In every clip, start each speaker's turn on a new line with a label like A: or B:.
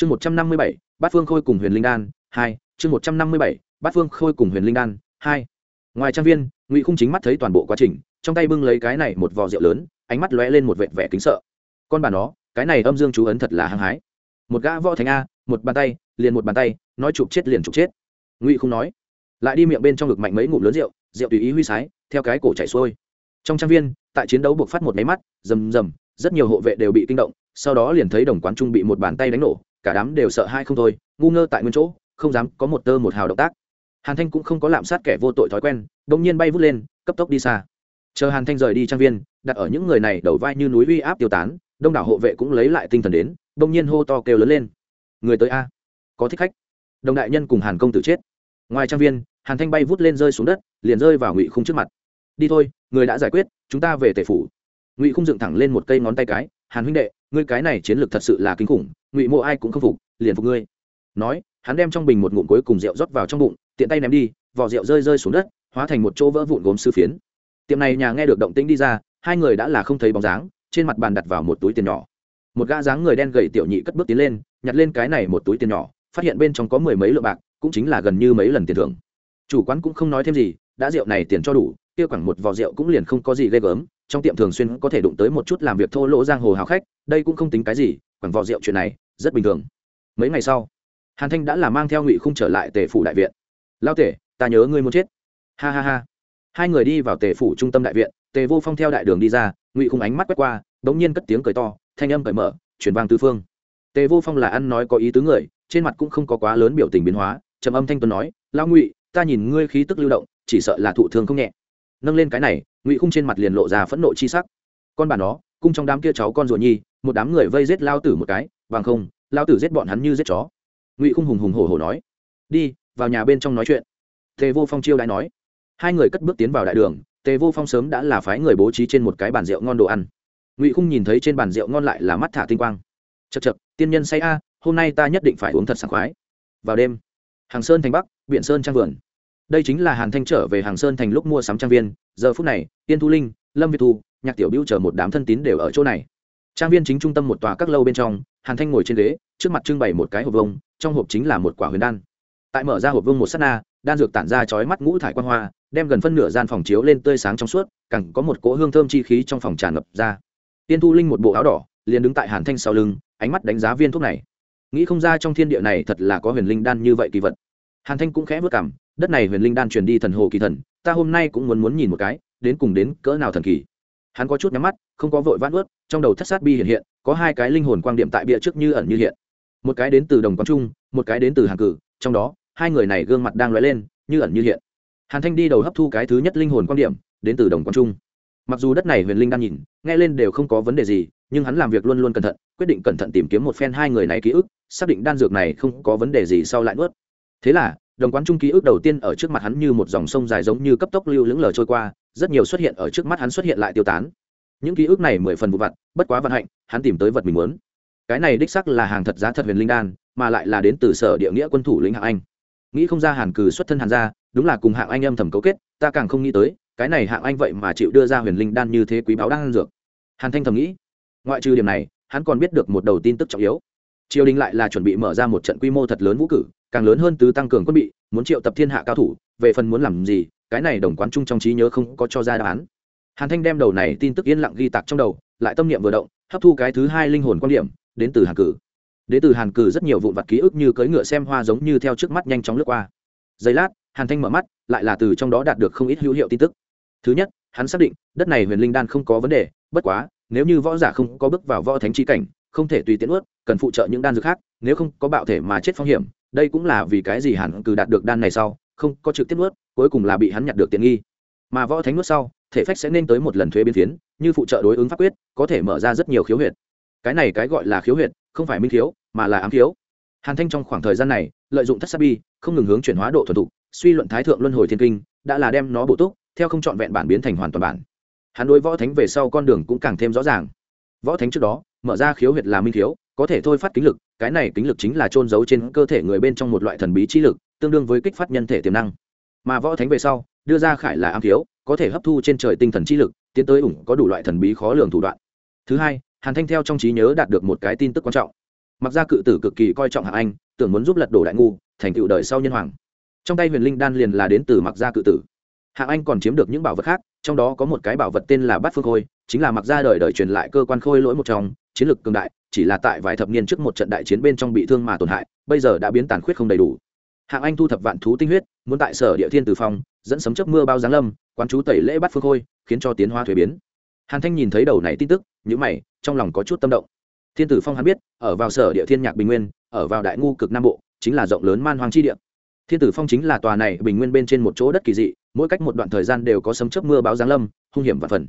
A: chương một trăm năm mươi bảy, bát phương khôi cùng huyền linh đan, hai. Chương một trăm năm mươi bảy, bát phương khôi cùng huyền linh đan, hai. Ngoài trang viên, ngụy khung chính mắt thấy toàn bộ quá trình, trong tay bưng lấy cái này một vò rượu lớn, ánh mắt lóe lên một vệt vẻ kính sợ. Con bà nó, cái này âm dương chú ấn thật là hăng hái. Một gã võ thánh a, một bàn tay, liền một bàn tay, nói chụp chết liền chụp chết. Ngụy không nói, lại đi miệng bên trong ngực mạnh mấy ngụm lớn rượu rượu tùy ý huy sái, theo cái cổ chảy xuôi. Trong trang viên, tại chiến đấu buộc phát một máy mắt, rầm rầm, rất nhiều hộ vệ đều bị kinh động, sau đó liền thấy đồng quán trung bị một bàn tay đánh nổ cả đám đều sợ hai không thôi, ngu ngơ tại nguyên chỗ, không dám có một tơ một hào động tác. Hàn thanh cũng không có lạm sát kẻ vô tội thói quen đông nhiên bay vút lên, cấp tốc đi xa. Chờ hàn thanh rời đi trang viên, đặt ở những người này đầu vai như núi uy áp tiêu tán, đông đảo hộ vệ cũng lấy lại tinh thần đến đông nhiên hô to kêu lớn lên. Người tới a, có thích khách. Đồng đại nhân cùng hàn công tử chết. Ngoài trang viên, hàn thanh bay vút lên rơi xuống đất, liền rơi vào ngụy khung trước mặt. Đi thôi, người đã giải quyết, chúng ta về tể phủ. Ngụy khung dựng thẳng lên một cây ngón tay cái, hàn huynh đệ ngươi cái này chiến lược thật sự là kinh khủng, ngụy mộ ai cũng không phục, liền phục ngươi. Nói, hắn đem trong bình một ngụm cuối cùng rượu rót vào trong bụng, tiện tay ném đi vỏ rượu rơi rơi xuống đất, hóa thành một chỗ vỡ vụn gốm sư phiến. Tiệm này nhà nghe được động tĩnh đi ra, hai người đã là không thấy bóng dáng, trên mặt bàn đặt vào một túi tiền nhỏ. Một gã dáng người đen gầy tiểu nhị cất bước tiến lên, nhặt lên cái này một túi tiền nhỏ, phát hiện bên trong có mười mấy lượng bạc, cũng chính là gần như mấy lần tiền thưởng. Chủ quán cũng không nói thêm gì, đã rượu này tiền cho đủ, kia khoảng một vò rượu cũng liền không có gì ghê gớm, trong tiệm thường xuyên có thể đụng tới một chút làm việc thô lỗ giang hồ hào khách đây cũng không tính cái gì quẳng vò rượu chuyện này, rất bình thường. Mấy ngày sau, hàn thanh đã là mang theo ngụy không trở lại tề phủ đại viện. Lao tể ta nhớ ngươi muốn chết. Ha ha ha. Hai người đi vào tề phủ trung tâm đại viện, tề vô phong theo đại đường đi ra, ngụy khung ánh mắt quét qua đ ố n g nhiên cất tiếng cười to, thanh âm cởi mở chuyển vang tư phương. Tề vô phong là ăn nói có ý tứ người, trên mặt cũng không có quá lớn biểu tình biến hóa, trầm âm thanh tuấn nói, lao ngụy, ta nhìn ngươi khí tức lưu động, chỉ sợ là thụ thương không nhẹ. Nâng lên cái này, ngụy khung trên mặt liền lộ ra phẫn nộ chi sắc. Con bà nó, cung trong đám kia cháu con ruột nhi một đám người vây giết lao tử một cái, bằng không, lao tử giết bọn hắn như giết chó. Ngụy khung hùng hùng hổ hổ nói, đi, vào nhà bên trong nói chuyện. Tề vô phong chiêu đã nói. Hai người cất bước tiến vào đại đường, tề vô phong sớm đã là phái người bố trí trên một cái bàn rượu ngon đồ ăn. Ngụy khung nhìn thấy trên bàn rượu ngon lại là mắt thả tinh quang. Chật chật tiên nhân say a, hôm nay ta nhất định phải uống thật sảng khoái. Vào đêm, hàng sơn thành bắc biện sơn trang vườn. Đây chính là hàn thanh trở về hàng sơn thành lúc mua sắm trang viên. Giờ phút này tiên thu linh, lâm việt thu, nhạc tiểu biêu chờ một đám thân tín đều ở chỗ này trang viên chính trung tâm một tòa các lâu bên trong, hàn thanh ngồi trên ghế, trước mặt trưng bày một cái hộp vông trong hộp chính là một quả huyền đan. Tại mở ra hộp vông một s á t na, đan dược tản ra chói mắt ngũ thải quan hoa, đem gần phân nửa gian phòng chiếu lên tươi sáng trong suốt cẳng có một cỗ hương thơm chi khí trong phòng tràn ngập ra. Tiên thu linh một bộ áo đỏ, liền đứng tại hàn thanh sau lưng, ánh mắt đánh giá viên thuốc này. Nghĩ không ra trong thiên địa này thật là có huyền linh đan như vậy kỳ vật. Hàn thanh cũng khẽ vất cảm, đất này huyền linh đan truyền đi thần hồ kỳ thần, ta hôm nay cũng muốn muốn nhìn một cái, đến cùng đến cỡ nào thần kỳ hắn có chút nhắm mắt, không có vội vã ướt trong đầu thất sát bi hiện hiện, có hai cái linh hồn quang điểm tại bia trước như ẩn như hiện. Một cái đến từ đồng quang trung, một cái đến từ hàng cử, trong đó, hai người này gương mặt đang lóe lên, như ẩn như hiện. Hàn thanh đi đầu hấp thu cái thứ nhất linh hồn quan điểm, đến từ đồng quang trung. Mặc dù đất này huyền linh đang nhìn, nghe lên đều không có vấn đề gì, nhưng hắn làm việc luôn luôn cẩn thận, quyết định cẩn thận tìm kiếm một phen hai người này ký ức, xác định đan dược này không có vấn đề gì sau lại nuốt. Thế là, đồng quán trung ký ức đầu tiên ở trước mặt hắn như một dòng sông dài giống như cấp tốc lưu lững lờ trôi qua rất nhiều xuất hiện ở trước mắt hắn xuất hiện lại tiêu tán. Những ký ức này mười phần vụ vặt, bất quá vận hạnh, hắn tìm tới vật mình muốn. Cái này đích sắc là hàng thật giá thật huyền linh đan, mà lại là đến từ sở địa nghĩa quân thủ lĩnh hạng anh. Nghĩ không ra hàn cừ xuất thân hàn ra đúng là cùng hạng anh âm thầm cấu kết, ta càng không nghĩ tới, cái này hạng anh vậy mà chịu đưa ra huyền linh đan như thế quý báo ăn dược. Hàn thanh thầm nghĩ, ngoại trừ điểm này, hắn còn biết được một đầu tin tức trọng yếu. Triều đình lại là chuẩn bị mở ra một trận quy mô thật lớn vũ cử, càng lớn hơn tứ tăng cường quân bị, muốn triệu tập thiên hạ cao thủ, về phần muốn làm gì cái này đồng quán chung trong trí nhớ không có cho ra đáp án. Hàn thanh đem đầu này tin tức yên lặng ghi tạc trong đầu, lại tâm niệm vừa động, hấp thu cái thứ hai linh hồn quan điểm, đến từ hàn cử. Đến từ hàn cử rất nhiều vụn vặt ký ức như cưỡi ngựa xem hoa giống như theo trước mắt nhanh chóng lướt qua. Giây lát, hàn thanh mở mắt, lại là từ trong đó đạt được không ít hữu hiệu tin tức. Thứ nhất, hắn xác định, đất này huyền linh đan không có vấn đề, bất quá, nếu như võ giả không có bước vào võ thánh trí cảnh, không thể tùy tiện ướt cần phụ trợ những đan dược khác, nếu không có bạo thể mà chết phong hiểm, đây cũng là vì cái gì hàn cử đạt được đan này sau không có trực tiếp nuốt, cuối cùng là bị hắn nhặt được tiện nghi. Mà võ thánh nuốt sau, thể phách sẽ nên tới một lần thuế biến phiến, như phụ trợ đối ứng pháp quyết, có thể mở ra rất nhiều khiếu huyệt. Cái này cái gọi là khiếu huyệt, không phải minh khiếu, mà là ám khiếu. Hàn thanh trong khoảng thời gian này, lợi dụng thất sát bi, không ngừng hướng chuyển hóa độ thuần thục, suy luận thái thượng luân hồi thiên kinh, đã là đem nó bổ túc, theo không trọn vẹn bản biến thành hoàn toàn bản. Hắn đối võ thánh về sau con đường cũng càng thêm rõ ràng. Võ thánh trước đó, mở ra khiếu huyệt là minh khiếu, có thể thôi phát kính lực, cái này kính lực chính là trôn giấu trên cơ thể người bên trong một loại thần bí trí lực tương đương với kích phát nhân thể tiềm năng. Mà võ thánh về sau, đưa ra khải là am thiếu, có thể hấp thu trên trời tinh thần trí lực, tiến tới ủng có đủ loại thần bí khó lường thủ đoạn. Thứ hai, hàn thanh theo trong trí nhớ đạt được một cái tin tức quan trọng. Mặc ra cự tử cực kỳ coi trọng hạng anh, tưởng muốn giúp lật đổ đại ngu, thành tựu đời sau nhân hoàng. Trong tay huyền linh đan liền là đến từ mặc gia cự tử. Hạng anh còn chiếm được những bảo vật khác, trong đó có một cái bảo vật tên là bát phương khôi, chính là mặc gia đời đời truyền lại cơ quan khôi lỗi một trong, chiến lược cường đại, chỉ là tại vài thập niên trước một trận đại chiến bên trong bị thương mà tổn hại, bây giờ đã biến tàn khuyết không đầy đủ hạng anh thu thập vạn thú tinh huyết, muốn tại sở địa thiên tử phong, dẫn sấm chấp mưa bao giáng lâm, quán chú tẩy lễ bắt phương khôi, khiến cho tiến hoa thuế biến. Hàn thanh nhìn thấy đầu này tin tức nhữ mày, trong lòng có chút tâm động. Thiên tử phong hắn biết, ở vào sở địa thiên nhạc bình nguyên, ở vào đại ngu cực nam bộ, chính là rộng lớn man hoàng chi địa. Thiên tử phong chính là tòa này bình nguyên bên trên một chỗ đất kỳ dị, mỗi cách một đoạn thời gian đều có sấm chớp mưa báo giáng lâm, hung hiểm và phần.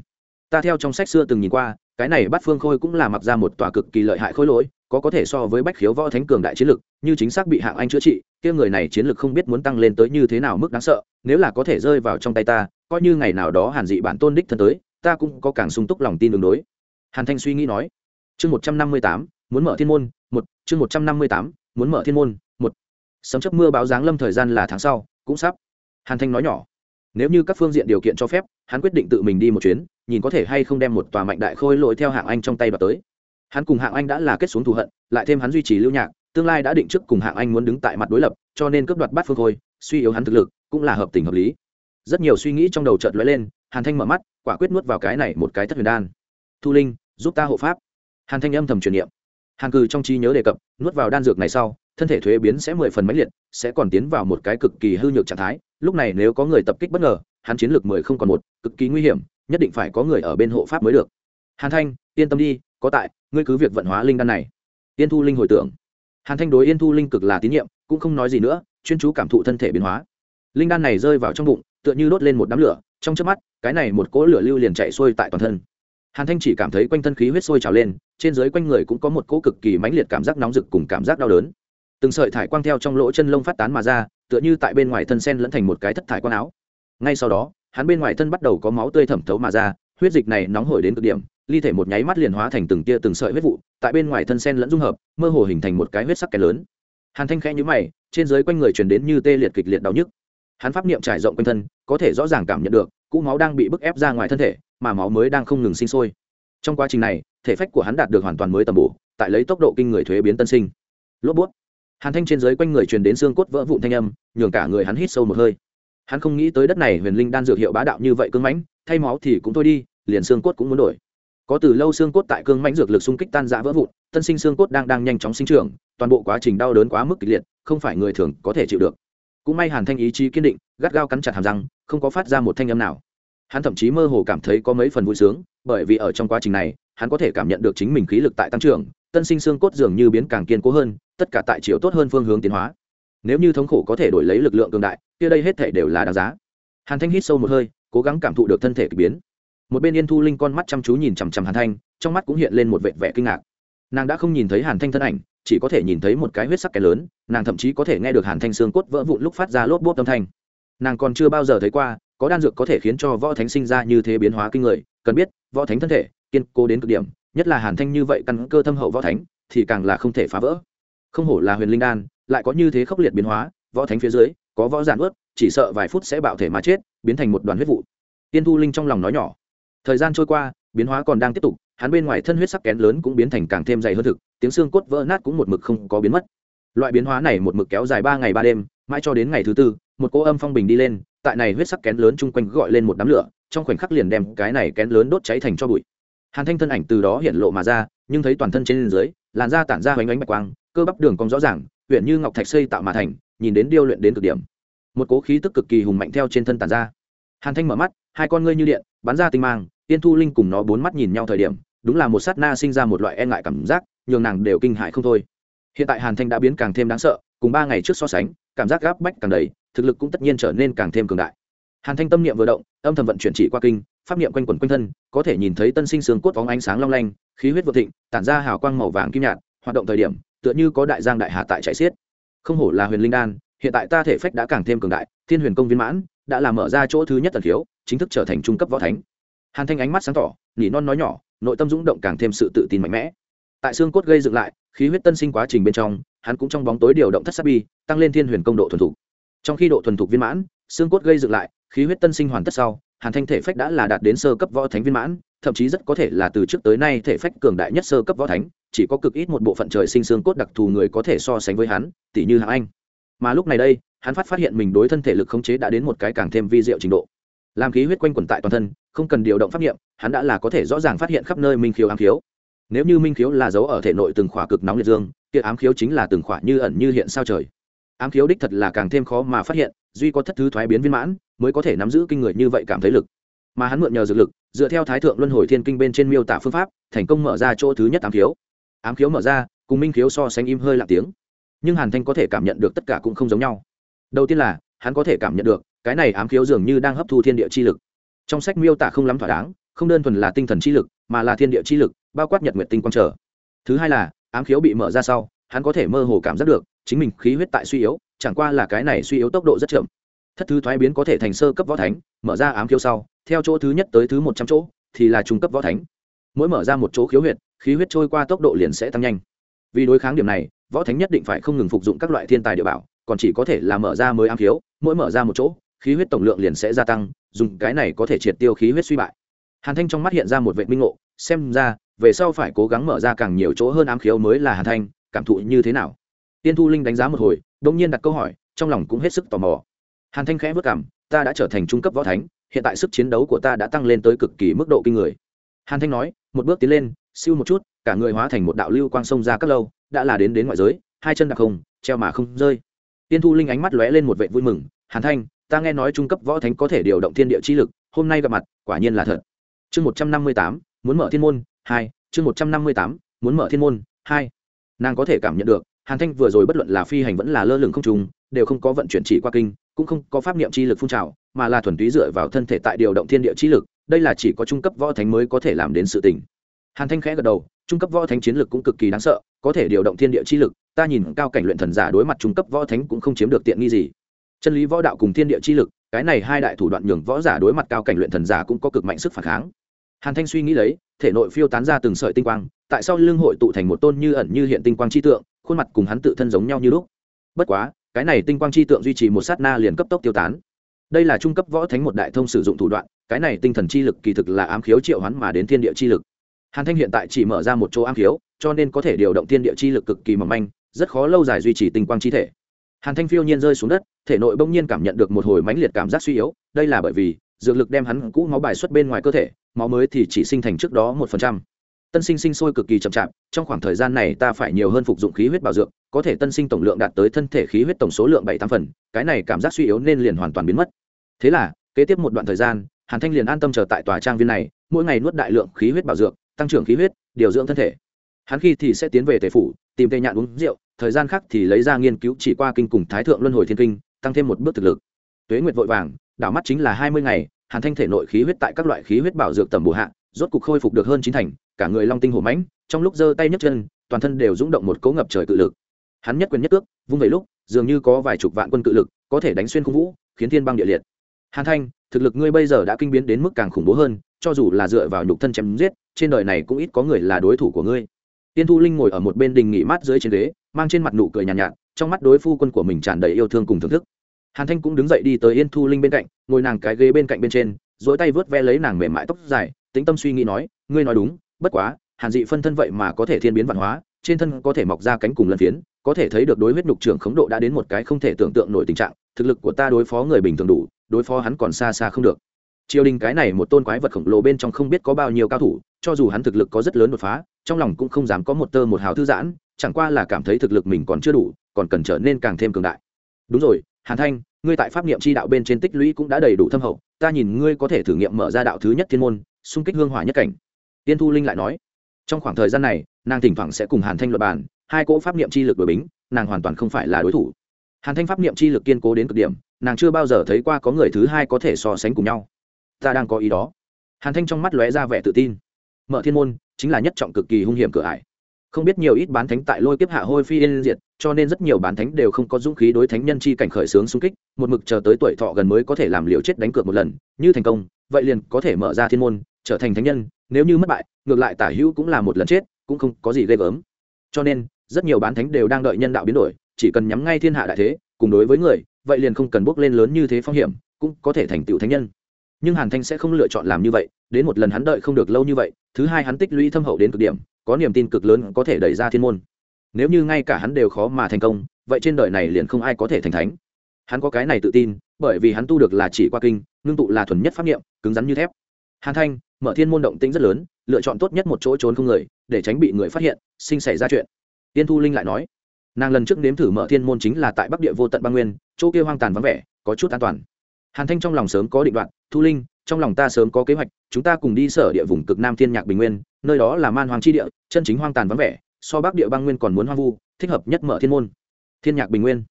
A: Ta theo trong sách xưa từng nhìn qua, cái này bắt phương khôi cũng là mặc ra một tòa cực kỳ lợi hại khối lỗi có có thể so với bách khiếu võ thánh cường đại chiến lực, như chính xác bị hạng anh chữa trị, kia người này chiến lực không biết muốn tăng lên tới như thế nào mức đáng sợ, nếu là có thể rơi vào trong tay ta, coi như ngày nào đó hàn dị bản tôn đích thân tới, ta cũng có càng sung túc lòng tin đường đối. Hàn thanh suy nghĩ nói. Chương một trăm năm mươi tám, muốn mở thiên môn, một, chương một trăm năm mươi tám, muốn mở thiên môn, một. Sấm chấp mưa báo giáng lâm thời gian là tháng sau, cũng sắp. Hàn thanh nói nhỏ. Nếu như các phương diện điều kiện cho phép, hắn quyết định tự mình đi một chuyến, nhìn có thể hay không đem một tòa mạnh đại khôi lỗi theo hạng anh trong tay và tới hắn cùng hạng anh đã là kết xuống thù hận, lại thêm hắn duy trì lưu nhạc, tương lai đã định trước cùng hạng anh muốn đứng tại mặt đối lập, cho nên cướp đoạt bát phương khôi, suy yếu hắn thực lực, cũng là hợp tình hợp lý. Rất nhiều suy nghĩ trong đầu chợt lóe lên, hàn thanh mở mắt, quả quyết nuốt vào cái này một cái thất huyền đan. Thu linh, giúp ta hộ pháp. Hàn thanh âm thầm truyền niệm. Hàn cừ trong trí nhớ đề cập, nuốt vào đan dược này sau, thân thể thuế biến sẽ mười phần mãnh liệt, sẽ còn tiến vào một cái cực kỳ hư nhược trạng thái. Lúc này nếu có người tập kích bất ngờ, hắn chiến lược mười không còn một, cực kỳ nguy hiểm, nhất định phải có người ở bên hộ pháp mới được. Hàn thanh, yên tâm đi có tại, ngươi cứ việc vận hóa linh đan này. Yên thu linh hồi tưởng. Hàn thanh đối yên thu linh cực là tín nhiệm, cũng không nói gì nữa, chuyên chú cảm thụ thân thể biến hóa. Linh đan này rơi vào trong bụng, tựa như đốt lên một đám lửa, trong trước mắt, cái này một cỗ lửa lưu liền chạy xuôi tại toàn thân. Hàn thanh chỉ cảm thấy quanh thân khí huyết sôi trào lên, trên dưới quanh người cũng có một cỗ cực kỳ mãnh liệt cảm giác nóng rực cùng cảm giác đau đớn. Từng sợi thải quang theo trong lỗ chân lông phát tán mà ra, tựa như tại bên ngoài thân sen lẫn thành một cái thất thải quang áo. Ngay sau đó, hắn bên ngoài thân bắt đầu có máu tươi thẩm thấu mà ra, huyết dịch này nóng hổi đến cực điểm ly thể một nháy mắt liền hóa thành từng tia từng sợi huyết vụ, tại bên ngoài thân sen lẫn dung hợp, mơ hồ hình thành một cái huyết sắc kén lớn. Hàn thanh khẽ nhũ mày, trên dưới quanh người truyền đến như tê liệt kịch liệt đau nhức. Hắn pháp niệm trải rộng quanh thân, có thể rõ ràng cảm nhận được, cũ máu đang bị bức ép ra ngoài thân thể, mà máu mới đang không ngừng sinh sôi. Trong quá trình này, thể phách của hắn đạt được hoàn toàn mới tầm bổ, tại lấy tốc độ kinh người thuế biến tân sinh. Lốp bút. Hàn thanh trên dưới quanh người truyền đến xương cốt vỡ vụn thanh âm, nhường cả người hắn hít sâu một hơi. Hắn không nghĩ tới đất này huyền linh đan dược hiệu bá đạo như vậy cưng mãnh, thay máu thì cũng thôi đi, liền xương cốt cũng muốn đổi có từ lâu xương cốt tại cương mãnh dược lực xung kích tan rã vỡ vụn, tân sinh xương cốt đang đang nhanh chóng sinh trưởng, toàn bộ quá trình đau đớn quá mức kịch liệt, không phải người thường có thể chịu được. Cũng may hàn thanh ý chí kiên định, gắt gao cắn chặt hàm răng, không có phát ra một thanh âm nào. Hắn thậm chí mơ hồ cảm thấy có mấy phần vui sướng, bởi vì ở trong quá trình này, hắn có thể cảm nhận được chính mình khí lực tại tăng trưởng, tân sinh xương cốt dường như biến càng kiên cố hơn, tất cả tại chiều tốt hơn phương hướng tiến hóa. Nếu như thống khổ có thể đổi lấy lực lượng cường đại, kia đây hết thể đều là đáng giá. Hàn thanh hít sâu một hơi, cố gắng cảm thụ được thân thể k ỳ biến một bên yên thu linh con mắt chăm chú nhìn chằm chằm hàn thanh trong mắt cũng hiện lên một vệ vẻ kinh ngạc nàng đã không nhìn thấy hàn thanh thân ảnh chỉ có thể nhìn thấy một cái huyết sắc kẻ lớn nàng thậm chí có thể nghe được hàn thanh xương cốt vỡ vụn lúc phát ra lốp bốp âm thanh nàng còn chưa bao giờ thấy qua có đan dược có thể khiến cho võ thánh sinh ra như thế biến hóa kinh người cần biết võ thánh thân thể kiên cố đến cực điểm nhất là hàn thanh như vậy căn cơ thâm hậu võ thánh thì càng là không thể phá vỡ không hổ là huyền linh đan lại có như thế khốc liệt biến hóa võ thánh phía dưới có võ giản ướt chỉ sợ vài phút sẽ bạo thể mà chết biến thành một đoàn huyết vụ tiên thu linh trong lòng nói nhỏ thời gian trôi qua, biến hóa còn đang tiếp tục, hắn bên ngoài thân huyết sắc kén lớn cũng biến thành càng thêm dày hơn thực, tiếng xương cốt vỡ nát cũng một mực không có biến mất. Loại biến hóa này một mực kéo dài ba ngày ba đêm, mãi cho đến ngày thứ tư, một cô âm phong bình đi lên, tại này huyết sắc kén lớn chung quanh gọi lên một đám lửa, trong khoảnh khắc liền đem cái này kén lớn đốt cháy thành cho bụi. Hàn thanh thân ảnh từ đó hiện lộ mà ra, nhưng thấy toàn thân trên dưới, làn da tản ra hoành ánh bạch quang, cơ bắp đường cong rõ ràng huyện như ngọc thạch xây tạo mà thành, nhìn đến điêu luyện đến cực điểm. Một cố khí tức cực kỳ hùng mạnh theo trên thân tản ra. Hàn thanh mở mắt, hai con ngươi như điện, bắn ra tinh mang tiên thu linh cùng nó bốn mắt nhìn nhau thời điểm đúng là một sát na sinh ra một loại e ngại cảm giác nhường nàng đều kinh hại không thôi. Hiện tại hàn thanh đã biến càng thêm đáng sợ cùng ba ngày trước so sánh cảm giác gáp bách càng đầy thực lực cũng tất nhiên trở nên càng thêm cường đại. Hàn thanh tâm niệm vừa động âm thầm vận chuyển chỉ qua kinh pháp niệm quanh quẩn quanh thân có thể nhìn thấy tân sinh xương cốt vóng ánh sáng long lanh khí huyết vượt thịnh tản ra hào quang màu vàng kim nhạt hoạt động thời điểm tựa như có đại giang đại hà tại chạy xiết. Không hổ là huyền linh đan hiện tại ta thể phách đã càng thêm cường đại thiên huyền công viên mãn đã làm mở ra chỗ thứ nhất tần thiếu, chính thức trở thành trung cấp võ thánh hàn thanh ánh mắt sáng tỏ, nỉ non nói nhỏ, nội tâm dũng động càng thêm sự tự tin mạnh mẽ. Tại xương cốt gây dựng lại, khí huyết tân sinh quá trình bên trong, hắn cũng trong bóng tối điều động thất sát bi, tăng lên thiên huyền công độ thuần thục. Trong khi độ thuần thục viên mãn, xương cốt gây dựng lại, khí huyết tân sinh hoàn tất sau, hàn thanh thể phách đã là đạt đến sơ cấp võ thánh viên mãn, thậm chí rất có thể là từ trước tới nay thể phách cường đại nhất sơ cấp võ thánh, chỉ có cực ít một bộ phận trời sinh xương cốt đặc thù người có thể so sánh với hắn tỷ như hạng anh. Mà lúc này đây, hắn phát phát hiện mình đối thân thể lực khống chế đã đến một cái càng thêm vi diệu trình độ làm khí huyết quanh quẩn tại toàn thân, không cần điều động pháp nghiệm hắn đã là có thể rõ ràng phát hiện khắp nơi minh khiếu ám khiếu. Nếu như minh khiếu là dấu ở thể nội từng khỏa cực nóng liệt dương, kia ám khiếu chính là từng khỏa như ẩn như hiện sao trời. Ám khiếu đích thật là càng thêm khó mà phát hiện, duy có thất thứ thoái biến viên mãn, mới có thể nắm giữ kinh người như vậy cảm thấy lực. Mà hắn mượn nhờ dược lực, dựa theo thái thượng luân hồi thiên kinh bên trên miêu tả phương pháp, thành công mở ra chỗ thứ nhất ám khiếu. Ám khiếu mở ra, cùng minh khiếu so sánh im hơi lặng tiếng. Nhưng hàn thanh có thể cảm nhận được tất cả cũng không giống nhau. Đầu tiên là, hắn có thể cảm nhận được cái này ám khiếu dường như đang hấp thu thiên địa chi lực. Trong sách miêu tả không lắm thỏa đáng, không đơn thuần là tinh thần chi lực, mà là thiên địa chi lực, bao quát nhật nguyệt tinh quang trở. Thứ hai là, ám khiếu bị mở ra sau, hắn có thể mơ hồ cảm giác được, chính mình khí huyết tại suy yếu, chẳng qua là cái này suy yếu tốc độ rất chậm. Thất thứ thoái biến có thể thành sơ cấp võ thánh, mở ra ám khiếu sau, theo chỗ thứ nhất tới thứ một trăm chỗ, thì là trung cấp võ thánh. Mỗi mở ra một chỗ khiếu huyệt, khí huyết trôi qua tốc độ liền sẽ tăng nhanh. Vì đối kháng điểm này, võ thánh nhất định phải không ngừng phục dụng các loại thiên tài địa bảo, còn chỉ có thể là mở ra mới ám khiếu, mỗi mở ra một chỗ khí huyết tổng lượng liền sẽ gia tăng, dùng cái này có thể triệt tiêu khí huyết suy bại. Hàn thanh trong mắt hiện ra một vệ minh ngộ, xem ra, về sau phải cố gắng mở ra càng nhiều chỗ hơn ám khiếu mới là hàn thanh, cảm thụ như thế nào? Tiên thu linh đánh giá một hồi đông nhiên đặt câu hỏi, trong lòng cũng hết sức tò mò. Hàn thanh khẽ vất cảm, ta đã trở thành trung cấp võ thánh, hiện tại sức chiến đấu của ta đã tăng lên tới cực kỳ mức độ kinh người. Hàn thanh nói, một bước tiến lên, siêu một chút, cả người hóa thành một đạo lưu quang sông ra các lâu, đã là đến đến ngoại giới, hai chân đặc không treo mà không rơi. Tiên thu linh ánh mắt lóe lên một vệ vui mừng, hàn thanh ta nghe nói trung cấp võ thánh có thể điều động thiên địa chi lực, hôm nay gặp mặt, quả nhiên là thật. Chương một trăm năm mươi tám, muốn mở thiên môn, hai, chương một trăm năm mươi tám, muốn mở thiên môn, hai. Nàng có thể cảm nhận được, hàn thanh vừa rồi bất luận là phi hành vẫn là lơ lửng không trùng đều không có vận chuyển chỉ qua kinh, cũng không có pháp niệm chi lực phun trào, mà là thuần túy dựa vào thân thể tại điều động thiên địa chi lực, đây là chỉ có trung cấp võ thánh mới có thể làm đến sự tình. Hàn thanh khẽ gật đầu, trung cấp võ thánh chiến lực cũng cực kỳ đáng sợ, có thể điều động thiên địa chi lực, ta nhìn cao cảnh luyện thần giả đối mặt trung cấp võ thánh cũng không chiếm được tiện nghi gì chân lý võ đạo cùng thiên địa chi lực, cái này hai đại thủ đoạn nhường võ giả đối mặt cao cảnh luyện thần giả cũng có cực mạnh sức phản kháng. Hàn thanh suy nghĩ lấy, thể nội phiêu tán ra từng sợi tinh quang, tại sao lưng hội tụ thành một tôn như ẩn như hiện tinh quang chi tượng, khuôn mặt cùng hắn tự thân giống nhau như lúc. Bất quá, cái này tinh quang chi tượng duy trì một sát na liền cấp tốc tiêu tán. Đây là trung cấp võ thánh một đại thông sử dụng thủ đoạn, cái này tinh thần chi lực kỳ thực là ám khiếu triệu hắn mà đến thiên địa chi lực. Hàn thanh hiện tại chỉ mở ra một chỗ ám khiếu, cho nên có thể điều động thiên địa chi lực cực kỳ mỏng manh, rất khó lâu dài duy trì tinh quang chi thể hàn thanh phiêu nhiên rơi xuống đất, thể nội bỗng nhiên cảm nhận được một hồi mãnh liệt cảm giác suy yếu, đây là bởi vì dược lực đem hắn cũ máu bài xuất bên ngoài cơ thể, máu mới thì chỉ sinh thành trước đó một phần trăm. Tân sinh sinh sôi cực kỳ chậm chạp, trong khoảng thời gian này ta phải nhiều hơn phục dụng khí huyết bảo dưỡng có thể tân sinh tổng lượng đạt tới thân thể khí huyết tổng số lượng bảy tám phần, cái này cảm giác suy yếu nên liền hoàn toàn biến mất. Thế là, kế tiếp một đoạn thời gian, hàn thanh liền an tâm chờ tại tòa trang viên này, mỗi ngày nuốt đại lượng khí huyết bảo dưỡng tăng trưởng khí huyết, điều dưỡng thân thể. Hắn khi thì sẽ tiến về tề phủ, tìm tề nhạn uống rượu thời gian khác thì lấy ra nghiên cứu chỉ qua kinh cùng thái thượng luân hồi thiên kinh, tăng thêm một bước thực lực. Tuế nguyệt vội vàng, đảo mắt chính là hai mươi ngày, hàn thanh thể nội khí huyết tại các loại khí huyết bảo dược tầm bổ hạ, rốt cục khôi phục được hơn chín thành, cả người long tinh hổ mãnh, trong lúc giơ tay nhấc chân, toàn thân đều rung động một cấu ngập trời cự lực. Hắn nhất quyền nhất cước, vung về lúc, dường như có vài chục vạn quân cự lực, có thể đánh xuyên khung vũ, khiến thiên băng địa liệt. Hàn thanh, thực lực ngươi bây giờ đã kinh biến đến mức càng khủng bố hơn, cho dù là dựa vào nhục thân chém giết, trên đời này cũng ít có người là đối thủ của ngươi. Tiên thu linh ngồi ở một bên đình nghỉ mát dưới trên ghế mang trên mặt nụ cười nhàn nhạt, nhạt trong mắt đối phu quân của mình tràn đầy yêu thương cùng thưởng thức. Hàn thanh cũng đứng dậy đi tới yên thu linh bên cạnh ngồi nàng cái ghế bên cạnh bên trên dỗi tay vớt ve lấy nàng mềm mại tóc dài tĩnh tâm suy nghĩ nói ngươi nói đúng bất quá hàn dị phân thân vậy mà có thể thiên biến văn hóa trên thân có thể mọc ra cánh cùng lân phiến có thể thấy được đối huyết nhục trưởng khống độ đã đến một cái không thể tưởng tượng nổi tình trạng thực lực của ta đối phó người bình thường đủ đối phó hắn còn xa xa không được. Triều đình cái này một tôn quái vật khổng lồ bên trong không biết có bao nhiêu cao thủ cho dù hắn thực lực có rất lớn đột phá trong lòng cũng không dám có một tơ một hào thư giãn chẳng qua là cảm thấy thực lực mình còn chưa đủ, còn cần trở nên càng thêm cường đại. Đúng rồi, hàn thanh, ngươi tại pháp niệm chi đạo bên trên tích lũy cũng đã đầy đủ thâm hậu, ta nhìn ngươi có thể thử nghiệm mở ra đạo thứ nhất thiên môn, xung kích hương hỏa nhất cảnh. Tiên thu linh lại nói, trong khoảng thời gian này, nàng thỉnh thoảng sẽ cùng hàn thanh luật bàn, hai cỗ pháp niệm chi lực đổi bính, nàng hoàn toàn không phải là đối thủ. Hàn thanh pháp niệm chi lực kiên cố đến cực điểm, nàng chưa bao giờ thấy qua có người thứ hai có thể so sánh cùng nhau. Ta đang có ý đó. Hàn thanh trong mắt lóe ra vẻ tự tin. Mở thiên môn, chính là nhất trọng cực kỳ hung hiểm cửa ải không biết nhiều ít bán thánh tại lôi kiếp hạ hôi phi yên diệt, cho nên rất nhiều bán thánh đều không có dũng khí đối thánh nhân chi cảnh khởi sướng xung kích, một mực chờ tới tuổi thọ gần mới có thể làm liều chết đánh cược một lần, như thành công, vậy liền có thể mở ra thiên môn, trở thành thánh nhân, nếu như mất bại, ngược lại tả hữu cũng là một lần chết, cũng không có gì ghê gớm. Cho nên, rất nhiều bán thánh đều đang đợi nhân đạo biến đổi, chỉ cần nhắm ngay thiên hạ đại thế, cùng đối với người, vậy liền không cần bước lên lớn như thế phong hiểm, cũng có thể thành tựu thánh nhân. Nhưng hàn thanh sẽ không lựa chọn làm như vậy, đến một lần hắn đợi không được lâu như vậy, thứ hai hắn tích lũy thâm hậu đến cực điểm có niềm tin cực lớn có thể đẩy ra thiên môn. Nếu như ngay cả hắn đều khó mà thành công, vậy trên đời này liền không ai có thể thành thánh. Hắn có cái này tự tin, bởi vì hắn tu được là chỉ qua kinh, ngưng tụ là thuần nhất pháp nghiệm cứng rắn như thép. Hàn thanh, mở thiên môn động tĩnh rất lớn, lựa chọn tốt nhất một chỗ trốn không người, để tránh bị người phát hiện, sinh xảy ra chuyện. Tiên thu linh lại nói, nàng lần trước nếm thử mở thiên môn chính là tại bắc địa vô tận băng nguyên, chỗ kia hoang tàn vắng vẻ, có chút an toàn. Hàn thanh trong lòng sớm có định đoạn, thu linh, trong lòng ta sớm có kế hoạch, chúng ta cùng đi sở địa vùng cực nam thiên nhạc bình nguyên nơi đó là man hoàng chi địa, chân chính hoang tàn vắng vẻ, so bắc địa băng nguyên còn muốn hoang vu, thích hợp nhất mở thiên môn. Thiên nhạc bình nguyên.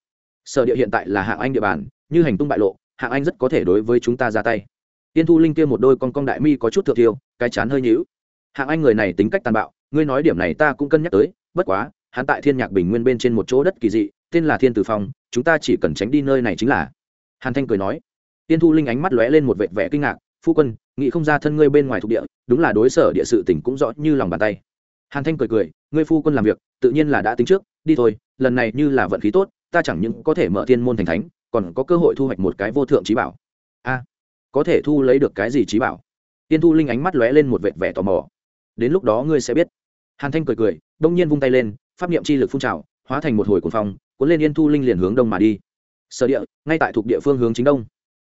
A: Sở địa hiện tại là hạng anh địa bàn, như hành tung bại lộ, hạng anh rất có thể đối với chúng ta ra tay. Tiên thu linh kia một đôi con con đại mi có chút thượng thiêu, cái chán hơi nhíu. Hạng anh người này tính cách tàn bạo, ngươi nói điểm này ta cũng cân nhắc tới, bất quá, hắn tại thiên nhạc bình nguyên bên trên một chỗ đất kỳ dị, tên là thiên tử phong, chúng ta chỉ cần tránh đi nơi này chính là. Hàn thanh cười nói. Tiên thu linh ánh mắt lóe lên một vệt vẻ kinh ngạc phu quân, nghĩ không ra thân ngươi bên ngoài thuộc địa, đúng là đối sở địa sự tỉnh cũng rõ như lòng bàn tay. Hàn thanh cười cười, ngươi phu quân làm việc, tự nhiên là đã tính trước, đi thôi, lần này như là vận khí tốt, ta chẳng những có thể mở thiên môn thành thánh, còn có cơ hội thu hoạch một cái vô thượng trí bảo. A, có thể thu lấy được cái gì trí bảo? Tiên thu linh ánh mắt lóe lên một vệt vẻ tò mò. Đến lúc đó ngươi sẽ biết. Hàn thanh cười cười, đông nhiên vung tay lên, pháp niệm chi lực phun trào, hóa thành một hồi cuồng phong, cuốn lên yên thu linh liền hướng đông mà đi. Sở địa, ngay tại thuộc địa phương hướng chính đông.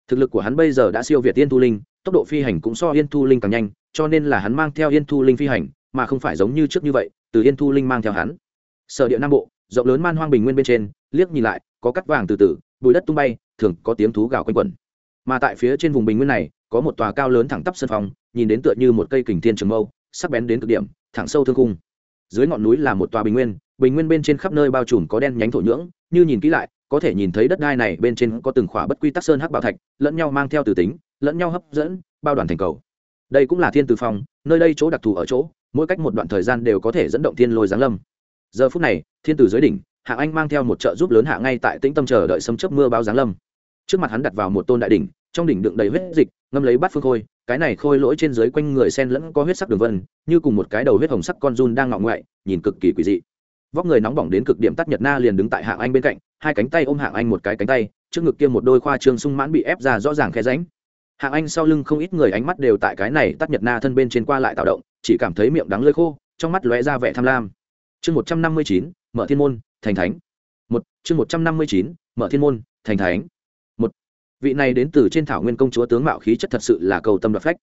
A: Thực lực của hắn bây giờ đã siêu việt tiên thu linh tốc độ phi hành cũng so yên thu linh càng nhanh, cho nên là hắn mang theo yên thu linh phi hành, mà không phải giống như trước như vậy, từ yên thu linh mang theo hắn. Sở địa nam bộ, rộng lớn man hoang bình nguyên bên trên, liếc nhìn lại, có cắt vàng từ từ bụi đất tung bay, thường có tiếng thú gào quanh quẩn. Mà tại phía trên vùng bình nguyên này, có một tòa cao lớn thẳng tắp sân phòng, nhìn đến tựa như một cây kình thiên trường mâu, sắc bén đến cực điểm, thẳng sâu thương cung dưới ngọn núi là một tòa bình nguyên bình nguyên bên trên khắp nơi bao trùm có đen nhánh thổ nhưỡng, như nhìn kỹ lại, có thể nhìn thấy đất đai này bên trên có từng khỏa bất quy tắc sơn hắc bảo thạch, lẫn nhau mang theo từ tính lẫn nhau hấp dẫn, bao đoàn thành cầu. Đây cũng là thiên từ phong, nơi đây chỗ đặc thù ở chỗ, mỗi cách một đoạn thời gian đều có thể dẫn động thiên lôi giáng lâm. Giờ phút này, thiên tử dưới đỉnh, hạ anh mang theo một trợ giúp lớn hạ ngay tại tĩnh tâm chờ đợi sấm chớp mưa bao giáng lâm. Trước mặt hắn đặt vào một tôn đại đỉnh, trong đỉnh đựng đầy huyết dịch, ngâm lấy bát phương khôi, cái này khôi lỗi trên dưới quanh người sen lẫn có huyết sắc đường vân, như cùng một cái đầu huyết hồng sắc con run đang ngọ ngoại, nhìn cực kỳ quỷ dị. Vóc người nóng bỏng đến cực điểm tắt nhật na liền đứng tại hạng anh bên cạnh, hai cánh tay ôm hạng anh một cái cánh tay, trước ngực kia một đôi khoa trương sung mãn bị ép ra rõ ràng khe ránh hạng anh sau lưng không ít người ánh mắt đều tại cái này tắt nhật na thân bên trên qua lại tạo động, chỉ cảm thấy miệng đắng lơi khô, trong mắt lóe ra vẻ tham lam. Chương một trăm năm mươi chín, mở thiên môn, thành thánh. Một, chương một trăm năm mươi chín, mở thiên môn, thành thánh. Một, vị này đến từ trên thảo nguyên công chúa tướng mạo khí chất thật sự là cầu tâm đoạt phách.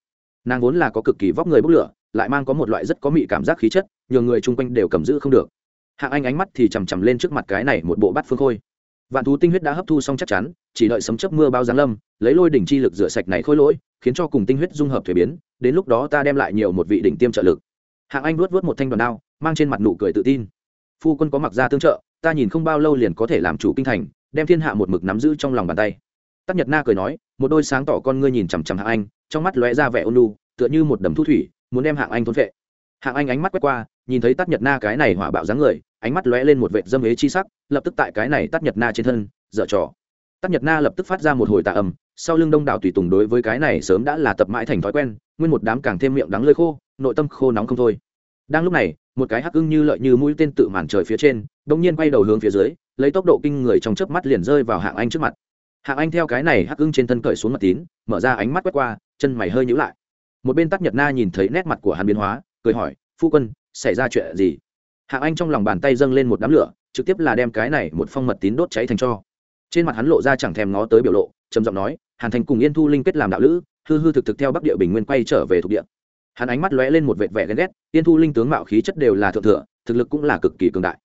A: Nàng vốn là có cực kỳ vóc người bốc lửa, lại mang có một loại rất có mị cảm giác khí chất nhiều người chung quanh đều cầm giữ không được. Hạng anh ánh mắt thì chằm chằm lên trước mặt cái này một bộ bát phương khôi vạn thú tinh huyết đã hấp thu xong chắc chắn, chỉ đợi sấm chấp mưa bao giáng lâm, lấy lôi đỉnh chi lực rửa sạch này khôi lỗi, khiến cho cùng tinh huyết dung hợp thuế biến, đến lúc đó ta đem lại nhiều một vị đỉnh tiêm trợ lực. Hạng anh luốt vớt một thanh đoàn đao, mang trên mặt nụ cười tự tin. Phu quân có mặc ra tương trợ, ta nhìn không bao lâu liền có thể làm chủ kinh thành, đem thiên hạ một mực nắm giữ trong lòng bàn tay. Tắc nhật na cười nói, một đôi sáng tỏ con ngươi nhìn chằm chằm hạng anh, trong mắt lóe ra vẻ ôn lu tựa như một đầm thu thủy, muốn đem hạng anh thốn vệ hạng anh ánh mắt quét qua, nhìn thấy tắc nhật na cái này hỏa bạo dáng người ánh mắt lóe lên một vệ dâm ế chi sắc, lập tức tại cái này tắt nhật na trên thân, dở trò. Tắt nhật na lập tức phát ra một hồi tạ ầm sau lưng đông đảo tùy tùng đối với cái này sớm đã là tập mãi thành thói quen, nguyên một đám càng thêm miệng đắng lơi khô, nội tâm khô nóng không thôi. Đang lúc này, một cái hắc ưng như lợi như mũi tên tự màn trời phía trên đông nhiên quay đầu hướng phía dưới, lấy tốc độ kinh người trong chớp mắt liền rơi vào hạng anh trước mặt. Hạng anh theo cái này hắc ưng trên thân cởi xuống mặt tín, mở ra ánh mắt quét qua, chân mày hơi nhíu lại. Một bên tắc nhật na nhìn thấy nét mặt của hắn biến hóa, cười hỏi, phu quân, xảy ra chuyện gì? Hạng anh trong lòng bàn tay dâng lên một đám lửa, trực tiếp là đem cái này một phong mật tín đốt cháy thành cho. Trên mặt hắn lộ ra chẳng thèm ngó tới biểu lộ, trầm giọng nói, hàn thành cùng yên thu linh kết làm đạo lữ, hư hư thực thực theo bắc địa bình nguyên quay trở về thuộc địa. Hắn ánh mắt lóe lên một vệt vẻ ghen ghét, yên thu linh tướng mạo khí chất đều là thượng thừa, thực lực cũng là cực kỳ cường đại.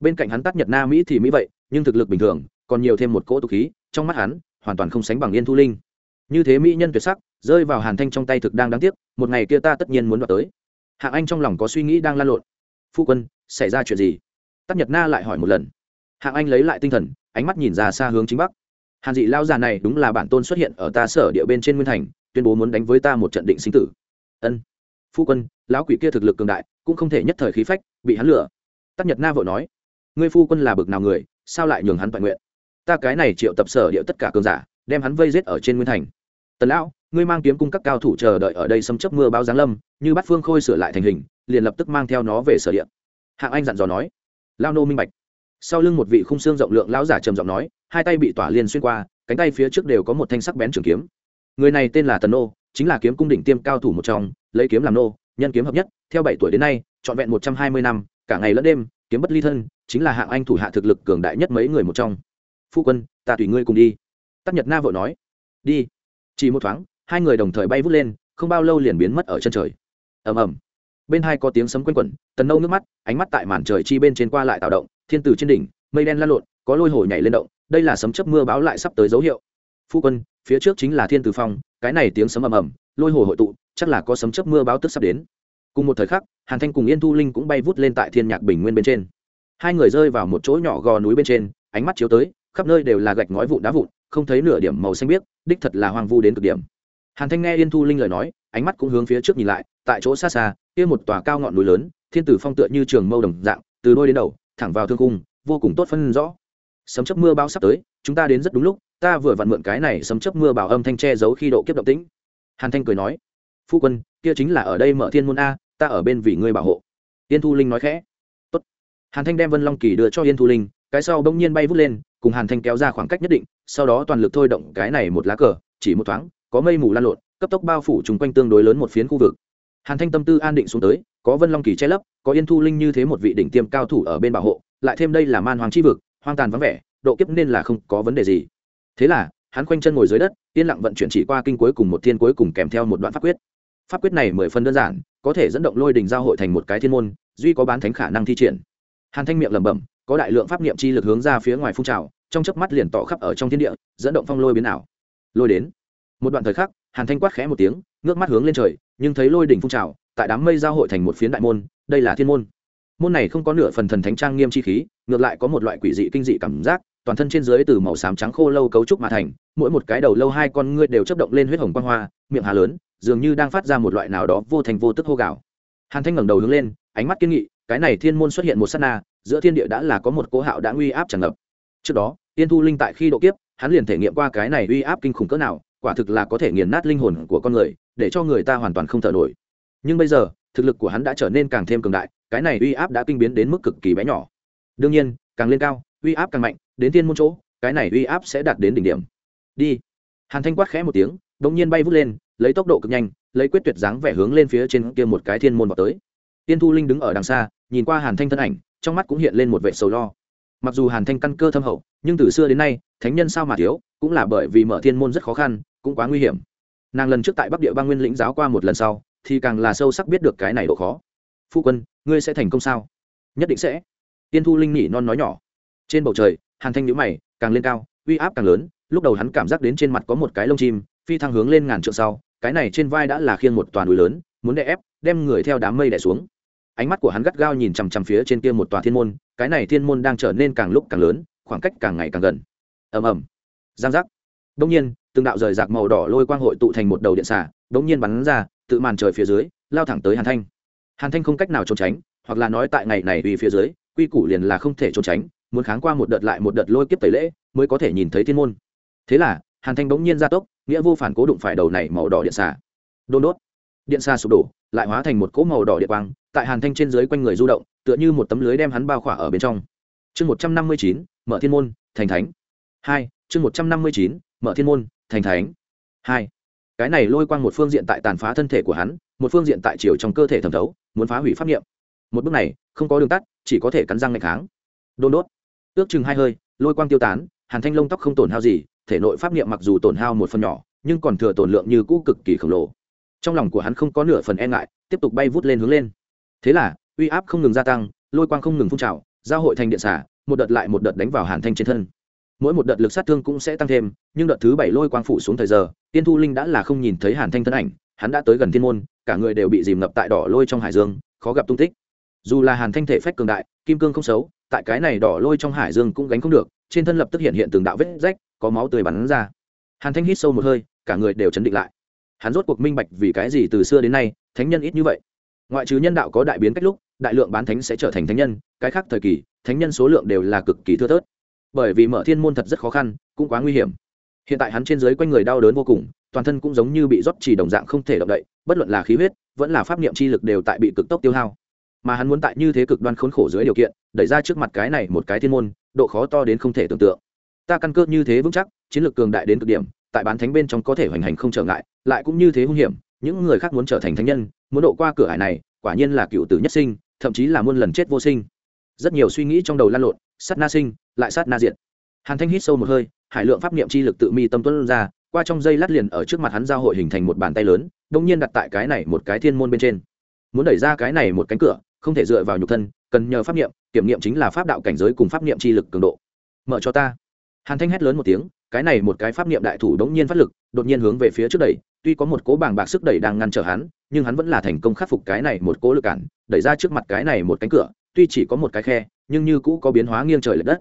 A: Bên cạnh hắn tắt nhật na mỹ thì mỹ vậy, nhưng thực lực bình thường, còn nhiều thêm một cỗ tục khí, trong mắt hắn, hoàn toàn không sánh bằng yên thu linh. Như thế mỹ nhân tuyệt sắc, rơi vào hàn thanh trong tay thực đang đáng tiếc, một ngày kia ta tất nhiên muốn đoạt tới. Hạng anh trong lòng có suy nghĩ đang lan lộn. Phu quân xảy ra chuyện gì? Tắc nhật na lại hỏi một lần. Hạng anh lấy lại tinh thần, ánh mắt nhìn ra xa hướng chính bắc. Hàn dị lao già này đúng là bản tôn xuất hiện ở ta sở địa bên trên nguyên thành, tuyên bố muốn đánh với ta một trận định sinh tử. Ân. Phu quân, lão quỷ kia thực lực cường đại, cũng không thể nhất thời khí phách, bị hắn lừa. Tắc nhật na vội nói, ngươi phu quân là bực nào người, sao lại nhường hắn toàn nguyện? Ta cái này triệu tập sở địa tất cả cường giả, đem hắn vây giết ở trên nguyên thành. Tần lão, ngươi mang kiếm cung các cao thủ chờ đợi ở đây xâm chấp mưa bao giáng lâm, như bắt phương khôi sửa lại thành hình, liền lập tức mang theo nó về sở địa hạng anh dặn dò nói. Lao nô minh bạch. Sau lưng một vị khung xương rộng lượng lão giả trầm giọng nói, hai tay bị tỏa liên xuyên qua, cánh tay phía trước đều có một thanh sắc bén trường kiếm. Người này tên là tần nô, chính là kiếm cung đỉnh tiêm cao thủ một trong, lấy kiếm làm nô, nhân kiếm hợp nhất, theo bảy tuổi đến nay, trọn vẹn một trăm hai mươi năm, cả ngày lẫn đêm, kiếm bất ly thân, chính là hạng anh thủ hạ thực lực cường đại nhất mấy người một trong. Phu quân, ta tùy ngươi cùng đi. Tắc nhật na vội nói. Đi. Chỉ một thoáng, hai người đồng thời bay vút lên, không bao lâu liền biến mất ở chân trời. Ầm ầm bên hai có tiếng sấm quanh quẩn, tần nâu nước mắt, ánh mắt tại màn trời chi bên trên qua lại tạo động, thiên tử trên đỉnh, mây đen lan lộn, có lôi hồ nhảy lên động, đây là sấm chấp mưa báo lại sắp tới dấu hiệu. Phu quân, phía trước chính là thiên tử phong, cái này tiếng sấm ầm ầm, lôi hồ hội tụ, chắc là có sấm chấp mưa báo tức sắp đến. Cùng một thời khắc, hàn thanh cùng yên thu linh cũng bay vút lên tại thiên nhạc bình nguyên bên trên. Hai người rơi vào một chỗ nhỏ gò núi bên trên, ánh mắt chiếu tới, khắp nơi đều là gạch ngói vụn đá vụn, không thấy nửa điểm màu xanh biếc, đích thật là hoang vu đến cực điểm. Hàn thanh nghe yên thu linh lời nói, ánh mắt cũng hướng phía trước nhìn lại tại chỗ xa xa, kia một tòa cao ngọn núi lớn, thiên tử phong tựa như trường mâu đồng dạng, từ đôi đến đầu, thẳng vào thương cung vô cùng tốt phân rõ. Sấm chấp mưa bao sắp tới, chúng ta đến rất đúng lúc, ta vừa vặn mượn cái này sấm chấp mưa bảo âm thanh che giấu khi độ kiếp động tĩnh. Hàn thanh cười nói, phu quân, kia chính là ở đây mở thiên môn a, ta ở bên vì ngươi bảo hộ. Yên thu linh nói khẽ, Tốt. hàn thanh đem vân long kỳ đưa cho yên thu linh, cái sau bỗng nhiên bay vút lên, cùng hàn thanh kéo ra khoảng cách nhất định, sau đó toàn lực thôi động cái này một lá cờ, chỉ một thoáng, có mây mù lan lộn, cấp tốc bao phủ chung quanh tương đối lớn một phiến khu vực hàn thanh tâm tư an định xuống tới, có vân long kỳ che lấp, có yên thu linh như thế một vị đỉnh tiêm cao thủ ở bên bảo hộ, lại thêm đây là man hoàng chi vực, hoang tàn vắng vẻ, độ kiếp nên là không có vấn đề gì. Thế là, hắn khoanh chân ngồi dưới đất, yên lặng vận chuyển chỉ qua kinh cuối cùng một thiên cuối cùng kèm theo một đoạn pháp quyết. Pháp quyết này mười phần đơn giản, có thể dẫn động lôi đình giao hội thành một cái thiên môn, duy có bán thánh khả năng thi triển. Hàn thanh miệng lẩm bẩm, có đại lượng pháp niệm chi lực hướng ra phía ngoài phun trào, trong chớp mắt liền tỏ khắp ở trong thiên địa, dẫn động phong lôi biến ảo. Lôi đến. Một đoạn thời khắc, hàn thanh quát khẽ một tiếng ngước mắt hướng lên trời, nhưng thấy lôi đỉnh phun trào, tại đám mây giao hội thành một phiến đại môn, đây là thiên môn. Môn này không có nửa phần thần thánh trang nghiêm chi khí, ngược lại có một loại quỷ dị kinh dị cảm giác, toàn thân trên dưới từ màu xám trắng khô lâu cấu trúc mà thành, mỗi một cái đầu lâu hai con ngươi đều chấp động lên huyết hồng quang hoa, miệng hà lớn, dường như đang phát ra một loại nào đó vô thành vô tức hô gạo hàn thanh ngẩng đầu hướng lên, ánh mắt kiên nghị, cái này thiên môn xuất hiện một sát na, giữa thiên địa đã là có một cố hạo đã uy áp tràn ngập. Trước đó tiên thu linh tại khi độ kiếp, hắn liền thể nghiệm qua cái này uy áp kinh khủng cỡ nào quả thực là có thể nghiền nát linh hồn của con người, để cho người ta hoàn toàn không thở nổi. Nhưng bây giờ, thực lực của hắn đã trở nên càng thêm cường đại, cái này uy áp đã kinh biến đến mức cực kỳ bé nhỏ. Đương nhiên, càng lên cao, uy áp càng mạnh, đến thiên môn chỗ, cái này uy áp sẽ đạt đến đỉnh điểm. Đi. Hàn thanh quát khẽ một tiếng đ ỗ n g nhiên bay vút lên, lấy tốc độ cực nhanh, lấy quyết tuyệt dáng vẻ hướng lên phía trên kia một cái thiên môn vào tới. Tiên thu linh đứng ở đằng xa, nhìn qua hàn thanh thân ảnh, trong mắt cũng hiện lên một vệ sầu lo. Mặc dù hàn thanh căn cơ thâm hậu, nhưng từ xưa đến nay, thánh nhân sao mà thiếu cũng là bởi vì mở thiên môn rất khó khăn, cũng quá nguy hiểm. Nàng lần trước tại bắc địa bang nguyên lĩnh giáo qua một lần sau, thì càng là sâu sắc biết được cái này độ khó. Phu quân, ngươi sẽ thành công sao? Nhất định sẽ. Tiên thu linh nhỉ non nói nhỏ. Trên bầu trời, hàn thanh nhữ mày, càng lên cao, uy áp càng lớn, lúc đầu hắn cảm giác đến trên mặt có một cái lông chim, phi thăng hướng lên ngàn trượng sau, cái này trên vai đã là khiên một toàn núi lớn, muốn đè ép, đem người theo đám mây đè xuống. Ánh mắt của hắn gắt gao nhìn chằm chằm phía trên kia một tòa thiên môn, cái này thiên môn đang trở nên càng lúc càng lớn, khoảng cách càng ngày càng gần. Ầm ầm giang giác. Đông nhiên, từng đạo rời rạc màu đỏ lôi quang hội tụ thành một đầu điện xả đông nhiên bắn ra, tự màn trời phía dưới, lao thẳng tới hàn thanh. Hàn thanh không cách nào trốn tránh, hoặc là nói tại ngày này vì phía dưới, quy củ liền là không thể trốn tránh, muốn kháng qua một đợt lại một đợt lôi kiếp tẩy lễ, mới có thể nhìn thấy thiên môn. Thế là, hàn thanh bỗng nhiên gia tốc, nghĩa vô phản cố đụng phải đầu này màu đỏ điện xà. Đôn đốt. Điện xà sụp đổ, lại hóa thành một cỗ màu đỏ điện quang, tại hàn thanh trên dưới quanh người du động, tựa như một tấm lưới đem hắn bao khỏa ở bên trong. Chương một trăm năm mươi chín, mở thiên môn, thành thánh. Hai chương một trăm năm mươi chín, mở thiên môn, thành thánh. Hai, cái này lôi quang một phương diện tại tàn phá thân thể của hắn, một phương diện tại chiều trong cơ thể thẩm thấu, muốn phá hủy pháp niệm. Một bước này, không có đường tắt, chỉ có thể cắn răng ngày kháng. Đôn đốt. Ước chừng hai hơi, lôi quang tiêu tán, hàn thanh lông tóc không tổn hao gì, thể nội pháp niệm mặc dù tổn hao một phần nhỏ, nhưng còn thừa tổn lượng như cũ cực kỳ khổng lồ. Trong lòng của hắn không có nửa phần e ngại, tiếp tục bay vút lên hướng lên. Thế là, uy áp không ngừng gia tăng, lôi quang không ngừng phun trào, giao hội thành điện xả một đợt lại một đợt đánh vào hàn thanh trên thân mỗi một đợt lực sát thương cũng sẽ tăng thêm, nhưng đợt thứ bảy lôi quang phủ xuống thời giờ, tiên thu linh đã là không nhìn thấy hàn thanh thân ảnh, hắn đã tới gần thiên môn, cả người đều bị dìm ngập tại đỏ lôi trong hải dương, khó gặp tung tích. Dù là hàn thanh thể phách cường đại, kim cương không xấu, tại cái này đỏ lôi trong hải dương cũng gánh không được, trên thân lập tức hiện hiện từng đạo vết rách, có máu tươi bắn ra. Hàn thanh hít sâu một hơi, cả người đều chấn định lại. Hắn rốt cuộc minh bạch vì cái gì từ xưa đến nay, thánh nhân ít như vậy. Ngoại trừ nhân đạo có đại biến cách lúc, đại lượng bán thánh sẽ trở thành thánh nhân, cái khác thời kỳ, thánh nhân số lượng đều là cực kỳ thưa thớt bởi vì mở thiên môn thật rất khó khăn, cũng quá nguy hiểm. Hiện tại hắn trên dưới quanh người đau đớn vô cùng, toàn thân cũng giống như bị rót chỉ đồng dạng không thể động đậy, bất luận là khí huyết, vẫn là pháp niệm chi lực đều tại bị cực tốc tiêu hao. Mà hắn muốn tại như thế cực đoan khốn khổ dưới điều kiện, đẩy ra trước mặt cái này một cái thiên môn, độ khó to đến không thể tưởng tượng. Ta căn cơ như thế vững chắc, chiến lược cường đại đến cực điểm, tại bán thánh bên trong có thể hoành hành không trở ngại, lại cũng như thế hung hiểm, những người khác muốn trở thành thánh nhân, muốn độ qua cửa hải này, quả nhiên là cựu tử nhất sinh, thậm chí là muôn lần chết vô sinh. Rất nhiều suy nghĩ trong đầu lan lộn sát na sinh, lại sát na diện hàn thanh hít sâu một hơi, hải lượng pháp niệm chi lực tự mi tâm tuân ra, qua trong dây lát liền ở trước mặt hắn giao hội hình thành một bàn tay lớn, đông nhiên đặt tại cái này một cái thiên môn bên trên. Muốn đẩy ra cái này một cánh cửa, không thể dựa vào nhục thân, cần nhờ pháp niệm, kiểm nghiệm chính là pháp đạo cảnh giới cùng pháp niệm chi lực cường độ. Mở cho ta. Hàn thanh hét lớn một tiếng, cái này một cái pháp niệm đại thủ đống nhiên phát lực, đột nhiên hướng về phía trước đẩy, tuy có một cố bảng bạc sức đẩy đang ngăn trở hắn, nhưng hắn vẫn là thành công khắc phục cái này một cố lực cản, đẩy ra trước mặt cái này một cánh cửa, tuy chỉ có một cái khe nhưng như cũ có biến hóa nghiêng trời lệch đất.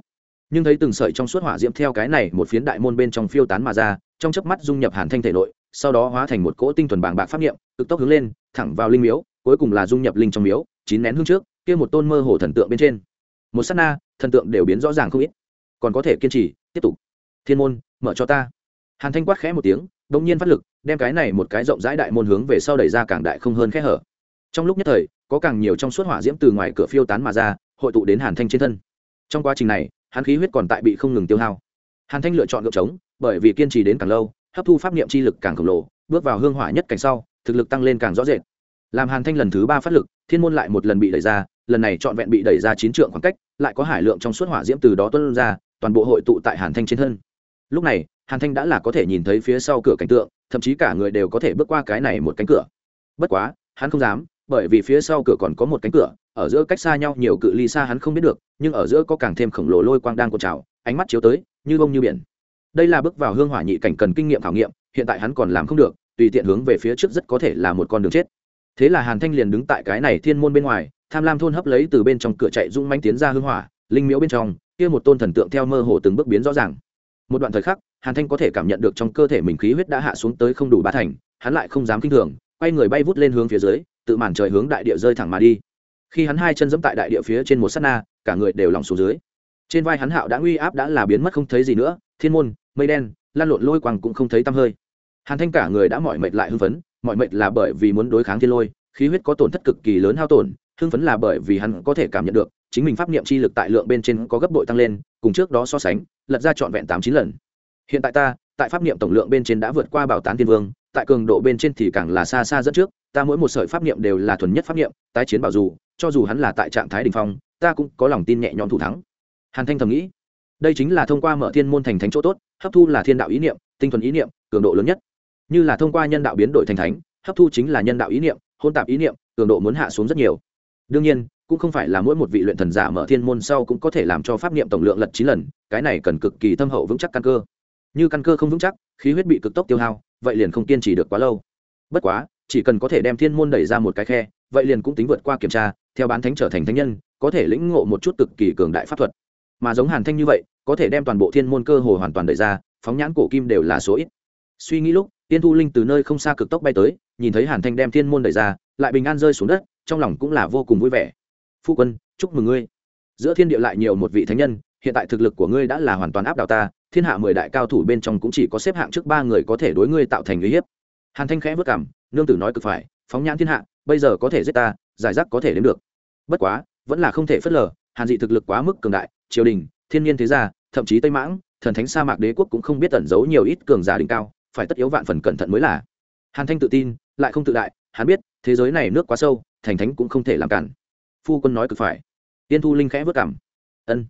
A: Nhưng thấy từng sợi trong suốt hỏa diễm theo cái này một phiến đại môn bên trong phiêu tán mà ra, trong chớp mắt dung nhập hàn thanh thể nội, sau đó hóa thành một cỗ tinh thuần bàng bạc pháp niệm, cực tốc hướng lên, thẳng vào linh miếu, cuối cùng là dung nhập linh trong miếu, chín nén hương trước, kia một tôn mơ hồ thần tượng bên trên. Một sát na, thần tượng đều biến rõ ràng không ít. Còn có thể kiên trì, tiếp tục. Thiên môn, mở cho ta. Hàn thanh quát khẽ một tiếng đ ỗ n g nhiên phát lực, đem cái này một cái rộng rãi đại môn hướng về sau đẩy ra càng đại không hơn khẽ hở. Trong lúc nhất thời, có càng nhiều trong suốt hỏa diễm từ ngoài cửa phiêu tán mà ra hội tụ đến hàn thanh trên thân. Trong quá trình này, hắn khí huyết còn tại bị không ngừng tiêu hao. Hàn thanh lựa chọn ngựa trống, bởi vì kiên trì đến càng lâu, hấp thu pháp niệm chi lực càng khổng lồ, bước vào hương hỏa nhất cảnh sau, thực lực tăng lên càng rõ rệt. Làm hàn thanh lần thứ ba phát lực, thiên môn lại một lần bị đẩy ra, lần này trọn vẹn bị đẩy ra chín trượng khoảng cách, lại có hải lượng trong suốt hỏa diễm từ đó tuân ra, toàn bộ hội tụ tại hàn thanh trên thân. Lúc này, hàn thanh đã là có thể nhìn thấy phía sau cửa cảnh tượng, thậm chí cả người đều có thể bước qua cái này một cánh cửa. Bất quá, hắn không dám bởi vì phía sau cửa còn có một cánh cửa, ở giữa cách xa nhau nhiều cự ly xa hắn không biết được, nhưng ở giữa có càng thêm khổng lồ lôi quang đang cột trào, ánh mắt chiếu tới, như bông như biển. Đây là bước vào hương hỏa nhị cảnh cần kinh nghiệm khảo nghiệm, hiện tại hắn còn làm không được, tùy tiện hướng về phía trước rất có thể là một con đường chết. Thế là hàn thanh liền đứng tại cái này thiên môn bên ngoài, tham lam thôn hấp lấy từ bên trong cửa chạy rung manh tiến ra hương hỏa, linh miễu bên trong, kia một tôn thần tượng theo mơ hồ từng bước biến rõ ràng. Một đoạn thời khắc, hàn thanh có thể cảm nhận được trong cơ thể mình khí huyết đã hạ xuống tới không đủ ba thành, hắn lại không dám kinh thường, quay người bay vút lên hướng phía dưới tự màn trời hướng đại địa rơi thẳng mà đi. Khi hắn hai chân dẫm tại đại địa phía trên một s á t na, cả người đều lỏng xuống dưới. Trên vai hắn hạo đã uy áp đã là biến mất không thấy gì nữa, thiên môn, mây đen, lan lộn lôi quàng cũng không thấy tăm hơi. Hàn thanh cả người đã mỏi mệt lại hưng phấn mọi mệt là bởi vì muốn đối kháng thiên lôi, khí huyết có tổn thất cực kỳ lớn hao tổn, hưng phấn là bởi vì hắn có thể cảm nhận được, chính mình pháp niệm chi lực tại lượng bên trên có gấp bội tăng lên, cùng trước đó so sánh, lật ra trọn vẹn tám chín lần. Hiện tại ta, tại pháp niệm tổng lượng bên trên đã vượt qua bảo tán thiên vương, tại cường độ bên trên thì càng là xa xa dẫn trước ta mỗi một sợi pháp niệm đều là thuần nhất pháp niệm, tái chiến bảo dù, cho dù hắn là tại trạng thái đ ỉ n h phong, ta cũng có lòng tin nhẹ nhõm thủ thắng. Hàn thanh thầm nghĩ, đây chính là thông qua mở thiên môn thành thánh chỗ tốt, hấp thu là thiên đạo ý niệm, tinh thuần ý niệm, cường độ lớn nhất. Như là thông qua nhân đạo biến đổi thành thánh, hấp thu chính là nhân đạo ý niệm, hôn tạp ý niệm, cường độ muốn hạ xuống rất nhiều. Đương nhiên, cũng không phải là mỗi một vị luyện thần giả mở thiên môn sau cũng có thể làm cho pháp niệm tổng lượng lật chín lần, cái này cần cực kỳ thâm hậu vững chắc căn cơ. Như căn cơ không vững chắc, khí huyết bị cực tốc tiêu hao, vậy liền không kiên trì được quá lâu. Bất quá chỉ cần có thể đem thiên môn đẩy ra một cái khe, vậy liền cũng tính vượt qua kiểm tra, theo bán thánh trở thành thánh nhân, có thể lĩnh ngộ một chút cực kỳ cường đại pháp thuật. Mà giống hàn thanh như vậy, có thể đem toàn bộ thiên môn cơ hồ hoàn toàn đẩy ra, phóng nhãn cổ kim đều là số ít. Suy nghĩ lúc, tiên thu linh từ nơi không xa cực tốc bay tới, nhìn thấy hàn thanh đem thiên môn đẩy ra, lại bình an rơi xuống đất, trong lòng cũng là vô cùng vui vẻ. Phu quân, chúc mừng ngươi. Giữa thiên địa lại nhiều một vị thánh nhân, hiện tại thực lực của ngươi đã là hoàn toàn áp đảo ta, thiên hạ mười đại cao thủ bên trong cũng chỉ có xếp hạng trước ba người có thể đối ngươi tạo thành uy hiếp. Hàn thanh khẽ vất cảm nương tử nói cực phải, phóng nhãn thiên hạ, bây giờ có thể giết ta, giải rác có thể đến được. Bất quá, vẫn là không thể phớt lờ, hàn dị thực lực quá mức cường đại, triều đình, thiên nhiên thế gia, thậm chí tây mãng, thần thánh sa mạc đế quốc cũng không biết tẩn giấu nhiều ít cường giả đỉnh cao, phải tất yếu vạn phần cẩn thận mới là. Hàn thanh tự tin, lại không tự đại, hắn biết, thế giới này nước quá sâu, thành thánh cũng không thể làm cản. Phu quân nói cực phải. Tiên thu linh khẽ vất cảm. Ân,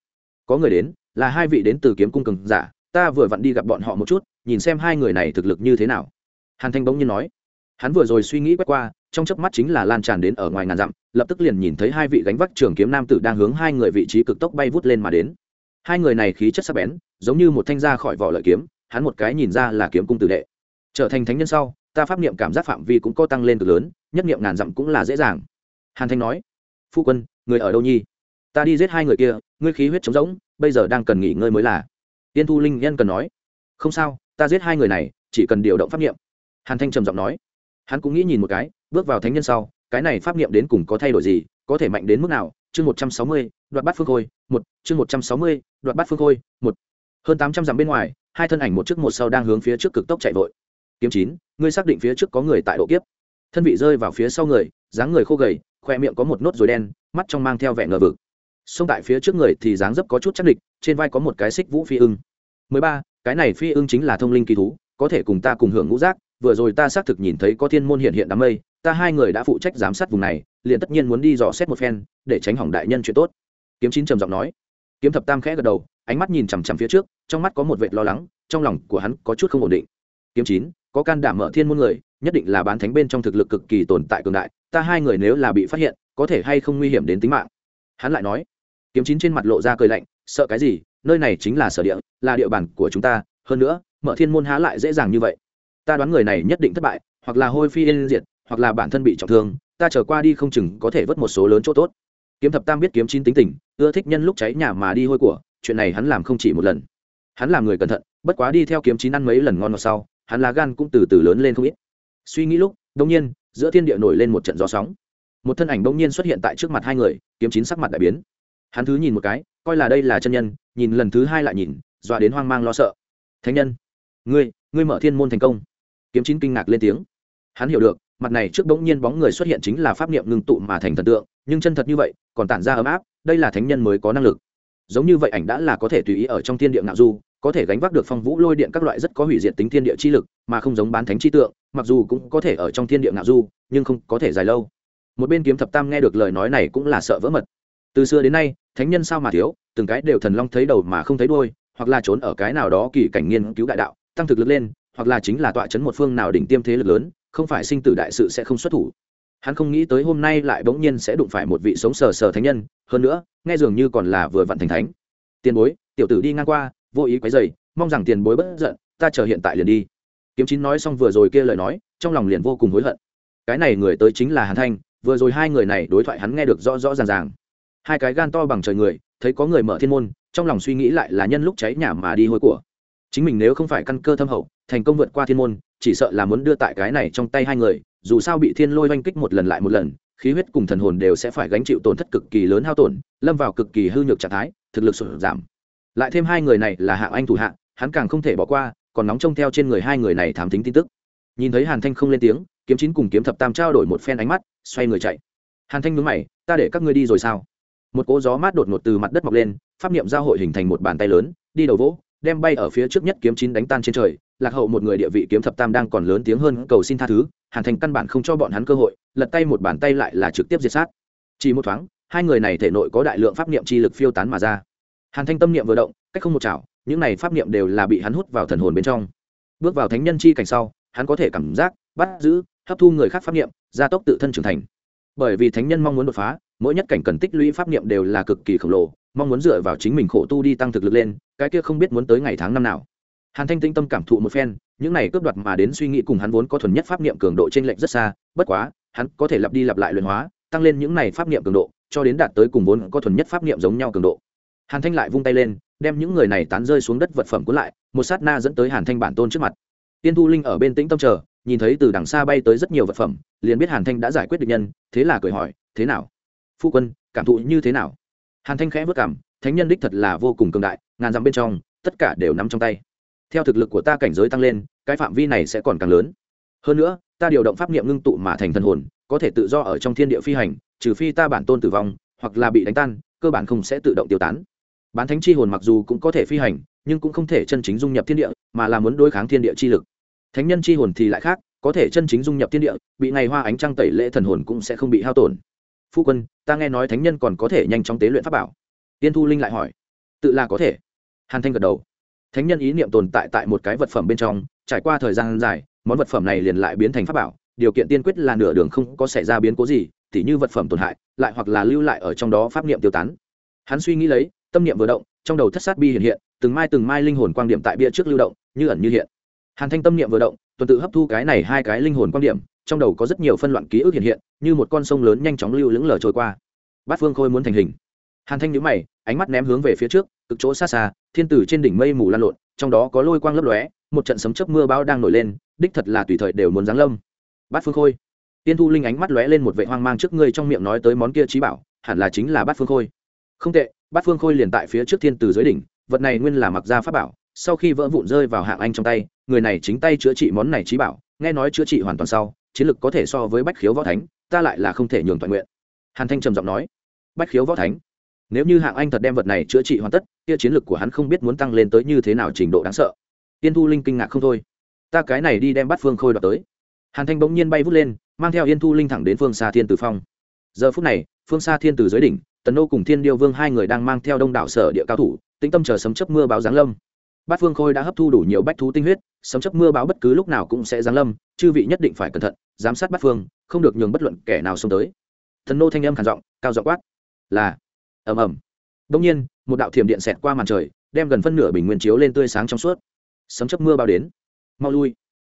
A: có người đến, là hai vị đến từ kiếm cung cường giả, ta vừa vặn đi gặp bọn họ một chút, nhìn xem hai người này thực lực như thế nào. Hàn thanh bỗng nhiên nói hắn vừa rồi suy nghĩ quét qua, trong chớp mắt chính là lan tràn đến ở ngoài ngàn dặm, lập tức liền nhìn thấy hai vị gánh vác trường kiếm nam tử đang hướng hai người vị trí cực tốc bay vút lên mà đến. Hai người này khí chất sắc bén, giống như một thanh ra khỏi vỏ lợi kiếm, hắn một cái nhìn ra là kiếm cung tử đệ. Trở thành thánh nhân sau, ta pháp niệm cảm giác phạm vi cũng có tăng lên cực lớn, nhất niệm ngàn dặm cũng là dễ dàng. Hàn thanh nói, phu quân, người ở đâu nhi? Ta đi giết hai người kia, ngươi khí huyết trống rỗng, bây giờ đang cần nghỉ ngơi mới là. Tiên thu linh nhân cần nói, không sao, ta giết hai người này, chỉ cần điều động pháp niệm. Hàn thanh trầm giọng nói hắn cũng nghĩ nhìn một cái, bước vào thánh nhân sau, cái này pháp niệm đến cùng có thay đổi gì, có thể mạnh đến mức nào? Chương một trăm sáu mươi, đoạt bát phương khôi, một, chương một trăm sáu mươi, đoạt bát phương khôi, một. Hơn tám trăm dặm bên ngoài, hai thân ảnh một trước một sau đang hướng phía trước cực tốc chạy vội. Kiếm chín, ngươi xác định phía trước có người tại độ kiếp. Thân vị rơi vào phía sau người, dáng người khô gầy, khoe miệng có một nốt ruồi đen, mắt trong mang theo vẻ ngờ vực. Xông tại phía trước người thì dáng dấp có chút chắc địch, trên vai có một cái xích vũ phi ưng. Mười ba, cái này phi ưng chính là thông linh kỳ thú, có thể cùng ta cùng hưởng ngũ giác vừa rồi ta xác thực nhìn thấy có thiên môn hiện hiện đám mây, ta hai người đã phụ trách giám sát vùng này, liền tất nhiên muốn đi dò xét một phen, để tránh hỏng đại nhân chuyện tốt. Kiếm chín trầm giọng nói. Kiếm thập tam khẽ gật đầu, ánh mắt nhìn chằm chằm phía trước, trong mắt có một vệt lo lắng, trong lòng của hắn có chút không ổn định. Kiếm chín, có can đảm mở thiên môn người, nhất định là bán thánh bên trong thực lực cực kỳ tồn tại cường đại, ta hai người nếu là bị phát hiện, có thể hay không nguy hiểm đến tính mạng? Hắn lại nói. Kiếm chín trên mặt lộ ra cười lạnh, sợ cái gì? Nơi này chính là sở địa, là địa bàn của chúng ta, hơn nữa, mở thiên môn há lại dễ dàng như vậy ta đoán người này nhất định thất bại, hoặc là hôi phi yên diệt, hoặc là bản thân bị trọng thương, ta trở qua đi không chừng có thể vớt một số lớn chỗ tốt. Kiếm thập tam biết kiếm chín tính tình, ưa thích nhân lúc cháy nhà mà đi hôi của, chuyện này hắn làm không chỉ một lần. Hắn làm người cẩn thận, bất quá đi theo kiếm chín ăn mấy lần ngon ngọt sau, hắn lá gan cũng từ từ lớn lên không ít. Suy nghĩ lúc đông nhiên, giữa thiên địa nổi lên một trận gió sóng. Một thân ảnh đông nhiên xuất hiện tại trước mặt hai người, kiếm chín sắc mặt đại biến. Hắn thứ nhìn một cái, coi là đây là chân nhân, nhìn lần thứ hai lại nhìn, dọa đến hoang mang lo sợ. Thánh nhân, ngươi ngươi mở thiên môn thành công kiếm chín kinh ngạc lên tiếng. Hắn hiểu được, mặt này trước bỗng nhiên bóng người xuất hiện chính là pháp niệm ngưng tụ mà thành thần tượng, nhưng chân thật như vậy, còn tản ra ấm áp, đây là thánh nhân mới có năng lực. Giống như vậy ảnh đã là có thể tùy ý ở trong thiên địa ngạo du, có thể gánh vác được phong vũ lôi điện các loại rất có hủy diệt tính thiên địa chi lực, mà không giống bán thánh chi tượng, mặc dù cũng có thể ở trong thiên địa ngạo du, nhưng không có thể dài lâu. Một bên kiếm thập tam nghe được lời nói này cũng là sợ vỡ mật. Từ xưa đến nay, thánh nhân sao mà thiếu, từng cái đều thần long thấy đầu mà không thấy đôi hoặc là trốn ở cái nào đó kỳ cảnh nghiên cứu đại đạo, tăng thực lực lên hoặc là chính là tọa chấn một phương nào đỉnh tiêm thế lực lớn, không phải sinh tử đại sự sẽ không xuất thủ. Hắn không nghĩ tới hôm nay lại bỗng nhiên sẽ đụng phải một vị sống sờ sờ thánh nhân, hơn nữa, nghe dường như còn là vừa vặn thành thánh. Tiền bối, tiểu tử đi ngang qua, vô ý quấy dày mong rằng tiền bối bất giận, ta chờ hiện tại liền đi. Kiếm chín nói xong vừa rồi kia lời nói, trong lòng liền vô cùng hối hận. Cái này người tới chính là hàn thanh, vừa rồi hai người này đối thoại hắn nghe được rõ rõ ràng ràng. Hai cái gan to bằng trời người, thấy có người mở thiên môn, trong lòng suy nghĩ lại là nhân lúc cháy nhà mà đi hôi của. Chính mình nếu không phải căn cơ thâm hậu thành công vượt qua thiên môn, chỉ sợ là muốn đưa tại cái này trong tay hai người, dù sao bị thiên lôi oanh kích một lần lại một lần, khí huyết cùng thần hồn đều sẽ phải gánh chịu tổn thất cực kỳ lớn hao tổn, lâm vào cực kỳ hư nhược trạng thái, thực lực sụt giảm. Lại thêm hai người này là hạng anh thủ hạng hắn càng không thể bỏ qua, còn nóng trông theo trên người hai người này thám tính tin tức. Nhìn thấy hàn thanh không lên tiếng, kiếm chín cùng kiếm thập tam trao đổi một phen ánh mắt, xoay người chạy. Hàn thanh mướn mày, ta để các ngươi đi rồi sao? Một cỗ gió mát đột ngột từ mặt đất mọc lên, pháp niệm giao hội hình thành một bàn tay lớn, đi đầu vỗ đem bay ở phía trước nhất kiếm chín đánh tan trên trời, lạc hậu một người địa vị kiếm thập tam đang còn lớn tiếng hơn cầu xin tha thứ, hàn thành căn bản không cho bọn hắn cơ hội, lật tay một bàn tay lại là trực tiếp diệt sát. Chỉ một thoáng, hai người này thể nội có đại lượng pháp niệm chi lực phiêu tán mà ra. Hàn thanh tâm niệm vừa động, cách không một chảo, những này pháp niệm đều là bị hắn hút vào thần hồn bên trong. Bước vào thánh nhân chi cảnh sau, hắn có thể cảm giác, bắt giữ, hấp thu người khác pháp niệm, gia tốc tự thân trưởng thành. Bởi vì thánh nhân mong muốn đột phá, mỗi nhất cảnh cần tích lũy pháp niệm đều là cực kỳ khổng lồ mong muốn dựa vào chính mình khổ tu đi tăng thực lực lên, cái kia không biết muốn tới ngày tháng năm nào. Hàn thanh tinh tâm cảm thụ một phen, những này cướp đoạt mà đến suy nghĩ cùng hắn vốn có thuần nhất pháp niệm cường độ trên lệnh rất xa, bất quá, hắn có thể lặp đi lặp lại luyện hóa, tăng lên những này pháp niệm cường độ, cho đến đạt tới cùng vốn có thuần nhất pháp niệm giống nhau cường độ. Hàn thanh lại vung tay lên, đem những người này tán rơi xuống đất vật phẩm cuốn lại, một sát na dẫn tới hàn thanh bản tôn trước mặt. Tiên thu linh ở bên tĩnh tâm chờ, nhìn thấy từ đằng xa bay tới rất nhiều vật phẩm, liền biết hàn thanh đã giải quyết được nhân, thế là cười hỏi, thế nào? Phu quân, cảm thụ như thế nào? Hàn thanh khẽ vất cảm, thánh nhân đích thật là vô cùng cường đại, ngàn dặm bên trong, tất cả đều nắm trong tay. Theo thực lực của ta cảnh giới tăng lên, cái phạm vi này sẽ còn càng lớn. Hơn nữa, ta điều động pháp niệm ngưng tụ mà thành thần hồn, có thể tự do ở trong thiên địa phi hành, trừ phi ta bản tôn tử vong, hoặc là bị đánh tan, cơ bản không sẽ tự động tiêu tán. Bán thánh chi hồn mặc dù cũng có thể phi hành, nhưng cũng không thể chân chính dung nhập thiên địa, mà là muốn đối kháng thiên địa chi lực. Thánh nhân chi hồn thì lại khác, có thể chân chính dung nhập thiên địa, bị ngày hoa ánh trăng tẩy lễ thần hồn cũng sẽ không bị hao tổn phu quân, ta nghe nói thánh nhân còn có thể nhanh chóng tế luyện pháp bảo. Tiên thu linh lại hỏi. Tự là có thể. Hàn thanh gật đầu. Thánh nhân ý niệm tồn tại tại một cái vật phẩm bên trong, trải qua thời gian dài, món vật phẩm này liền lại biến thành pháp bảo. Điều kiện tiên quyết là nửa đường không có xảy ra biến cố gì, tỉ như vật phẩm tổn hại, lại hoặc là lưu lại ở trong đó pháp niệm tiêu tán. Hắn suy nghĩ lấy, tâm niệm vừa động, trong đầu thất sát bi hiện hiện, từng mai từng mai linh hồn quan điểm tại bia trước lưu động, như ẩn như hiện. Hàn thanh tâm niệm vừa động, tuần tự hấp thu cái này hai cái linh hồn quan điểm trong đầu có rất nhiều phân loạn ký ức hiện hiện, như một con sông lớn nhanh chóng lưu lững lờ trôi qua. Bát phương khôi muốn thành hình. Hàn thanh nhữ mày, ánh mắt ném hướng về phía trước, cực chỗ xa xa, thiên tử trên đỉnh mây mù lan lộn, trong đó có lôi quang lấp lóe, một trận sấm chớp mưa bão đang nổi lên, đích thật là tùy thời đều muốn giáng lâm. Bát phương khôi. Tiên thu linh ánh mắt lóe lên một vệ hoang mang trước ngươi trong miệng nói tới món kia trí bảo, hẳn là chính là bát phương khôi. Không tệ, bát phương khôi liền tại phía trước thiên tử dưới đỉnh, vật này nguyên là mặc gia pháp bảo, sau khi vỡ vụn rơi vào hạng anh trong tay, người này chính tay chữa trị món này trí bảo, nghe nói chữa trị hoàn toàn sau chiến lực có thể so với bách khiếu võ thánh, ta lại là không thể nhường toàn nguyện. Hàn thanh trầm giọng nói, bách khiếu võ thánh, nếu như hạng anh thật đem vật này chữa trị hoàn tất, kia chiến lực của hắn không biết muốn tăng lên tới như thế nào trình độ đáng sợ. Tiên thu linh kinh ngạc không thôi. Ta cái này đi đem bắt phương khôi đoạt tới. Hàn thanh bỗng nhiên bay vút lên, mang theo yên thu linh thẳng đến phương xa thiên tử phong. Giờ phút này, phương xa thiên tử dưới đỉnh, tần nô cùng thiên điêu vương hai người đang mang theo đông đảo sở địa cao thủ, tĩnh tâm chờ sấm chấp mưa báo giáng lâm bát phương khôi đã hấp thu đủ nhiều bách thú tinh huyết, sấm chấp mưa báo bất cứ lúc nào cũng sẽ giáng lâm, chư vị nhất định phải cẩn thận, giám sát bát phương, không được nhường bất luận kẻ nào xông tới. Thần nô thanh âm khản giọng, cao giọng quát, là, ầm ầm. Đông nhiên, một đạo thiểm điện xẹt qua màn trời, đem gần phân nửa bình nguyên chiếu lên tươi sáng trong suốt. Sấm chấp mưa bao đến. Mau lui.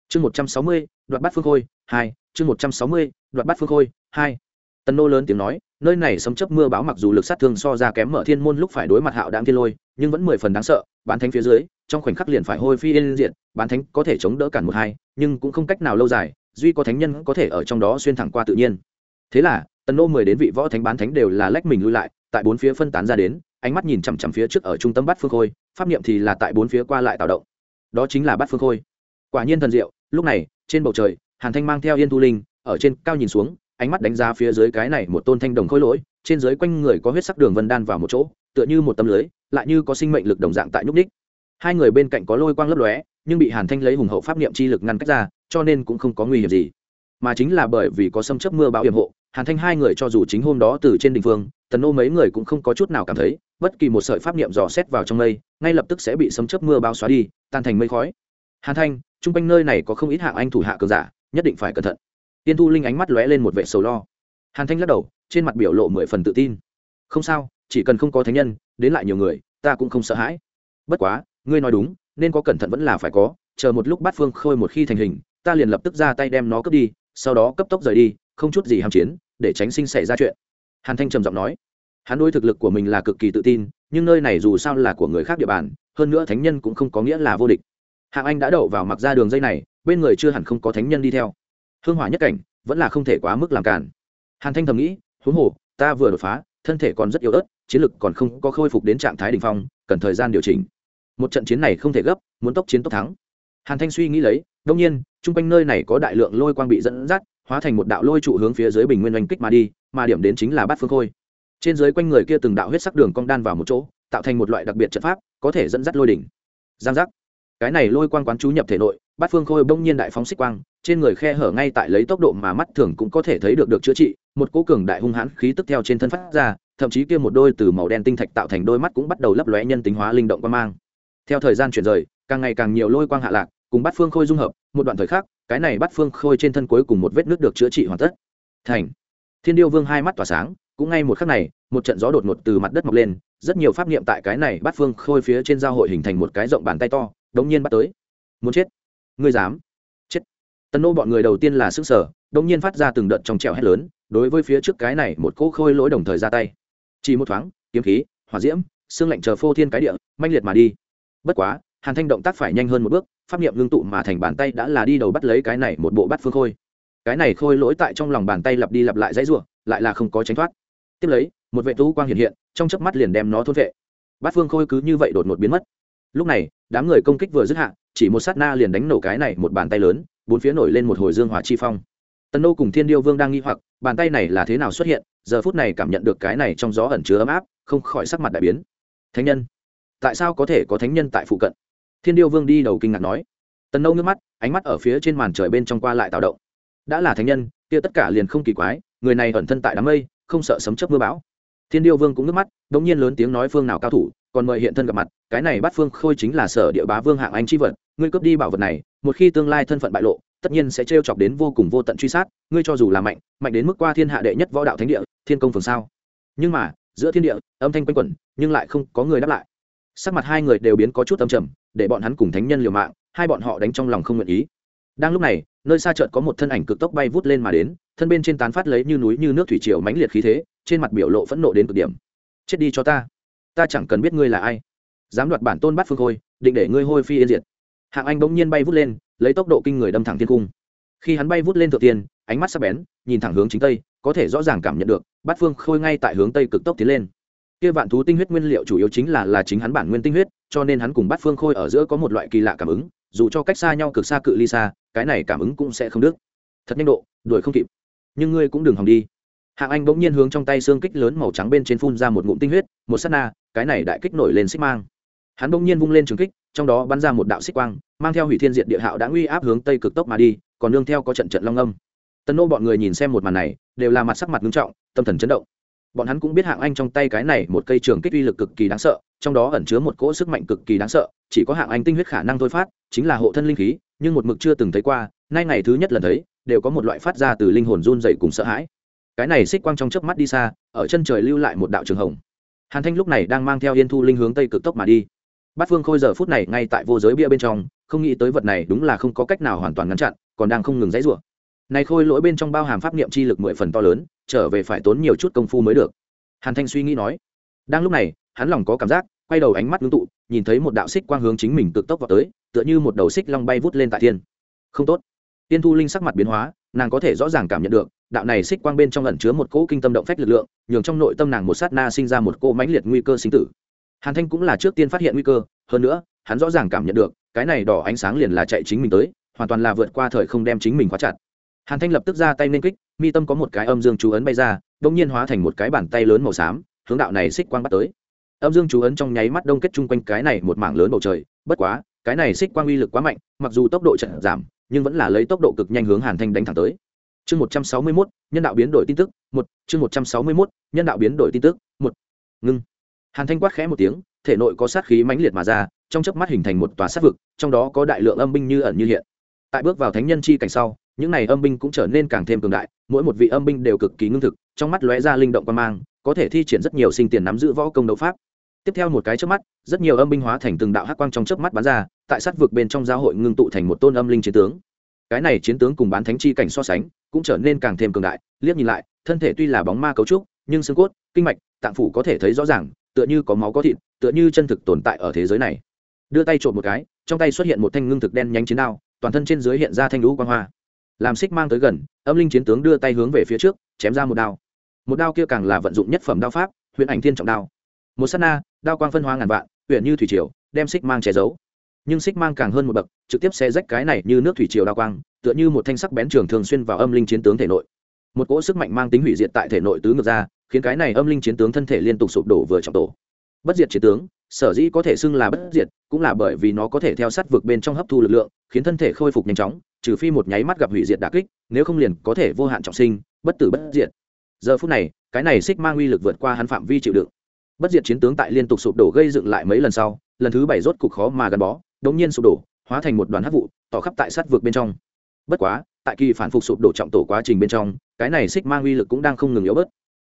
A: Chương một trăm sáu mươi, đoạt bát phương khôi, hai. Chương một trăm sáu mươi, đoạt bát phương khôi, hai tần nô lớn tiếng nói, nơi này sấm chấp mưa báo mặc dù lực sát thương so ra kém mở thiên môn lúc phải đối mặt hạo đáng thiên lôi, nhưng vẫn mười phần đáng sợ, bán thánh phía dưới, trong khoảnh khắc liền phải hôi phi yên diện bán thánh có thể chống đỡ cản một hai, nhưng cũng không cách nào lâu dài, duy có thánh nhân có thể ở trong đó xuyên thẳng qua tự nhiên. Thế là, tần nô mười đến vị võ thánh bán thánh đều là lách mình lui lại, tại bốn phía phân tán ra đến, ánh mắt nhìn chằm chằm phía trước ở trung tâm bát phương khôi, pháp niệm thì là tại bốn phía qua lại tạo động. Đó chính là bát phương khôi. Quả nhiên thần diệu, lúc này, trên bầu trời, hàn thanh mang theo yên thu linh, ở trên cao nhìn xuống ánh mắt đánh giá phía dưới cái này một tôn thanh đồng khôi lỗi, trên dưới quanh người có huyết sắc đường vân đan vào một chỗ, tựa như một tấm lưới, lại như có sinh mệnh lực đồng dạng tại nhúc ních hai người bên cạnh có lôi quang lấp lóe, nhưng bị hàn thanh lấy hùng hậu pháp niệm chi lực ngăn cách ra, cho nên cũng không có nguy hiểm gì. Mà chính là bởi vì có xâm chấp mưa bão hiểm hộ, hàn thanh hai người cho dù chính hôm đó từ trên đình phương tần ô mấy người cũng không có chút nào cảm thấy, bất kỳ một sợi pháp niệm dò xét vào trong mây, ngay lập tức sẽ bị xâm chấp mưa bão xóa đi, tan thành mây khói. Hàn thanh, chung quanh nơi này có không ít hạng anh thủ hạ cường giả, nhất định phải cẩn thận tiên thu linh ánh mắt lóe lên một vệ sầu lo. Hàn thanh lắc đầu, trên mặt biểu lộ mười phần tự tin. Không sao, chỉ cần không có thánh nhân, đến lại nhiều người, ta cũng không sợ hãi. Bất quá, ngươi nói đúng, nên có cẩn thận vẫn là phải có, chờ một lúc Bát phương khôi một khi thành hình, ta liền lập tức ra tay đem nó cướp đi, sau đó cấp tốc rời đi, không chút gì hàm chiến, để tránh sinh xảy ra chuyện. Hàn thanh trầm giọng nói. Hắn đối thực lực của mình là cực kỳ tự tin, nhưng nơi này dù sao là của người khác địa bàn, hơn nữa thánh nhân cũng không có nghĩa là vô địch. Hạng anh đã đậu vào mặc ra đường dây này, bên người chưa hẳn không có thánh nhân đi theo hương hỏa nhất cảnh, vẫn là không thể quá mức làm cản hàn thanh thầm nghĩ, huống hồ, ta vừa đột phá, thân thể còn rất yếu ớt, chiến lực còn không có khôi phục đến trạng thái đ ỉ n h phong, cần thời gian điều chỉnh. Một trận chiến này không thể gấp, muốn tốc chiến tốc thắng. Hàn thanh suy nghĩ lấy đông nhiên, chung quanh nơi này có đại lượng lôi quang bị dẫn dắt, hóa thành một đạo lôi trụ hướng phía dưới bình nguyên oanh kích mà đi, mà điểm đến chính là bát phương khôi. Trên dưới quanh người kia từng đạo huyết sắc đường cong đan vào một chỗ, tạo thành một loại đặc biệt trận pháp, có thể dẫn dắt lôi đỉnh. Giang giác. Cái này lôi quang quán chú nhập thể nội bát phương khôi bỗng nhiên đại phóng xích quang, trên người khe hở ngay tại lấy tốc độ mà mắt thường cũng có thể thấy được được chữa trị, một cố cường đại hung hãn khí tức theo trên thân phát ra, thậm chí kia một đôi từ màu đen tinh thạch tạo thành đôi mắt cũng bắt đầu lấp lóe nhân tính hóa linh động quang mang. Theo thời gian chuyển rời, càng ngày càng nhiều lôi quang hạ lạc, cùng bát phương khôi dung hợp, một đoạn thời khắc, cái này bát phương khôi trên thân cuối cùng một vết nước được chữa trị hoàn tất. Thành. Thiên điêu vương hai mắt tỏa sáng, cũng ngay một khắc này, một trận gió đột ngột từ mặt đất mọc lên, rất nhiều pháp niệm tại cái này bát phương khôi phía trên giao hội hình thành một cái rộng bàn tay to, đống nhiên bắt tới. Muốn chết ngươi dám. Chết. Tần nô bọn người đầu tiên là sức sở đông nhiên phát ra từng đợt trong trèo hét lớn, đối với phía trước cái này một cỗ khôi lỗi đồng thời ra tay. Chỉ một thoáng, kiếm khí, hỏa diễm, xương lạnh chờ phô thiên cái địa manh liệt mà đi. Bất quá, hàn thanh động tác phải nhanh hơn một bước, pháp niệm ngưng tụ mà thành bàn tay đã là đi đầu bắt lấy cái này một bộ bắt phương khôi. Cái này khôi lỗi tại trong lòng bàn tay lặp đi lặp lại dãy ruộng lại là không có tránh thoát. Tiếp lấy, một vệ tú quang hiện hiện, trong chớp mắt liền đem nó thôn vệ. Bát phương khôi cứ như vậy đột ngột biến mất. Lúc này, đám người công kích vừa dứt hạ chỉ một sát na liền đánh nổ cái này một bàn tay lớn, bốn phía nổi lên một hồi dương hỏa chi phong. Tần nô cùng thiên điêu vương đang nghi hoặc, bàn tay này là thế nào xuất hiện, giờ phút này cảm nhận được cái này trong gió ẩn chứa ấm áp, không khỏi sắc mặt đại biến. Thánh nhân, tại sao có thể có thánh nhân tại phụ cận? Thiên điêu vương đi đầu kinh ngạc nói. Tần nâu nước mắt, ánh mắt ở phía trên màn trời bên trong qua lại tạo động. Đã là thánh nhân, kia tất cả liền không kỳ quái, người này ẩn thân tại đám mây, không sợ sấm chấp mưa bão. Thiên điêu vương cũng nước mắt đ ỗ n g nhiên lớn tiếng nói phương nào cao thủ, còn mời hiện thân gặp mặt, cái này bắt phương khôi chính là sở địa bá vương hạng anh chi vật ngươi cướp đi bảo vật này, một khi tương lai thân phận bại lộ, tất nhiên sẽ trêu chọc đến vô cùng vô tận truy sát, ngươi cho dù là mạnh mạnh đến mức qua thiên hạ đệ nhất võ đạo thánh địa, thiên công phường sao? Nhưng mà, giữa thiên địa, âm thanh quanh quẩn, nhưng lại không có người đáp lại. Sắc mặt hai người đều biến có chút âm trầm, để bọn hắn cùng thánh nhân liều mạng, hai bọn họ đánh trong lòng không nguyện ý. Đang lúc này, nơi xa chợt có một thân ảnh cực tốc bay vút lên mà đến, thân bên trên tán phát lấy như núi như nước thủy triều mãnh liệt khí thế, trên mặt biểu lộ phẫn nộ đến cực điểm. Chết đi cho ta ta chẳng cần biết ngươi là ai. Dám đoạt bản tôn bắt phương khôi, định để ngươi hôi phi yên diệt hạng anh bỗng nhiên bay vút lên, lấy tốc độ kinh người đâm thẳng thiên cung. Khi hắn bay vút lên thượng tiên, ánh mắt sắc bén, nhìn thẳng hướng chính tây, có thể rõ ràng cảm nhận được, bát phương khôi ngay tại hướng tây cực tốc tiến lên. Kia vạn thú tinh huyết nguyên liệu chủ yếu chính là là chính hắn bản nguyên tinh huyết, cho nên hắn cùng bát phương khôi ở giữa có một loại kỳ lạ cảm ứng, dù cho cách xa nhau cực xa cự ly xa, cái này cảm ứng cũng sẽ không đứt. Thật nhanh độ, đuổi không kịp. Nhưng ngươi cũng đừng hòng đi. Hạng anh bỗng nhiên hướng trong tay xương kích lớn màu trắng bên trên phun ra một ngụm tinh huyết, một s á t na, cái này đại kích nổi lên xích mang. Hắn bỗng nhiên vung lên trường kích trong đó bắn ra một đạo xích quang, mang theo hủy thiên diệt địa hạo đã nguy áp hướng tây cực tốc mà đi, còn nương theo có trận trận long âm. Tân nô bọn người nhìn xem một màn này, đều là mặt sắc mặt nghiêm trọng, tâm thần chấn động. Bọn hắn cũng biết hạng anh trong tay cái này một cây trường kích uy lực cực kỳ đáng sợ, trong đó ẩn chứa một cỗ sức mạnh cực kỳ đáng sợ, chỉ có hạng anh tinh huyết khả năng thôi phát, chính là hộ thân linh khí, nhưng một mực chưa từng thấy qua, nay ngày thứ nhất lần thấy, đều có một loại phát ra từ linh hồn run dậy cùng sợ hãi. Cái này xích quang trong chớp mắt đi xa, ở chân trời lưu lại một đạo trường hồng. Hàn thanh lúc này đang mang theo yên thu linh hướng tây cực tốc mà đi bát phương khôi giờ phút này ngay tại vô giới bia bên trong, không nghĩ tới vật này đúng là không có cách nào hoàn toàn ngăn chặn, còn đang không ngừng dãy rủa. Này khôi lỗi bên trong bao hàm pháp niệm chi lực mười phần to lớn, trở về phải tốn nhiều chút công phu mới được. Hàn thanh suy nghĩ nói. Đang lúc này, hắn lòng có cảm giác, quay đầu ánh mắt ngưng tụ, nhìn thấy một đạo xích quang hướng chính mình cực tốc vào tới, tựa như một đầu xích long bay vút lên tại thiên. Không tốt. Tiên thu linh sắc mặt biến hóa, nàng có thể rõ ràng cảm nhận được, đạo này xích quang bên trong ẩn chứa một cỗ kinh tâm động phách lực lượng, nhường trong nội tâm nàng một sát na sinh ra một cỗ mãnh liệt nguy cơ sinh tử hàn thanh cũng là trước tiên phát hiện nguy cơ, hơn nữa, hắn rõ ràng cảm nhận được, cái này đỏ ánh sáng liền là chạy chính mình tới, hoàn toàn là vượt qua thời không đem chính mình khóa chặt. Hàn thanh lập tức ra tay nên kích, mi tâm có một cái âm dương chú ấn bay ra đ ỗ n g nhiên hóa thành một cái bàn tay lớn màu xám, hướng đạo này xích quang bắt tới. Âm dương chú ấn trong nháy mắt đông kết chung quanh cái này một mảng lớn bầu trời, bất quá, cái này xích quang uy lực quá mạnh, mặc dù tốc độ chậm giảm, nhưng vẫn là lấy tốc độ cực nhanh hướng hàn thanh đánh thẳng tới. Chương một trăm sáu mươi mốt, nhân đạo biến đổi tin tức, một, chương một trăm sáu mươi mốt, nhân đạo biến đổi tin tức, một. Ngưng hàn thanh quát khẽ một tiếng, thể nội có sát khí mãnh liệt mà ra, trong chớp mắt hình thành một tòa sát vực, trong đó có đại lượng âm binh như ẩn như hiện. Tại bước vào thánh nhân chi cảnh sau, những này âm binh cũng trở nên càng thêm cường đại, mỗi một vị âm binh đều cực kỳ ngưng thực, trong mắt lóe ra linh động quan mang, có thể thi triển rất nhiều sinh tiền nắm giữ võ công đấu pháp. Tiếp theo một cái trước mắt, rất nhiều âm binh hóa thành từng đạo hắc quang trong chớp mắt bắn ra, tại sát vực bên trong giáo hội ngưng tụ thành một tôn âm linh chiến tướng. Cái này chiến tướng cùng bán thánh chi cảnh so sánh, cũng trở nên càng thêm cường đại. Liếc nhìn lại, thân thể tuy là bóng ma cấu trúc, nhưng xương cốt, kinh mạch, tạng phủ có thể thấy rõ ràng tựa như có máu có thịt, tựa như chân thực tồn tại ở thế giới này. Đưa tay trộm một cái, trong tay xuất hiện một thanh ngưng thực đen nhánh chiến đao, toàn thân trên dưới hiện ra thanh lũ quang hoa. Làm xích mang tới gần, âm linh chiến tướng đưa tay hướng về phía trước, chém ra một đao. Một đao kia càng là vận dụng nhất phẩm đao pháp huyện ảnh thiên trọng đao. Một s á t na, đao quang phân hoa ngàn vạn huyện như thủy triều, đem xích mang che giấu. Nhưng xích mang càng hơn một bậc, trực tiếp xe rách cái này như nước thủy triều đao quang, tựa như một thanh sắc bén trường thường xuyên vào âm linh chiến tướng thể nội. Một cỗ sức mạnh mang tính hủy diệt tại thể nội tứ ngược ra khiến cái này âm linh chiến tướng thân thể liên tục sụp đổ vừa trọng tổ. Bất diệt chiến tướng, sở dĩ có thể xưng là bất diệt, cũng là bởi vì nó có thể theo sát vực bên trong hấp thu lực lượng, khiến thân thể khôi phục nhanh chóng, trừ phi một nháy mắt gặp hủy diệt đà kích, nếu không liền có thể vô hạn trọng sinh, bất tử bất diệt. Giờ phút này, cái này xích mang uy lực vượt qua hắn phạm vi chịu đựng. Bất diệt chiến tướng tại liên tục sụp đổ gây dựng lại mấy lần sau, lần thứ bảy rốt cục khó mà gắn bó đống nhiên sụp đổ, hóa thành một đoàn hắc vụ, tỏ khắp tại sát vực bên trong. Bất quá, tại kỳ phản phục sụp đổ trọng tổ quá trình bên trong, cái này xích mang uy lực cũng đang không ngừng yếu bớt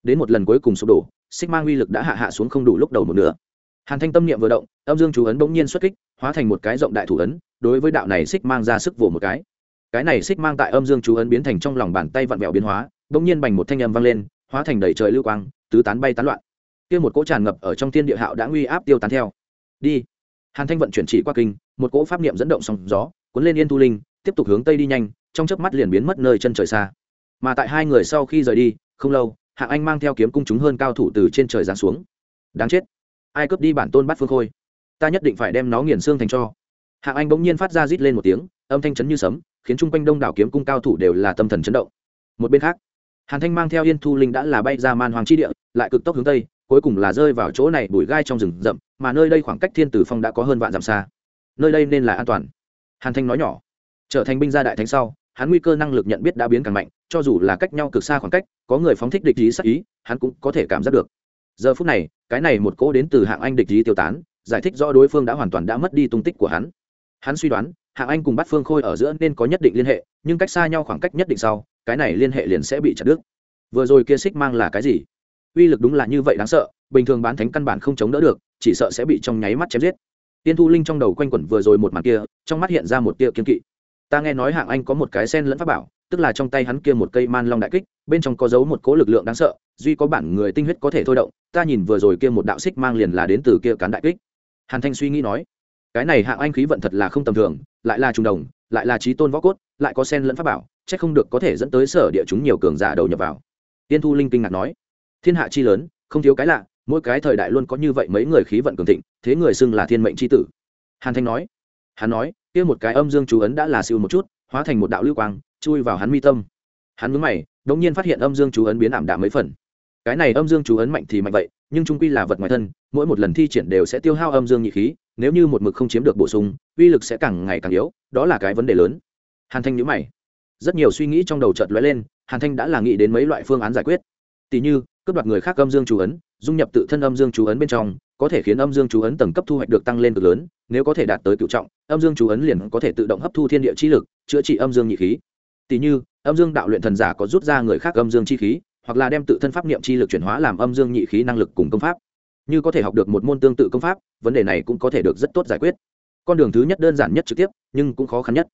A: đến một lần cuối cùng sụp đổ xích mang uy lực đã hạ hạ xuống không đủ lúc đầu một nửa. Hàn thanh tâm niệm vừa động, âm dương chú ấn bỗng nhiên xuất kích, hóa thành một cái rộng đại thủ ấn, đối với đạo này xích mang ra sức vỗ một cái. Cái này xích mang tại âm dương chú ấn biến thành trong lòng bàn tay vặn vẹo biến hóa, bỗng nhiên bành một thanh âm vang lên, hóa thành đầy trời lưu quang, tứ tán bay tán loạn. Kia một cỗ tràn ngập ở trong thiên địa hạo đã nguy áp tiêu tán theo. Đi. Hàn thanh vận chuyển chỉ qua kinh, một cỗ pháp niệm dẫn động sóng gió, cuốn lên yên tu linh, tiếp tục hướng tây đi nhanh, trong chớp mắt liền biến mất nơi chân trời xa. Mà tại hai người sau khi rời đi, không lâu hạng anh mang theo kiếm cung chúng hơn cao thủ từ trên trời giáng xuống. Đáng chết. Ai cướp đi bản tôn bắt phương khôi? Ta nhất định phải đem nó nghiền xương thành cho. Hạng anh bỗng nhiên phát ra rít lên một tiếng, âm thanh chấn như sấm, khiến chung quanh đông đảo kiếm cung cao thủ đều là tâm thần chấn động. Một bên khác, hàn thanh mang theo yên thu linh đã là bay ra man hoàng chi địa, lại cực tốc hướng tây, cuối cùng là rơi vào chỗ này bụi gai trong rừng rậm, mà nơi đây khoảng cách thiên tử phong đã có hơn vạn dặm xa. Nơi đây nên là an toàn. Hàn thanh nói nhỏ, trở thành binh gia đại thánh sau hắn nguy cơ năng lực nhận biết đã biến càng mạnh, cho dù là cách nhau cực xa khoảng cách, có người phóng thích địch ý sắc ý, hắn cũng có thể cảm giác được. Giờ phút này, cái này một cỗ đến từ hạng anh địch ý tiêu tán, giải thích rõ đối phương đã hoàn toàn đã mất đi tung tích của hắn. Hắn suy đoán, hạng anh cùng bắt phương khôi ở giữa nên có nhất định liên hệ, nhưng cách xa nhau khoảng cách nhất định sau, cái này liên hệ liền sẽ bị chặt đứt. Vừa rồi kia xích mang là cái gì? Uy lực đúng là như vậy đáng sợ, bình thường bán thánh căn bản không chống đỡ được, chỉ sợ sẽ bị trong nháy mắt chém giết. Tiên thu linh trong đầu quanh quẩn vừa rồi một màn kia, trong mắt hiện ra một tia kiên kỵ ta nghe nói hạng anh có một cái sen lẫn pháp bảo, tức là trong tay hắn kia một cây man long đại kích, bên trong có giấu một cố lực lượng đáng sợ, duy có bản người tinh huyết có thể thôi động, ta nhìn vừa rồi kia một đạo xích mang liền là đến từ kia cán đại kích. Hàn thanh suy nghĩ nói, cái này hạng anh khí vận thật là không tầm thường, lại là trung đồng, lại là trí tôn võ cốt, lại có sen lẫn pháp bảo c h ắ c không được có thể dẫn tới sở địa chúng nhiều cường giả đầu nhập vào. Tiên thu linh kinh ngạc nói, thiên hạ chi lớn, không thiếu cái lạ, mỗi cái thời đại luôn có như vậy mấy người khí vận cường thịnh, thế người xưng là thiên mệnh c h i tử. Hàn thanh nói hắn nói, kia một cái âm dương chú ấn đã là siêu một chút, hóa thành một đạo lưu quang, chui vào hắn mi tâm. Hắn mướn mày, đống nhiên phát hiện âm dương chú ấn biến ảm đạm mấy phần. Cái này âm dương chú ấn mạnh thì mạnh vậy, nhưng trung quy là vật ngoài thân, mỗi một lần thi triển đều sẽ tiêu hao âm dương nhị khí, nếu như một mực không chiếm được bổ sung, uy lực sẽ càng ngày càng yếu, đó là cái vấn đề lớn. Hàn thanh nhữ mày. Rất nhiều suy nghĩ trong đầu chợt lóe lên, hàn thanh đã là nghĩ đến mấy loại phương án giải quyết. Tỷ như, cướp đoạt người khác âm dương chú ấn, dung nhập tự thân âm dương chú ấn bên trong có thể khiến âm dương chú ấn tầng cấp thu hoạch được tăng lên cực lớn, nếu có thể đạt tới cựu trọng, âm dương chú ấn liền có thể tự động hấp thu thiên địa chi lực, chữa trị âm dương nhị khí. Tỷ như, âm dương đạo luyện thần giả có rút ra người khác âm dương chi khí, hoặc là đem tự thân pháp niệm chi lực chuyển hóa làm âm dương nhị khí năng lực cùng công pháp. Như có thể học được một môn tương tự công pháp, vấn đề này cũng có thể được rất tốt giải quyết. Con đường thứ nhất đơn giản nhất trực tiếp, nhưng cũng khó khăn nhất.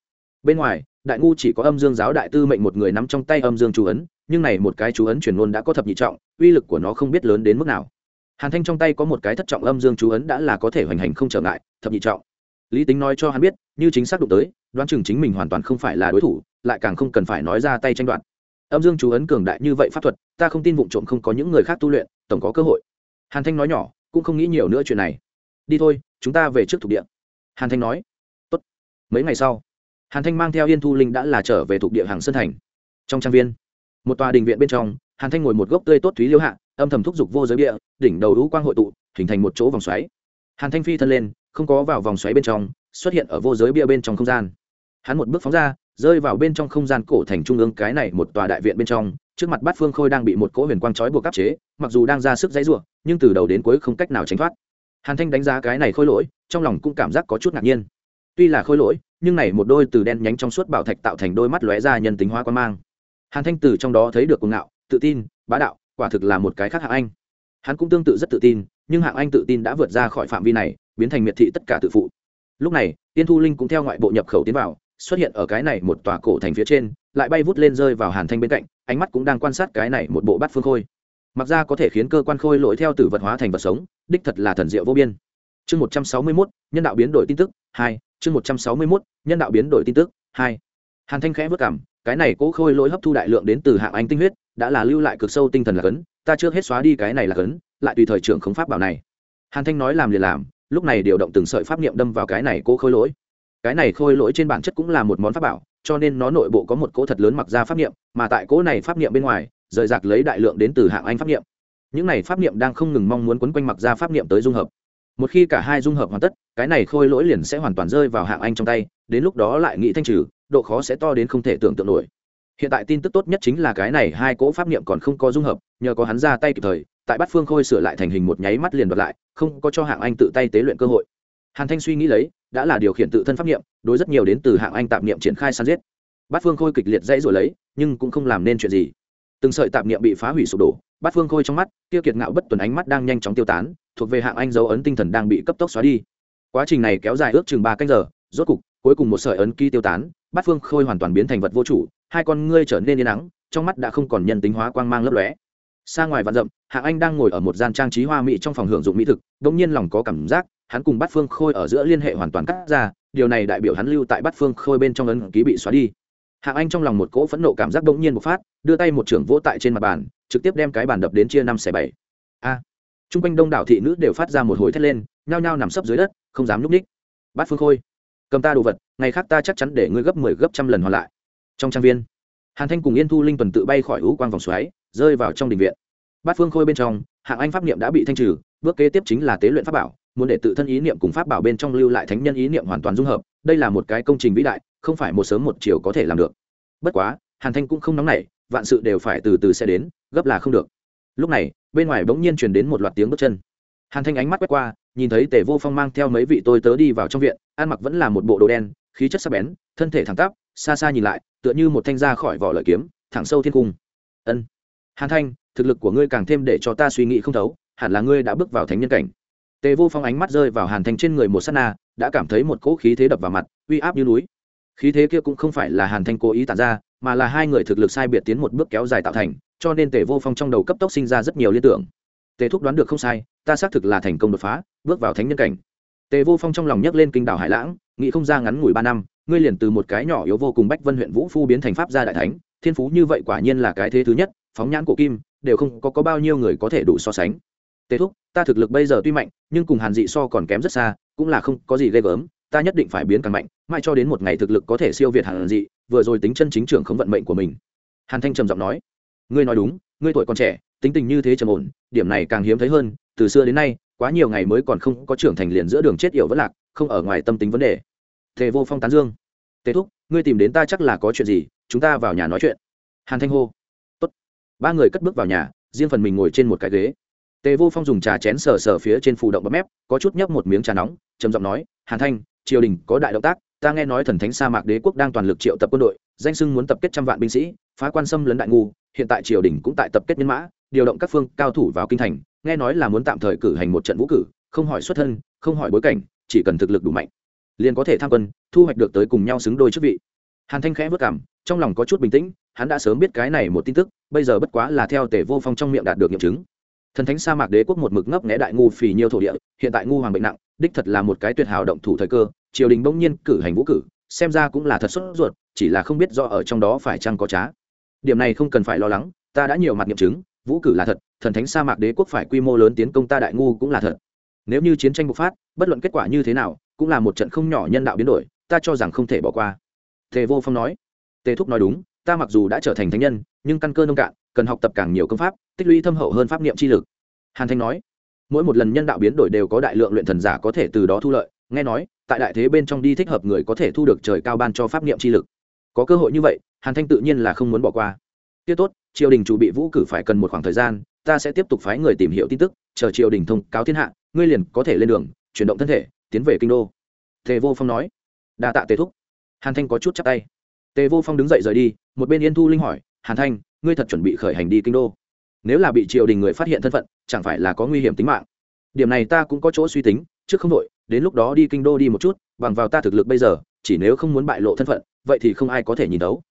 A: Bên ngoài, đại ngu chỉ có âm dương giáo đại tư mệnh một người nắm trong tay âm dương chú ấn, nhưng này một cái chú ấn chuyển luôn đã có thập nhị trọng, uy lực của nó không biết lớn đến mức nào hàn thanh trong tay có một cái thất trọng âm dương chú ấn đã là có thể hoành hành không trở ngại, thập nhị trọng. Lý tính nói cho hắn biết, như chính xác đụng tới, đoán chừng chính mình hoàn toàn không phải là đối thủ, lại càng không cần phải nói ra tay tranh đoạt. Âm dương chú ấn cường đại như vậy pháp thuật, ta không tin vụ trộm không có những người khác tu luyện, tổng có cơ hội. Hàn thanh nói nhỏ, cũng không nghĩ nhiều nữa chuyện này. Đi thôi, chúng ta về trước thuộc địa. Hàn thanh nói, Tốt. mấy ngày sau, hàn thanh mang theo yên thu linh đã là trở về thuộc địa hàng sơn thành. Trong trang viên, một tòa đình viện bên trong hàn thanh ngồi một gốc tươi tốt thúy liêu hạ, âm thầm thúc giục vô giới địa đỉnh đầu hữu quang hội tụ, hình thành một chỗ vòng xoáy. Hàn thanh phi thân lên, không có vào vòng xoáy bên trong, xuất hiện ở vô giới bia bên trong không gian. Hắn một bước phóng ra, rơi vào bên trong không gian cổ thành trung ương cái này một tòa đại viện bên trong, trước mặt bát phương khôi đang bị một cỗ huyền quang trói buộc áp chế, mặc dù đang ra sức dãy ruộng nhưng từ đầu đến cuối không cách nào tránh thoát. Hàn thanh đánh giá cái này khôi lỗi, trong lòng cũng cảm giác có chút ngạc nhiên. Tuy là khôi lỗi, nhưng này một đôi từ đen nhánh trong suốt bảo thạch tạo thành đôi mắt lóe ra nhân tính hóa quan mang. Hàn thanh từ trong đó thấy được cuồng ngạo tự tin, bá đạo, quả thực là một cái khác hạng anh. Hắn cũng tương tự rất tự tin, nhưng hạng anh tự tin đã vượt ra khỏi phạm vi này, biến thành miệt thị tất cả tự phụ. Lúc này, tiên thu linh cũng theo ngoại bộ nhập khẩu tiến vào, xuất hiện ở cái này một tòa cổ thành phía trên, lại bay vút lên rơi vào hàn thanh bên cạnh, ánh mắt cũng đang quan sát cái này một bộ bát phương khôi. Mặc ra có thể khiến cơ quan khôi lỗi theo tử vật hóa thành vật sống, đích thật là thần diệu vô biên. Chương một trăm sáu mươi mốt, nhân đạo biến đổi tin tức, hai, chương một trăm sáu mươi mốt, nhân đạo biến đổi tin tức, hai. Hàn thanh khẽ vất cảm, cái này cố khôi lỗi hấp thu đại lượng đến từ hạng anh tinh huyết đã là lưu lại cực sâu tinh thần là cấn, ta chưa hết xóa đi cái này là cấn, lại tùy thời trưởng khống pháp bảo này. Hàn thanh nói làm liền làm, lúc này điều động từng sợi pháp niệm đâm vào cái này cố khôi lỗi. Cái này khôi lỗi trên bản chất cũng là một món pháp bảo, cho nên nó nội bộ có một cỗ thật lớn mặc ra pháp niệm, mà tại cỗ này pháp niệm bên ngoài, rời rạc lấy đại lượng đến từ hạng anh pháp niệm. Những này pháp niệm đang không ngừng mong muốn quấn quanh mặc ra pháp niệm tới dung hợp. Một khi cả hai dung hợp hoàn tất, cái này khôi lỗi liền sẽ hoàn toàn rơi vào hạng anh trong tay, đến lúc đó lại nghĩ thanh trừ, độ khó sẽ to đến không thể tưởng tượng nổi hiện tại tin tức tốt nhất chính là cái này hai cỗ pháp niệm còn không có dung hợp, nhờ có hắn ra tay kịp thời, tại bát phương khôi sửa lại thành hình một nháy mắt liền đoạt lại, không có cho hạng anh tự tay tế luyện cơ hội. Hàn thanh suy nghĩ lấy, đã là điều khiển tự thân pháp niệm, đối rất nhiều đến từ hạng anh tạp niệm triển khai săn giết. Bát phương khôi kịch liệt dãy rồi lấy, nhưng cũng không làm nên chuyện gì. Từng sợi tạp niệm bị phá hủy sụp đổ, bát phương khôi trong mắt tiêu kiệt ngạo bất tuần ánh mắt đang nhanh chóng tiêu tán, thuộc về hạng anh dấu ấn tinh thần đang bị cấp tốc xóa đi. Quá trình này kéo dài ước chừng ba canh giờ, rốt cục, cuối cùng một sợi ấn ký tiêu tán bát phương khôi hoàn toàn biến thành vật vô chủ, hai con ngươi trở nên yên nắng, trong mắt đã không còn nhân tính hóa quang mang lấp lóe. Xa ngoài vạn rậm hạng anh đang ngồi ở một gian trang trí hoa mỹ trong phòng hưởng dụng mỹ thực đ ỗ n g nhiên lòng có cảm giác, hắn cùng bát phương khôi ở giữa liên hệ hoàn toàn cắt ra, điều này đại biểu hắn lưu tại bát phương khôi bên trong ấn ký bị xóa đi. Hạng anh trong lòng một cỗ phẫn nộ cảm giác đ ỗ n g nhiên một phát, đưa tay một trưởng vỗ tại trên mặt bàn, trực tiếp đem cái bàn đập đến chia năm xẻ bảy. A! T r u n g quanh đông đảo thị nữ đều phát ra một hồi thét lên, nhao nhao nằm sấp dưới đất, không dám núp ních bát phương khôi cầm ta đồ vật, ngày khác ta chắc chắn để ngươi gấp mười 10 gấp trăm lần hoàn lại. Trong trang viên, hàn thanh cùng yên thu linh tuần tự bay khỏi hữu quang vòng xoáy, rơi vào trong đình viện. Bát phương khôi bên trong, hạng anh pháp niệm đã bị thanh trừ, bước kế tiếp chính là tế luyện pháp bảo, muốn để tự thân ý niệm cùng pháp bảo bên trong lưu lại thánh nhân ý niệm hoàn toàn dung hợp, đây là một cái công trình vĩ đại, không phải một sớm một chiều có thể làm được. Bất quá, hàn thanh cũng không nóng nảy, vạn sự đều phải từ từ sẽ đến, gấp là không được. Lúc này, bên ngoài bỗng nhiên truyền đến một loạt tiếng bước chân. Hàn thanh ánh mắt quét qua nhìn thấy tề vô phong mang theo mấy vị tôi tớ đi vào trong viện, ăn mặc vẫn là một bộ đồ đen, khí chất sắc bén, thân thể thẳng tắp, xa xa nhìn lại, tựa như một thanh ra khỏi vỏ lợi kiếm, thẳng sâu thiên cung. Ân. Hàn thanh, thực lực của ngươi càng thêm để cho ta suy nghĩ không thấu, hẳn là ngươi đã bước vào thánh nhân cảnh. Tề vô phong ánh mắt rơi vào hàn thanh trên người một s á t na, đã cảm thấy một cỗ khí thế đập vào mặt, uy áp như núi. Khí thế kia cũng không phải là hàn thanh cố ý tàn ra, mà là hai người thực lực sai biệt tiến một bước kéo dài tạo thành, cho nên tề vô phong trong đầu cấp tốc sinh ra rất nhiều liên tưởng. Tề thúc đoán được không sai, ta xác thực là thành công đột phá bước vào thánh nhân cảnh. Tề vô phong trong lòng nhấc lên kinh đảo hải lãng nghĩ không ra ngắn ngủi ba năm ngươi liền từ một cái nhỏ yếu vô cùng bách vân huyện vũ phu biến thành pháp gia đại thánh thiên phú như vậy quả nhiên là cái thế thứ nhất phóng nhãn cổ kim đều không có, có bao nhiêu người có thể đủ so sánh. Tề thúc ta thực lực bây giờ tuy mạnh nhưng cùng hàn dị so còn kém rất xa cũng là không có gì ghê gớm ta nhất định phải biến càng mạnh mai cho đến một ngày thực lực có thể siêu việt hàn dị vừa rồi tính chân chính trưởng không vận mệnh của mình. Hàn thanh trầm giọng nói ngươi nói đúng ngươi tuổi còn trẻ tính tình như thế trầm ổn điểm này càng hiếm thấy hơn từ xưa đến nay quá nhiều ngày mới còn không có trưởng thành liền giữa đường chết yểu vẫn lạc, không ở ngoài tâm tính vấn đề. Tề vô phong tán dương. Tề thúc, ngươi tìm đến ta chắc là có chuyện gì, chúng ta vào nhà nói chuyện. Hàn thanh hô. Tốt. ba người cất bước vào nhà, riêng phần mình ngồi trên một cái ghế. Tề vô phong dùng trà chén sờ sờ phía trên phù động bấm mép, có chút nhấp một miếng trà nóng, trầm giọng nói, hàn thanh, triều đình có đại động tác, ta nghe nói thần thánh sa mạc đế quốc đang toàn lực triệu tập quân đội, danh sưng muốn tập kết trăm vạn binh sĩ, phá quan xâm lấn đại ngu, hiện tại triều đình cũng tại tập kết nhân mã, điều động các phương cao thủ vào kinh thành nghe nói là muốn tạm thời cử hành một trận vũ cử, không hỏi xuất thân, không hỏi bối cảnh, chỉ cần thực lực đủ mạnh, liền có thể tham quân, thu hoạch được tới cùng nhau xứng đôi chức vị. Hàn thanh khẽ vất cảm, trong lòng có chút bình tĩnh, hắn đã sớm biết cái này một tin tức, bây giờ bất quá là theo tể vô phong trong miệng đạt được nghiệm chứng. Thần thánh sa mạc đế quốc một mực ngấp nghẽ đại ngu phì nhiều thổ địa, hiện tại ngu hoàng bệnh nặng, đích thật là một cái tuyệt hảo động thủ thời cơ, triều đình bỗng nhiên cử hành vũ cử, xem ra cũng là thật sốt ruột, chỉ là không biết do ở trong đó phải chăng có trá. Điểm này không cần phải lo lắng, ta đã nhiều mặt nghiệm chứng, vũ cử là thật thần thánh sa mạc đế quốc phải quy mô lớn tiến công ta đại ngu cũng là thật. Nếu như chiến tranh bộc phát, bất luận kết quả như thế nào, cũng là một trận không nhỏ nhân đạo biến đổi, ta cho rằng không thể bỏ qua. Tề vô phong nói. Tề thúc nói đúng, ta mặc dù đã trở thành thánh nhân, nhưng căn cơ nông cạn, cần học tập càng nhiều công pháp, tích lũy thâm hậu hơn pháp niệm chi lực. Hàn thanh nói, mỗi một lần nhân đạo biến đổi đều có đại lượng luyện thần giả có thể từ đó thu lợi. Nghe nói, tại đại thế bên trong đi thích hợp người có thể thu được trời cao ban cho pháp niệm chi lực. Có cơ hội như vậy, hàn thanh tự nhiên là không muốn bỏ qua. Tiết tốt, triều đình chủ bị vũ cử phải cần một khoảng thời gian ta sẽ tiếp tục phái người tìm hiểu tin tức, chờ triều đình thông cáo thiên hạ, ngươi liền có thể lên đường, chuyển động thân thể, tiến về kinh đô. Tề vô phong nói. Đa tạ tề thúc. Hàn thanh có chút chắc tay. Tề vô phong đứng dậy rời đi, một bên yên thu linh hỏi, hàn thanh, ngươi thật chuẩn bị khởi hành đi kinh đô? Nếu là bị triều đình người phát hiện thân phận, chẳng phải là có nguy hiểm tính mạng? Điểm này ta cũng có chỗ suy tính, trước không đội đến lúc đó đi kinh đô đi một chút, bằng vào ta thực lực bây giờ, chỉ nếu không muốn bại lộ thân phận, vậy thì không ai có thể nhìn đấu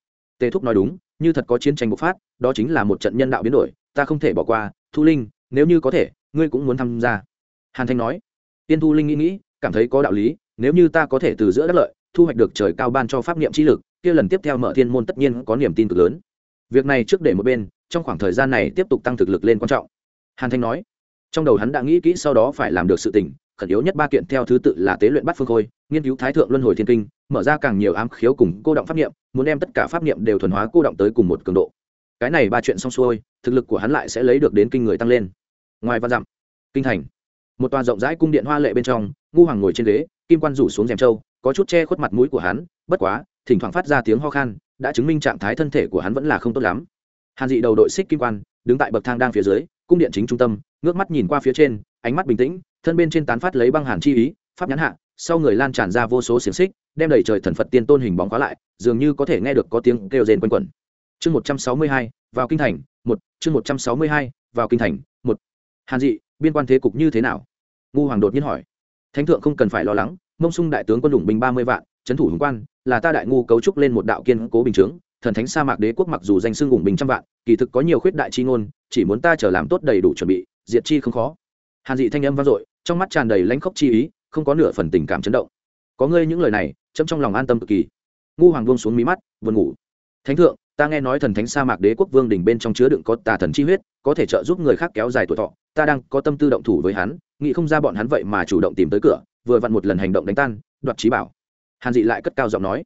A: tề thúc nói đúng, như thật có chiến tranh bộc phát, đó chính là một trận nhân đạo biến đổi ta không thể bỏ qua, thu linh, nếu như có thể, ngươi cũng muốn tham gia. Hàn thanh nói. Tiên thu linh nghĩ nghĩ, cảm thấy có đạo lý, nếu như ta có thể từ giữa đất lợi, thu hoạch được trời cao ban cho pháp niệm trí lực, kia lần tiếp theo mở thiên môn tất nhiên có niềm tin cực lớn. Việc này trước để một bên, trong khoảng thời gian này tiếp tục tăng thực lực lên quan trọng. Hàn thanh nói. Trong đầu hắn đã nghĩ kỹ sau đó phải làm được sự tỉnh khẩn yếu nhất ba kiện theo thứ tự là tế luyện bắt phương khôi, nghiên cứu thái thượng luân hồi thiên kinh, mở ra càng nhiều ám khiếu cùng cô động pháp niệm, muốn đem tất cả pháp niệm đều thuần hóa cô động tới cùng một cường độ cái này ba chuyện xong xuôi, thực lực của hắn lại sẽ lấy được đến kinh người tăng lên. Ngoài văn dặm, kinh thành, một tòa rộng rãi cung điện hoa lệ bên trong, ngu hoàng ngồi trên ghế, kim quan rủ xuống rèm trâu, có chút che khuất mặt mũi của hắn, bất quá, thỉnh thoảng phát ra tiếng ho khan, đã chứng minh trạng thái thân thể của hắn vẫn là không tốt lắm. Hàn dị đầu đội xích kim quan, đứng tại bậc thang đang phía dưới, cung điện chính trung tâm, ngước mắt nhìn qua phía trên, ánh mắt bình tĩnh, thân bên trên tán phát lấy băng hàn chi ý, pháp nhãn hạ, sau người lan tràn ra vô số xiềng xích, đem đầy trời thần phật tiên tôn hình bóng khóa lại, dường như có thể nghe được có tiếng kêu rền quanh quẩn chương một trăm sáu mươi hai, vào kinh thành, một. Chương một trăm sáu mươi hai, vào kinh thành, một. Hàn dị, biên quan thế cục như thế nào? Ngu hoàng đột nhiên hỏi. Thánh thượng không cần phải lo lắng, mông sung đại tướng quân đủng binh ba mươi vạn, trấn thủ hùng quan, là ta đại ngu cấu trúc lên một đạo kiên cố bình chướng, thần thánh sa mạc đế quốc mặc dù danh xưng ủng bình trăm vạn, kỳ thực có nhiều khuyết đại chi ngôn, chỉ muốn ta chờ làm tốt đầy đủ chuẩn bị, diệt chi không khó. Hàn dị thanh âm vang dội, trong mắt tràn đầy lãnh khốc chi ý, không có nửa phần tình cảm chấn động. Có ngươi những lời này, chấm trong lòng an tâm cực kỳ. Ngu hoàng buông xuống mí mắt, buồn ngủ. Thánh thượng ta nghe nói thần thánh sa mạc đế quốc vương đỉnh bên trong chứa đựng có tà thần chi huyết, có thể trợ giúp người khác kéo dài tuổi thọ. Ta đang có tâm tư động thủ với hắn, nghĩ không ra bọn hắn vậy mà chủ động tìm tới cửa, vừa vặn một lần hành động đánh tan, đoạt trí bảo. Hàn dị lại cất cao giọng nói,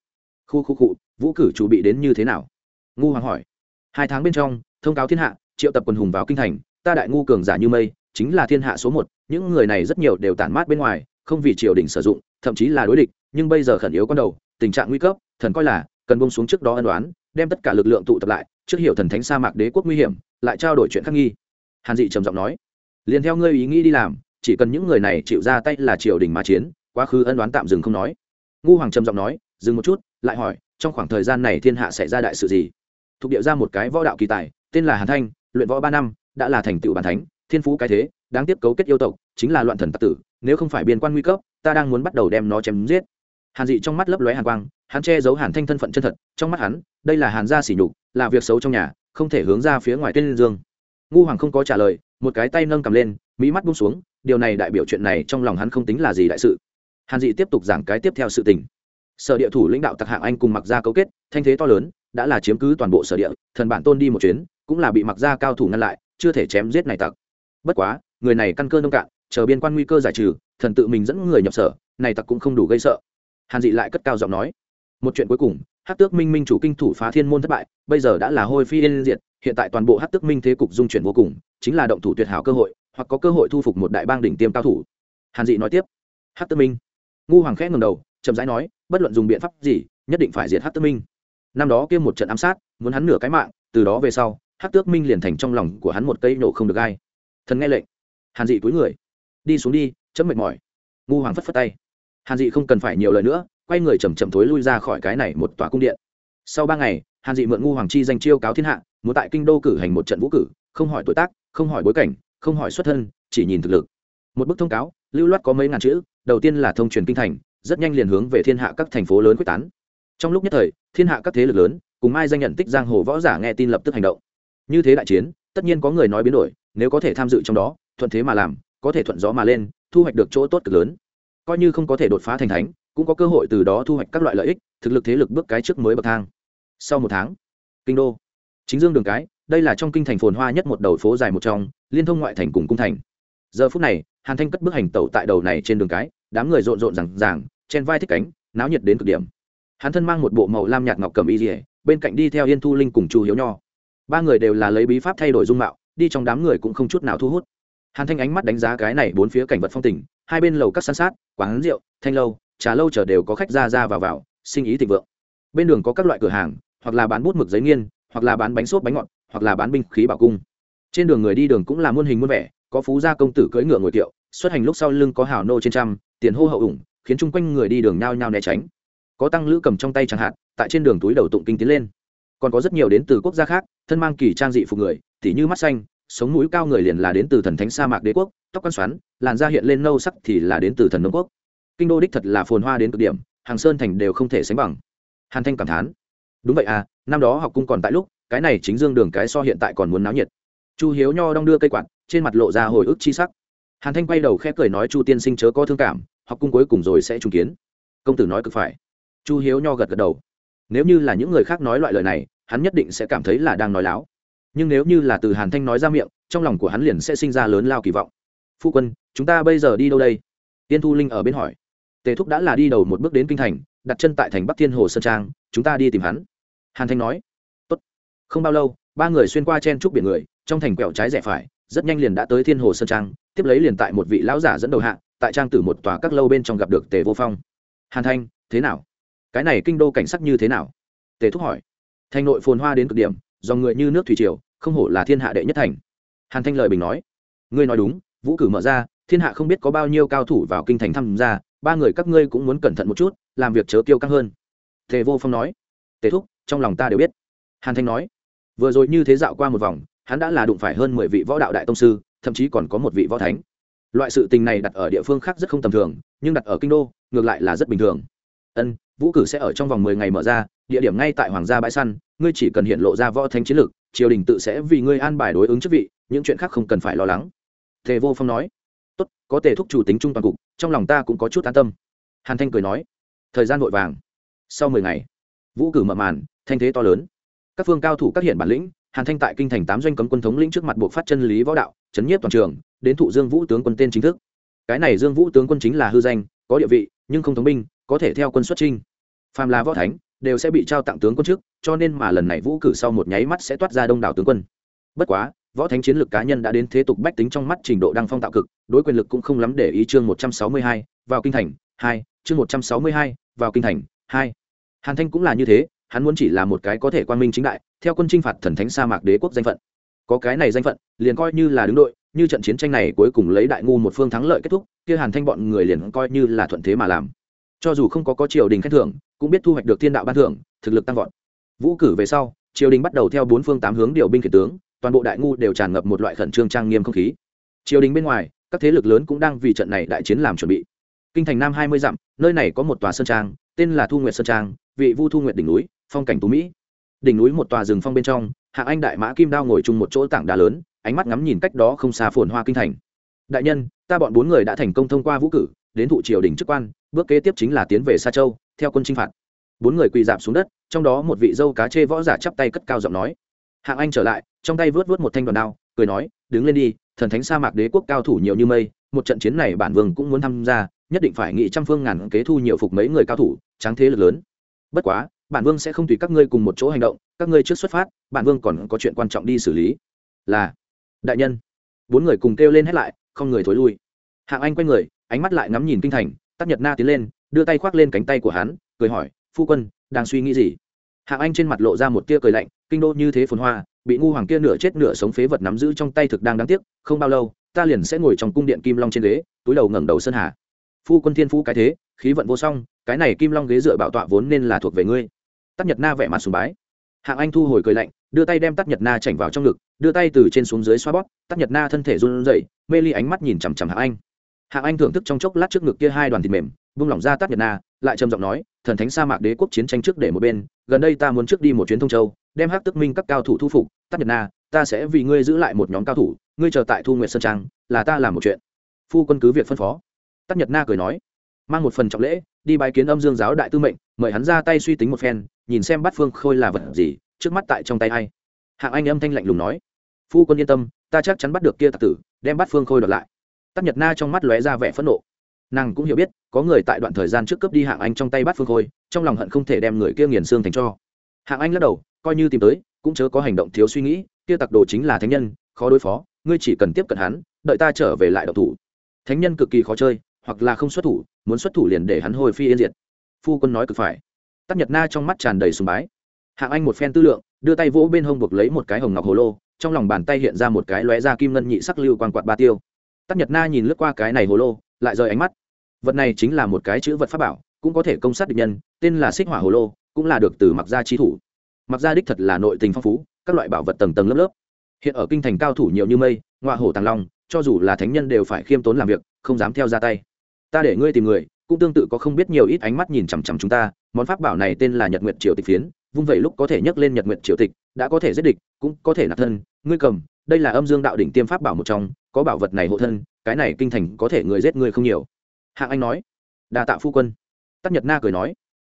A: khu khu cụ vũ cử chủ bị đến như thế nào? Ngu hoàng hỏi. Hai tháng bên trong, thông cáo thiên hạ, triệu tập quần hùng vào kinh thành, ta đại ngu cường giả như mây, chính là thiên hạ số một, những người này rất nhiều đều tản mát bên ngoài, không vì triều đình sử dụng, thậm chí là đối địch, nhưng bây giờ khẩn yếu con đầu, tình trạng nguy cấp, thần coi là cần bông xuống trước đó ân đoán đem tất cả lực lượng tụ tập lại, trước hiểu thần thánh sa mạc đế quốc nguy hiểm, lại trao đổi chuyện khắc nghi. Hàn dị trầm giọng nói, liền theo ngươi ý nghĩ đi làm, chỉ cần những người này chịu ra tay là triều đình mà chiến, quá khứ ân đoán tạm dừng không nói. Ngu hoàng trầm giọng nói, dừng một chút, lại hỏi, trong khoảng thời gian này thiên hạ xảy ra đại sự gì? Thuộc địa ra một cái võ đạo kỳ tài, tên là hàn thanh, luyện võ ba năm, đã là thành tựu bàn thánh, thiên phú cái thế, đáng tiếp cấu kết yêu tộc, chính là loạn thần tặc tử, nếu không phải biên quan nguy cấp, ta đang muốn bắt đầu đem nó chém giết. Hàn dị trong mắt lấp lóe hàn quang hắn che giấu hàn thanh thân phận chân thật, trong mắt hắn, đây là hàn gia sỉ nhục, là việc xấu trong nhà, không thể hướng ra phía ngoài tên dương. Ngu hoàng không có trả lời, một cái tay nâng cầm lên, mỹ mắt bung xuống, điều này đại biểu chuyện này trong lòng hắn không tính là gì đại sự. Hàn dị tiếp tục giảng cái tiếp theo sự tình. Sở địa thủ lãnh đạo tặc hạng anh cùng mặc gia cấu kết, thanh thế to lớn, đã là chiếm cứ toàn bộ sở địa, thần bản tôn đi một chuyến, cũng là bị mặc gia cao thủ ngăn lại, chưa thể chém giết này tặc. Bất quá, người này căn cơ nông cạn, chờ biên quan nguy cơ giải trừ, thần tự mình dẫn người nhập sở, này tặc cũng không đủ gây sợ. Hàn dị lại cất cao giọng nói một chuyện cuối cùng hát tước minh minh chủ kinh thủ phá thiên môn thất bại, bây giờ đã là hôi phi yên diệt, hiện tại toàn bộ hát tước minh thế cục dung chuyển vô cùng, chính là động thủ tuyệt hảo cơ hội, hoặc có cơ hội thu phục một đại bang đỉnh tiêm cao thủ. Hàn dị nói tiếp hát Tước minh. Ngu hoàng khẽ ngầm đầu, chậm rãi nói, bất luận dùng biện pháp gì, nhất định phải diệt hát Tước minh. Năm đó kia một trận ám sát, muốn hắn nửa cái mạng, từ đó về sau hát tước minh liền thành trong lòng của hắn một cây nổ không được ai. Thần nghe lệnh. Hàn dị túi người, đi xuống đi chấm mệt mỏi. Ngu hoàng phất phất tay. Hàn dị không cần phải nhiều lời nữa quay người chầm chậm thối lui ra khỏi cái này một tòa cung điện. Sau ba ngày, hàn dị mượn ngu hoàng chi danh chiêu cáo thiên hạ, muốn tại kinh đô cử hành một trận vũ cử, không hỏi tuổi tác, không hỏi bối cảnh, không hỏi xuất thân, chỉ nhìn thực lực. Một bức thông cáo, lưu loát có mấy ngàn chữ, đầu tiên là thông truyền kinh thành, rất nhanh liền hướng về thiên hạ các thành phố lớn quyết tán. Trong lúc nhất thời, thiên hạ các thế lực lớn, cùng ai danh nhận tích giang hồ võ giả nghe tin lập tức hành động. Như thế đại chiến, tất nhiên có người nói biến đổi, nếu có thể tham dự trong đó, thuận thế mà làm, có thể thuận gió mà lên, thu hoạch được chỗ tốt cực lớn. Coi như không có thể đột phá thành thánh cũng có cơ hội từ đó thu hoạch các loại lợi ích, thực lực thế lực bước cái trước mới bậc thang. Sau một tháng, kinh đô, chính dương đường cái, đây là trong kinh thành phồn hoa nhất một đầu phố dài một trong, liên thông ngoại thành cùng cung thành. Giờ phút này, hàn thanh cất bước hành tẩu tại đầu này trên đường cái, đám người rộn rộn rằng ràng, chen vai thích cánh, náo nhiệt đến cực điểm. Hắn thân mang một bộ màu lam nhạt ngọc cầm y dỉa bên cạnh đi theo yên thu linh cùng chu hiếu nho. Ba người đều là lấy bí pháp thay đổi dung mạo, đi trong đám người cũng không chút nào thu hút. Hàn thanh ánh mắt đánh giá cái này bốn phía cảnh vật phong tình, hai bên lầu các san sát, quán rượu, thanh lâu trà lâu chờ đều có khách ra ra vào vào, sinh ý thịnh vượng. Bên đường có các loại cửa hàng, hoặc là bán bút mực giấy nghiên, hoặc là bán bánh xốp bánh ngọt, hoặc là bán binh khí bảo cung. Trên đường người đi đường cũng là muôn hình muôn vẻ, có phú gia công tử cưỡi ngựa ngồi kiệu, xuất hành lúc sau lưng có hào nô trên trăm, tiền hô hậu ủng, khiến chung quanh người đi đường nhao nhao né tránh. Có tăng lữ cầm trong tay chẳng hạn, tại trên đường túi đầu tụng kinh tiến lên. Còn có rất nhiều đến từ quốc gia khác, thân mang kỳ trang dị phục người, tỉ như mắt xanh, sống mũi cao người liền là đến từ thần thánh sa mạc đế quốc, tóc quan xoắn, làn da hiện lên nâu sắc thì là đến từ thần nông quốc kinh đô đích thật là phồn hoa đến cực điểm, hàng sơn thành đều không thể sánh bằng. Hàn thanh cảm thán. Đúng vậy à năm đó học cung còn tại lúc, cái này chính dương đường cái so hiện tại còn muốn náo nhiệt. Chu hiếu nho đong đưa cây quạt, trên mặt lộ ra hồi ức chi sắc. Hàn thanh quay đầu khẽ cười nói chu tiên sinh chớ có thương cảm, học cung cuối cùng rồi sẽ trùng kiến. Công tử nói cực phải. Chu hiếu nho gật gật đầu. Nếu như là những người khác nói loại lời này, hắn nhất định sẽ cảm thấy là đang nói láo. Nhưng nếu như là từ hàn thanh nói ra miệng, trong lòng của hắn liền sẽ sinh ra lớn lao kỳ vọng. Phu quân, chúng ta bây giờ đi đâu đây? Tiên thu linh ở bên hỏi tề thúc đã là đi đầu một bước đến kinh thành, đặt chân tại thành bắc thiên hồ sơn trang, chúng ta đi tìm hắn. Hàn thanh nói. Tốt. không bao lâu, ba người xuyên qua chen trúc biển người, trong thành quẹo trái rẽ phải, rất nhanh liền đã tới thiên hồ sơn trang, tiếp lấy liền tại một vị lão giả dẫn đầu hạ, tại trang tử một tòa các lâu bên trong gặp được tề vô phong. Hàn thanh, thế nào? Cái này kinh đô cảnh sắc như thế nào? Tề thúc hỏi. Thành nội phồn hoa đến cực điểm do người như nước thủy triều, không hổ là thiên hạ đệ nhất thành. Hàn thanh lời bình nói. Ngươi nói đúng, vũ cử mở ra, thiên hạ không biết có bao nhiêu cao thủ vào kinh thành tham gia ba người các ngươi cũng muốn cẩn thận một chút, làm việc chớ kiêu căng hơn. Tề vô phong nói. Tề thúc, trong lòng ta đều biết. Hàn thanh nói. Vừa rồi như thế dạo qua một vòng, hắn đã là đụng phải hơn mười vị võ đạo đại tông sư, thậm chí còn có một vị võ thánh. Loại sự tình này đặt ở địa phương khác rất không tầm thường, nhưng đặt ở kinh đô, ngược lại là rất bình thường. Ân, vũ cử sẽ ở trong vòng mười ngày mở ra, địa điểm ngay tại hoàng gia bãi săn, ngươi chỉ cần hiện lộ ra võ thánh chiến lược, triều đình tự sẽ vì ngươi an bài đối ứng chức vị, những chuyện khác không cần phải lo lắng. Tề vô phong nói. Tốt, có tề thúc chủ tính trung toàn cục trong lòng ta cũng có chút an tâm. Hàn thanh cười nói, thời gian vội vàng. Sau mười ngày, vũ cử mở màn, thanh thế to lớn. Các phương cao thủ các hiện bản lĩnh, hàn thanh tại kinh thành tám doanh cấm quân thống lĩnh trước mặt buộc phát chân lý võ đạo, chấn nhiếp toàn trường, đến thụ dương vũ tướng quân tên chính thức. Cái này dương vũ tướng quân chính là hư danh, có địa vị, nhưng không thống binh, có thể theo quân xuất trinh phàm là võ thánh, đều sẽ bị trao tặng tướng quân chức cho nên mà lần này vũ cử sau một nháy mắt sẽ toát ra đông đảo tướng quân. Bất quá võ thánh chiến lược cá nhân đã đến thế tục bách tính trong mắt trình độ đăng phong tạo cực, đối quyền lực cũng không lắm để ý chương một trăm sáu mươi hai, vào kinh thành, hai, chương một trăm sáu mươi hai, vào kinh thành, hai. Hàn thanh cũng là như thế, hắn muốn chỉ là một cái có thể quan minh chính đại, theo quân chinh phạt thần thánh sa mạc đế quốc danh phận. Có cái này danh phận, liền coi như là đứng đội, như trận chiến tranh này cuối cùng lấy đại ngu một phương thắng lợi kết thúc, kia hàn thanh bọn người liền coi như là thuận thế mà làm. Cho dù không có có triều đình khen thưởng, cũng biết thu hoạch được thiên đạo ban thưởng, thực lực tăng vọt. Vũ cử về sau, triều đình bắt đầu theo bốn phương tám hướng điều binh khiển tướng toàn bộ đại ngu đều tràn ngập một loại khẩn trương trang nghiêm không khí. Triều đình bên ngoài, các thế lực lớn cũng đang vì trận này đại chiến làm chuẩn bị. Kinh thành nam hai mươi dặm, nơi này có một tòa sơn trang, tên là thu nguyệt sơn trang, vị vu thu nguyệt đỉnh núi, phong cảnh tú mỹ. Đỉnh núi một tòa rừng phong bên trong hạng anh đại mã kim đao ngồi chung một chỗ tảng đá lớn, ánh mắt ngắm nhìn cách đó không xa phồn hoa kinh thành. Đại nhân, ta bọn bốn người đã thành công thông qua vũ cử, đến thụ triều đình chức quan, bước kế tiếp chính là tiến về sa châu, theo quân chinh phạt. Bốn người quỳ dạp xuống đất, trong đó một vị dâu cá chê võ giả chắp tay cất cao giọng nói. Hạng anh trở lại trong tay vớt vớt một thanh đoàn đao, cười nói, đứng lên đi, thần thánh sa mạc đế quốc cao thủ nhiều như mây, một trận chiến này bản vương cũng muốn tham gia, nhất định phải nghị trăm phương ngàn kế thu nhiều phục mấy người cao thủ, tráng thế lực lớn. Bất quá, bản vương sẽ không tùy các ngươi cùng một chỗ hành động, các ngươi trước xuất phát, bản vương còn có chuyện quan trọng đi xử lý. Là, đại nhân. Bốn người cùng kêu lên hết lại, không người thối lui. Hạng anh quay người, ánh mắt lại ngắm nhìn kinh thành, tắc nhật na tiến lên, đưa tay khoác lên cánh tay của hắn, cười hỏi, phu quân, đang suy nghĩ gì? Hạng anh trên mặt lộ ra một tia cười lạnh, kinh đô như thế phồn hoa bị ngu hoàng kia nửa chết nửa sống phế vật nắm giữ trong tay thực đang đáng tiếc, không bao lâu, ta liền sẽ ngồi trong cung điện kim long trên ghế, túi đầu ngẩng đầu sơn hà. Phu quân thiên phú cái thế, khí vận vô song, cái này kim long ghế dựa bảo tọa vốn nên là thuộc về ngươi. Tắc nhật na vẻ mặt sùng bái. Hạng anh thu hồi cười lạnh, đưa tay đem tắc nhật na chảnh vào trong ngực, đưa tay từ trên xuống dưới xoa bóp tắc nhật na thân thể run rẩy, mê ly ánh mắt nhìn chằm chằm hạng anh. Hạng anh thưởng thức trong chốc lát trước ngực kia hai đoàn thịt mềm vung lỏng ra tắc nhật na, lại trầm giọng nói thần thánh sa mạc đế quốc chiến tranh trước để một bên, gần đây ta muốn trước đi một chuyến thông châu, đem hắc tức minh các cao thủ thu phục, tắc nhật na, ta sẽ vì ngươi giữ lại một nhóm cao thủ, ngươi chờ tại thu nguyệt sơn trang, là ta làm một chuyện. Phu quân cứ việc phân phó. Tắc nhật na cười nói, mang một phần trọng lễ, đi bài kiến âm dương giáo đại tư mệnh, mời hắn ra tay suy tính một phen, nhìn xem bát phương khôi là vật gì, trước mắt tại trong tay hay hạng anh âm thanh lạnh lùng nói, phu quân yên tâm, ta chắc chắn bắt được kia tạc tử, đem bát phương khôi đoạt lại. Tắc nhật na trong mắt lóe ra vẻ phẫn nộ nàng cũng hiểu biết, có người tại đoạn thời gian trước cướp đi hạng anh trong tay bát phương khôi, trong lòng hận không thể đem người kia nghiền xương thành cho. Hạng anh lắc đầu, coi như tìm tới, cũng chớ có hành động thiếu suy nghĩ, kia tặc đồ chính là thánh nhân, khó đối phó, ngươi chỉ cần tiếp cận hắn, đợi ta trở về lại độc thủ. Thánh nhân cực kỳ khó chơi, hoặc là không xuất thủ, muốn xuất thủ liền để hắn hồi phi yên diệt. Phu quân nói cực phải. Tắc nhật na trong mắt tràn đầy sùng bái. Hạng anh một phen tư lượng, đưa tay vỗ bên hông buộc lấy một cái hồng ngọc hồ lô, trong lòng bàn tay hiện ra một cái lóe da kim ngân nhị sắc lưu quan quạt ba tiêu. Tắc nhật na nhìn lướt qua cái này hồ lô lại rời ánh mắt. Vật này chính là một cái chữ vật pháp bảo, cũng có thể công sát địch nhân, tên là xích hỏa hồ lô, cũng là được từ mặc gia chi thủ. Mặc gia đích thật là nội tình phong phú, các loại bảo vật tầng tầng lớp lớp. Hiện ở kinh thành cao thủ nhiều như mây ngoại hổ tàng long, cho dù là thánh nhân đều phải khiêm tốn làm việc, không dám theo ra tay. Ta để ngươi tìm người, cũng tương tự có không biết nhiều ít ánh mắt nhìn chằm chằm chúng ta, món pháp bảo này tên là nhật nguyệt triều tịch phiến, vung vẩy lúc có thể nhấc lên nhật nguyệt triều tịch, đã có thể giết địch, cũng có thể nạp thân. Ngươi cầm, đây là âm dương đạo đỉnh tiêm pháp bảo một trong, có bảo vật này hộ thân cái này kinh thành có thể người giết người không nhiều. Hạng anh nói. Đa tạ phu quân. Tắc nhật na cười nói.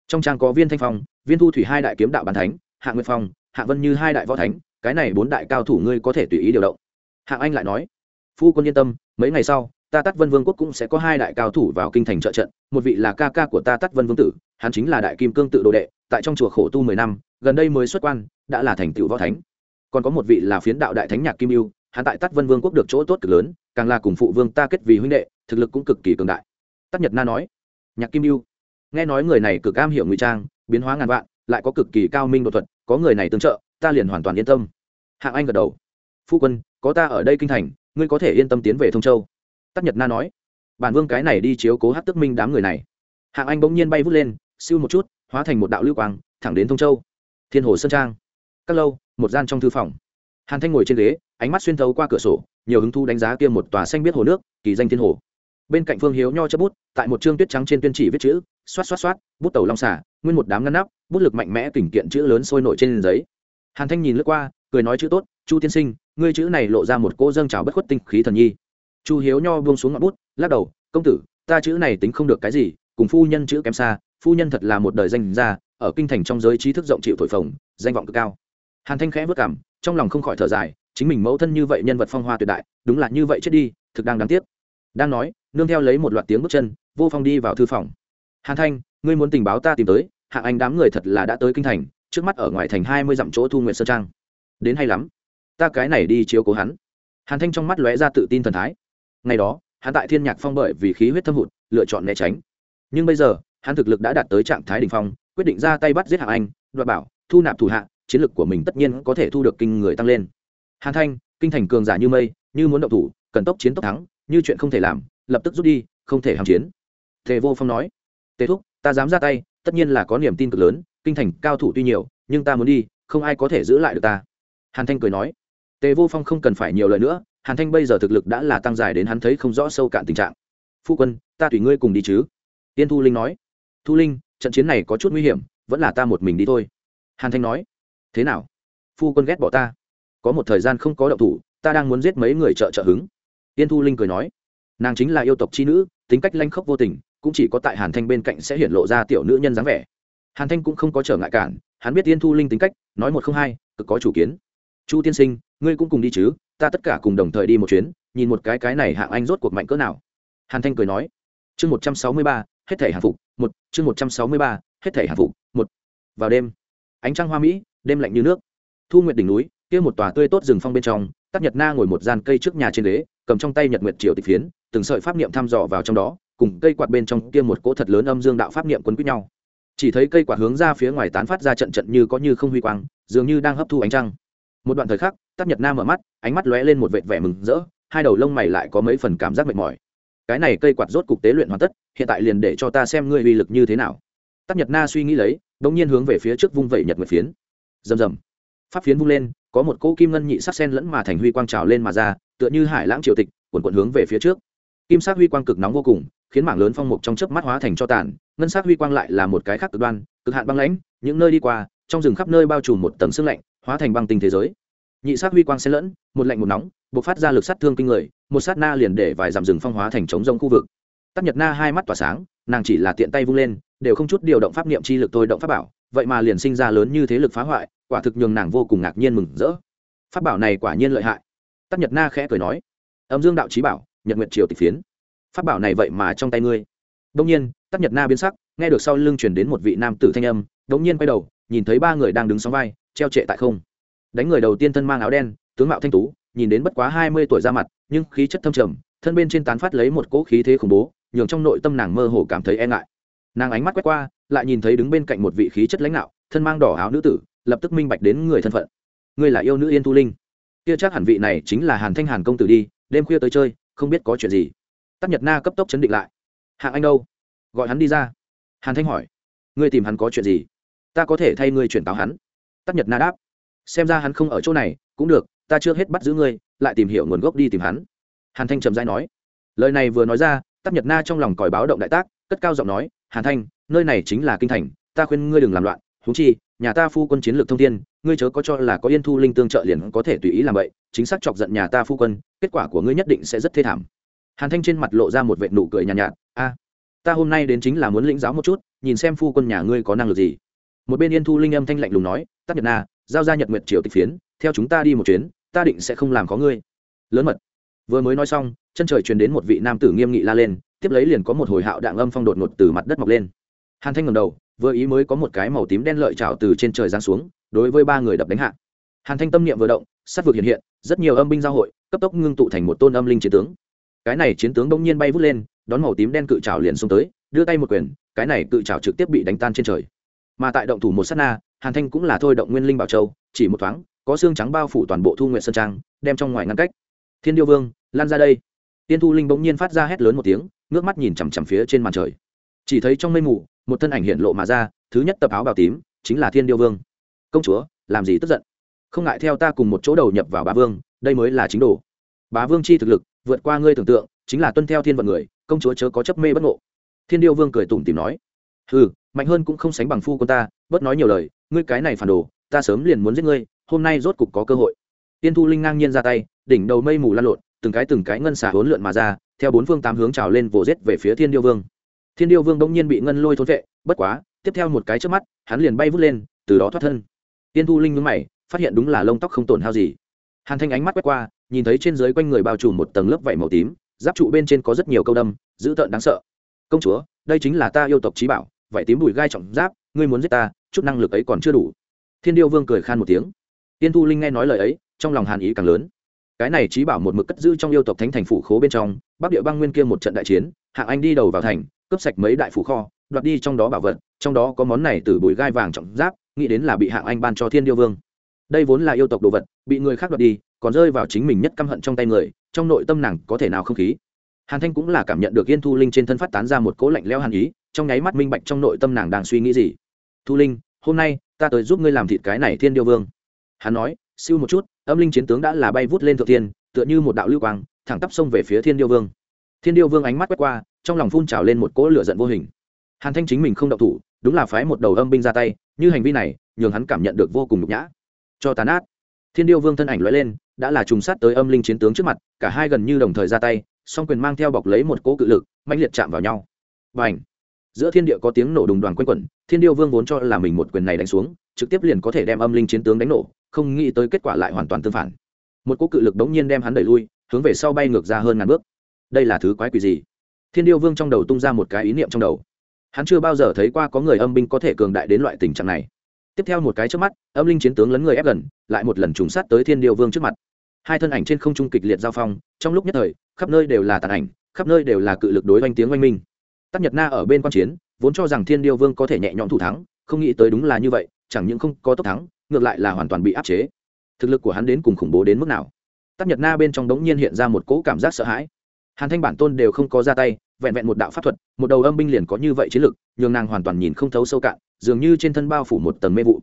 A: Trong trang có viên thanh phong, viên thu thủy hai đại kiếm đạo bàn thánh, hạng nguyệt phong, hạng vân như hai đại võ thánh, cái này bốn đại cao thủ ngươi có thể tùy ý điều động. Hạng anh lại nói. Phu quân yên tâm, mấy ngày sau, ta tắt vân vương quốc cũng sẽ có hai đại cao thủ vào kinh thành trợ trận, một vị là ca ca của ta tắt vân vương tử, hắn chính là đại kim cương tự đồ đệ, tại trong chùa khổ tu mười năm, gần đây mới xuất quan, đã là thành tựu võ thánh. Còn có một vị là phiến đạo đại thánh nhạc kim yêu hắn tại tắt vân vương quốc được chỗ tốt cực lớn càng là cùng phụ vương ta kết vì huynh đệ, thực lực cũng cực kỳ cường đại. Tắc nhật na nói, nhạc kim yêu nghe nói người này cực am hiểu ngụy trang, biến hóa ngàn vạn, lại có cực kỳ cao minh đột thuật, có người này tương trợ, ta liền hoàn toàn yên tâm. Hạng anh gật đầu, phu quân, có ta ở đây kinh thành, ngươi có thể yên tâm tiến về thông châu. Tắc nhật na nói, bản vương cái này đi chiếu cố hát tức minh đám người này. Hạng anh bỗng nhiên bay vút lên, siêu một chút, hóa thành một đạo lưu quang, thẳng đến thông châu. Thiên hồ sơn trang. Các lâu, một gian trong thư phòng hàn thanh ngồi trên ghế, ánh mắt xuyên thấu qua cửa sổ, nhiều hứng thu đánh giá kia một tòa xanh biết hồ nước, kỳ danh thiên hồ. Bên cạnh phương hiếu nho chấp bút, tại một chương tuyết trắng trên tuyên chỉ viết chữ, xoát xoát xoát, bút tàu long xả nguyên một đám ngăn nắp, bút lực mạnh mẽ tỉnh kiện chữ lớn sôi nổi trên giấy. Hàn thanh nhìn lướt qua, cười nói chữ tốt, chu tiên sinh, ngươi chữ này lộ ra một cô dâng trào bất khuất tinh khí thần nhi. Chu hiếu nho buông xuống ngọn bút, lắc đầu, công tử, ta chữ này tính không được cái gì, cùng phu nhân chữ kém xa, phu nhân thật là một đời danh gia, ở kinh thành trong giới trí thức rộng chịu thổi phồng, danh vọng cực cao. Hàn thanh khẽ vất cảm trong lòng không khỏi thở dài, chính mình mẫu thân như vậy nhân vật phong hoa tuyệt đại, đúng là như vậy chết đi, thực đang đáng tiếc. Đang nói, nương theo lấy một loạt tiếng bước chân, vô phong đi vào thư phòng. Hàn thanh, ngươi muốn tình báo ta tìm tới, hạng anh đám người thật là đã tới kinh thành, trước mắt ở ngoài thành hai mươi dặm chỗ thu nguyện sơn trang. Đến hay lắm. Ta cái này đi chiếu cố hắn. Hàn thanh trong mắt lóe ra tự tin thần thái. Ngày đó, hắn tại thiên nhạc phong bởi vì khí huyết thâm hụt, lựa chọn né tránh. Nhưng bây giờ, hắn thực lực đã đạt tới trạng thái đ ỉ n h phong, quyết định ra tay bắt giết hạng anh, đoạt bảo, thu nạp thủ hạ chiến lược của mình tất nhiên có thể thu được kinh người tăng lên. Hàn thanh, kinh thành cường giả như mây, như muốn động thủ, cần tốc chiến tốc thắng, như chuyện không thể làm, lập tức rút đi, không thể hàm chiến. Tề vô phong nói, tề thúc, ta dám ra tay, tất nhiên là có niềm tin cực lớn, kinh thành cao thủ tuy nhiều, nhưng ta muốn đi, không ai có thể giữ lại được ta. Hàn thanh cười nói, tề vô phong không cần phải nhiều lời nữa, hàn thanh bây giờ thực lực đã là tăng dài đến hắn thấy không rõ sâu cạn tình trạng. Phu quân, ta tùy ngươi cùng đi chứ. Tiên thu linh nói, thu linh, trận chiến này có chút nguy hiểm, vẫn là ta một mình đi thôi. Hàn thanh nói thế nào? Phu quân ghét bỏ ta. Có một thời gian không có động thủ, ta đang muốn giết mấy người trợ trợ hứng. Tiên thu linh cười nói, nàng chính là yêu tộc c h i nữ, tính cách lanh khốc vô tình, cũng chỉ có tại hàn thanh bên cạnh sẽ hiện lộ ra tiểu nữ nhân dáng vẻ. Hàn thanh cũng không có trở ngại cản, hắn biết tiên thu linh tính cách, nói một không hai, cực có chủ kiến. Chu tiên sinh, ngươi cũng cùng đi chứ, ta tất cả cùng đồng thời đi một chuyến, nhìn một cái cái này hạng anh rốt cuộc mạnh cỡ nào. Hàn thanh cười nói, chương một trăm sáu mươi ba, hết thể hạng phục, một, chương một trăm sáu mươi ba, hết thể hạng phục, một. Vào đêm, ánh trăng hoa mỹ đêm lạnh như nước. Thu nguyệt đỉnh núi, kia một tòa tươi tốt rừng phong bên trong, tắc nhật na ngồi một gian cây trước nhà trên ghế, cầm trong tay nhật nguyệt triều tịch phiến, từng sợi pháp niệm thăm dò vào trong đó, cùng cây quạt bên trong kia một cỗ thật lớn âm dương đạo pháp niệm quấn quýt nhau. Chỉ thấy cây quạt hướng ra phía ngoài tán phát ra trận trận như có như không huy quang, dường như đang hấp thu ánh trăng. Một đoạn thời khắc, tắc nhật na mở mắt, ánh mắt lóe lên một vệt vẻ mừng rỡ, hai đầu lông mày lại có mấy phần cảm giác mệt mỏi. Cái này cây quạt rốt cục tế luyện hoàn tất, hiện tại liền để cho ta xem ngươi uy lực như thế nào. Tắc nhật na suy nghĩ lấy đ ỗ n g nhiên hướng về phía trước vung vẩy nhật nguyệt phiến rầm rầm. Pháp phiến vung lên, có một cỗ kim ngân nhị sắc sen lẫn mà thành huy quang trào lên mà ra, tựa như hải lãng triều tịch quần quận hướng về phía trước. Kim sắc huy quang cực nóng vô cùng, khiến mảng lớn phong mục trong chớp mắt hóa thành cho tàn, ngân sắc huy quang lại là một cái khác cực đoan, cực hạn băng lãnh, những nơi đi qua, trong rừng khắp nơi bao trùm một tầng sương lạnh, hóa thành băng tinh thế giới. Nhị sắc huy quang xen lẫn, một lạnh một nóng buộc phát ra lực sát thương kinh người, một sát na liền để vài dặm rừng phong hóa thành trống rông khu vực tắc nhật na hai mắt tỏa sáng, nàng chỉ là tiện tay vung lên, đều không chút điều động pháp niệm chi lực tôi động pháp bảo, vậy mà liền sinh ra lớn như thế lực phá hoại, quả thực nhường nàng vô cùng ngạc nhiên mừng rỡ. Pháp bảo này quả nhiên lợi hại. Tắc nhật na khẽ cười nói, âm dương đạo trí bảo, nhật nguyện triều tịch phiến. Pháp bảo này vậy mà trong tay ngươi. Đông nhiên, tắc nhật na biến sắc, nghe được sau lưng chuyển đến một vị nam tử thanh âm đống nhiên quay đầu, nhìn thấy ba người đang đứng sóng vai, treo trệ tại không. Đánh người đầu tiên thân mang áo đen, tướng mạo thanh tú, nhìn đến bất quá hai mươi tuổi ra mặt, nhưng khí chất thâm trầm, thân bên trên tán phát lấy một cỗ khí thế khủng bố nhường trong nội tâm nàng mơ hồ cảm thấy e ngại. Nàng ánh mắt quét qua, lại nhìn thấy đứng bên cạnh một vị khí chất lãnh đạo, thân mang đỏ áo nữ tử, lập tức minh bạch đến người thân phận. Ngươi là yêu nữ yên tu linh. Kia chắc hẳn vị này chính là hàn thanh hàn công tử đi, đêm khuya tới chơi, không biết có chuyện gì. Tắc nhật na cấp tốc chấn định lại. Hạng anh đâu? Gọi hắn đi ra. Hàn thanh hỏi. Ngươi tìm hắn có chuyện gì? Ta có thể thay ngươi chuyển táo hắn. Tắc nhật na đáp. Xem ra hắn không ở chỗ này, cũng được, ta chưa hết bắt giữ ngươi, lại tìm hiểu nguồn gốc đi tìm hắn. Hàn thanh trầm dai nói. Lời này vừa nói ra tắc nhật na trong lòng còi báo động đại tác cất cao giọng nói hàn thanh nơi này chính là kinh thành ta khuyên ngươi đừng làm loạn húng chi nhà ta phu quân chiến lược thông thiên ngươi chớ có cho là có yên thu linh tương trợ liền có thể tùy ý làm vậy chính xác chọc giận nhà ta phu quân kết quả của ngươi nhất định sẽ rất thê thảm. Hàn thanh trên mặt lộ ra một vệ nụ cười nhàn nhạt, nhạt a ta hôm nay đến chính là muốn lĩnh giáo một chút nhìn xem phu quân nhà ngươi có năng lực gì. Một bên yên thu linh âm thanh lạnh lùng nói tắc nhật na giao ra nhật nguyệt triều tịch phiến theo chúng ta đi một chuyến ta định sẽ không làm có ngươi. Lớn mật. Vừa mới nói xong chân trời truyền đến một vị nam tử nghiêm nghị la lên, tiếp lấy liền có một hồi hạo đạn âm phong đột ngột từ mặt đất mọc lên. Hàn thanh ngầm đầu, vừa ý mới có một cái màu tím đen lợi trào từ trên trời giáng xuống, đối với ba người đập đánh hạ. Hàn thanh tâm niệm vừa động, sát vực hiện hiện, rất nhiều âm binh giao hội, cấp tốc ngưng tụ thành một tôn âm linh chiến tướng. Cái này chiến tướng đông nhiên bay vút lên, đón màu tím đen cự trào liền xông tới, đưa tay một quyền, cái này cự trào trực tiếp bị đánh tan trên trời. Mà tại động thủ một sát na, hàn thanh cũng là thôi động nguyên linh bảo châu, chỉ một thoáng, có xương trắng bao phủ toàn bộ thu nguyện sơn trang, đem trong ngoài ngăn cách. Thiên điêu vương, lan ra đây tiên thu linh bỗng nhiên phát ra hét lớn một tiếng, ngước mắt nhìn chằm chằm phía trên màn trời. Chỉ thấy trong mây mù, một thân ảnh hiện lộ mà ra, thứ nhất tập áo bào tím, chính là thiên điêu vương. Công chúa, làm gì tức giận? Không ngại theo ta cùng một chỗ đầu nhập vào bá vương, đây mới là chính đồ. Bá vương chi thực lực, vượt qua ngươi tưởng tượng, chính là tuân theo thiên vận người, công chúa chớ có chấp mê bất ngộ. Thiên điêu vương cười tủm tìm nói. Ừ mạnh hơn cũng không sánh bằng phu của ta, bớt nói nhiều lời, ngươi cái này phản đồ, ta sớm liền muốn giết ngươi, hôm nay rốt cục có cơ hội. Tiên thu linh ngang nhiên ra tay, đỉnh đầu mây mù lan lộn từng cái từng cái ngân xả hỗn lượn mà ra, theo bốn phương tám hướng trào lên vồ giết về phía thiên điêu vương. Thiên điêu vương đông nhiên bị ngân lôi thốn vệ, bất quá, tiếp theo một cái chớp mắt, hắn liền bay vút lên, từ đó thoát thân. Tiên thu linh nhướng mày, phát hiện đúng là lông tóc không tổn hao gì. Hàn thanh ánh mắt quét qua, nhìn thấy trên dưới quanh người bao trùm một tầng lớp vảy màu tím, giáp trụ bên trên có rất nhiều câu đâm, dữ tợn đáng sợ. Công chúa, đây chính là ta yêu tộc trí bảo, vảy tím bùi gai trọng giáp, ngươi muốn giết ta, chút năng lực ấy còn chưa đủ. Thiên điêu vương cười khan một tiếng. Tiên thu linh nghe nói lời ấy, trong lòng hàn ý càng lớn cái này trí bảo một mực cất giữ trong yêu tộc thánh thành phủ khố bên trong, bắc địa băng nguyên kia một trận đại chiến, hạng anh đi đầu vào thành, cướp sạch mấy đại phủ kho, đoạt đi trong đó bảo vật, trong đó có món này từ bụi gai vàng trọng giáp, nghĩ đến là bị hạng anh ban cho thiên điêu vương. Đây vốn là yêu tộc đồ vật, bị người khác đoạt đi, còn rơi vào chính mình nhất căm hận trong tay người, trong nội tâm nàng có thể nào không khí. Hàn thanh cũng là cảm nhận được yên thu linh trên thân phát tán ra một cố lạnh leo hàn ý, trong nháy mắt minh bạch trong nội tâm nàng đang suy nghĩ gì. Thu linh, hôm nay ta tới giúp ngươi làm thịt cái này thiên điêu vương. Hắn nói siêu một chút, âm linh chiến tướng đã là bay vút lên thượng thiên, tựa như một đạo lưu quang, thẳng tắp sông về phía thiên điêu vương. Thiên điêu vương ánh mắt quét qua, trong lòng phun trào lên một cỗ lửa giận vô hình. Hàn thanh chính mình không động thủ, đúng là phái một đầu âm binh ra tay, như hành vi này, nhường hắn cảm nhận được vô cùng nhục nhã. Cho tàn át thiên điêu vương thân ảnh lóe lên, đã là trùng sát tới âm linh chiến tướng trước mặt, cả hai gần như đồng thời ra tay, song quyền mang theo bọc lấy một cỗ cự lực mạnh liệt chạm vào nhau. Và ảnh giữa thiên địa có tiếng nổ đùng đoàn quanh quẩn, thiên điêu vương vốn cho là mình một quyền này đánh xuống, trực tiếp liền có thể đem âm linh chiến tướng đánh nổ không nghĩ tới kết quả lại hoàn toàn tương phản. Một cỗ cự lực đống nhiên đem hắn đẩy lui, hướng về sau bay ngược ra hơn ngàn bước. Đây là thứ quái quỷ gì? Thiên điêu vương trong đầu tung ra một cái ý niệm trong đầu. Hắn chưa bao giờ thấy qua có người âm binh có thể cường đại đến loại tình trạng này. Tiếp theo một cái trước mắt, âm linh chiến tướng lấn người ép gần, lại một lần trùng sát tới thiên điêu vương trước mặt. Hai thân ảnh trên không trung kịch liệt giao phong, trong lúc nhất thời, khắp nơi đều là tàn ảnh, khắp nơi đều là cự lực đối oanh tiếng oanh minh. Tắc nhật na ở bên quan chiến, vốn cho rằng thiên điêu vương có thể nhẹ nhõm thủ thắng, không nghĩ tới đúng là như vậy chẳng những không có tốc thắng, ngược lại là hoàn toàn bị áp chế. Thực lực của hắn đến cùng khủng bố đến mức nào? Tắc nhật na bên trong đống nhiên hiện ra một cỗ cảm giác sợ hãi. Hàn thanh bản tôn đều không có ra tay, vẹn vẹn một đạo pháp thuật, một đầu âm binh liền có như vậy chiến lực, nhường nàng hoàn toàn nhìn không thấu sâu cạn, dường như trên thân bao phủ một tầng mê vụ.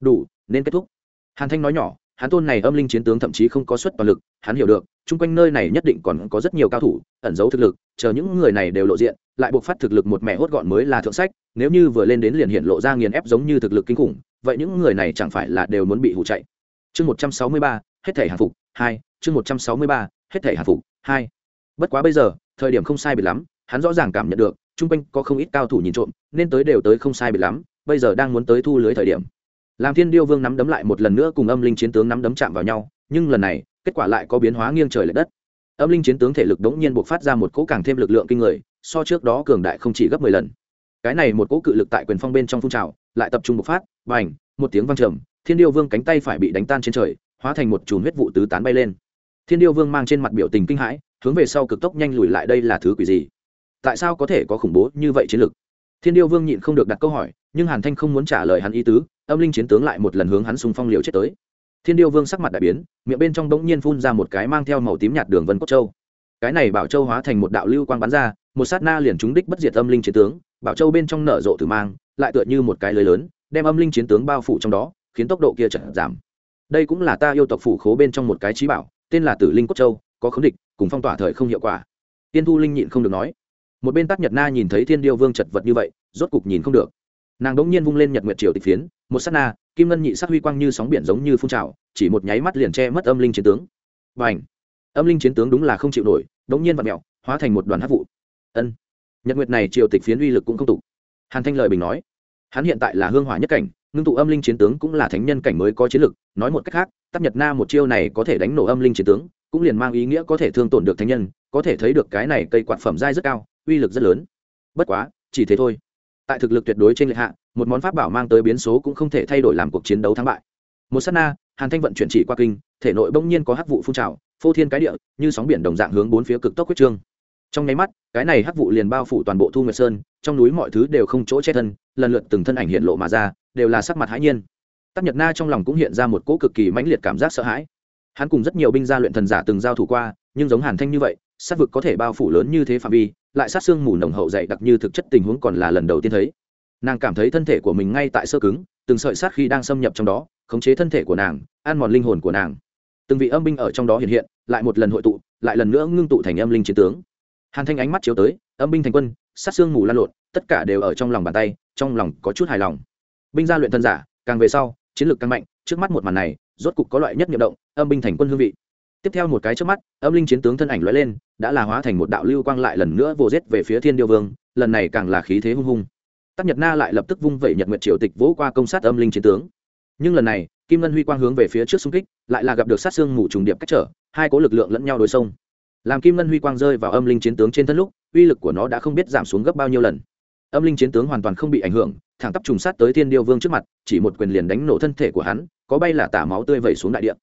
A: Đủ, nên kết thúc. Hàn thanh nói nhỏ hắn tôn này âm linh chiến tướng thậm chí không có suất toàn lực, hắn hiểu được, chung quanh nơi này nhất định còn có rất nhiều cao thủ, ẩn giấu thực lực, chờ những người này đều lộ diện, lại buộc phát thực lực một mẹ hốt gọn mới là thượng sách, nếu như vừa lên đến liền hiện lộ ra nghiền ép giống như thực lực kinh khủng, vậy những người này chẳng phải là đều muốn bị hụ chạy. Chương một trăm sáu mươi ba, hết thể hạ phục, hai, chương một trăm sáu mươi ba, hết thể hạ phục, hai. Bất quá bây giờ, thời điểm không sai biệt lắm, hắn rõ ràng cảm nhận được, chung quanh có không ít cao thủ nhìn trộm, nên tới đều tới không sai biệt lắm, bây giờ đang muốn tới thu lưới thời điểm làm thiên điêu vương nắm đấm lại một lần nữa cùng âm linh chiến tướng nắm đấm chạm vào nhau, nhưng lần này, kết quả lại có biến hóa nghiêng trời l ệ đất. Âm linh chiến tướng thể lực đống nhiên buộc phát ra một cỗ càng thêm lực lượng kinh người, so trước đó cường đại không chỉ gấp mười lần. Cái này một cỗ cự lực tại quyền phong bên trong phun trào, lại tập trung bộc phát và ảnh một tiếng văng trầm, thiên điêu vương cánh tay phải bị đánh tan trên trời, hóa thành một chùm huyết vụ tứ tán bay lên. Thiên điêu vương mang trên mặt biểu tình kinh hãi, hướng về sau cực tốc nhanh lùi lại đây là thứ quỷ gì? Tại sao có thể có khủng bố như vậy chiến lực? Thiên điêu vương nhịn không được đặt câu hỏi, nhưng hàn thanh không muốn trả lời hắn ý tứ âm linh chiến tướng lại một lần hướng hắn xung phong liều chết tới. Thiên điêu vương sắc mặt đại biến, miệng bên trong bỗng nhiên phun ra một cái mang theo màu tím nhạt đường vân cốt châu. Cái này bảo châu hóa thành một đạo lưu quang bắn ra, một sát na liền trúng đích bất diệt âm linh chiến tướng, bảo châu bên trong nở rộ tử mang, lại tựa như một cái lưới lớn, đem âm linh chiến tướng bao phủ trong đó, khiến tốc độ kia chật giảm. Đây cũng là ta yêu tộc phủ khố bên trong một cái trí bảo, tên là tử linh cốt châu, có khống địch, cùng phong tỏa thời không hiệu quả. Tiên thu linh nhịn không được nói. Một bên tác nhật na nhìn thấy thiên điêu vương chật vật như vậy, rốt cục nhìn không được. Nàng đ ỗ n g nhiên vung lên nhật nguyệt triều tịch phiến một s á t na, kim ngân nhị sắc huy quang như sóng biển giống như phun trào, chỉ một nháy mắt liền che mất âm linh chiến tướng. Và ảnh âm linh chiến tướng đúng là không chịu nổi đ n g nhiên vặt mẹo hóa thành một đoàn hát vụ. Ân! Nhật nguyệt này triều tịch phiến uy lực cũng không tục hàn thanh lời bình nói, hắn hiện tại là hương hỏa nhất cảnh, ngưng tụ âm linh chiến tướng cũng là thánh nhân cảnh mới có chiến lực, nói một cách khác tắp nhật na một chiêu này có thể đánh nổ âm linh chiến tướng, cũng liền mang ý nghĩa có thể thương tổn được thánh nhân, có thể thấy được cái này cây quạt phẩm giai rất cao, uy lực rất lớn. Bất quá, chỉ thế thôi. Tại thực lực tuyệt đối trên lệ hạ một món pháp bảo mang tới biến số cũng không thể thay đổi làm cuộc chiến đấu thắng bại. Một sát na, hàn thanh vận chuyển chỉ qua kinh, thể nội bỗng nhiên có hắc vụ phun trào, phô thiên cái địa, như sóng biển đồng dạng hướng bốn phía cực tốc quyết trương. Trong nháy mắt, cái này hắc vụ liền bao phủ toàn bộ thu nguyệt sơn, trong núi mọi thứ đều không chỗ che thân, lần lượt từng thân ảnh hiện lộ mà ra, đều là sắc mặt hãi nhiên. Tắc nhật na trong lòng cũng hiện ra một cỗ cực kỳ mãnh liệt cảm giác sợ hãi. Hắn cùng rất nhiều binh gia luyện thần giả từng giao thủ qua, nhưng giống hàn thanh như vậy, sát vực có thể bao phủ lớn như thế phạm vi, lại sát xương mù nồng hậu dày đặc như thực chất tình huống còn là lần đầu tiên thấy nàng cảm thấy thân thể của mình ngay tại sơ cứng, từng sợi sát khi đang xâm nhập trong đó, khống chế thân thể của nàng, ăn mòn linh hồn của nàng. Từng vị âm binh ở trong đó hiện hiện, lại một lần hội tụ, lại lần nữa ngưng tụ thành âm linh chiến tướng. Hàn thanh ánh mắt chiếu tới, âm binh thành quân, sát xương mù lan lộn, tất cả đều ở trong lòng bàn tay, trong lòng có chút hài lòng. Binh gia luyện thân giả, càng về sau, chiến lược càng mạnh, trước mắt một màn này, rốt cục có loại nhất nhiệm động, âm binh thành quân hương vị. Tiếp theo một cái trước mắt, âm linh chiến tướng thân ảnh lóe lên, đã là hóa thành một đạo lưu quang lại lần nữa vô giết về phía thiên điêu vương, lần này càng là khí thế hung hung tắc nhật na lại lập tức vung vẩy nhật nguyệt triều tịch vỗ qua công sát âm linh chiến tướng. Nhưng lần này, kim ngân huy quang hướng về phía trước xung kích, lại là gặp được sát xương mù trùng điệp cách trở, hai cố lực lượng lẫn nhau đối sông làm kim ngân huy quang rơi vào âm linh chiến tướng trên thân lúc, uy lực của nó đã không biết giảm xuống gấp bao nhiêu lần. Âm linh chiến tướng hoàn toàn không bị ảnh hưởng, thẳng tắp trùng sát tới thiên điêu vương trước mặt, chỉ một quyền liền đánh nổ thân thể của hắn, có bay là tả máu tươi vẩy xuống đại địa.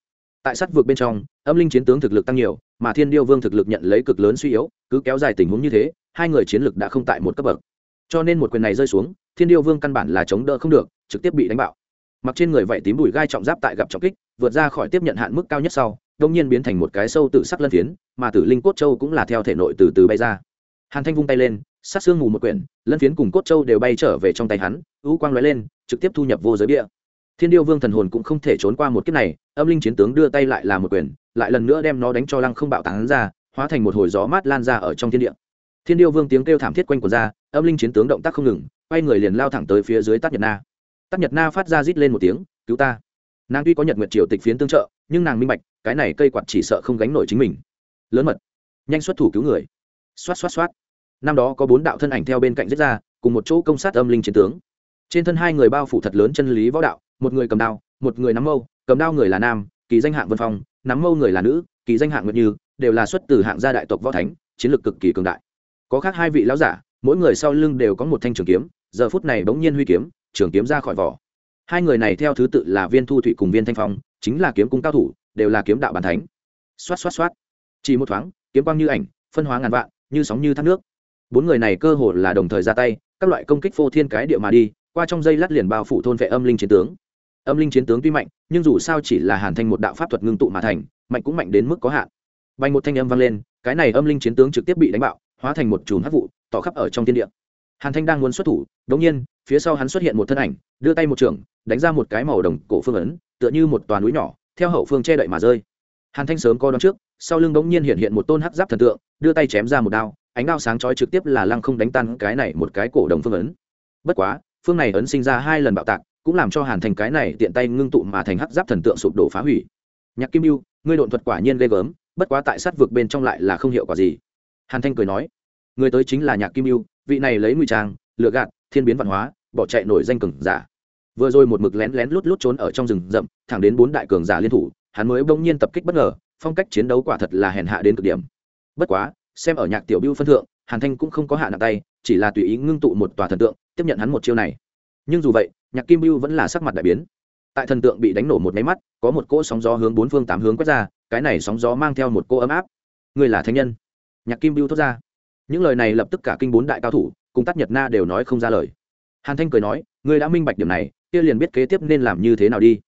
A: Tại sát vượt bên trong, âm linh chiến tướng thực lực tăng nhiều, mà thiên điêu vương thực lực nhận lấy cực lớn suy yếu, cứ kéo dài tình huống như thế, hai người chiến lực đã không tại một cấp bậc cho nên một quyền này rơi xuống, thiên điêu vương căn bản là chống đỡ không được, trực tiếp bị đánh bạo. Mặc trên người vậy tím bùi gai trọng giáp tại gặp trọng kích, vượt ra khỏi tiếp nhận hạn mức cao nhất sau đông nhiên biến thành một cái sâu tự sắc lân phiến, mà tử linh cốt châu cũng là theo thể nội từ từ bay ra. Hàn thanh vung tay lên, sát xương mù một quyển, lân phiến cùng cốt châu đều bay trở về trong tay hắn ưu quang lóe lên, trực tiếp thu nhập vô giới bia. Thiên điêu vương thần hồn cũng không thể trốn qua một kiếp này, âm linh chiến tướng đưa tay lại là một quyền, lại lần nữa đem nó đánh cho lăng không bạo tán ra, hóa thành một hồi gió mát lan ra ở trong thiên địa. Thiên điêu vương tiếng kêu thảm thiết quanh quần ra âm linh chiến tướng động tác không ngừng, quay người liền lao thẳng tới phía dưới tắc nhật na. Tắc nhật na phát ra rít lên một tiếng, cứu ta. Nàng tuy có nhật nguyệt triều tịch phiến tương trợ, nhưng nàng minh bạch, cái này cây quạt chỉ sợ không gánh nổi chính mình. Lớn mật. Nhanh xuất thủ cứu người. Xoát xoát xoát. Năm đó có bốn đạo thân ảnh theo bên cạnh giết ra, cùng một chỗ công sát âm linh chiến tướng. Trên thân hai người bao phủ thật lớn chân lý võ đạo, một người cầm đao, một người nắm mâu, cầm đao người là nam, kỳ danh hạng vân phong, nắm mâu người là nữ, kỳ danh hạng nguyệt như, đều là xuất từ hạng gia đại tộc võ thánh, chiến lược cực kỳ cường đại. Có khác hai vị lão giả mỗi người sau lưng đều có một thanh trường kiếm, giờ phút này bỗng nhiên huy kiếm, trường kiếm ra khỏi vỏ. Hai người này theo thứ tự là viên thu thụy cùng viên thanh phong, chính là kiếm cung cao thủ, đều là kiếm đạo bàn thánh. Xoát xoát xoát. Chỉ một thoáng, kiếm quang như ảnh, phân hóa ngàn vạn, như sóng như thác nước. Bốn người này cơ hồ là đồng thời ra tay, các loại công kích phô thiên cái địa mà đi, qua trong dây lát liền bao phủ thôn vệ âm linh chiến tướng. Âm linh chiến tướng tuy mạnh, nhưng dù sao chỉ là hàn thanh một đạo pháp thuật ngưng tụ mà thành, mạnh cũng mạnh đến mức có hạn. Bay một thanh âm vang lên, cái này âm linh chiến tướng trực tiếp bị đánh bạo, hóa thành một chùm hắc vụ tỏ khắp ở trong thiên địa. Hàn thanh đang muốn xuất thủ đống nhiên, phía sau hắn xuất hiện một thân ảnh, đưa tay một trường, đánh ra một cái màu đồng cổ phương ấn, tựa như một toàn núi nhỏ, theo hậu phương che đậy mà rơi. Hàn thanh sớm co đón trước, sau lưng đống nhiên hiện hiện một tôn hắc giáp thần tượng, đưa tay chém ra một đao, ánh đao sáng chói trực tiếp là lăng không đánh tan cái này một cái cổ đồng phương ấn. Bất quá, phương này ấn sinh ra hai lần bạo tạc, cũng làm cho hàn thành cái này tiện tay ngưng tụ mà thành hắc giáp thần tượng sụp đổ phá hủy. Nhạc kim lưu ngươi độn thuật quả nhiên ghê gớm, bất quá tại sát vực bên trong lại là không hiệu quả gì. Hàn thanh cười nói người tới chính là nhạc kim yêu vị này lấy ngụy trang, lựa gạt, thiên biến văn hóa, bỏ chạy nổi danh cường giả. Vừa rồi một mực lén lén lút lút trốn ở trong rừng rậm, thẳng đến bốn đại cường giả liên thủ, hắn mới bỗng nhiên tập kích bất ngờ, phong cách chiến đấu quả thật là hèn hạ đến cực điểm. Bất quá, xem ở nhạc tiểu biêu phân thượng, hàn thanh cũng không có hạ nặng tay, chỉ là tùy ý ngưng tụ một tòa thần tượng, tiếp nhận hắn một chiêu này. Nhưng dù vậy, nhạc kim biêu vẫn là sắc mặt đại biến. Tại thần tượng bị đánh nổ một máy mắt, có một cỗ sóng gió hướng bốn phương tám hướng quét ra, cái này sóng gió mang theo một cô ấm áp. Người là thanh nhân. Nhạc kim biêu thốt ra những lời này lập tức cả kinh bốn đại cao thủ, cùng tắt nhật na đều nói không ra lời. Hàn thanh cười nói, ngươi đã minh bạch điểm này, kia liền biết kế tiếp nên làm như thế nào đi.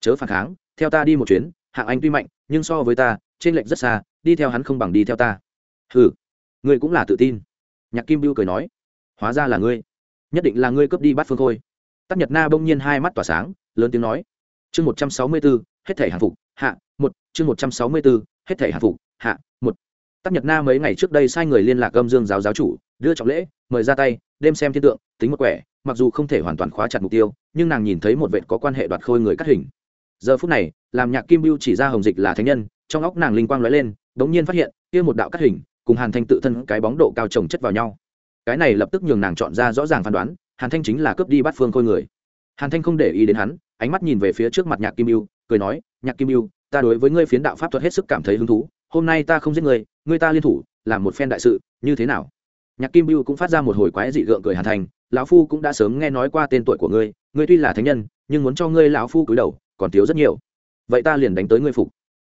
A: Chớ phản kháng, theo ta đi một chuyến, hạng anh tuy mạnh, nhưng so với ta, trên lệnh rất xa, đi theo hắn không bằng đi theo ta. Ừ ngươi cũng là tự tin. Nhạc kim biêu cười nói, hóa ra là ngươi. Nhất định là ngươi cướp đi bắt phương khôi. Tắc nhật na bỗng nhiên hai mắt tỏa sáng, lớn tiếng nói, chương một trăm sáu mươi b ố hết thể hạ phục, hạ, một, chương một trăm sáu mươi b ố hết thể hạ phục, hạ tắc nhật na mấy ngày trước đây sai người liên lạc âm dương giáo giáo chủ, đưa trọng lễ, mời ra tay, đêm xem thiên tượng, tính một quẻ, mặc dù không thể hoàn toàn khóa chặt mục tiêu, nhưng nàng nhìn thấy một vệ có quan hệ đoạt khôi người cắt hình. Giờ phút này, làm nhạc kim bưu chỉ ra hồng dịch là thánh nhân, trong óc nàng linh quang lóe lên đ ố n g nhiên phát hiện, kia một đạo cắt hình, cùng hàn thanh tự thân cái bóng độ cao trồng chất vào nhau. Cái này lập tức nhường nàng chọn ra rõ ràng phán đoán, hàn thanh chính là cướp đi bắt phương khôi người. Hàn thanh không để ý đến hắn, ánh mắt nhìn về phía trước mặt nhạc kim Biêu, cười nói, nhạc kim Biêu, ta đối với ngươi phiến đạo pháp thuật hết sức cảm thấy hứng thú, hôm nay ta không giết người ngươi ta liên thủ, làm một phen đại sự, như thế nào? Nhạc kim Biêu cũng phát ra một hồi quái dị gượng cười hàn thành, lão phu cũng đã sớm nghe nói qua tên tuổi của ngươi ngươi tuy là thánh nhân, nhưng muốn cho ngươi lão phu cúi đầu, còn thiếu rất nhiều. Vậy ta liền đánh tới ngươi phục.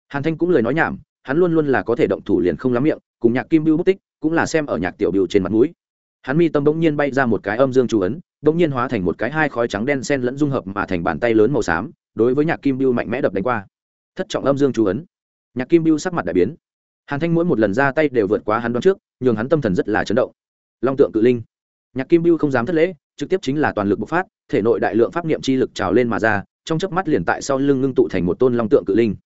A: Hàn thanh cũng lời nói nhảm, hắn luôn luôn là có thể động thủ liền không lắm miệng, cùng nhạc kim biêu bút tích, cũng là xem ở nhạc tiểu biêu trên mặt mũi. Hắn mi tâm bỗng nhiên bay ra một cái âm dương chú ấn, bỗng nhiên hóa thành một cái hai khói trắng đen sen lẫn dung hợp mà thành bàn tay lớn màu xám, đối với nhạc kim biêu mạnh mẽ đập đánh qua. Thất trọng âm dương chú ấn. Nhạc kim biêu sắc mặt đại biến hàn thanh mỗi một lần ra tay đều vượt quá hắn đoán trước, nhường hắn tâm thần rất là chấn động. Long tượng cự linh. Nhạc kim biêu không dám thất lễ, trực tiếp chính là toàn lực bộc phát, thể nội đại lượng pháp niệm chi lực trào lên mà ra, trong chớp mắt liền tại sau lưng ngưng tụ thành một tôn long tượng cự linh.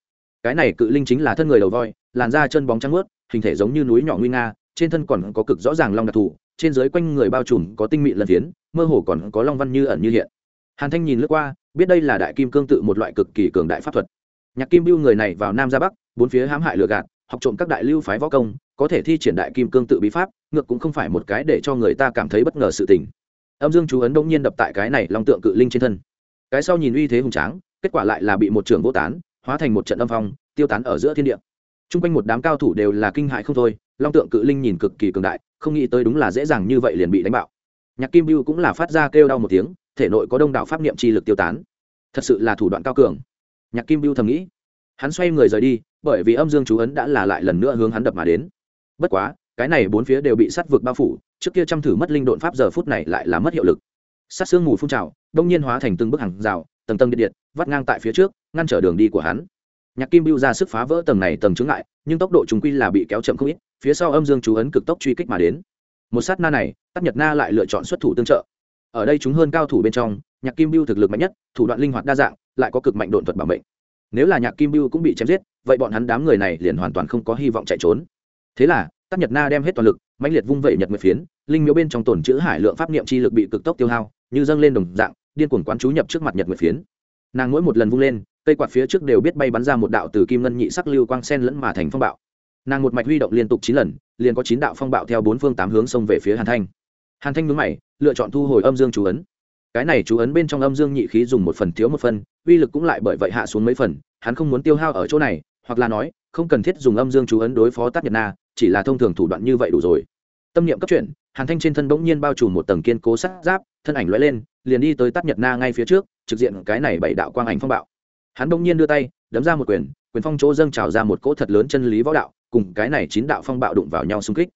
A: Cái này cự linh chính là thân người đầu voi, làn da chân bóng trắng ướt hình thể giống như núi nhỏ nguy nga, trên thân còn có cực rõ ràng long đặc thù, trên dưới quanh người bao trùm có tinh mịn lân phiến, mơ hồ còn có long văn như ẩn như hiện. Hàn thanh nhìn lướt qua, biết đây là đại kim cương tự một loại cực kỳ cường đại pháp thuật. Nhạc kim biêu người này vào nam ra bắc, bốn phía hãm hại lừa gạt học trộm các đại lưu phái võ công, có thể thi triển đại kim cương tự bí pháp, ngược cũng không phải một cái để cho người ta cảm thấy bất ngờ sự tình. Âm dương chú ấn đông nhiên đập tại cái này long tượng cự linh trên thân. Cái sau nhìn uy thế hùng tráng, kết quả lại là bị một trường vô tán, hóa thành một trận âm phong, tiêu tán ở giữa thiên địa. T r u n g quanh một đám cao thủ đều là kinh hại không thôi, long tượng cự linh nhìn cực kỳ cường đại, không nghĩ tới đúng là dễ dàng như vậy liền bị đánh bạo. Nhạc kim bưu cũng là phát ra kêu đau một tiếng, thể nội có đông đạo pháp niệm chi lực tiêu tán. Thật sự là thủ đoạn cao cường. Nhạc kim bưu thầm nghĩ hắn xoay người rời đi, bởi vì âm dương chú ấn đã là lại lần nữa hướng hắn đập mà đến. Bất quá, cái này bốn phía đều bị sắt vực bao phủ, trước kia chăm thử mất linh độn pháp giờ phút này lại là mất hiệu lực. Sát xương mù phun trào, đông nhiên hóa thành từng bức hàng rào, tầng tầng điện điện, vắt ngang tại phía trước, ngăn trở đường đi của hắn. Nhạc kim bưu ra sức phá vỡ tầng này tầng chướng ngại, nhưng tốc độ chúng quy là bị kéo chậm không ít, phía sau âm dương chú ấn cực tốc truy kích mà đến. Một sát na này tắc nhật na lại lựa chọn xuất thủ tương trợ. Ở đây chúng hơn cao thủ bên trong, nhạc kim bưu thực lực mạnh nhất, thủ đoạn linh hoạt đa dạng, lại có cực mạnh độn thuật bảo mệnh nếu là nhạc kim bưu cũng bị chém giết, vậy bọn hắn đám người này liền hoàn toàn không có hy vọng chạy trốn. Thế là, tắc nhật na đem hết toàn lực, mãnh liệt vung vẩy nhật nguyệt phiến, linh miếu bên trong tổn chữ hải lượng pháp niệm chi lực bị cực tốc tiêu hao, như dâng lên đồng dạng, điên cuồng quán chú nhập trước mặt nhật nguyệt phiến. Nàng mỗi một lần vung lên, cây quạt phía trước đều biết bay bắn ra một đạo từ kim ngân nhị sắc lưu quang sen lẫn mà thành phong bạo. Nàng một mạch huy động liên tục chín lần, liền có chín đạo phong bạo theo bốn phương tám hướng xông về phía hàn thanh. Hàn thanh nhướng mày, lựa chọn thu hồi âm dương chú ấn cái này chú ấn bên trong âm dương nhị khí dùng một phần thiếu một phần, uy lực cũng lại bởi vậy hạ xuống mấy phần, hắn không muốn tiêu hao ở chỗ này, hoặc là nói, không cần thiết dùng âm dương chú ấn đối phó tát nhật na, chỉ là thông thường thủ đoạn như vậy đủ rồi. Tâm niệm cấp chuyển, hàn thanh trên thân bỗng nhiên bao trùm một tầng kiên cố sắt giáp, thân ảnh lóe lên, liền đi tới tát nhật na ngay phía trước, trực diện cái này bảy đạo quang ảnh phong bạo. Hắn bỗng nhiên đưa tay, đấm ra một quyền quyền phong chỗ dâng trào ra một cỗ thật lớn chân lý võ đạo, cùng cái này chín đạo phong bạo đụng vào nhau xung kích.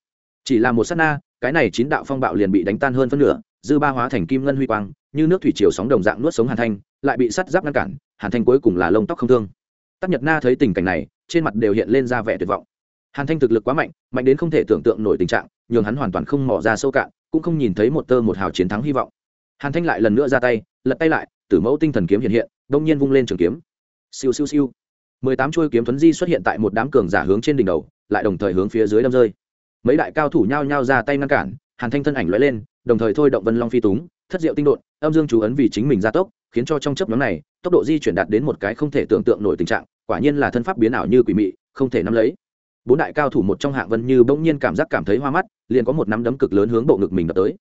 A: Chỉ là một sát na, cái này chín đạo phong bạo liền bị đánh tan hơn phân nửa, dư ba hóa thành kim ngân huy quang như nước thủy triều sóng đồng dạng nuốt sống hàn thanh, lại bị sắt giáp ngăn cản, hàn thanh cuối cùng là lông tóc không thương. Tắc nhật na thấy tình cảnh này, trên mặt đều hiện lên ra vẻ tuyệt vọng. Hàn thanh thực lực quá mạnh mạnh đến không thể tưởng tượng nổi tình trạng, nhường hắn hoàn toàn không mỏ ra sâu cạn, cũng không nhìn thấy một tơ một hào chiến thắng hy vọng. Hàn thanh lại lần nữa ra tay, lật tay lại, tử mẫu tinh thần kiếm hiện hiện, đông nhiên vung lên trường kiếm. Siêu siêu siêu. Mười tám chuôi kiếm thuấn di xuất hiện tại một đám cường giả hướng trên đỉnh đầu, lại đồng thời hướng phía dưới đâm rơi. Mấy đại cao thủ nhao nhao ra tay ngăn cản, hàn thanh thân ảnh lóe lên, đồng thời thôi động vân long phi túng thất diệu tinh đột âm dương chú ấn vì chính mình gia tốc, khiến cho trong chấp nhóm này, tốc độ di chuyển đạt đến một cái không thể tưởng tượng nổi tình trạng, quả nhiên là thân pháp biến ảo như quỷ mị, không thể nắm lấy. Bốn đại cao thủ một trong hạng vân như bỗng nhiên cảm giác cảm thấy hoa mắt, liền có một nắm đấm cực lớn hướng bộ ngực mình đập tới.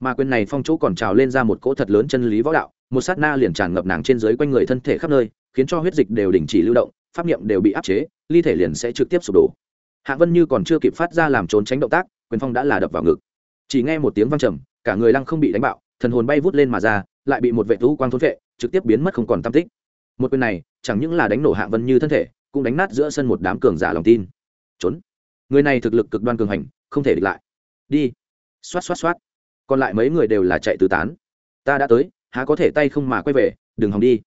A: Mà quyền này phong chỗ còn trào lên ra một cỗ thật lớn chân lý võ đạo, một sát na liền tràn ngập nàng trên dưới quanh người thân thể khắp nơi, khiến cho huyết dịch đều đình chỉ lưu động, pháp niệm đều bị áp chế, ly thể liền sẽ trực tiếp sụp đổ. Hạng vân như còn chưa kịp phát ra làm trốn tránh động tác, quyền phong đã là đập vào ngực. Chỉ nghe một tiếng vang trầm, cả người lăng không bị đánh bạo thần hồn bay vút lên mà ra, lại bị một vệ thú quang thốn vệ trực tiếp biến mất không còn tam tích. Một quyền này, chẳng những là đánh nổ hạng vân như thân thể, cũng đánh nát giữa sân một đám cường giả lòng tin. Trốn. Người này thực lực cực đoan cường hành, không thể địch lại. Đi. Xoát xoát xoát. Còn lại mấy người đều là chạy tứ tán. Ta đã tới, há có thể tay không mà quay về, đừng hòng đi.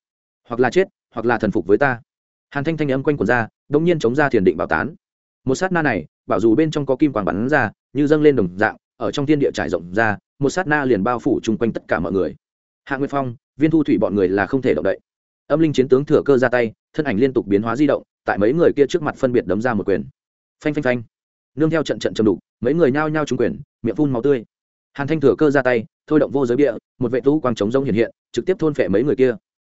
A: Hoặc là chết, hoặc là thần phục với ta. Hàn thanh thanh âm quanh quần ra đông nhiên chống ra thiền định bảo tán. Một sát na này, bảo dù bên trong có kim quang bắn ra, như dâng lên đồng dạng ở trong thiên địa trải rộng ra, một sát na liền bao phủ chung quanh tất cả mọi người. Hạ Nguyên phong, viên thu thủy bọn người là không thể động đậy. Âm linh chiến tướng thừa cơ ra tay, thân ảnh liên tục biến hóa di động, tại mấy người kia trước mặt phân biệt đấm ra một quyền. Phanh phanh phanh. Nương theo trận trận chầm đục, mấy người nhao nhao trúng quyền, miệng phun máu tươi. Hàn thanh thừa cơ ra tay, thôi động vô giới bịa, một vệ tú quang trống rông hiện hiện, trực tiếp thôn phệ mấy người kia.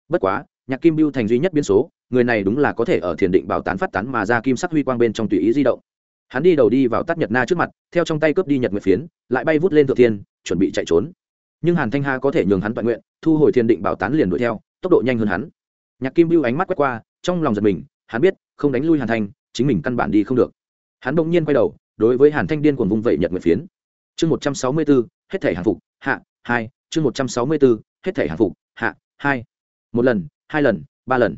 A: Bất quá, nhạc kim biêu thành duy nhất biến số, người này đúng là có thể ở thiền định bảo tán phát tán mà ra kim sắc huy quang bên trong tùy ý di động hắn đi đầu đi vào tắt nhật na trước mặt, theo trong tay cướp đi nhật nguyệt phiến, lại bay vút lên thượng thiên, chuẩn bị chạy trốn. Nhưng hàn thanh ha có thể nhường hắn toàn nguyện, thu hồi thiên định bảo tán liền đuổi theo, tốc độ nhanh hơn hắn. Nhạc kim biêu ánh mắt quét qua, trong lòng giật mình, hắn biết, không đánh lui hàn thanh, chính mình căn bản đi không được. Hắn bỗng nhiên quay đầu, đối với hàn thanh điên cuồng vung vẩy nhật nguyệt phiến. Chương một trăm sáu mươi bốn, hết thể hàng phục, hạ, hai, chương một trăm sáu mươi bốn, hết thể hàng phục, hạ, hai. Một lần, hai lần, ba lần.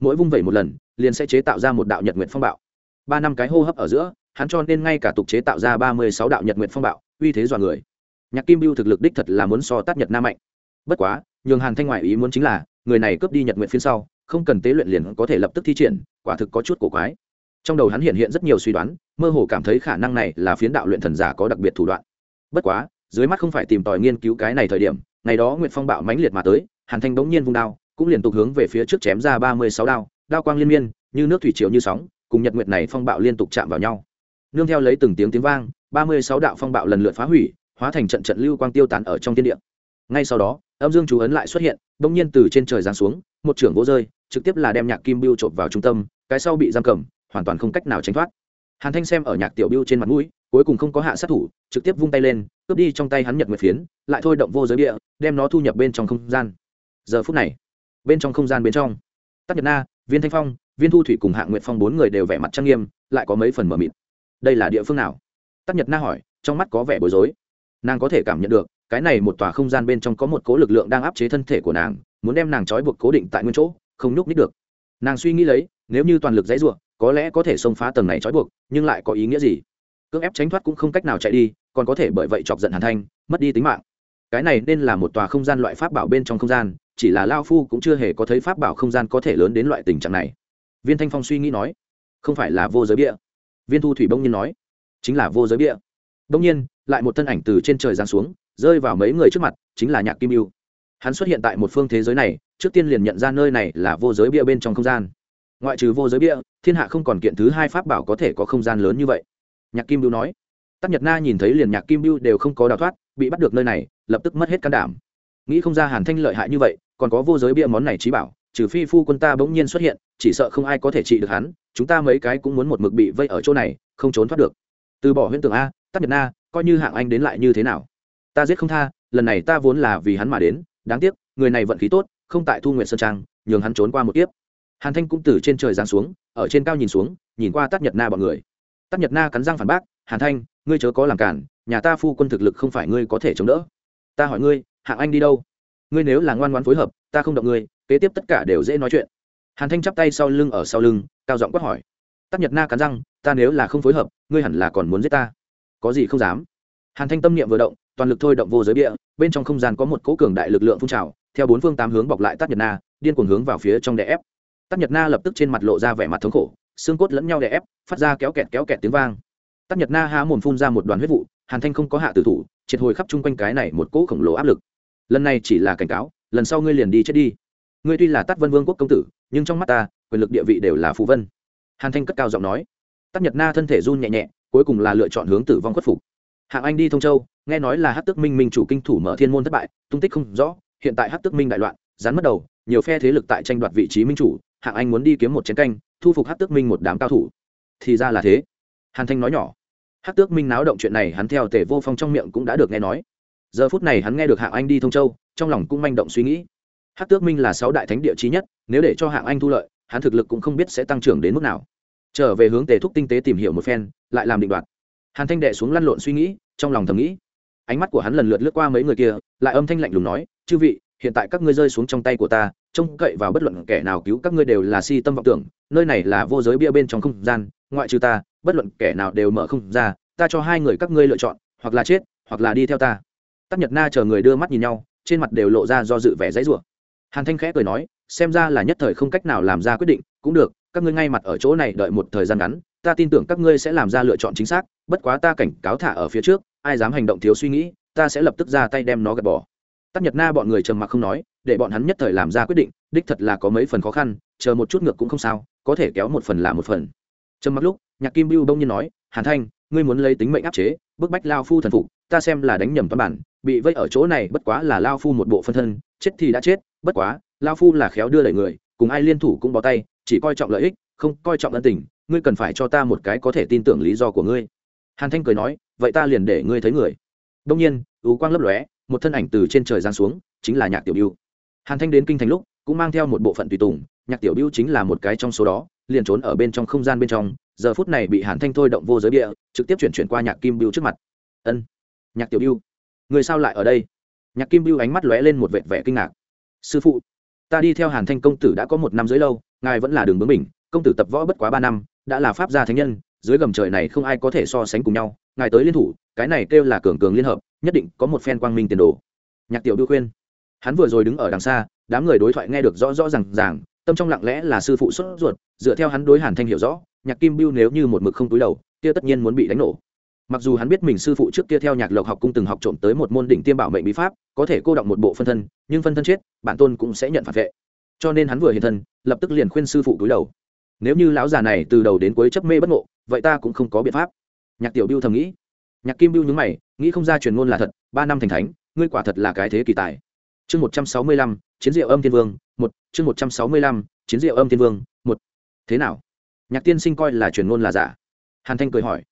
A: Mỗi vung vẩy một lần, liền sẽ chế tạo ra một đạo nhật nguyện phong bạo. Ba năm cái hô hấp ở giữa hắn cho nên ngay cả tục chế tạo ra ba mươi sáu đạo nhật nguyện phong bạo, uy thế dọa người. Nhạc kim biêu thực lực đích thật là muốn so tát nhật nam mạnh. Bất quá, nhường hàn thanh ngoại ý muốn chính là, người này cướp đi nhật nguyện phiên sau, không cần tế luyện liền có thể lập tức thi triển, quả thực có chút cổ quái. Trong đầu hắn hiện hiện rất nhiều suy đoán, mơ hồ cảm thấy khả năng này là phiến đạo luyện thần giả có đặc biệt thủ đoạn. Bất quá, dưới mắt không phải tìm tòi nghiên cứu cái này thời điểm, ngày đó nguyệt phong bạo mãnh liệt mà tới, hàn thanh bỗng nhiên vung đao, cũng liên tục hướng về phía trước chém ra ba mươi sáu đao đao quang liên miên, như nước thủy triều như sóng, cùng nhật nguyệt này phong bạo liên tục chạm vào nhau nương theo lấy từng tiếng tiếng vang, ba mươi sáu đạo phong bạo lần lượt phá hủy, hóa thành trận trận lưu quang tiêu tán ở trong thiên địa. Ngay sau đó, âm dương chú ấn lại xuất hiện bỗng nhiên từ trên trời giáng xuống, một trưởng gỗ rơi, trực tiếp là đem nhạc kim biêu trộm vào trung tâm, cái sau bị giam cầm, hoàn toàn không cách nào tránh thoát. Hàn thanh xem ở nhạc tiểu biêu trên mặt mũi, cuối cùng không có hạ sát thủ, trực tiếp vung tay lên, cướp đi trong tay hắn nhật nguyệt phiến, lại thôi động vô giới địa đem nó thu nhập bên trong không gian. Giờ phút này, bên trong không gian bên trong, tắc nhật na, viên thanh phong, viên thu thủy cùng hạng nguyệt phong bốn người đều vẻ mặt trang nghiêm, lại có mấy phần mở mịt đây là địa phương nào? Tắc nhật na hỏi, trong mắt có vẻ bối rối. Nàng có thể cảm nhận được, cái này một tòa không gian bên trong có một cố lực lượng đang áp chế thân thể của nàng, muốn đem nàng trói buộc cố định tại nguyên chỗ, không nhúc nít được. Nàng suy nghĩ lấy, nếu như toàn lực dãy ruộng, có lẽ có thể xông phá tầng này trói buộc, nhưng lại có ý nghĩa gì? Cưỡng ép tránh thoát cũng không cách nào chạy đi, còn có thể bởi vậy chọc giận hàn thanh, mất đi tính mạng. Cái này nên là một tòa không gian loại pháp bảo bên trong không gian, chỉ là lao phu cũng chưa hề có thấy pháp bảo không gian có thể lớn đến loại tình trạng này. Viên thanh phong suy nghĩ nói, không phải là vô giới bia viên thu thủy bông nhiên nói, chính là vô giới bia. Bỗng nhiên, lại một thân ảnh từ trên trời giáng xuống, rơi vào mấy người trước mặt, chính là nhạc kim yêu hắn xuất hiện tại một phương thế giới này, trước tiên liền nhận ra nơi này là vô giới bia bên trong không gian. Ngoại trừ vô giới bia, thiên hạ không còn kiện thứ hai pháp bảo có thể có không gian lớn như vậy. Nhạc kim bưu nói. Tắc nhật na nhìn thấy liền nhạc kim bưu đều không có đào thoát, bị bắt được nơi này, lập tức mất hết can đảm. Nghĩ không ra hàn thanh lợi hại như vậy, còn có vô giới bia món này trí bảo, trừ phi phu quân ta bỗng nhiên xuất hiện, chỉ sợ không ai có thể trị được hắn chúng ta mấy cái cũng muốn một mực bị vây ở chỗ này, không trốn thoát được. Từ bỏ huyễn tưởng a tắc nhật na, coi như hạng anh đến lại như thế nào? Ta giết không tha, lần này ta vốn là vì hắn mà đến, đáng tiếc, người này vận khí tốt, không tại thu nguyện sơn trang, nhường hắn trốn qua một kiếp. Hàn thanh cũng từ trên trời giáng xuống, ở trên cao nhìn xuống, nhìn qua tắc nhật na bọn người. Tắc nhật na cắn răng phản bác, hàn thanh, ngươi chớ có làm cản, nhà ta phu quân thực lực không phải ngươi có thể chống đỡ. Ta hỏi ngươi, hạng anh đi đâu? Ngươi nếu là ngoan ngoan phối hợp, ta không động ngươi, kế tiếp tất cả đều dễ nói chuyện hàn thanh chắp tay sau lưng ở sau lưng, cao giọng quát hỏi. Tắc nhật na cắn răng, ta nếu là không phối hợp, ngươi hẳn là còn muốn giết ta. Có gì không dám. Hàn thanh tâm niệm vừa động, toàn lực thôi động vô giới bia bên trong không gian có một cỗ cường đại lực lượng phun trào, theo bốn phương tám hướng bọc lại tắc nhật na, điên cuồng hướng vào phía trong đè ép. Tắc nhật na lập tức trên mặt lộ ra vẻ mặt thống khổ, xương cốt lẫn nhau đè ép, phát ra kéo kẹt kéo kẹt tiếng vang. Tắc nhật na há mồm phun ra một đoàn huyết vụ, hàn thanh không có hạ tử thủ, triệt hồi khắp chung quanh cái này một cỗ khổng lồ áp lực. Lần này chỉ là cảnh cáo, lần sau ngươi liền đi chết đi. Ngươi tuy là tắc vân vương quốc công tử nhưng trong mắt ta, quyền lực địa vị đều là phù vân. Hàn thanh cất cao giọng nói. Tắc nhật na thân thể run nhẹ nhẹ, cuối cùng là lựa chọn hướng tử vong khuất phục. Hạng anh đi thông châu, nghe nói là hát Tước minh minh chủ kinh thủ mở thiên môn thất bại, tung tích không rõ, hiện tại hát Tước minh đại loạn rán mất đầu, nhiều phe thế lực tại tranh đoạt vị trí minh chủ, hạng anh muốn đi kiếm một chiến canh, thu phục hát tước minh một đám cao thủ. Thì ra là thế. Hàn thanh nói nhỏ. Hát tước minh náo động chuyện này hắn theo tề vô phong trong miệng cũng đã được nghe nói. Giờ phút này hắn nghe được hạng anh đi thông châu, trong lòng cũng manh động suy nghĩ hát tước minh là sáu đại thánh địa trí nhất, nếu để cho hạng anh thu lợi, hắn thực lực cũng không biết sẽ tăng trưởng đến mức nào. Trở về hướng tề thúc tinh tế tìm hiểu một phen, lại làm định đoạt. Hàn thanh đệ xuống lăn lộn suy nghĩ, trong lòng thầm nghĩ. Ánh mắt của hắn lần lượt lướt qua mấy người kia, lại âm thanh lạnh lùng nói, chư vị, hiện tại các ngươi rơi xuống trong tay của ta, trông cậy vào bất luận kẻ nào cứu các ngươi đều là si tâm vọng tưởng, nơi này là vô giới bia bên trong không gian, ngoại trừ ta, bất luận kẻ nào đều mở không ra, ta cho hai người các ngươi lựa chọn, hoặc là chết, hoặc là đi theo ta. Tắc nhật na chờ người đưa mắt nhìn nhau, trên mặt đều lộ ra do dự vẻ dãy rủa hàn thanh khẽ cười nói, xem ra là nhất thời không cách nào làm ra quyết định, cũng được, các ngươi ngay mặt ở chỗ này đợi một thời gian ngắn, ta tin tưởng các ngươi sẽ làm ra lựa chọn chính xác, bất quá ta cảnh cáo thả ở phía trước, ai dám hành động thiếu suy nghĩ, ta sẽ lập tức ra tay đem nó gạt bỏ. Tắc nhật na bọn người trầm mặc không nói, để bọn hắn nhất thời làm ra quyết định, đích thật là có mấy phần khó khăn, chờ một chút ngược cũng không sao, có thể kéo một phần là một phần. Trầm mặc lúc, nhạc kim bưu bông nhiên nói, hàn thanh, ngươi muốn lấy tính mệnh áp chế, bức bách lao phu thần phục, ta xem là đánh nhầm văn bản, bị vây ở chỗ này bất quá là lao phu một bộ phân thân chết thì đã chết, bất quá lao phu là khéo đưa đẩy người, cùng ai liên thủ cũng bó tay, chỉ coi trọng lợi ích, không coi trọng ân tình, ngươi cần phải cho ta một cái có thể tin tưởng lý do của ngươi. Hàn thanh cười nói, vậy ta liền để ngươi thấy người. Đông nhiên ú quang lấp lóe, một thân ảnh từ trên trời giáng xuống, chính là nhạc tiểu biêu hàn thanh đến kinh thành lúc, cũng mang theo một bộ phận tùy tùng, nhạc tiểu biêu chính là một cái trong số đó, liền trốn ở bên trong không gian bên trong, giờ phút này bị hàn thanh thôi động vô giới địa trực tiếp chuyển chuyển qua nhạc kim biêu trước mặt. Ân, nhạc tiểu biêu người sao lại ở đây? Nhạc kim biêu ánh mắt lóe lên một vệt vẻ kinh ngạc. Sư phụ, ta đi theo hàn thanh công tử đã có một năm dưới lâu, ngài vẫn là đường bướng mình công tử tập võ bất quá ba năm, đã là pháp gia thánh nhân, dưới gầm trời này không ai có thể so sánh cùng nhau, ngài tới liên thủ, cái này kêu là cường cường liên hợp, nhất định có một phen quang minh tiền đồ. Nhạc tiểu biêu khuyên. Hắn vừa rồi đứng ở đằng xa, đám người đối thoại nghe được rõ rõ r à n g ràng, tâm trong lặng lẽ là sư phụ sốt ruột, dựa theo hắn đối hàn thanh hiểu rõ, nhạc kim biêu nếu như một mực không túi đầu, kia tất nhiên muốn bị đánh nổ mặc dù hắn biết mình sư phụ trước kia theo nhạc lộc học cung từng học trộm tới một môn đỉnh tiêm bảo mệnh bí pháp, có thể cô động một bộ phân thân, nhưng phân thân chết, bản tôn cũng sẽ nhận phản vệ. Cho nên hắn vừa hiện thân, lập tức liền khuyên sư phụ cúi đầu. Nếu như lão già này từ đầu đến cuối chấp mê bất ngộ, vậy ta cũng không có biện pháp. Nhạc tiểu biêu thầm nghĩ. Nhạc kim biêu nhúng mày, nghĩ không ra truyền ngôn là thật, ba năm thành thánh, ngươi quả thật là cái thế kỳ tài. Chương một trăm sáu mươi lăm, chiến diệu âm thiên vương, một, chương một trăm sáu mươi lăm, chiến diệu âm thiên vương, một. Thế nào? Nhạc tiên sinh coi là truyền ngôn là giả? Hàn thanh cười hỏi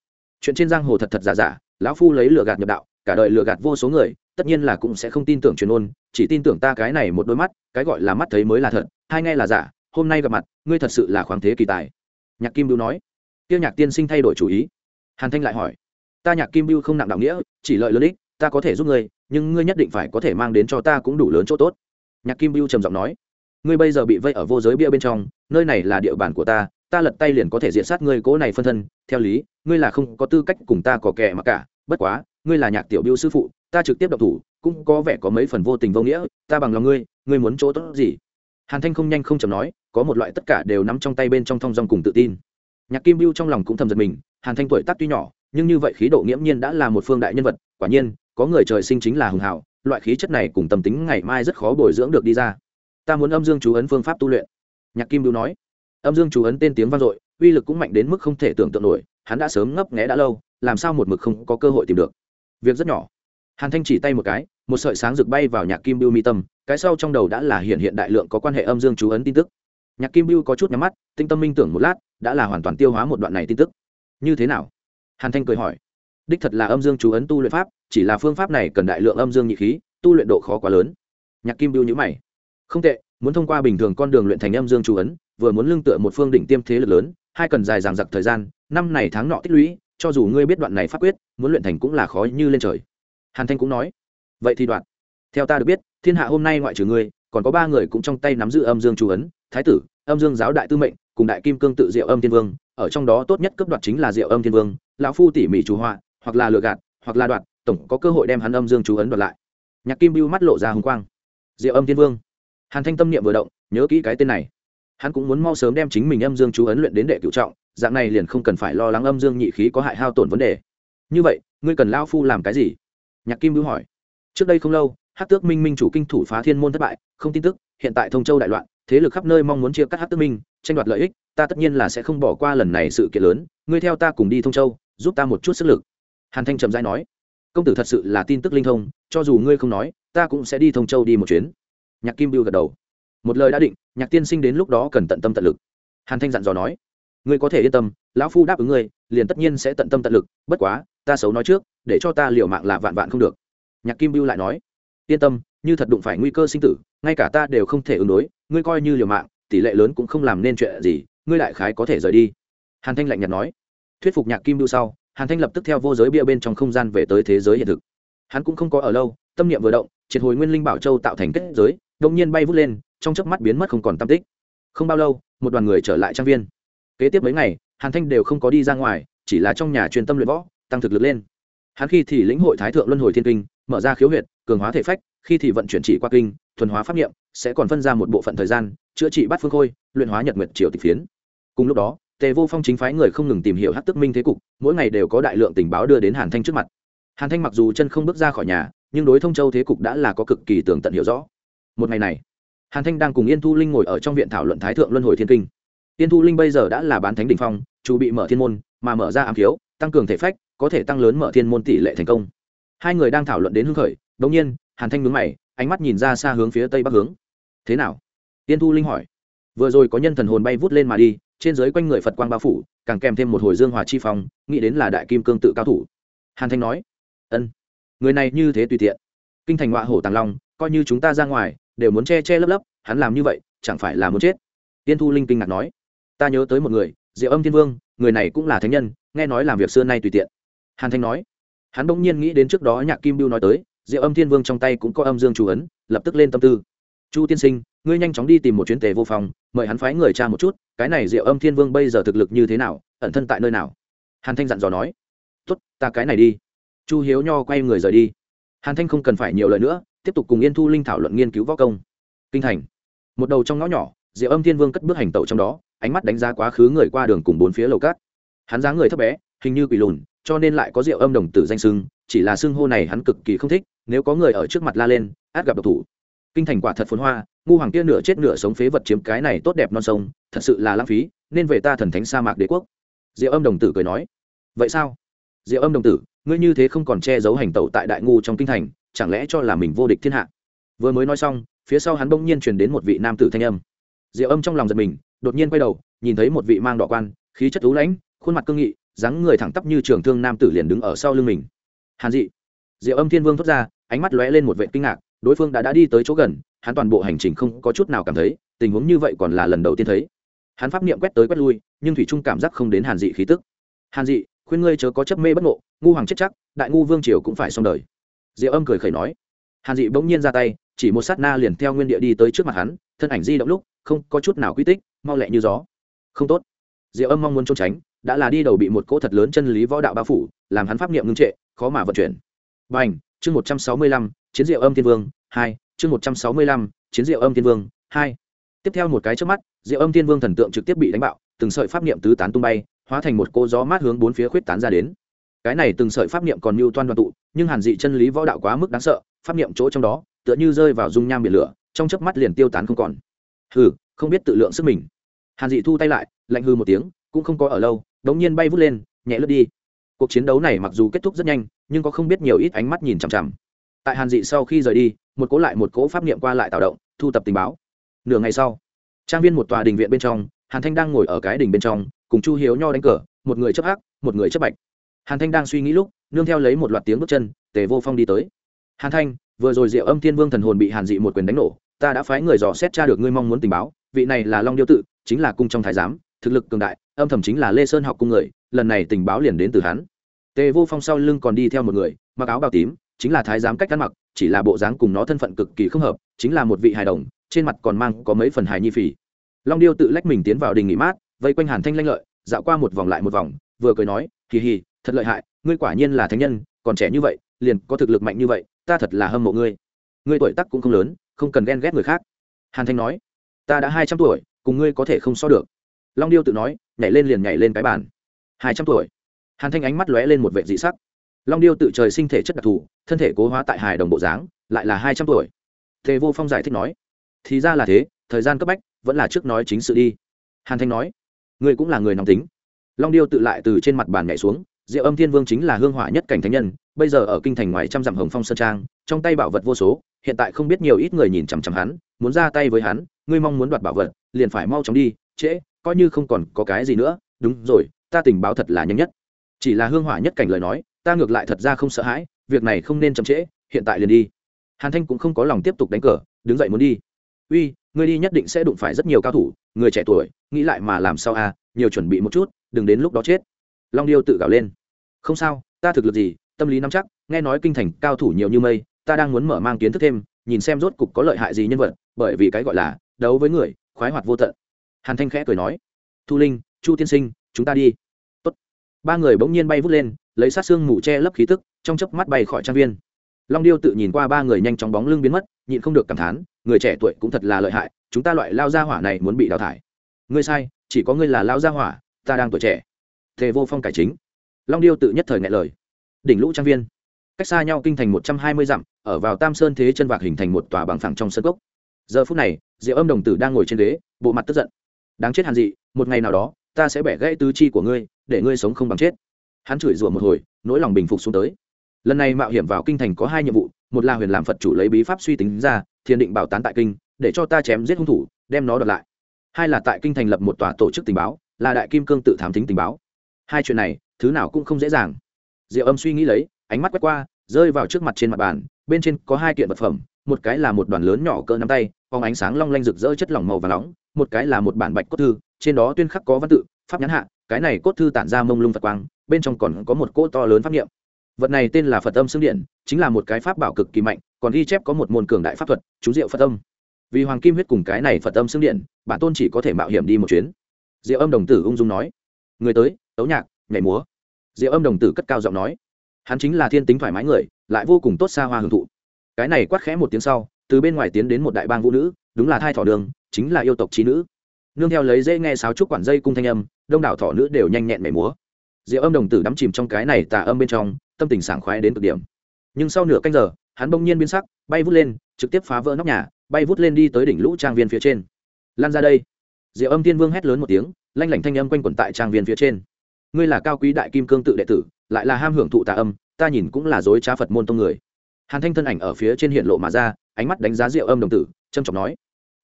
A: chuyện trên giang hồ thật thật giả giả, lão phu lấy lừa gạt nhập đạo, cả đời lừa gạt vô số người, tất nhiên là cũng sẽ không tin tưởng truyền ngôn chỉ tin tưởng ta cái này một đôi mắt, cái gọi là mắt thấy mới là thật, hai ngay là giả, hôm nay gặp mặt, ngươi thật sự là khoáng thế kỳ tài. Nhạc kim bưu nói. Tiêu nhạc tiên sinh thay đổi chủ ý. Hàn thanh lại hỏi. Ta nhạc kim bưu không nặng đạo nghĩa, chỉ lợi lớn ích, ta có thể giúp ngươi, nhưng ngươi nhất định phải có thể mang đến cho ta cũng đủ lớn chỗ tốt. Nhạc kim bưu trầm giọng nói. Ngươi bây giờ bị vây ở vô giới bia bên trong, nơi này là địa bàn của ta ta lật tay liền có thể diện sát ngươi cố này phân thân, theo lý, ngươi là không có tư cách cùng ta có kẻ mà cả, bất quá, ngươi là nhạc tiểu biêu sư phụ, ta trực tiếp độc thủ, cũng có vẻ có mấy phần vô tình vô nghĩa, ta bằng lòng ngươi ngươi muốn chỗ tốt gì? Hàn thanh không nhanh không chầm nói, có một loại tất cả đều nắm trong tay bên trong thong dong cùng tự tin. Nhạc kim biêu trong lòng cũng thầm giật mình, hàn thanh tuổi tác tuy nhỏ, nhưng như vậy khí độ nghiễm nhiên đã là một phương đại nhân vật, quả nhiên, có người trời sinh chính là hưng hảo, loại khí chất này cùng tâm tính ngày mai rất khó bồi dưỡng được đi ra. Ta muốn âm dương chú ấn phương pháp tu luyện. Nhạc kim biêu nói âm dương chú ấn tên tiếng vang dội, uy lực cũng mạnh đến mức không thể tưởng tượng nổi, hắn đã sớm ngấp nghé đã lâu, làm sao một mực không có cơ hội tìm được. Việc rất nhỏ. Hàn thanh chỉ tay một cái, một sợi sáng rực bay vào nhạc kim biêu mi tâm, cái sau trong đầu đã là hiện hiện đại lượng có quan hệ âm dương chú ấn tin tức. Nhạc kim biêu có chút nhắm mắt, tinh tâm minh tưởng một lát, đã là hoàn toàn tiêu hóa một đoạn này tin tức. Như thế nào? Hàn thanh cười hỏi. Đích thật là âm dương chú ấn tu luyện pháp, chỉ là phương pháp này cần đại lượng âm dương nhị khí, tu luyện độ khó quá lớn. Nhạc kim biêu nhữ mày. Không tệ, muốn thông qua bình thường con đường luyện thành âm dương chú ấn vừa muốn lương tựa một phương đỉnh tiêm thế lực lớn, hai cần dài dằng dặc thời gian, năm này tháng nọ tích lũy, cho dù ngươi biết đoạn này pháp quyết, muốn luyện thành cũng là khó như lên trời. Hàn thanh cũng nói, vậy thì đoạn. Theo ta được biết, thiên hạ hôm nay ngoại trừ ngươi, còn có ba người cũng trong tay nắm giữ âm dương chú ấn, thái tử, âm dương giáo đại tư mệnh, cùng đại kim cương tự diệu âm thiên vương, ở trong đó tốt nhất cấp đoạt chính là diệu âm thiên vương, lão phu tỉ mỉ chủ họa, hoặc là lừa gạt, hoặc là đoạt, tổng có cơ hội đem hắn âm dương chú ấn đoạt lại. Nhạc kim bưu mắt lộ ra hùng quang. Diệu âm thiên vương. Hàn thanh tâm niệm vừa động, nhớ kỹ cái tên này hắn cũng muốn mau sớm đem chính mình âm dương chú ấn luyện đến đệ cựu trọng, dạng này liền không cần phải lo lắng âm dương nhị khí có hại hao tổn vấn đề. Như vậy, ngươi cần lao phu làm cái gì? Nhạc kim bưu hỏi. Trước đây không lâu hát tước minh minh chủ kinh thủ phá thiên môn thất bại, không tin tức, hiện tại thông châu đại loạn, thế lực khắp nơi mong muốn chia cắt hát tước minh, tranh đoạt lợi ích, ta tất nhiên là sẽ không bỏ qua lần này sự kiện lớn, ngươi theo ta cùng đi thông châu, giúp ta một chút sức lực. Hàn thanh trầm dai nói. Công tử thật sự là tin tức linh thông, cho dù ngươi không nói, ta cũng sẽ đi thông châu đi một chuyến. Nhạc kim bưu gật đầu. Một lời đã định nhạc tiên sinh đến lúc đó cần tận tâm tận lực. Hàn thanh dặn dò nói, ngươi có thể yên tâm, lão phu đáp ứng ngươi, liền tất nhiên sẽ tận tâm tận lực, bất quá, ta xấu nói trước, để cho ta liều mạng là vạn vạn không được. Nhạc kim bưu lại nói, yên tâm, như thật đụng phải nguy cơ sinh tử, ngay cả ta đều không thể ứng đối, ngươi coi như liều mạng, tỷ lệ lớn cũng không làm nên chuyện gì, ngươi đại khái có thể rời đi. Hàn thanh lạnh nhạt nói. Thuyết phục nhạc kim bưu sau, hàn thanh lập tức theo vô giới bia bên trong không gian về tới thế giới hiện thực. Hắn cũng không có ở lâu, tâm niệm vừa động, triệt hồi nguyên linh bảo châu tạo thành kết giới đông nhiên bay vút lên trong chớp mắt biến mất không còn tam tích. Không bao lâu, một đoàn người trở lại trang viên. Kế tiếp mấy ngày, hàn thanh đều không có đi ra ngoài, chỉ là trong nhà truyền tâm luyện võ, tăng thực lực lên. Hắn khi thì lĩnh hội thái thượng luân hồi thiên kinh, mở ra khiếu huyệt, cường hóa thể phách, khi thì vận chuyển chỉ qua kinh, thuần hóa pháp nghiệm sẽ còn phân ra một bộ phận thời gian, chữa trị bát phương khôi, luyện hóa nhật nguyệt triều tịch phiến. Cùng lúc đó, tề vô phong chính phái người không ngừng tìm hiểu hát tức minh thế cục, mỗi ngày đều có đại lượng tình báo đưa đến hàn thanh trước mặt. Hàn thanh mặc dù chân không bước ra khỏi nhà, nhưng đối thông châu thế cục đã là có cực kỳ tường tận hiểu rõ. Một ngày này hàn thanh đang cùng yên thu linh ngồi ở trong viện thảo luận thái thượng luân hồi thiên kinh. Yên thu linh bây giờ đã là bán thánh đ ỉ n h phong, chủ bị mở thiên môn, mà mở ra ám khiếu tăng cường thể phách, có thể tăng lớn mở thiên môn tỷ lệ thành công. Hai người đang thảo luận đến hưng khởi đ ỗ n g nhiên, hàn thanh nhướng mày, ánh mắt nhìn ra xa hướng phía tây bắc hướng. Thế nào? Yên thu linh hỏi. Vừa rồi có nhân thần hồn bay vút lên mà đi, trên dưới quanh người phật quang bao phủ, càng kèm thêm một hồi dương hòa chi phong, nghĩ đến là đại kim cương tự cao thủ. Hàn thanh nói. Ân, người này như thế tùy tiện. Kinh thành họa hổ tàng long, coi như chúng ta ra ngoài đều muốn che che lấp lấp, hắn làm như vậy, chẳng phải là muốn chết? Tiên thu linh kinh ngạc nói. Ta nhớ tới một người, diệu âm thiên vương, người này cũng là thánh nhân, nghe nói làm việc xưa nay tùy tiện. Hàn thanh nói. Hắn bỗng nhiên nghĩ đến trước đó nhạc kim biêu nói tới, diệu âm thiên vương trong tay cũng có âm dương chủ ấn, lập tức lên tâm tư. Chu tiên sinh, ngươi nhanh chóng đi tìm một chuyến tề vô phòng, mời hắn phái người cha một chút, cái này diệu âm thiên vương bây giờ thực lực như thế nào, ẩn thân tại nơi nào? Hàn thanh dặn dò nói. Tốt, ta cái này đi. Chu hiếu nho quay người rời đi. Hàn thanh không cần phải nhiều lời nữa tiếp tục cùng yên thu linh thảo luận nghiên cứu võ công. Kinh thành. Một đầu trong ngõ nhỏ diệu âm thiên vương cất bước hành tẩu trong đó, ánh mắt đánh giá quá khứ người qua đường cùng bốn phía lầu cát. Hắn dáng người thấp bé, hình như quỷ lùn, cho nên lại có diệu âm đồng tử danh sưng, chỉ là xưng hô này hắn cực kỳ không thích, nếu có người ở trước mặt la lên, át gặp độc thủ. Kinh thành quả thật phồn hoa, ngu hoàng kia nửa chết nửa sống phế vật chiếm cái này tốt đẹp non sông, thật sự là lãng phí, nên về ta thần thánh sa mạc đế quốc. Diệu âm đồng tử cười nói. Vậy sao? Diệu âm đồng tử, ngươi như thế không còn che giấu hành tẩu tại đại ngu trong kinh thành chẳng lẽ cho là mình vô địch thiên hạ? Vừa mới nói xong, phía sau hắn bỗng nhiên truyền đến một vị nam tử thanh âm. Diệu âm trong lòng giật mình, đột nhiên quay đầu, nhìn thấy một vị mang đỏ quan, khí chất lú lãnh, khuôn mặt cương nghị, dáng người thẳng tắp như trường thương nam tử liền đứng ở sau lưng mình. Hàn dị. Diệu âm thiên vương thốt ra, ánh mắt lóe lên một vệ kinh ngạc, đối phương đã đã đi tới chỗ gần, hắn toàn bộ hành trình không có chút nào cảm thấy, tình huống như vậy còn là lần đầu tiên thấy. Hắn pháp niệm quét tới quét lui, nhưng thủy trung cảm giác không đến hàn dị khí tức. Hàn dị, khuyên ngươi chớ có chấp mê bất ngộ, ngu hoàng chết chắc, đại ngu vương triều cũng phải xong đời diệu âm cười khẩy nói. Hàn dị bỗng nhiên ra tay, chỉ một sát na liền theo nguyên địa đi tới trước mặt hắn, thân ảnh di động lúc, không có chút nào quy tích, mau lẹ như gió. Không tốt. Diệu âm mong muốn trốn tránh, đã là đi đầu bị một cỗ thật lớn chân lý võ đạo bao phủ, làm hắn pháp niệm ngưng trệ, khó mà vận chuyển. B à n h chương một trăm sáu mươi lăm, chiến diệu âm thiên vương, hai, chương một trăm sáu mươi lăm, chiến diệu âm thiên vương, hai. Tiếp theo một cái trước mắt, diệu âm thiên vương thần tượng trực tiếp bị đánh bạo, từng sợi pháp niệm tứ tán tung bay, hóa thành một cô gió mát hướng bốn phía khuyết tán ra đến cái này từng sợi pháp niệm còn mưu toan đoàn tụ, nhưng hàn dị chân lý võ đạo quá mức đáng sợ, pháp niệm chỗ trong đó, tựa như rơi vào dung nham biển lửa, trong chớp mắt liền tiêu tán không còn. Hừ, không biết tự lượng sức mình. Hàn dị thu tay lại, lạnh hư một tiếng, cũng không có ở lâu, đống nhiên bay vút lên, nhẹ lướt đi. Cuộc chiến đấu này mặc dù kết thúc rất nhanh, nhưng có không biết nhiều ít ánh mắt nhìn chằm chằm. Tại hàn dị sau khi rời đi, một cố lại một cố pháp niệm qua lại tạo động, thu tập tình báo. Nửa ngày sau, trang viên một tòa đình viện bên trong, hàn thanh đang ngồi ở cái đình bên trong, cùng chu hiếu nho đánh cờ, một người chấp ác một người chấp bạch hàn thanh đang suy nghĩ lúc, nương theo lấy một loạt tiếng bước chân, tề vô phong đi tới. Hàn thanh, vừa rồi diệu âm thiên vương thần hồn bị hàn dị một quyền đánh nổ, ta đã phái người dò xét tra được ngươi mong muốn tình báo, vị này là long điêu tự, chính là cung trong thái giám, thực lực cường đại, âm thầm chính là lê sơn học cung người, lần này tình báo liền đến từ hắn. Tề vô phong sau lưng còn đi theo một người, mặc áo bào tím, chính là thái giám cách ăn mặc, chỉ là bộ dáng cùng nó thân phận cực kỳ không hợp, chính là một vị hài đồng, trên mặt còn mang có mấy phần hài nhi phì. Long điêu tự lách mình tiến vào đình nghỉ mát, vây quanh hàn thanh lanh lợi, dạo qua một vòng lại một vòng, vừa cười nói, kỳ hì thật lợi hại, ngươi quả nhiên là thánh nhân, còn trẻ như vậy, liền có thực lực mạnh như vậy, ta thật là hâm mộ ngươi. Ngươi tuổi tắc cũng không lớn, không cần ghen ghét người khác. Hàn thanh nói, ta đã hai trăm tuổi, cùng ngươi có thể không so được. Long điêu tự nói, nhảy lên liền nhảy lên cái bàn. Hai trăm tuổi. Hàn thanh ánh mắt lóe lên một vệ dị sắc. Long điêu tự trời sinh thể chất đặc thù, thân thể cố hóa tại hài đồng bộ dáng, lại là hai trăm tuổi. Thế vô phong giải thích nói, thì ra là thế, thời gian cấp bách, vẫn là trước nói chính sự đi. Hàn thanh nói, ngươi cũng là người nóng tính. Long điêu tự lại từ trên mặt bàn nhảy xuống diệu âm thiên vương chính là hương hỏa nhất cảnh thánh nhân, bây giờ ở kinh thành ngoài trăm dặm hồng phong sơn trang, trong tay bảo vật vô số, hiện tại không biết nhiều ít người nhìn chằm chằm hắn, muốn ra tay với hắn, ngươi mong muốn đoạt bảo vật, liền phải mau chóng đi, trễ, coi như không còn có cái gì nữa, đúng rồi, ta tình báo thật là nhanh nhất. Chỉ là hương hỏa nhất cảnh lời nói, ta ngược lại thật ra không sợ hãi, việc này không nên chậm trễ, hiện tại liền đi. Hàn thanh cũng không có lòng tiếp tục đánh cờ, đứng dậy muốn đi. Uy, ngươi đi nhất định sẽ đụng phải rất nhiều cao thủ, người trẻ tuổi, nghĩ lại mà làm sao à nhiều chuẩn bị một chút, đừng đến lúc đó chết long điêu tự gào lên. Không sao, ta thực lực gì, tâm lý nắm chắc, nghe nói kinh thành cao thủ nhiều như mây, ta đang muốn mở mang kiến thức thêm, nhìn xem rốt cục có lợi hại gì nhân vật, bởi vì cái gọi là đấu với người, khoái hoạt vô tận. Hàn thanh khẽ cười nói, thu linh, chu tiên sinh, chúng ta đi. Tốt. ba người bỗng nhiên bay vút lên, lấy sát xương mù che lấp khí tức, trong chớp mắt bay khỏi trang viên. Long điêu tự nhìn qua ba người nhanh chóng bóng lưng biến mất, nhịn không được cảm thán, người trẻ tuổi cũng thật là lợi hại, chúng ta loại lao gia hỏa này muốn bị đào thải. Ngươi sai, chỉ có ngươi là lao gia hỏa, ta đang tuổi trẻ thề vô phong cải chính. Long điêu tự nhất thời ngại lời. Đỉnh lũ trang viên. Cách xa nhau kinh thành một trăm hai mươi dặm, ở vào tam sơn thế chân vạc hình thành một tòa bằng phẳng trong sân gốc giờ phút này, diệu âm đồng tử đang ngồi trên ghế, bộ mặt tức giận. Đáng chết hàn dị, một ngày nào đó, ta sẽ bẻ gãy tứ chi của ngươi, để ngươi sống không bằng chết. Hắn chửi rủa một hồi, nỗi lòng bình phục xuống tới. Lần này mạo hiểm vào kinh thành có hai nhiệm vụ, một là huyền làm phật chủ lấy bí pháp suy tính ra, thiền định bảo tán tại kinh, để cho ta chém giết hung thủ, đem nó đợt lại. Hai là tại kinh thành lập một tòa tổ chức tình báo, là đại kim cương tự thám tính tình báo hai chuyện này, thứ nào cũng không dễ dàng. Diệu âm suy nghĩ lấy, ánh mắt quét qua, rơi vào trước mặt trên mặt bàn, bên trên có hai kiện vật phẩm, một cái là một đoàn lớn nhỏ cỡ nắm tay, phóng ánh sáng long lanh rực rỡ chất lỏng màu và nóng, một cái là một bản bạch cốt thư, trên đó tuyên khắc có văn tự, pháp nhãn hạ, cái này cốt thư tản ra mông lung phật quang, bên trong còn có một cỗ to lớn pháp niệm. Vật này tên là phật âm xương điện, chính là một cái pháp bảo cực kỳ mạnh, còn ghi chép có một môn cường đại pháp thuật, chú diệu phật âm. Vì hoàng kim huyết cùng cái này phật âm xương điện, bản tôn chỉ có thể mạo hiểm đi một chuyến. Diệu âm đồng tử ung dung nói, người tới tấu nhạc, nhảy múa. Diệu âm đồng tử cất cao giọng nói. Hắn chính là thiên tính thoải mái người, lại vô cùng tốt xa hoa hưởng thụ. Cái này quát khẽ một tiếng sau, từ bên ngoài tiến đến một đại bang vũ nữ, đúng là thai thỏ đường, chính là yêu tộc trí nữ. Nương theo lấy dễ nghe sáo trúc quản dây cung thanh âm, đông đảo thỏ nữ đều nhanh nhẹn mẻ múa. Diệu âm đồng tử đắm chìm trong cái này tà âm bên trong, tâm tình sảng khoái đến cực điểm. Nhưng sau nửa canh giờ, hắn bỗng nhiên biến sắc, bay vút lên, trực tiếp phá vỡ nóc nhà, bay vút lên đi tới đỉnh lũ trang viên phía trên. Lan ra đây. Diệu âm tiên vương hét lớn một tiếng, lanh lảnh thanh âm quanh quẩn tại trang viên phía trên ngươi là cao quý đại kim cương tự đệ tử, lại là ham hưởng thụ tà âm, ta nhìn cũng là dối trá phật môn tông người. Hàn thanh thân ảnh ở phía trên hiện lộ mà ra, ánh mắt đánh giá diệu âm đồng tử trâm trọng nói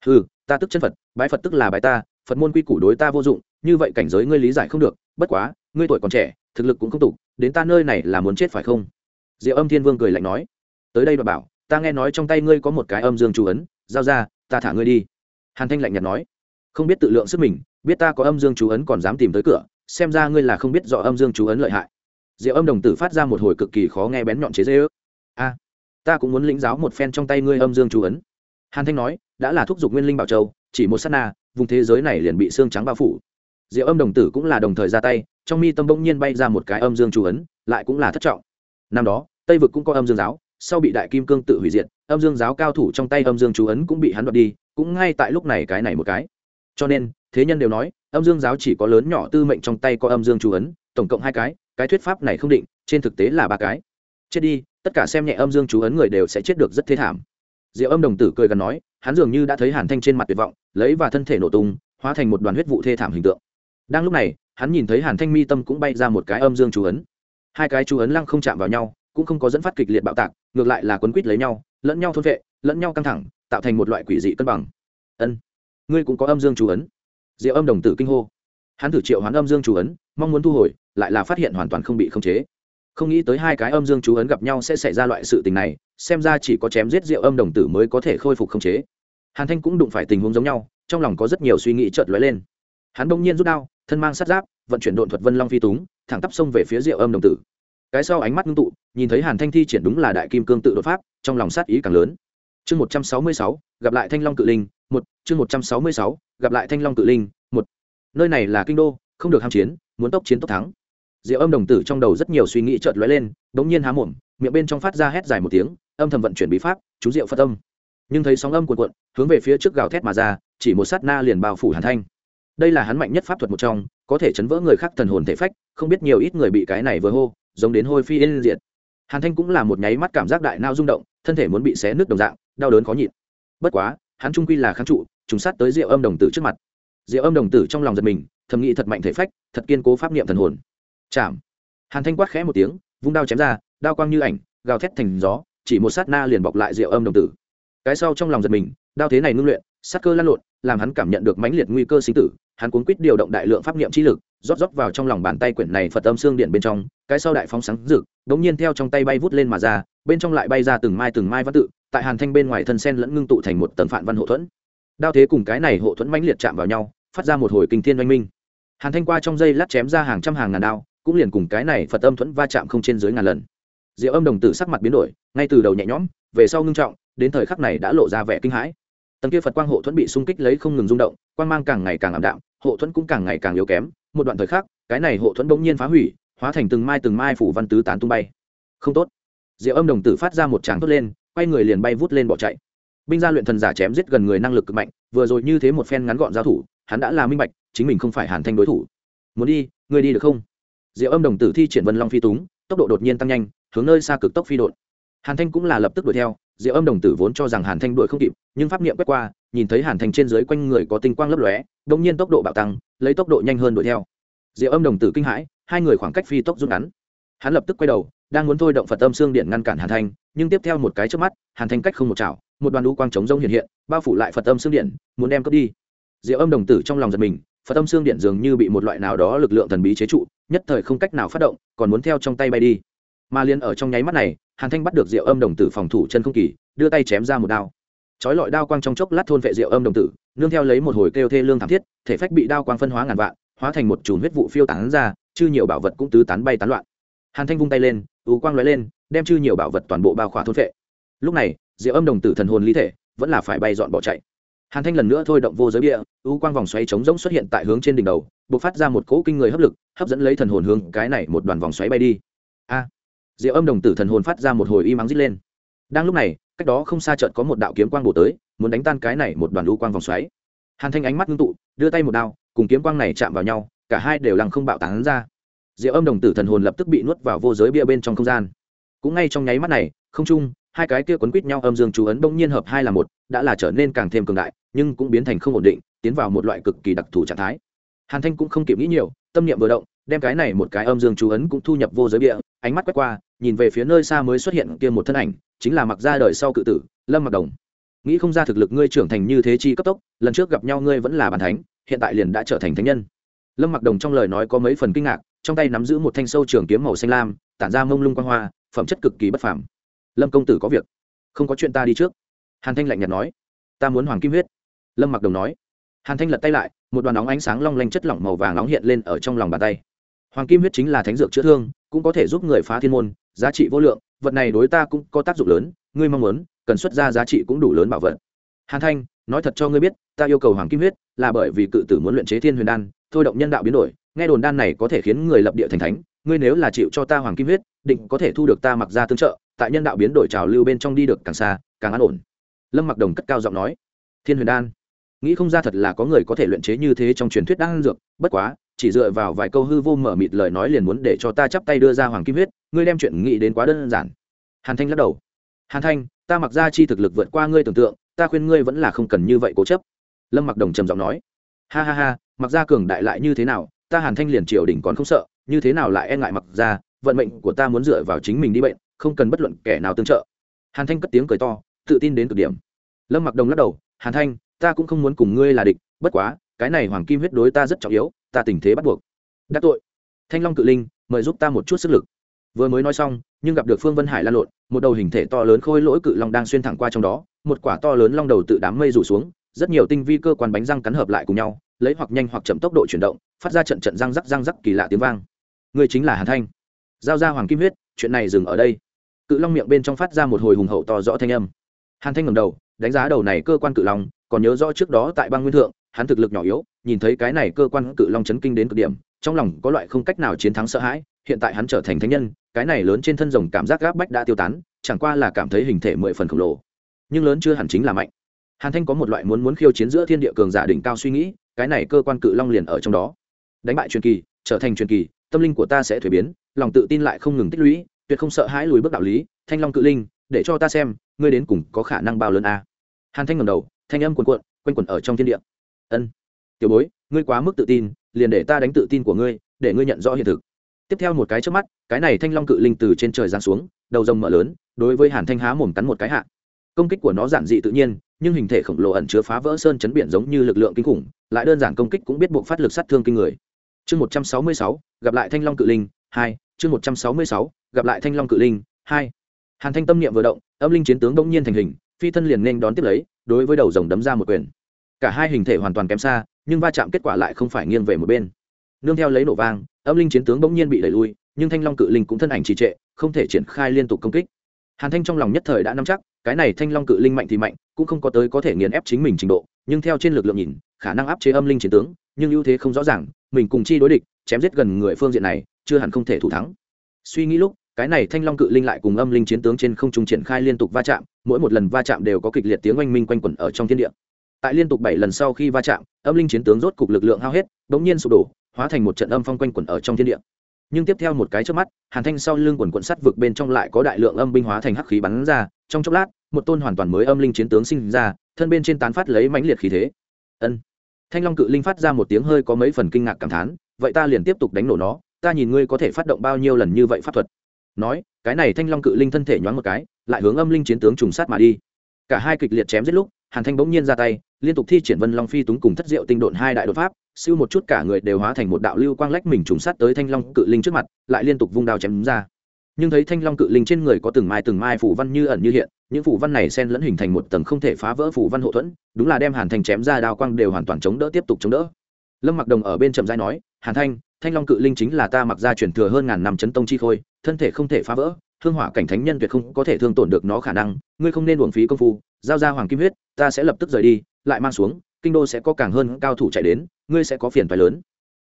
A: ừ ta tức chân phật, bái phật tức là bái ta, phật môn quy củ đối ta vô dụng, như vậy cảnh giới ngươi lý giải không được, bất quá, ngươi tuổi còn trẻ, thực lực cũng không tục đến ta nơi này là muốn chết phải không? Diệu âm thiên vương cười lạnh nói, tới đây và bảo, ta nghe nói trong tay ngươi có một cái âm dương chú ấn, giao ra, ta thả ngươi đi. Hàn thanh lạnh nhạt nói, không biết tự lượng sức mình, biết ta có âm dương chú ấn còn dám tìm tới cửa xem ra ngươi là không biết rõ âm dương chú ấn lợi hại. Diệu âm đồng tử phát ra một hồi cực kỳ khó nghe bén nhọn chế dễ ước a, ta cũng muốn lĩnh giáo một phen trong tay ngươi âm dương chú ấn. Hàn thanh nói, đã là thúc giục nguyên linh bảo châu, chỉ một s á t na, vùng thế giới này liền bị xương trắng bao phủ. Diệu âm đồng tử cũng là đồng thời ra tay, trong mi tâm bỗng nhiên bay ra một cái âm dương chú ấn, lại cũng là thất trọng. Năm đó, tây vực cũng có âm dương giáo, sau bị đại kim cương tự hủy diệt, âm dương giáo cao thủ trong tay âm dương chú ấn cũng bị hắn đoạt đi, cũng ngay tại lúc này cái này một cái. Cho nên, thế nhân đều nói âm dương giáo chỉ có lớn nhỏ tư mệnh trong tay có âm dương chú ấn, tổng cộng hai cái cái thuyết pháp này không định, trên thực tế là ba cái. Chết đi, tất cả xem nhẹ âm dương chú ấn người đều sẽ chết được rất thế thảm. Diệu âm đồng tử cười gần nói, hắn dường như đã thấy hàn thanh trên mặt tuyệt vọng, lấy và thân thể nổ tung, hóa thành một đoàn huyết vụ thê thảm hình tượng. Đang lúc này, hắn nhìn thấy hàn thanh mi tâm cũng bay ra một cái âm dương chú ấn. Hai cái chú ấn lăng không chạm vào nhau, cũng không có dẫn phát kịch liệt bạo tạc, ngược lại là quấn quýt lấy nhau, lẫn nhau thôn vệ, lẫn nhau căng thẳng, tạo thành một loại quỷ dị cân bằng. Ân, ngươi cũng có âm dương chú ấn diệu âm đồng tử kinh hô. Hắn thử triệu hoán âm dương chú ấn, mong muốn thu hồi, lại là phát hiện hoàn toàn không bị khống chế. Không nghĩ tới hai cái âm dương chú ấn gặp nhau sẽ xảy ra loại sự tình này, xem ra chỉ có chém giết Diệu âm đồng tử mới có thể khôi phục khống chế. Hàn thanh cũng đụng phải tình huống giống nhau, trong lòng có rất nhiều suy nghĩ chợt lóe lên. Hắn bỗng nhiên rút đao, thân mang sát giáp, vận chuyển độn thuật vân long phi túng, thẳng tắp xông về phía Diệu âm đồng tử. Cái sau ánh mắt ngưng tụ, nhìn thấy hàn thanh thi triển đúng là đại kim cương tự đột pháp, trong lòng sát ý càng lớn. Chương một trăm sáu mươi sáu, gặp lại thanh long cự linh một, chương một trăm sáu mươi sáu, gặp lại thanh long tự linh, một. Nơi này là kinh đô, không được ham chiến, muốn tốc chiến tốc thắng. Diệu âm đồng tử trong đầu rất nhiều suy nghĩ chợt lóe lên đ n g nhiên há mồm, miệng bên trong phát ra hét dài một tiếng, âm thầm vận chuyển bí pháp, chú diệu phật âm. Nhưng thấy sóng âm cuộn cuộn, hướng về phía trước gào thét mà ra, chỉ một sát na liền bao phủ hàn thanh. Đây là hắn mạnh nhất pháp thuật một trong, có thể chấn vỡ người khác thần hồn thể phách, không biết nhiều ít người bị cái này vừa hô, giống đến hôi phi yên diệt. Hàn thanh cũng là một nháy mắt cảm giác đại nao rung động, thân thể muốn bị xé nước đồng dạng, đau đớn khó nhịn. Bất quá hắn trung quy là kháng trụ, trùng sát tới rượu âm đồng tử trước mặt. Rượu âm đồng tử trong lòng giật mình, thầm nghĩ thật mạnh thể phách, thật kiên cố pháp niệm thần hồn. Chạm. Hàn thanh quát khẽ một tiếng, vung đao chém ra, đao quang như ảnh, gào thét thành gió, chỉ một sát na liền bọc lại rượu âm đồng tử. Cái sau trong lòng giật mình, đao thế này ngưng luyện, sát cơ lan lộn, làm hắn cảm nhận được mãnh liệt nguy cơ sinh tử, hắn cuốn quýt điều động đại lượng pháp niệm chi lực, rót rót vào trong lòng bàn tay quyển này phật âm xương điện bên trong, cái sau đại phóng sáng rực, đống nhiên theo trong tay bay vút lên mà ra, bên trong lại bay ra từng mai từng mai văn tự tại hàn thanh bên ngoài thân sen lẫn ngưng tụ thành một tầng phản văn hộ thuẫn. Đao thế cùng cái này hộ thuẫn mãnh liệt chạm vào nhau, phát ra một hồi kinh thiên oanh minh. Hàn thanh qua trong dây lát chém ra hàng trăm hàng ngàn đao, cũng liền cùng cái này phật âm thuẫn va chạm không trên dưới ngàn lần. Diệu âm đồng tử sắc mặt biến đổi, ngay từ đầu nhẹ nhõm, về sau ngưng trọng, đến thời khắc này đã lộ ra vẻ kinh hãi. Tầng kia phật quang hộ thuẫn bị xung kích lấy không ngừng rung động, quang mang càng ngày càng ảm đạm, hộ thuẫn cũng càng ngày càng yếu kém. Một đoạn thời khắc, cái này hộ thuẫn bỗng nhiên phá hủy, hóa thành từng mai từng mai phủ văn tứ tán tung bay. Không tốt. Diệu âm đồng tử phát ra một tràng tốt lên quay người liền bay vút lên bỏ chạy. Binh gia luyện thần giả chém giết gần người năng lực cực mạnh, vừa rồi như thế một phen ngắn gọn giao thủ, hắn đã là minh bạch, chính mình không phải hàn thanh đối thủ. Muốn đi người đi được không? Diệu âm đồng tử thi triển vân long phi túng, tốc độ đột nhiên tăng nhanh, hướng nơi xa cực tốc phi đột hàn thanh cũng là lập tức đuổi theo, diệu âm đồng tử vốn cho rằng hàn thanh đuổi không kịp, nhưng pháp niệm quét qua, nhìn thấy hàn thanh trên dưới quanh người có tinh quang lấp lóe đông nhiên tốc độ bạo tăng, lấy tốc độ nhanh hơn đuổi theo. Diệu âm đồng tử kinh hãi, hai người khoảng cách phi tốc rút ngắn. Hắn lập tức quay đầu, đang muốn thôi động phật âm xương điện ngăn cản hàn thanh nhưng tiếp theo một cái trước mắt, hàn thanh cách không một chảo, một đoàn lũ quang trống rông hiện hiện, bao phủ lại phật âm xương điện, muốn đem cướp đi. Diệu âm đồng tử trong lòng giật mình, phật âm xương điện dường như bị một loại nào đó lực lượng thần bí chế trụ, nhất thời không cách nào phát động, còn muốn theo trong tay bay đi. Mà liền ở trong nháy mắt này, hàn thanh bắt được diệu âm đồng tử phòng thủ chân không kỳ, đưa tay chém ra một đao. Chói lọi đao quang trong chốc lát thôn vệ diệu âm đồng tử, nương theo lấy một hồi kêu thê lương thảm thiết, thể phách bị đao quang phân hóa ngàn vạn, hóa thành một chùm huyết vụ phiêu tán ra, chư nhiều bảo vật cũng tứ tán bay tán loạn. Hàn thanh vung tay lên U quang lóe lên đem chư nhiều bảo vật toàn bộ bao khỏa thôn vệ lúc này diệu âm đồng tử thần hồn ly thể vẫn là phải bay dọn bỏ chạy. Hàn thanh lần nữa thôi động vô giới bia U quang vòng xoáy trống rỗng xuất hiện tại hướng trên đỉnh đầu b ộ c phát ra một cỗ kinh người hấp lực hấp dẫn lấy thần hồn hướng cái này một đoàn vòng xoáy bay đi. A! À, diệu âm đồng tử thần hồn phát ra một hồi y mắng rít lên. Đang lúc này cách đó không xa trận có một đạo kiếm quang bổ tới muốn đánh tan cái này một đoàn U quang vòng xoáy. Hàn thanh ánh mắt ngưng tụ đưa tay một đao cùng kiếm quang này chạm vào nhau cả hai đều lăng không bạo tán ra diệu âm đồng tử thần hồn lập tức bị nuốt vào vô giới bia bên trong không gian. Cũng ngay trong nháy mắt này, không trung, hai cái kia quấn quýt nhau âm dương chú ấn bỗng nhiên hợp hai là một, đã là trở nên càng thêm cường đại, nhưng cũng biến thành không ổn định, tiến vào một loại cực kỳ đặc thù trạng thái. Hàn thanh cũng không kịp nghĩ nhiều, tâm niệm vừa động, đem cái này một cái âm dương chú ấn cũng thu nhập vô giới bia, ánh mắt quét qua, nhìn về phía nơi xa mới xuất hiện kia một thân ảnh, chính là mặc ra đời sau cự tử, lâm mặc đồng. Nghĩ không ra thực lực ngươi trưởng thành như thế chi cấp tốc, lần trước gặp nhau ngươi vẫn là bàn thánh, hiện tại liền đã trở thành thánh nhân. Lâm mặc đồng trong lời nói có mấy phần kinh ngạc trong tay nắm giữ một thanh sâu trường kiếm màu xanh lam, tản ra mông lung quang hoa, phẩm chất cực kỳ bất phàm. Lâm công tử có việc. Không có chuyện ta đi trước. Hàn thanh lạnh nhạt nói. Ta muốn hoàng kim huyết. Lâm mặc đồng nói. Hàn thanh lật tay lại, một đoàn nóng ánh sáng long lanh chất lỏng màu vàng nóng hiện lên ở trong lòng bàn tay. Hoàng kim huyết chính là thánh dược chữa thương, cũng có thể giúp người phá thiên môn, giá trị vô lượng, vật này đối ta cũng có tác dụng lớn, ngươi mong muốn, cần xuất ra giá trị cũng đủ lớn bảo vật. Hàn thanh, nói thật cho ngươi biết, ta yêu cầu hoàng kim huyết là bởi vì cự tử muốn luyện chế thiên huyền đan, thôi động nhân đạo biến đổi nghe đồn đan này có thể khiến người lập địa thành thánh, ngươi nếu là chịu cho ta hoàng kim huyết, định có thể thu được ta mặc ra tương trợ, tại nhân đạo biến đổi trào lưu bên trong đi được càng xa, càng an ổn. Lâm mặc đồng cất cao giọng nói. Thiên huyền đan, nghĩ không ra thật là có người có thể luyện chế như thế trong truyền thuyết đan dược, bất quá, chỉ dựa vào vài câu hư vô mở mịt lời nói liền muốn để cho ta chắp tay đưa ra hoàng kim huyết, ngươi đem chuyện nghĩ đến quá đơn giản. Hàn thanh lắc đầu. Hàn thanh, ta mặc ra chi thực lực vượt qua ngươi tưởng tượng, ta khuyên ngươi vẫn là không cần như vậy cố chấp. Lâm mặc đồng trầm giọng nói. Ha ha ha, mặc ra cường đại lại như thế nào ta hàn thanh liền triều đỉnh còn không sợ, như thế nào lại e ngại mặc ra, vận mệnh của ta muốn dựa vào chính mình đi bệnh, không cần bất luận kẻ nào tương trợ. Hàn thanh cất tiếng cười to, tự tin đến cực điểm. Lâm mặc đồng lắc đầu, hàn thanh, ta cũng không muốn cùng ngươi là địch, bất quá, cái này hoàng kim huyết đối ta rất trọng yếu, ta tình thế bắt buộc. Đắc tội. Thanh long cự linh, mời giúp ta một chút sức lực. Vừa mới nói xong, nhưng gặp được phương vân hải lan lộn, một đầu hình thể to lớn khôi lỗi cự long đang xuyên thẳng qua trong đó, một quả to lớn long đầu tự đám mây rủ xuống rất nhiều tinh vi cơ quan bánh răng cắn hợp lại cùng nhau, lấy hoặc nhanh hoặc chậm tốc độ chuyển động, phát ra trận trận răng rắc răng rắc kỳ lạ tiếng vang. Người chính là hàn thanh. Giao ra hoàng kim huyết, chuyện này dừng ở đây. Cự long miệng bên trong phát ra một hồi hùng hậu to rõ thanh âm. Hàn thanh ngầm đầu, đánh giá đầu này cơ quan cự long, còn nhớ rõ trước đó tại bang nguyên thượng, hắn thực lực nhỏ yếu, nhìn thấy cái này cơ quan cự long chấn kinh đến cực điểm, trong lòng có loại không cách nào chiến thắng sợ hãi, hiện tại hắn trở thành thánh nhân, cái này lớn trên thân rồng cảm giác gáp bách đã tiêu tán, chẳng qua là cảm thấy hình thể mười phần khổng lồ. Nhưng lớn chưa hẳn chính là mạnh hàn thanh có một loại muốn muốn khiêu chiến giữa thiên địa cường giả đỉnh cao suy nghĩ, cái này cơ quan cự long liền ở trong đó. Đánh bại truyền kỳ, trở thành truyền kỳ, tâm linh của ta sẽ thuế biến, lòng tự tin lại không ngừng tích lũy, tuyệt không sợ hãi lùi bước đạo lý, thanh long cự linh, để cho ta xem, ngươi đến cùng có khả năng bao lớn a? Hàn thanh ngầm đầu, thanh âm cuồn cuộn, quanh quẩn ở trong thiên địa. Ân, tiểu bối, ngươi quá mức tự tin, liền để ta đánh tự tin của ngươi, để ngươi nhận rõ hiện thực. Tiếp theo một cái trước mắt, cái này thanh long cự linh từ trên trời giáng xuống, đầu rồng mở lớn, đối với hàn thanh há mồm cắn một cái hạ. Công kích của nó giản dị tự nhiên nhưng hình thể khổng lồ ẩn chứa phá vỡ sơn chấn biển giống như lực lượng kinh khủng, lại đơn giản công kích cũng biết buộc phát lực sát thương kinh người. Chương một trăm sáu mươi sáu, gặp lại thanh long cự linh, hai, chương một trăm sáu mươi sáu, gặp lại thanh long cự linh, hai. Hàn thanh tâm niệm vừa động, âm linh chiến tướng đông nhiên thành hình, phi thân liền nên đón tiếp lấy, đối với đầu rồng đấm ra một quyền. Cả hai hình thể hoàn toàn kém xa, nhưng va chạm kết quả lại không phải nghiêng về một bên. Nương theo lấy nổ vang, âm linh chiến tướng bỗng nhiên bị đẩy lui, nhưng thanh long cự linh cũng thân ảnh trì trệ, không thể triển khai liên tục công kích. Hàn thanh trong lòng nhất thời đã nắm chắc cái này thanh long cự linh mạnh thì mạnh, cũng không có tới có thể nghiền ép chính mình trình độ, nhưng theo trên lực lượng nhìn, khả năng áp chế âm linh chiến tướng, nhưng ưu thế không rõ ràng, mình cùng chi đối địch, chém giết gần người phương diện này, chưa hẳn không thể thủ thắng. Suy nghĩ lúc, cái này thanh long cự linh lại cùng âm linh chiến tướng trên không trung triển khai liên tục va chạm, mỗi một lần va chạm đều có kịch liệt tiếng oanh minh quanh quẩn ở trong thiên địa. Tại liên tục bảy lần sau khi va chạm, âm linh chiến tướng rốt cục lực lượng hao hết đ ỗ n g nhiên sụp đổ, hóa thành một trận âm phong quanh quẩn ở trong thiên địa. Nhưng tiếp theo một cái trước mắt, hàn thanh sau lưng quần quận sắt vực bên trong lại có đại lượng âm binh hóa thành hắc khí bắn ra trong chốc lát, một tôn hoàn toàn mới âm linh chiến tướng sinh ra, thân bên trên tán phát lấy mãnh liệt khí thế. Ân. Thanh long cự linh phát ra một tiếng hơi có mấy phần kinh ngạc cảm thán, vậy ta liền tiếp tục đánh nổ nó, ta nhìn ngươi có thể phát động bao nhiêu lần như vậy pháp thuật. Nói, cái này thanh long cự linh thân thể nhoáng một cái, lại hướng âm linh chiến tướng trùng sát mà đi. Cả hai kịch liệt chém giết lúc, hàn thanh bỗng nhiên ra tay, liên tục thi triển vân long phi túng cùng thất diệu tinh độn hai đại đột pháp, siêu một chút cả người đều hóa thành một đạo lưu quang lách mình trùng sát tới thanh long cự linh trước mặt, lại liên tục vung đao chém ra nhưng thấy thanh long cự linh trên người có từng mai từng mai phủ văn như ẩn như hiện, những phủ văn này xen lẫn hình thành một tầng không thể phá vỡ phủ văn hậu thuẫn, đúng là đem hàn thanh chém ra đao quang đều hoàn toàn chống đỡ tiếp tục chống đỡ. Lâm mặc đồng ở bên trầm giai nói, hàn thanh thanh long cự linh chính là ta mặc ra truyền thừa hơn ngàn năm chấn tông chi khôi, thân thể không thể phá vỡ thương hỏa cảnh thánh nhân tuyệt không có thể thương tổn được nó khả năng, ngươi không nên uổng phí công phu, giao ra hoàng kim huyết, ta sẽ lập tức rời đi, lại mang xuống, kinh đô sẽ có càng hơn cao thủ chạy đến, ngươi sẽ có phiền phái lớn.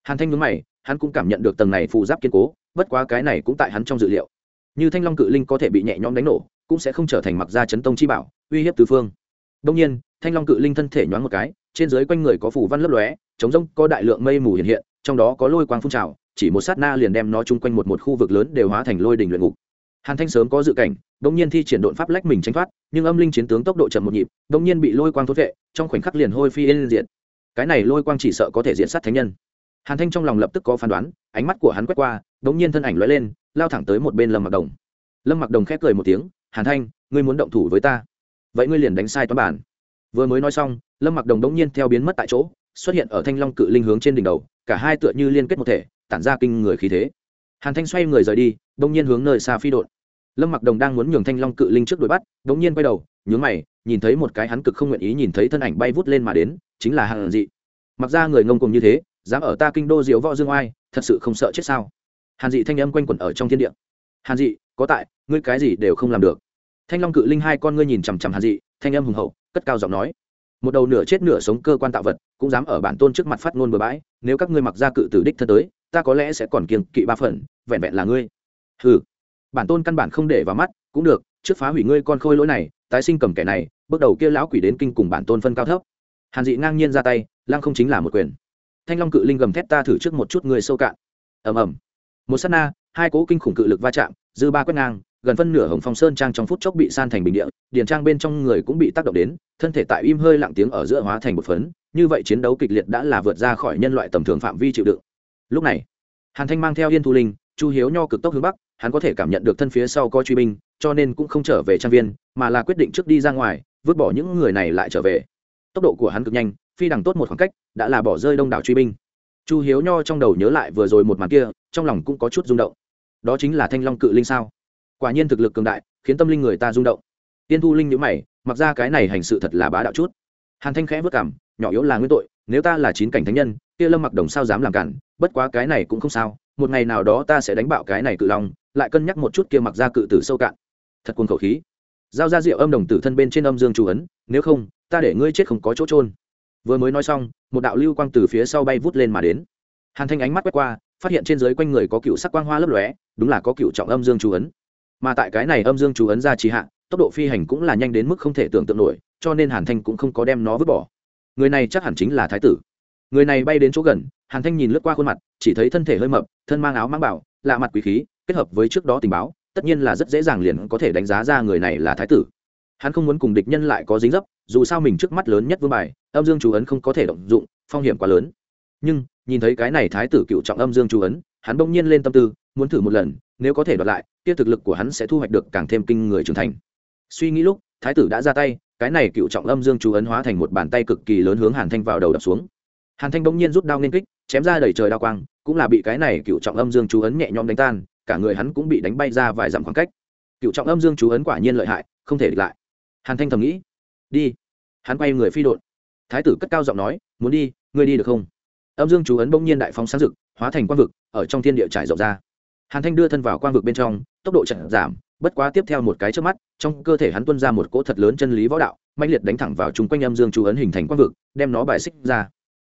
A: Hàn thanh nhớ mày, hắn cũng cảm nhận được tầng này phù giáp kiên cố, bất quá cái này cũng tại hắn trong dự liệu như thanh long cự linh có thể bị nhẹ nhõm đánh nổ, cũng sẽ không trở thành mặc gia chấn tông chi bảo, uy hiếp tứ phương. Đông nhiên, thanh long cự linh thân thể nhoáng một cái, trên dưới quanh người có phủ văn lấp lóe chống rông, có đại lượng mây mù hiện hiện, trong đó có lôi quang phun trào, chỉ một sát na liền đem nó chung quanh một một khu vực lớn đều hóa thành lôi đình luyện ngục. Hàn thanh sớm có dự cảnh đông nhiên thi triển độn pháp lách mình tránh thoát, nhưng âm linh chiến tướng tốc độ chậm một nhịp đông nhiên bị lôi quang thốt vệ, trong khoảnh khắc liền hôi phi lên diện cái này lôi quang chỉ sợ có thể diện sát thánh nhân hàn thanh trong lòng lập tức có phán đoán, ánh mắt của hắn quét qua đông nhiên thân ảnh lóe lên, lao thẳng tới một bên lâm mặc đồng. Lâm mặc đồng khép cười một tiếng, hàn thanh, ngươi muốn động thủ với ta? Vậy ngươi liền đánh sai toán bản. Vừa mới nói xong, lâm mặc đồng đống nhiên theo biến mất tại chỗ, xuất hiện ở thanh long cự linh hướng trên đỉnh đầu, cả hai tựa như liên kết một thể, tản ra kinh người khí thế. Hàn thanh xoay người rời đi, đống nhiên hướng nơi xa phi đột lâm mặc đồng đang muốn nhường thanh long cự linh trước đuổi bắt, đống nhiên quay đầu, nhướng mày, nhìn thấy một cái hắn cực không nguyện ý nhìn thấy thân ảnh bay vút lên mà đến, chính là hàn dị. Mặc ra người ngông cùng như thế dám ở ta kinh đô diếu võ dương oai thật sự không sợ chết sao? Hàn dị thanh âm quanh quẩn ở trong thiên địa. Hàn dị có tại ngươi cái gì đều không làm được. Thanh long cự linh hai con ngươi nhìn chằm chằm hàn dị thanh âm hùng hậu cất cao giọng nói. Một đầu nửa chết nửa sống cơ quan tạo vật cũng dám ở bản tôn trước mặt phát ngôn bừa bãi nếu các ngươi mặc ra cự tử đích thân tới ta có lẽ sẽ còn kiêng kỵ ba phần vẹn vẹn là ngươi. Hừ, bản tôn căn bản không để vào mắt cũng được trước phá hủy ngươi con khôi lỗi này tái sinh cầm kẻ này bước đầu kia lão quỷ đến kinh cùng bản tôn phân cao thấp. Hàn dị ngang nhiên ra tay lang không chính là một quyền thanh long cự linh gầm thét ta thử trước một chút người sâu cạn. Ầm ầm. Một s á t na, hai cố kinh khủng cự lực va chạm, dư ba quét ngang, gần phân nửa hồng phong sơn trang trong phút chốc bị san thành bình địa, điền trang bên trong người cũng bị tác động đến, thân thể tại im hơi lặng tiếng ở giữa hóa thành một phấn, như vậy chiến đấu kịch liệt đã là vượt ra khỏi nhân loại tầm thường phạm vi chịu đựng. Lúc này, hàn thanh mang theo yên thu linh, chu hiếu nho cực tốc hướng bắc, hắn có thể cảm nhận được thân phía sau có truy binh, cho nên cũng không trở về trang viên, mà là quyết định trước đi ra ngoài, vứt bỏ những người này lại trở về. Tốc độ của hắn cực nhanh phi đằng tốt một khoảng cách, đã là bỏ rơi đông đảo truy binh. Chu hiếu nho trong đầu nhớ lại vừa rồi một màn kia, trong lòng cũng có chút rung động. Đó chính là thanh long cự linh sao? Quả nhiên thực lực cường đại, khiến tâm linh người ta rung động. Tiên thu linh nhữ mày, mặc ra cái này hành sự thật là bá đạo chút. Hàn thanh khẽ vất cảm, nhỏ yếu là nguyên tội, nếu ta là chín cảnh thánh nhân, kia lâm mặc đồng sao dám làm cản, bất quá cái này cũng không sao, một ngày nào đó ta sẽ đánh bạo cái này cự long, lại cân nhắc một chút kia mặc ra cự tử sâu cạn. Thật cuồng khẩu khí. Giao ra rượu âm đồng tử thân bên trên âm dương chủ ấn, nếu không, ta để ngươi chết không có chỗ trôn vừa mới nói xong, một đạo lưu quang từ phía sau bay vút lên mà đến. Hàn thanh ánh mắt quét qua, phát hiện trên dưới quanh người có cựu sắc quang hoa lấp lóe, đúng là có cựu trọng âm dương chú ấn. Mà tại cái này âm dương chú ấn ra trì hạ, tốc độ phi hành cũng là nhanh đến mức không thể tưởng tượng nổi, cho nên hàn thanh cũng không có đem nó vứt bỏ. Người này chắc hẳn chính là thái tử. Người này bay đến chỗ gần, hàn thanh nhìn lướt qua khuôn mặt, chỉ thấy thân thể hơi mập, thân mang áo mang bảo, lạ mặt quý khí, kết hợp với trước đó tình báo, tất nhiên là rất dễ dàng liền có thể đánh giá ra người này là thái tử hắn không muốn cùng địch nhân lại có dính dấp, dù sao mình trước mắt lớn nhất vương bài, âm dương chú ấn không có thể động dụng, phong hiểm quá lớn. Nhưng, nhìn thấy cái này thái tử cựu trọng âm dương chú ấn, hắn bỗng nhiên lên tâm tư, muốn thử một lần, nếu có thể đoạt lại, kia thực lực của hắn sẽ thu hoạch được càng thêm kinh người trưởng thành. Suy nghĩ lúc, thái tử đã ra tay, cái này cựu trọng âm dương chú ấn hóa thành một bàn tay cực kỳ lớn hướng hàn thanh vào đầu đập xuống. Hàn thanh bỗng nhiên rút đao nên kích, chém ra đầy trời đao quang, cũng là bị cái này cựu trọng âm dương chú ấn nhẹ nhõm đánh tan, cả người hắn cũng bị đánh bay ra vài dặm khoảng cách. Cựu trọng âm dương chú ấn quả nhiên lợi hại, không thể địch lại hàn thanh thầm nghĩ, đi. Hắn quay người phi đột thái tử cất cao giọng nói, muốn đi, ngươi đi được không? Âm dương chú ấn bỗng nhiên đại phóng sáng rực, hóa thành quang vực, ở trong thiên địa trải rộng ra. Hàn thanh đưa thân vào quang vực bên trong, tốc độ chậm giảm, bất quá tiếp theo một cái trước mắt, trong cơ thể hắn tuân ra một cỗ thật lớn chân lý võ đạo mạnh liệt đánh thẳng vào chung quanh âm dương chú ấn hình thành quang vực, đem nó bài xích ra.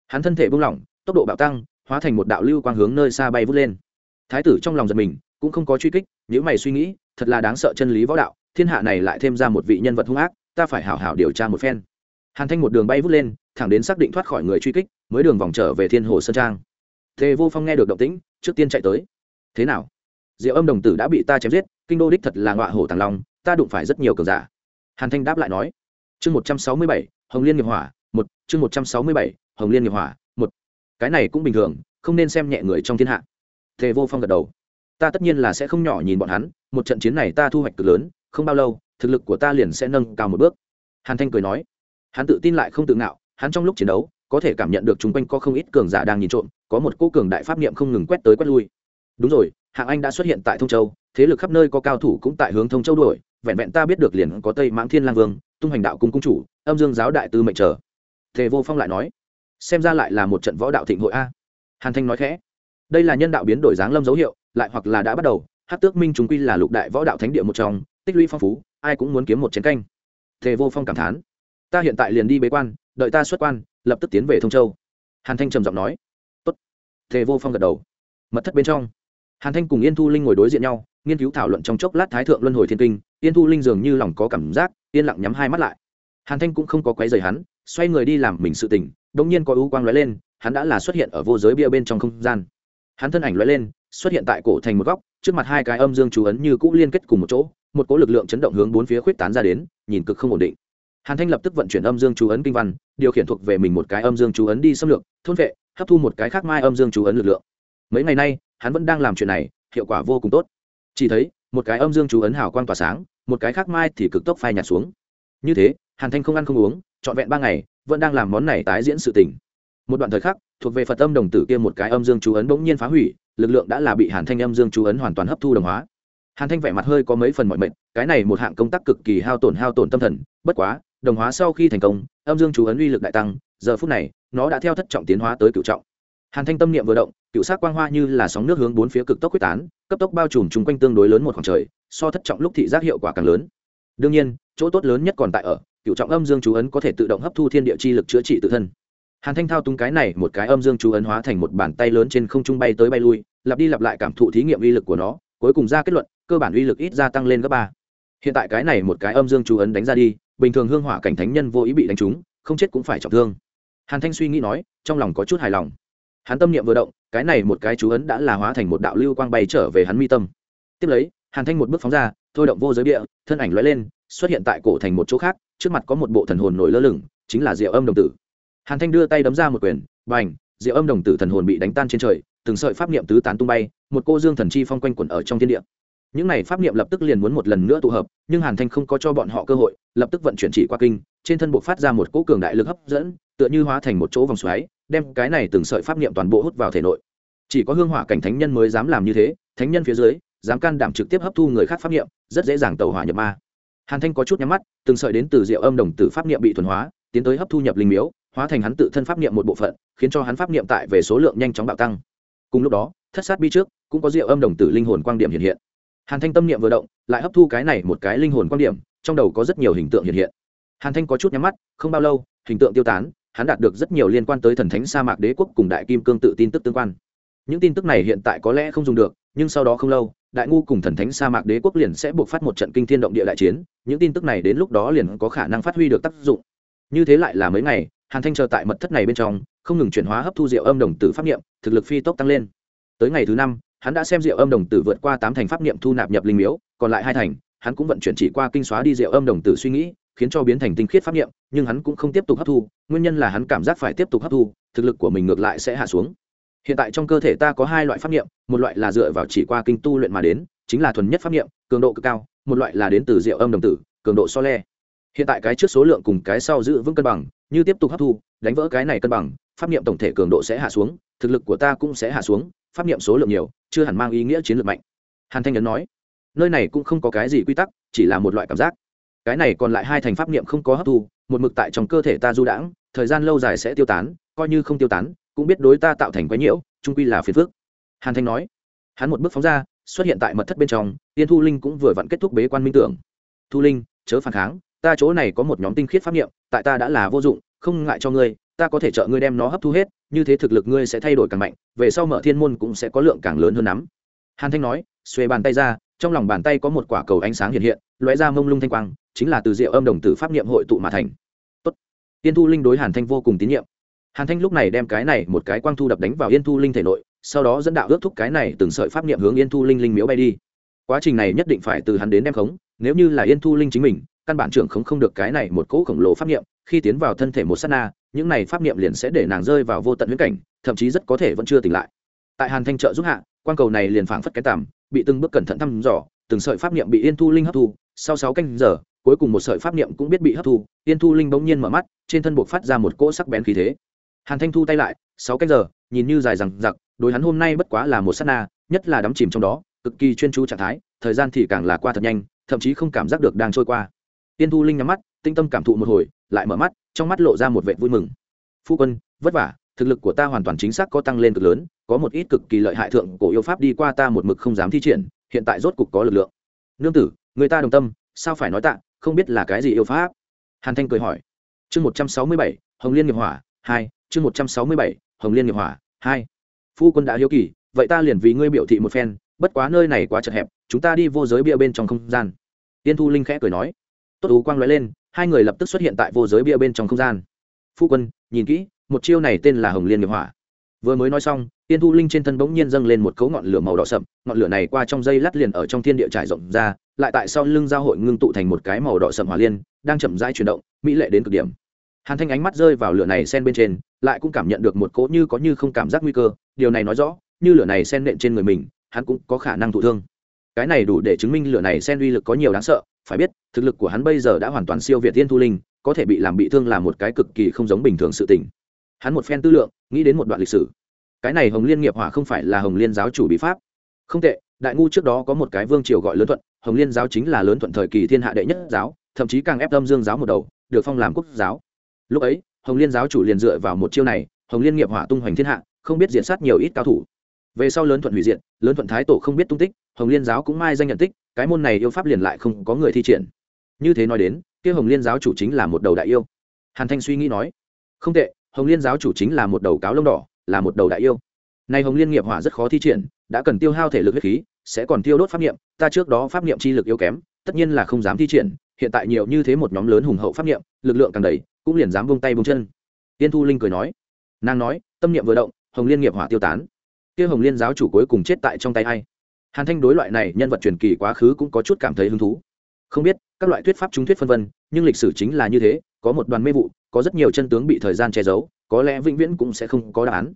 A: Hắn thân thể buông lỏng, tốc độ bạo tăng, hóa thành một đạo lưu quang hướng nơi xa bay vút lên. Thái tử trong lòng giật mình, cũng không có truy kích nếu mày suy nghĩ, thật là đáng sợ chân lý võ đạo thiên hạ này lại thêm ra một vị nhân vật hung ác, ta phải hảo hảo điều tra một phen. Hàn thanh một đường bay vút lên, thẳng đến xác định thoát khỏi người truy kích, mới đường vòng trở về thiên hồ sơn trang. Tề vô phong nghe được động tĩnh, trước tiên chạy tới. Thế nào? Diệu âm đồng tử đã bị ta chém giết, kinh đô đích thật là ngọa hổ tàng long, ta đụng phải rất nhiều cường giả. Hàn thanh đáp lại nói. Chương một trăm sáu mươi bảy, hồng liên nghiệp hỏa, một, chương một trăm sáu mươi bảy, hồng liên nghiệp hỏa, một. Cái này cũng bình thường, không nên xem nhẹ người trong thiên hạ. Tề vô phong gật đầu. Ta tất nhiên là sẽ không nhỏ nhìn bọn hắn, một trận chiến này ta thu hoạch cực lớn không bao lâu, thực lực của ta liền sẽ nâng cao một bước. Hàn thanh cười nói. Hắn tự tin lại không tự ngạo, hắn trong lúc chiến đấu, có thể cảm nhận được chung quanh có không ít cường giả đang nhìn trộm, có một cô cường đại pháp niệm không ngừng quét tới quét lui. Đúng rồi, hạng anh đã xuất hiện tại thông châu, thế lực khắp nơi có cao thủ cũng tại hướng thông châu đuổi, vẹn vẹn ta biết được liền có tây mãng thiên lang vương, tung hành đạo cung cung chủ, âm dương giáo đại tư mệnh trở thề vô phong lại nói. Xem ra lại là một trận võ đạo thịnh hội a. Hàn thanh nói khẽ. Đây là nhân đạo biến đổi dáng lâm dấu hiệu, lại hoặc là đã bắt đầu hát tước minh chúng quy là lục đại võ đạo thánh địa một trong tích lũy phong phú, ai cũng muốn kiếm một chiến canh. Thề vô phong cảm thán, ta hiện tại liền đi bế quan, đợi ta xuất quan, lập tức tiến về thông châu. Hàn thanh trầm giọng nói, tốt. Thề vô phong gật đầu. Mật thất bên trong, hàn thanh cùng yên thu linh ngồi đối diện nhau, nghiên cứu thảo luận trong chốc lát thái thượng luân hồi thiên kinh, yên thu linh dường như lòng có cảm giác, yên lặng nhắm hai mắt lại. Hàn thanh cũng không có quấy rầy hắn, xoay người đi làm mình sự tình đ ỗ n g nhiên có ưu quang lóe lên, hắn đã là xuất hiện ở vô giới bia bên trong không gian. Hắn thân ảnh lóe lên, xuất hiện tại cổ thành một góc, trước mặt hai cái âm dương chú ấn như cũ liên kết cùng một chỗ một cỗ lực lượng chấn động hướng bốn phía khuyết tán ra đến, nhìn cực không ổn định. Hàn thanh lập tức vận chuyển âm dương chú ấn kinh văn, điều khiển thuộc về mình một cái âm dương chú ấn đi xâm lược, thôn vệ, hấp thu một cái khác mai âm dương chú ấn lực lượng. Mấy ngày nay, hắn vẫn đang làm chuyện này, hiệu quả vô cùng tốt. Chỉ thấy, một cái âm dương chú ấn hào quang tỏa sáng, một cái khác mai thì cực tốc phai nhạt xuống. Như thế, hàn thanh không ăn không uống, trọn vẹn ba ngày, vẫn đang làm món này tái diễn sự tỉnh một đoạn thời khắc, thuộc về phật âm đồng tử kia một cái âm dương chú ấn bỗng nhiên phá hủy, lực lượng đã là bị hàn thanh âm dương chú ấn hoàn toàn hấp thu đồng hóa hàn thanh vẻ mặt hơi có mấy phần mọi mệnh cái này một hạng công tác cực kỳ hao tổn hao tổn tâm thần, bất quá, đồng hóa sau khi thành công, âm dương chú ấn uy lực đại tăng, giờ phút này, nó đã theo thất trọng tiến hóa tới cựu trọng. Hàn thanh tâm niệm vừa động, cựu sắc quang hoa như là sóng nước hướng bốn phía cực tốc quyết tán, cấp tốc bao trùm chung quanh tương đối lớn một khoảng trời, so thất trọng lúc thị giác hiệu quả càng lớn. Đương nhiên, chỗ tốt lớn nhất còn tại ở, cựu trọng âm dương chú ấn có thể tự động hấp thu thiên địa chi lực chữa trị tự thân. Hàn thanh thao túng cái này một cái âm dương chú ấn hóa thành một bàn tay lớn trên không trung bay tới bay lui, lặp đi lặp lại cảm thụ thí nghiệm uy lực của nó cuối cùng ra kết luận cơ bản uy lực ít gia tăng lên gấp ba. Hiện tại cái này một cái âm dương chú ấn đánh ra đi bình thường hương hỏa cảnh thánh nhân vô ý bị đánh trúng không chết cũng phải trọng thương. Hàn thanh suy nghĩ nói trong lòng có chút hài lòng. Hắn tâm niệm vừa động cái này một cái chú ấn đã là hóa thành một đạo lưu quang bay trở về hắn mi tâm. Tiếp lấy hàn thanh một bước phóng ra thôi động vô giới địa thân ảnh lóe lên xuất hiện tại cổ thành một chỗ khác trước mặt có một bộ thần hồn nổi lơ lửng chính là diệu âm đồng tử. Hàn thanh đưa tay đấm ra một quyền bành, diệu âm đồng tử thần hồn bị đánh tan trên trời từng sợi pháp niệm tứ tán tung bay, một cô dương thần chi phong quanh quẩn ở trong thiên địa. Những này pháp niệm lập tức liền muốn một lần nữa tụ hợp, nhưng hàn thanh không có cho bọn họ cơ hội, lập tức vận chuyển chỉ qua kinh, trên thân buộc phát ra một cỗ cường đại lực hấp dẫn, tựa như hóa thành một chỗ vòng xoáy, đem cái này từng sợi pháp niệm toàn bộ hút vào thể nội. Chỉ có hương hỏa cảnh thánh nhân mới dám làm như thế, thánh nhân phía dưới, dám can đảm trực tiếp hấp thu người khác pháp niệm, rất dễ dàng tẩu hỏa nhập ma. Hàn thanh có chút nhắm mắt, từng sợi đến từ diệu âm đồng tử pháp niệm bị thuần hóa, tiến tới hấp thu nhập linh miếu, hóa thành hắn tự thân pháp niệm một bộ phận, khiến cho hắn pháp niệm tại về số lượng nhanh chóng bạo tăng cùng lúc đó, thất sát bi trước, cũng có diệu âm đồng tử linh hồn quang điểm hiện hiện. Hàn thanh tâm niệm vừa động, lại hấp thu cái này một cái linh hồn quang điểm, trong đầu có rất nhiều hình tượng hiện hiện. Hàn thanh có chút nhắm mắt, không bao lâu, hình tượng tiêu tán, hắn đạt được rất nhiều liên quan tới thần thánh sa mạc đế quốc cùng đại kim cương tự tin tức tương quan. Những tin tức này hiện tại có lẽ không dùng được, nhưng sau đó không lâu, đại ngu cùng thần thánh sa mạc đế quốc liền sẽ buộc phát một trận kinh thiên động địa đại chiến, những tin tức này đến lúc đó liền có khả năng phát huy được tác dụng. Như thế lại là mấy ngày, hàn thanh chờ tại mật thất này bên trong không ngừng chuyển hóa hấp thu rượu âm đồng tử pháp niệm, thực lực phi tốc tăng lên. Tới ngày thứ năm, hắn đã xem rượu âm đồng tử vượt qua tám thành pháp niệm thu nạp nhập linh miếu, còn lại hai thành, hắn cũng vận chuyển chỉ qua kinh xóa đi rượu âm đồng tử suy nghĩ, khiến cho biến thành tinh khiết pháp niệm, nhưng hắn cũng không tiếp tục hấp thu, nguyên nhân là hắn cảm giác phải tiếp tục hấp thu, thực lực của mình ngược lại sẽ hạ xuống. Hiện tại trong cơ thể ta có hai loại pháp niệm, một loại là dựa vào chỉ qua kinh tu luyện mà đến, chính là thuần nhất pháp niệm, cường độ cực cao, một loại là đến từ rượu âm đồng tử, cường độ so le. Hiện tại cái trước số lượng cùng cái sau giữ vững cân bằng, như tiếp tục hấp thu, đánh vỡ cái này cân bằng pháp niệm tổng thể cường độ sẽ hạ xuống, thực lực của ta cũng sẽ hạ xuống, pháp niệm số lượng nhiều, chưa hẳn mang ý nghĩa chiến lược mạnh. Hàn thanh nhấn nói. Nơi này cũng không có cái gì quy tắc, chỉ là một loại cảm giác. Cái này còn lại hai thành pháp niệm không có hấp thu, một mực tại trong cơ thể ta du đãng, thời gian lâu dài sẽ tiêu tán, coi như không tiêu tán, cũng biết đối ta tạo thành quái nhiễu trung quy là phiền phước hàn thanh nói. Hắn một bước phóng ra, xuất hiện tại mật thất bên trong, tiên thu linh cũng vừa vặn kết thúc bế quan minh tưởng. Thu linh, chớ phản kháng, ta chỗ này có một nhóm tinh khiết pháp niệm, tại ta đã là vô dụng, không ngại cho ngươi ta có thể trợ ngươi đem nó hấp thu hết, như thế thực lực ngươi sẽ thay đổi càng mạnh, về sau mở thiên môn cũng sẽ có lượng càng lớn hơn lắm. Hàn thanh nói xuê bàn tay ra, trong lòng bàn tay có một quả cầu ánh sáng hiện hiện, lóe ra mông lung thanh quang, chính là từ diệu âm đồng tử pháp niệm hội tụ mà thành. Tốt. yên thu linh đối hàn thanh vô cùng tín nhiệm. Hàn thanh lúc này đem cái này một cái quang thu đập đánh vào yên thu linh thể nội, sau đó dẫn đạo ước thúc cái này từng sợi pháp niệm hướng yên thu linh linh miếu bay đi. Quá trình này nhất định phải từ hắn đến đem khống, nếu như là yên thu linh chính mình, căn bản trưởng khống không được cái này một cỗ khổng lồ pháp niệm, khi tiến vào thân thể một sát na những này pháp niệm liền sẽ để nàng rơi vào vô tận huyễn cảnh, thậm chí rất có thể vẫn chưa tỉnh lại. Tại hàn thanh trợ giúp hạ, quang cầu này liền phảng phất cái tằm, bị từng bước cẩn thận thăm dò, từng sợi pháp niệm bị yên thu linh hấp thu, sau sáu canh giờ, cuối cùng một sợi pháp niệm cũng biết bị hấp thu, yên thu linh bỗng nhiên mở mắt, trên thân buộc phát ra một cỗ sắc bén khí thế. Hàn thanh thu tay lại, sáu canh giờ, nhìn như dài rằng giặc đối hắn hôm nay bất quá là một sát na, nhất là đắm chìm trong đó, cực kỳ chuyên chú trạng thái, thời gian thì càng là qua thật nhanh, thậm chí không cảm giác được đang trôi qua. Tiên thu linh nhắm mắt, tinh tâm cảm thụ một hồi lại mở mắt, trong mắt lộ ra một vệ vui mừng. Phu quân, vất vả, thực lực của ta hoàn toàn chính xác có tăng lên cực lớn, có một ít cực kỳ lợi hại thượng cổ yêu pháp đi qua ta một mực không dám thi triển, hiện tại rốt cục có lực lượng. Nương tử, người ta đồng tâm, sao phải nói tạ, không biết là cái gì yêu pháp? Hàn thanh cười hỏi. Chương một trăm sáu mươi bảy, hồng liên nghiệp hỏa, hai, chương một trăm sáu mươi bảy, hồng liên nghiệp hỏa, hai. Phu quân đã hiếu kỳ, vậy ta liền vì ngươi biểu thị một phen, bất quá nơi này quá chật hẹp, chúng ta đi vô giới bia bên trong không gian. Tiên thu linh khẽ cười nói. Tốt ú quang l lên hai người lập tức xuất hiện tại vô giới bia bên trong không gian. Phu quân, nhìn kỹ, một chiêu này tên là hồng liên nghiệp hỏa. Vừa mới nói xong, tiên thu linh trên thân bỗng nhiên dâng lên một cấu ngọn lửa màu đỏ sậm, ngọn lửa này qua trong dây lát liền ở trong thiên địa trải rộng ra, lại tại sau lưng giao hội ngưng tụ thành một cái màu đỏ sậm hỏa liên, đang chậm rãi chuyển động, mỹ lệ đến cực điểm. Hàn thanh ánh mắt rơi vào lửa này sen bên trên, lại cũng cảm nhận được một cỗ như có như không cảm giác nguy cơ, điều này nói rõ, như lửa này sen nện trên người mình, hắn cũng có khả năng thụ thương. Cái này đủ để chứng minh lửa này sen uy lực có nhiều đáng sợ phải biết, thực lực của hắn bây giờ đã hoàn toàn siêu việt tiên thu linh, có thể bị làm bị thương là một cái cực kỳ không giống bình thường sự tình. Hắn một phen tư lượng, nghĩ đến một đoạn lịch sử. Cái này hồng liên nghiệp hỏa không phải là hồng liên giáo chủ bí pháp. Không tệ, đại ngu trước đó có một cái vương triều gọi lớn thuận, hồng liên giáo chính là lớn thuận thời kỳ thiên hạ đệ nhất giáo, thậm chí càng ép tâm dương giáo một đầu, được phong làm quốc giáo. Lúc ấy, hồng liên giáo chủ liền dựa vào một chiêu này, hồng liên nghiệp hỏa tung hoành thiên hạ, không biết diện sát nhiều ít cao thủ. Về sau lớn thuận hủy diệt, lớn thuận thái tổ không biết tung tích, hồng liên giáo cũng mai danh nhận tích cái môn này yêu pháp liền lại không có người thi triển. Như thế nói đến, kia hồng liên giáo chủ chính là một đầu đại yêu. Hàn thanh suy nghĩ nói, không tệ, hồng liên giáo chủ chính là một đầu cáo lông đỏ, là một đầu đại yêu. Nay hồng liên nghiệp hỏa rất khó thi triển, đã cần tiêu hao thể lực huyết khí, sẽ còn tiêu đốt pháp niệm, ta trước đó pháp niệm chi lực yếu kém, tất nhiên là không dám thi triển, hiện tại nhiều như thế một nhóm lớn hùng hậu pháp niệm, lực lượng càng đầy, cũng liền dám buông tay buông chân. Tiên thu linh cười nói, nàng nói, tâm niệm vừa động, hồng liên nghiệp hỏa tiêu tán. Kia hồng liên giáo chủ cuối cùng chết tại trong tay ai? Hàn thanh đối loại này nhân vật truyền kỳ quá khứ cũng có chút cảm thấy hứng thú. Không biết, các loại thuyết pháp chúng thuyết phân vân, nhưng lịch sử chính là như thế, có một đoàn mê vụ, có rất nhiều chân tướng bị thời gian che giấu, có lẽ vĩnh viễn cũng sẽ không có đáp án.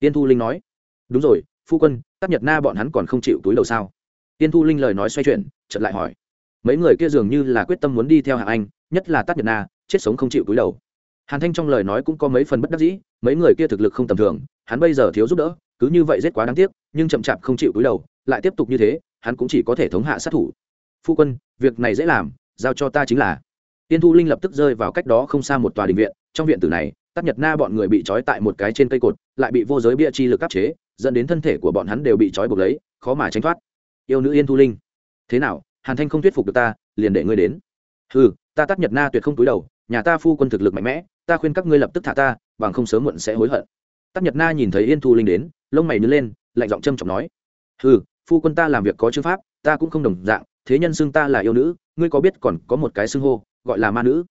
A: Tiên thu linh nói, đúng rồi, phu quân, tắc nhật na bọn hắn còn không chịu túi đầu sao? Tiên thu linh lời nói xoay chuyển, chợt lại hỏi, mấy người kia dường như là quyết tâm muốn đi theo hạng anh, nhất là tắc nhật na, chết sống không chịu túi đầu. Hàn thanh trong lời nói cũng có mấy phần bất đắc dĩ, mấy người kia thực lực không tầm thường, hắn bây giờ thiếu giúp đỡ, cứ như vậy rất quá đáng tiếc, nhưng chậm chạp không chịu túi đầu lại tiếp tục như thế, hắn cũng chỉ có thể thống hạ sát thủ. Phu quân, việc này dễ làm, giao cho ta chính là. Tiên thu linh lập tức rơi vào cách đó không xa một tòa đình viện, trong viện tử này, tắc nhật na bọn người bị trói tại một cái trên cây cột, lại bị vô giới bia chi lực áp chế, dẫn đến thân thể của bọn hắn đều bị trói buộc lấy, khó mà tránh thoát. Yêu nữ yên thu linh, thế nào, hàn thanh không thuyết phục được ta, liền để ngươi đến. Ừ ta Tắc nhật na tuyệt không túi đầu, nhà ta phu quân thực lực mạnh mẽ, ta khuyên các ngươi lập tức thả ta, bằng không sớm muộn sẽ hối hận. Tắc nhật na nhìn thấy yên thu linh đến, lông mày nứt lên, lạnh giọng trâm trọng nói. Ừ phu quân ta làm việc có chữ pháp, ta cũng không đồng dạng, thế nhân xưng ta là yêu nữ, ngươi có biết còn có một cái xưng hô, gọi là ma nữ?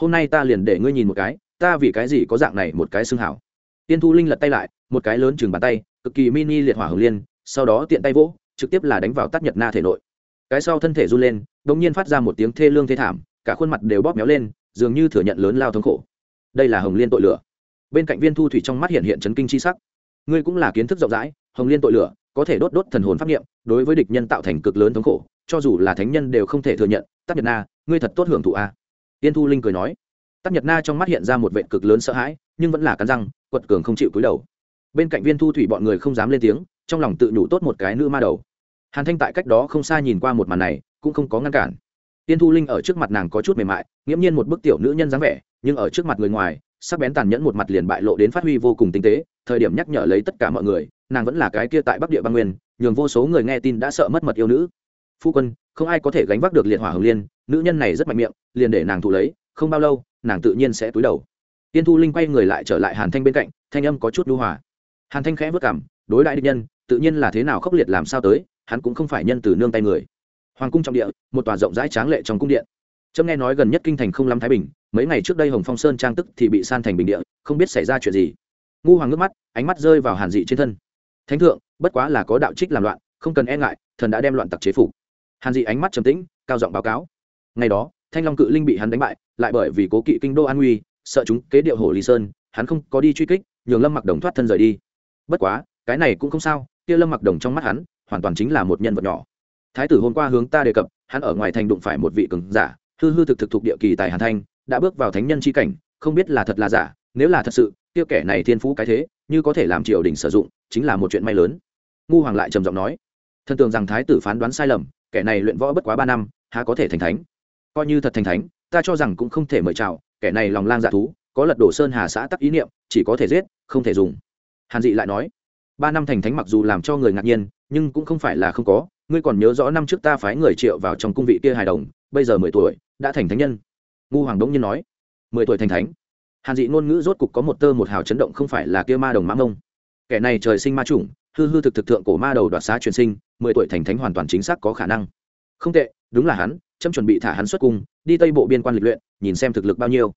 A: Hôm nay ta liền để ngươi nhìn một cái, ta vì cái gì có dạng này một cái xưng hảo? Tiên thu linh lật tay lại, một cái lớn chừng bàn tay, cực kỳ mini liệt hỏa hồng liên, sau đó tiện tay vỗ, trực tiếp là đánh vào tắt nhật na thể nội. Cái sau thân thể run lên đ ỗ n g nhiên phát ra một tiếng thê lương thê thảm, cả khuôn mặt đều bóp méo lên, dường như thừa nhận lớn lao thống khổ. Đây là hồng liên tội lửa. Bên cạnh viên thu thủy trong mắt hiện hiện chấn kinh c h i sắc. Ngươi cũng là kiến thức rộng rãi, hồng liên tội lửa có thể đốt đốt thần hồn pháp niệm, đối với địch nhân tạo thành cực lớn thống khổ, cho dù là thánh nhân đều không thể thừa nhận. Tắc nhật na, ngươi thật tốt hưởng thụ a. Tiên thu linh cười nói. Tắc nhật na trong mắt hiện ra một vệ cực lớn sợ hãi, nhưng vẫn là cắn răng, quật cường không chịu cúi đầu. Bên cạnh viên thu thủy bọn người không dám lên tiếng, trong lòng tự nhủ tốt một cái nữ ma đầu. Hàn thanh tại cách đó không xa nhìn qua một màn này, cũng không có ngăn cản. Tiên thu linh ở trước mặt nàng có chút mềm mại, nghiễm nhiên một bức tiểu nữ nhân dáng vẻ, nhưng ở trước mặt người ngoài, sắc bén tàn nhẫn một mặt liền bại lộ đến phát huy vô cùng tinh tế, thời điểm nhắc nhở lấy tất cả mọi người nàng vẫn là cái kia tại bắc địa băng nguyên, nhường vô số người nghe tin đã sợ mất mật yêu nữ. Phu quân, không ai có thể gánh vác được liệt hỏa hồng liên, nữ nhân này rất mạnh miệng, liền để nàng thụ lấy, không bao lâu, nàng tự nhiên sẽ túi đầu. Tiên thu linh quay người lại trở lại hàn thanh bên cạnh, thanh âm có chút đu hòa. Hàn thanh khẽ vất cảm, đối đại địch nhân, tự nhiên là thế nào khốc liệt làm sao tới, hắn cũng không phải nhân từ nương tay người. Hoàng cung trọng địa, một tòa rộng rãi tráng lệ trong cung điện. Trâm nghe nói gần nhất kinh thành không lắm thái bình, mấy ngày trước đây hồng phong sơn trang tức thì bị san thành bình địa, không biết xảy ra chuyện gì. Ngu hoàng ngước mắt, ánh mắt rơi vào hàn dị trên thân thánh thượng, bất quá là có đạo trích làm loạn, không cần e ngại, thần đã đem loạn tặc chế phục. Hàn dị ánh mắt trầm tĩnh, cao giọng báo cáo. Ngày đó, thanh long cự linh bị hắn đánh bại, lại bởi vì cố kỵ kinh đô an nguy, sợ chúng kế điệu hồ lý sơn, hắn không có đi truy kích, nhường lâm mặc đồng thoát thân rời đi. Bất quá, cái này cũng không sao, kia lâm mặc đồng trong mắt hắn, hoàn toàn chính là một nhân vật nhỏ. Thái tử hôm qua hướng ta đề cập, hắn ở ngoài thành đụng phải một vị cường giả, hư hư thực thực thuộc địa kỳ tài hàn thanh, đã bước vào thánh nhân c h i cảnh, không biết là thật là giả nếu là thật sự tiêu kẻ này thiên phú cái thế, như có thể làm triều đình sử dụng, chính là một chuyện may lớn. Ngu hoàng lại trầm giọng nói, thần tưởng rằng thái tử phán đoán sai lầm, kẻ này luyện võ bất quá ba năm, há có thể thành thánh? Coi như thật thành thánh, ta cho rằng cũng không thể mời chào, kẻ này lòng lang dạ thú, có lật đổ sơn hà xã tắc ý niệm, chỉ có thể giết, không thể dùng. Hàn dị lại nói, ba năm thành thánh mặc dù làm cho người ngạc nhiên, nhưng cũng không phải là không có, ngươi còn nhớ rõ năm trước ta phái người triệu vào trong cung vị kia hài đồng, bây giờ mười tuổi, đã thành thánh nhân. Ngu hoàng đống nhiên nói, mười tuổi thành thánh? Hàn dị ngôn ngữ rốt cục có một tơ một hào chấn động không phải là kia ma đồng mã mông. Kẻ này trời sinh ma chủng, hư hư thực thực thượng cổ ma đầu đoạt xá truyền sinh, mười tuổi thành thánh hoàn toàn chính xác có khả năng. Không tệ, đúng là hắn trâm chuẩn bị thả hắn xuất cung, đi tây bộ biên quan lịch luyện, nhìn xem thực lực bao nhiêu.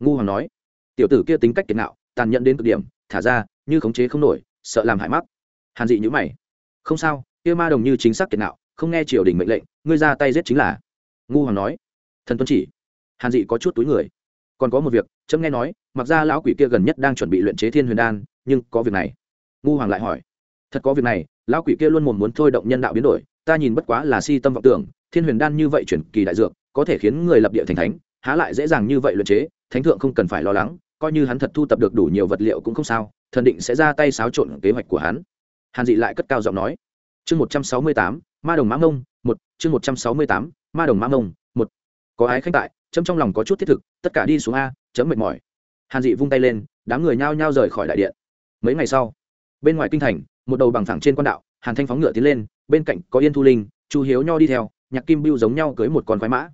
A: Ngu hoàng nói, tiểu tử kia tính cách kiệt nạo tàn nhẫn đến cực điểm, thả ra, như khống chế không nổi, sợ làm hại mắc. Hàn dị nhữ mày, không sao, kia ma đồng như chính xác kiệt nạo không nghe triều đình mệnh lệnh, ngươi ra tay giết chính là. Ngu hoàng nói, thần tuân chỉ. Hàn dị có chút túi người còn có một việc trâm nghe nói, mặc ra lão quỷ kia gần nhất đang chuẩn bị luyện chế thiên huyền đan, nhưng có việc này. Ngu hoàng lại hỏi. Thật có việc này, lão quỷ kia luôn mồm muốn thôi động nhân đạo biến đổi, ta nhìn bất quá là si tâm vọng tưởng, thiên huyền đan như vậy chuyển kỳ đại dược, có thể khiến người lập địa thành thánh, há lại dễ dàng như vậy luyện chế, thánh thượng không cần phải lo lắng, coi như hắn thật thu tập được đủ nhiều vật liệu cũng không sao, thần định sẽ ra tay xáo trộn kế hoạch của hắn. Hàn dị lại cất cao giọng nói. Chương một trăm sáu mươi tám, ma đồng mã mông, một, chương một trăm sáu mươi tám, ma đồng mã mông, một. Có ái khánh tại chấm trong lòng có chút thiết thực, tất cả đi xuống a, chấm mệt mỏi. Hàn dị vung tay lên, đám người nhao nhao rời khỏi đại điện. Mấy ngày sau, bên ngoài kinh thành, một đầu bằng thẳng trên quan đạo, hàn thanh phóng ngựa tiến lên, bên cạnh có yên thu linh, chu hiếu nho đi theo, nhạc kim bưu giống nhau cưới một con khoái mã.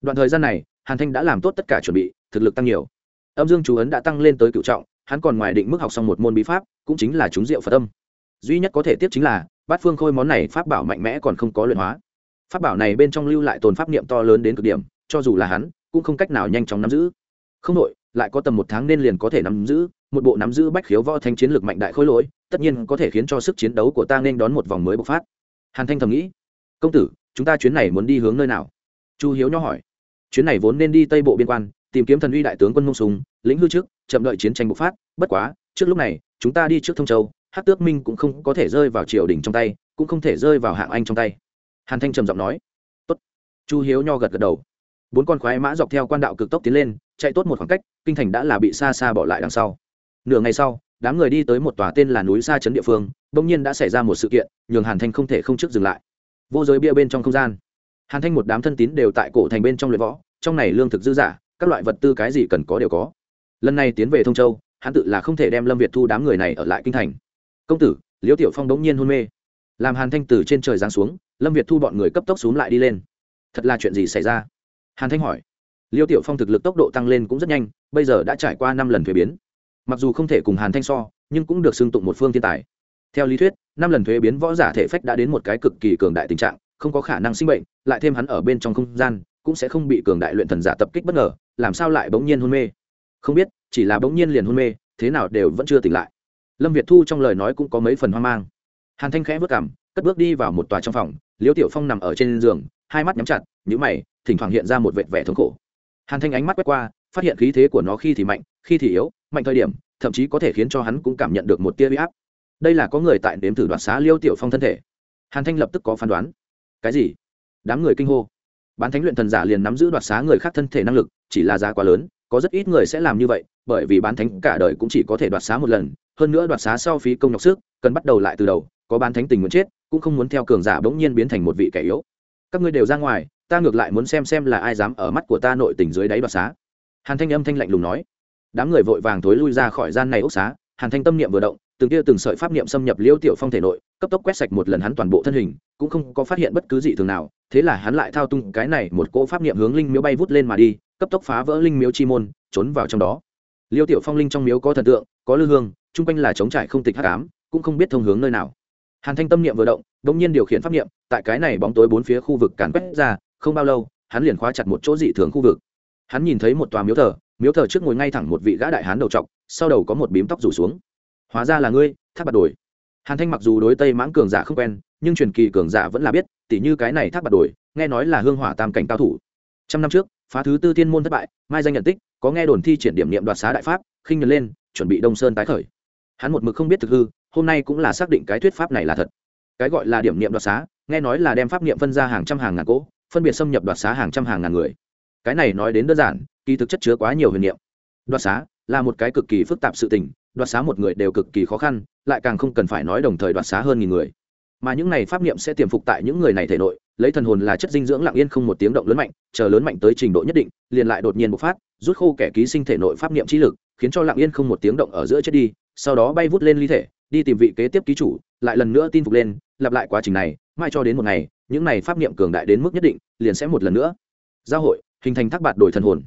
A: Đoạn thời gian này, hàn thanh đã làm tốt tất cả chuẩn bị, thực lực tăng nhiều. Âm dương chú ấn đã tăng lên tới cựu trọng, hắn còn ngoài định mức học xong một môn bí pháp, cũng chính là chúng rượu phật âm. Duy nhất có thể tiếp chính là, bát phương khôi món này pháp bảo mạnh mẽ còn không có luyện hóa. Pháp bảo này bên trong lưu lại tồn pháp niệm to lớn đến cực điểm, cho dù là hắn cũng không cách nào nhanh chóng nắm giữ. Không đội lại có tầm một tháng nên liền có thể nắm giữ, một bộ nắm giữ bách khiếu võ thanh chiến lược mạnh đại khối lỗi, tất nhiên có thể khiến cho sức chiến đấu của ta nên đón một vòng mới bộc phát. Hàn thanh thầm nghĩ. Công tử, chúng ta chuyến này muốn đi hướng nơi nào? Chu hiếu nho hỏi. Chuyến này vốn nên đi tây bộ biên quan, tìm kiếm thần uy đại tướng quân mông sùng, lĩnh hư trước, chậm đợi chiến tranh bộc phát. Bất quá, trước lúc này, chúng ta đi trước thông châu hát tước minh cũng không có thể rơi vào triều đình trong tay, cũng không thể rơi vào hạng anh trong tay. Hàn thanh trầm giọng nói. Tốt. Chu hiếu nho gật gật đầu bốn con khoái mã dọc theo quan đạo cực tốc tiến lên, chạy tốt một khoảng cách, kinh thành đã là bị xa xa bỏ lại đằng sau. Nửa ngày sau, đám người đi tới một tòa tên là núi xa trấn địa phương, bỗng nhiên đã xảy ra một sự kiện, nhường hàn thanh không thể không trước dừng lại. Vô giới bia bên trong không gian. Hàn thanh một đám thân tín đều tại cổ thành bên trong luyện võ, trong này lương thực dư giả, các loại vật tư cái gì cần có đều có. Lần này tiến về thông châu, hắn tự là không thể đem lâm việt thu đám người này ở lại kinh thành. Công tử, liễu tiểu phong đống nhiên hôn mê. Làm hàn thanh từ trên trời giáng xuống, lâm việt thu bọn người cấp tốc xuống lại đi lên. Thật là chuyện gì xảy ra? Hàn thanh hỏi, liêu tiểu phong thực lực tốc độ tăng lên cũng rất nhanh, bây giờ đã trải qua năm lần thuế biến. Mặc dù không thể cùng hàn thanh so, nhưng cũng được xưng tụng một phương thiên tài. Theo lý thuyết, năm lần thuế biến võ giả thể phách đã đến một cái cực kỳ cường đại tình trạng, không có khả năng sinh bệnh, lại thêm hắn ở bên trong không gian, cũng sẽ không bị cường đại luyện thần giả tập kích bất ngờ, làm sao lại bỗng nhiên hôn mê? Không biết, chỉ là bỗng nhiên liền hôn mê, thế nào đều vẫn chưa tỉnh lại. Lâm việt thu trong lời nói cũng có mấy phần hoang mang. Hàn thanh khẽ vất cảm, cất bước đi vào một tòa trong phòng liễu tiểu phong nằm ở trên giường hai mắt nhắm chặt nhữ mày, thỉnh thoảng hiện ra một vệt vẻ thống khổ. Hàn thanh ánh mắt quét qua, phát hiện khí thế của nó khi thì mạnh, khi thì yếu, mạnh thời điểm, thậm chí có thể khiến cho hắn cũng cảm nhận được một tia huy áp. Đây là có người tại đếm thử đoạt xá liêu tiểu phong thân thể. Hàn thanh lập tức có phán đoán. Cái gì? Đám người kinh hô. Bán thánh luyện thần giả liền nắm giữ đoạt xá người khác thân thể năng lực, chỉ là giá quá lớn, có rất ít người sẽ làm như vậy, bởi vì bán thánh cả đời cũng chỉ có thể đoạt xá một lần, hơn nữa đoạt xá sau phí công nhọc sức, cần bắt đầu lại từ đầu, có bán thánh tình muốn chết, cũng không muốn theo cường giả bỗng nhiên biến thành một vị kẻ yếu các ngươi đều ra ngoài, ta ngược lại muốn xem xem là ai dám ở mắt của ta nội tình dưới đáy đoạt xá. Hàn thanh âm thanh lạnh lùng nói. Đám người vội vàng thối lui ra khỏi gian này ốc xá, hàn thanh tâm niệm vừa động, từng tia từng sợi pháp niệm xâm nhập liêu tiểu phong thể nội, cấp tốc quét sạch một lần hắn toàn bộ thân hình, cũng không có phát hiện bất cứ gì thường nào, thế là hắn lại thao tung cái này một cỗ pháp niệm hướng linh miếu bay vút lên mà đi, cấp tốc phá vỡ linh miếu chi môn, trốn vào trong đó. Liêu tiểu phong linh trong miếu có thần tượng, có lư hương, chung quanh là chống trải không tịch hắc ám, cũng không biết thông hướng nơi nào hàn thanh tâm niệm vừa động đ ỗ n g nhiên điều khiển pháp niệm, tại cái này bóng tối bốn phía khu vực càn quét ra, không bao lâu, hắn liền khóa chặt một chỗ dị thường khu vực. Hắn nhìn thấy một tòa miếu thờ miếu thờ trước ngồi ngay thẳng một vị gã đại hán đầu t sau đầu có một bím tóc rủ xuống. Hóa ra là ngươi, thác bạt đổi. Hàn thanh mặc dù đối tây mãng cường giả không quen, nhưng truyền kỳ cường giả vẫn là biết, tỉ như cái này thác bạt đổi, nghe nói là hương hỏa tam cảnh cao thủ. Trăm năm trước, phá thứ tư thiên môn thất bại, mai danh nhận tích, có nghe đồn thi triển điểm niệm đoạt xá đại pháp, khinh nhấn lên, chuẩn bị đông sơn tái khởi. Hắn một mực không biết thực hư hôm nay cũng là xác định cái thuyết pháp này là thật. Cái gọi là điểm niệm đoạt xá, nghe nói là đem pháp niệm phân ra hàng trăm hàng ngàn cỗ, phân biệt xâm nhập đoạt xá hàng trăm hàng ngàn người. Cái này nói đến đơn giản, kỳ thực chất chứa quá nhiều huyền niệm. Đoạt xá là một cái cực kỳ phức tạp sự tình, đoạt xá một người đều cực kỳ khó khăn, lại càng không cần phải nói đồng thời đoạt xá hơn nghìn người. Mà những này pháp niệm sẽ tiềm phục tại những người này thể nội, lấy thần hồn là chất dinh dưỡng lặng yên không một tiếng động lớn mạnh, chờ lớn mạnh tới trình độ nhất định, liền lại đột nhiên bộc phát, rút khô kẻ ký sinh thể nội pháp niệm trí lực, khiến cho lặng yên không một tiếng động ở giữa chết đi, sau đó bay vút lên ly thể đi tìm vị kế tiếp ký chủ, lại lần nữa tin phục lên, lặp lại quá trình này, mai cho đến một ngày, những này pháp niệm cường đại đến mức nhất định, liền sẽ một lần nữa giao hội, hình thành thác bạt đổi thần hồn.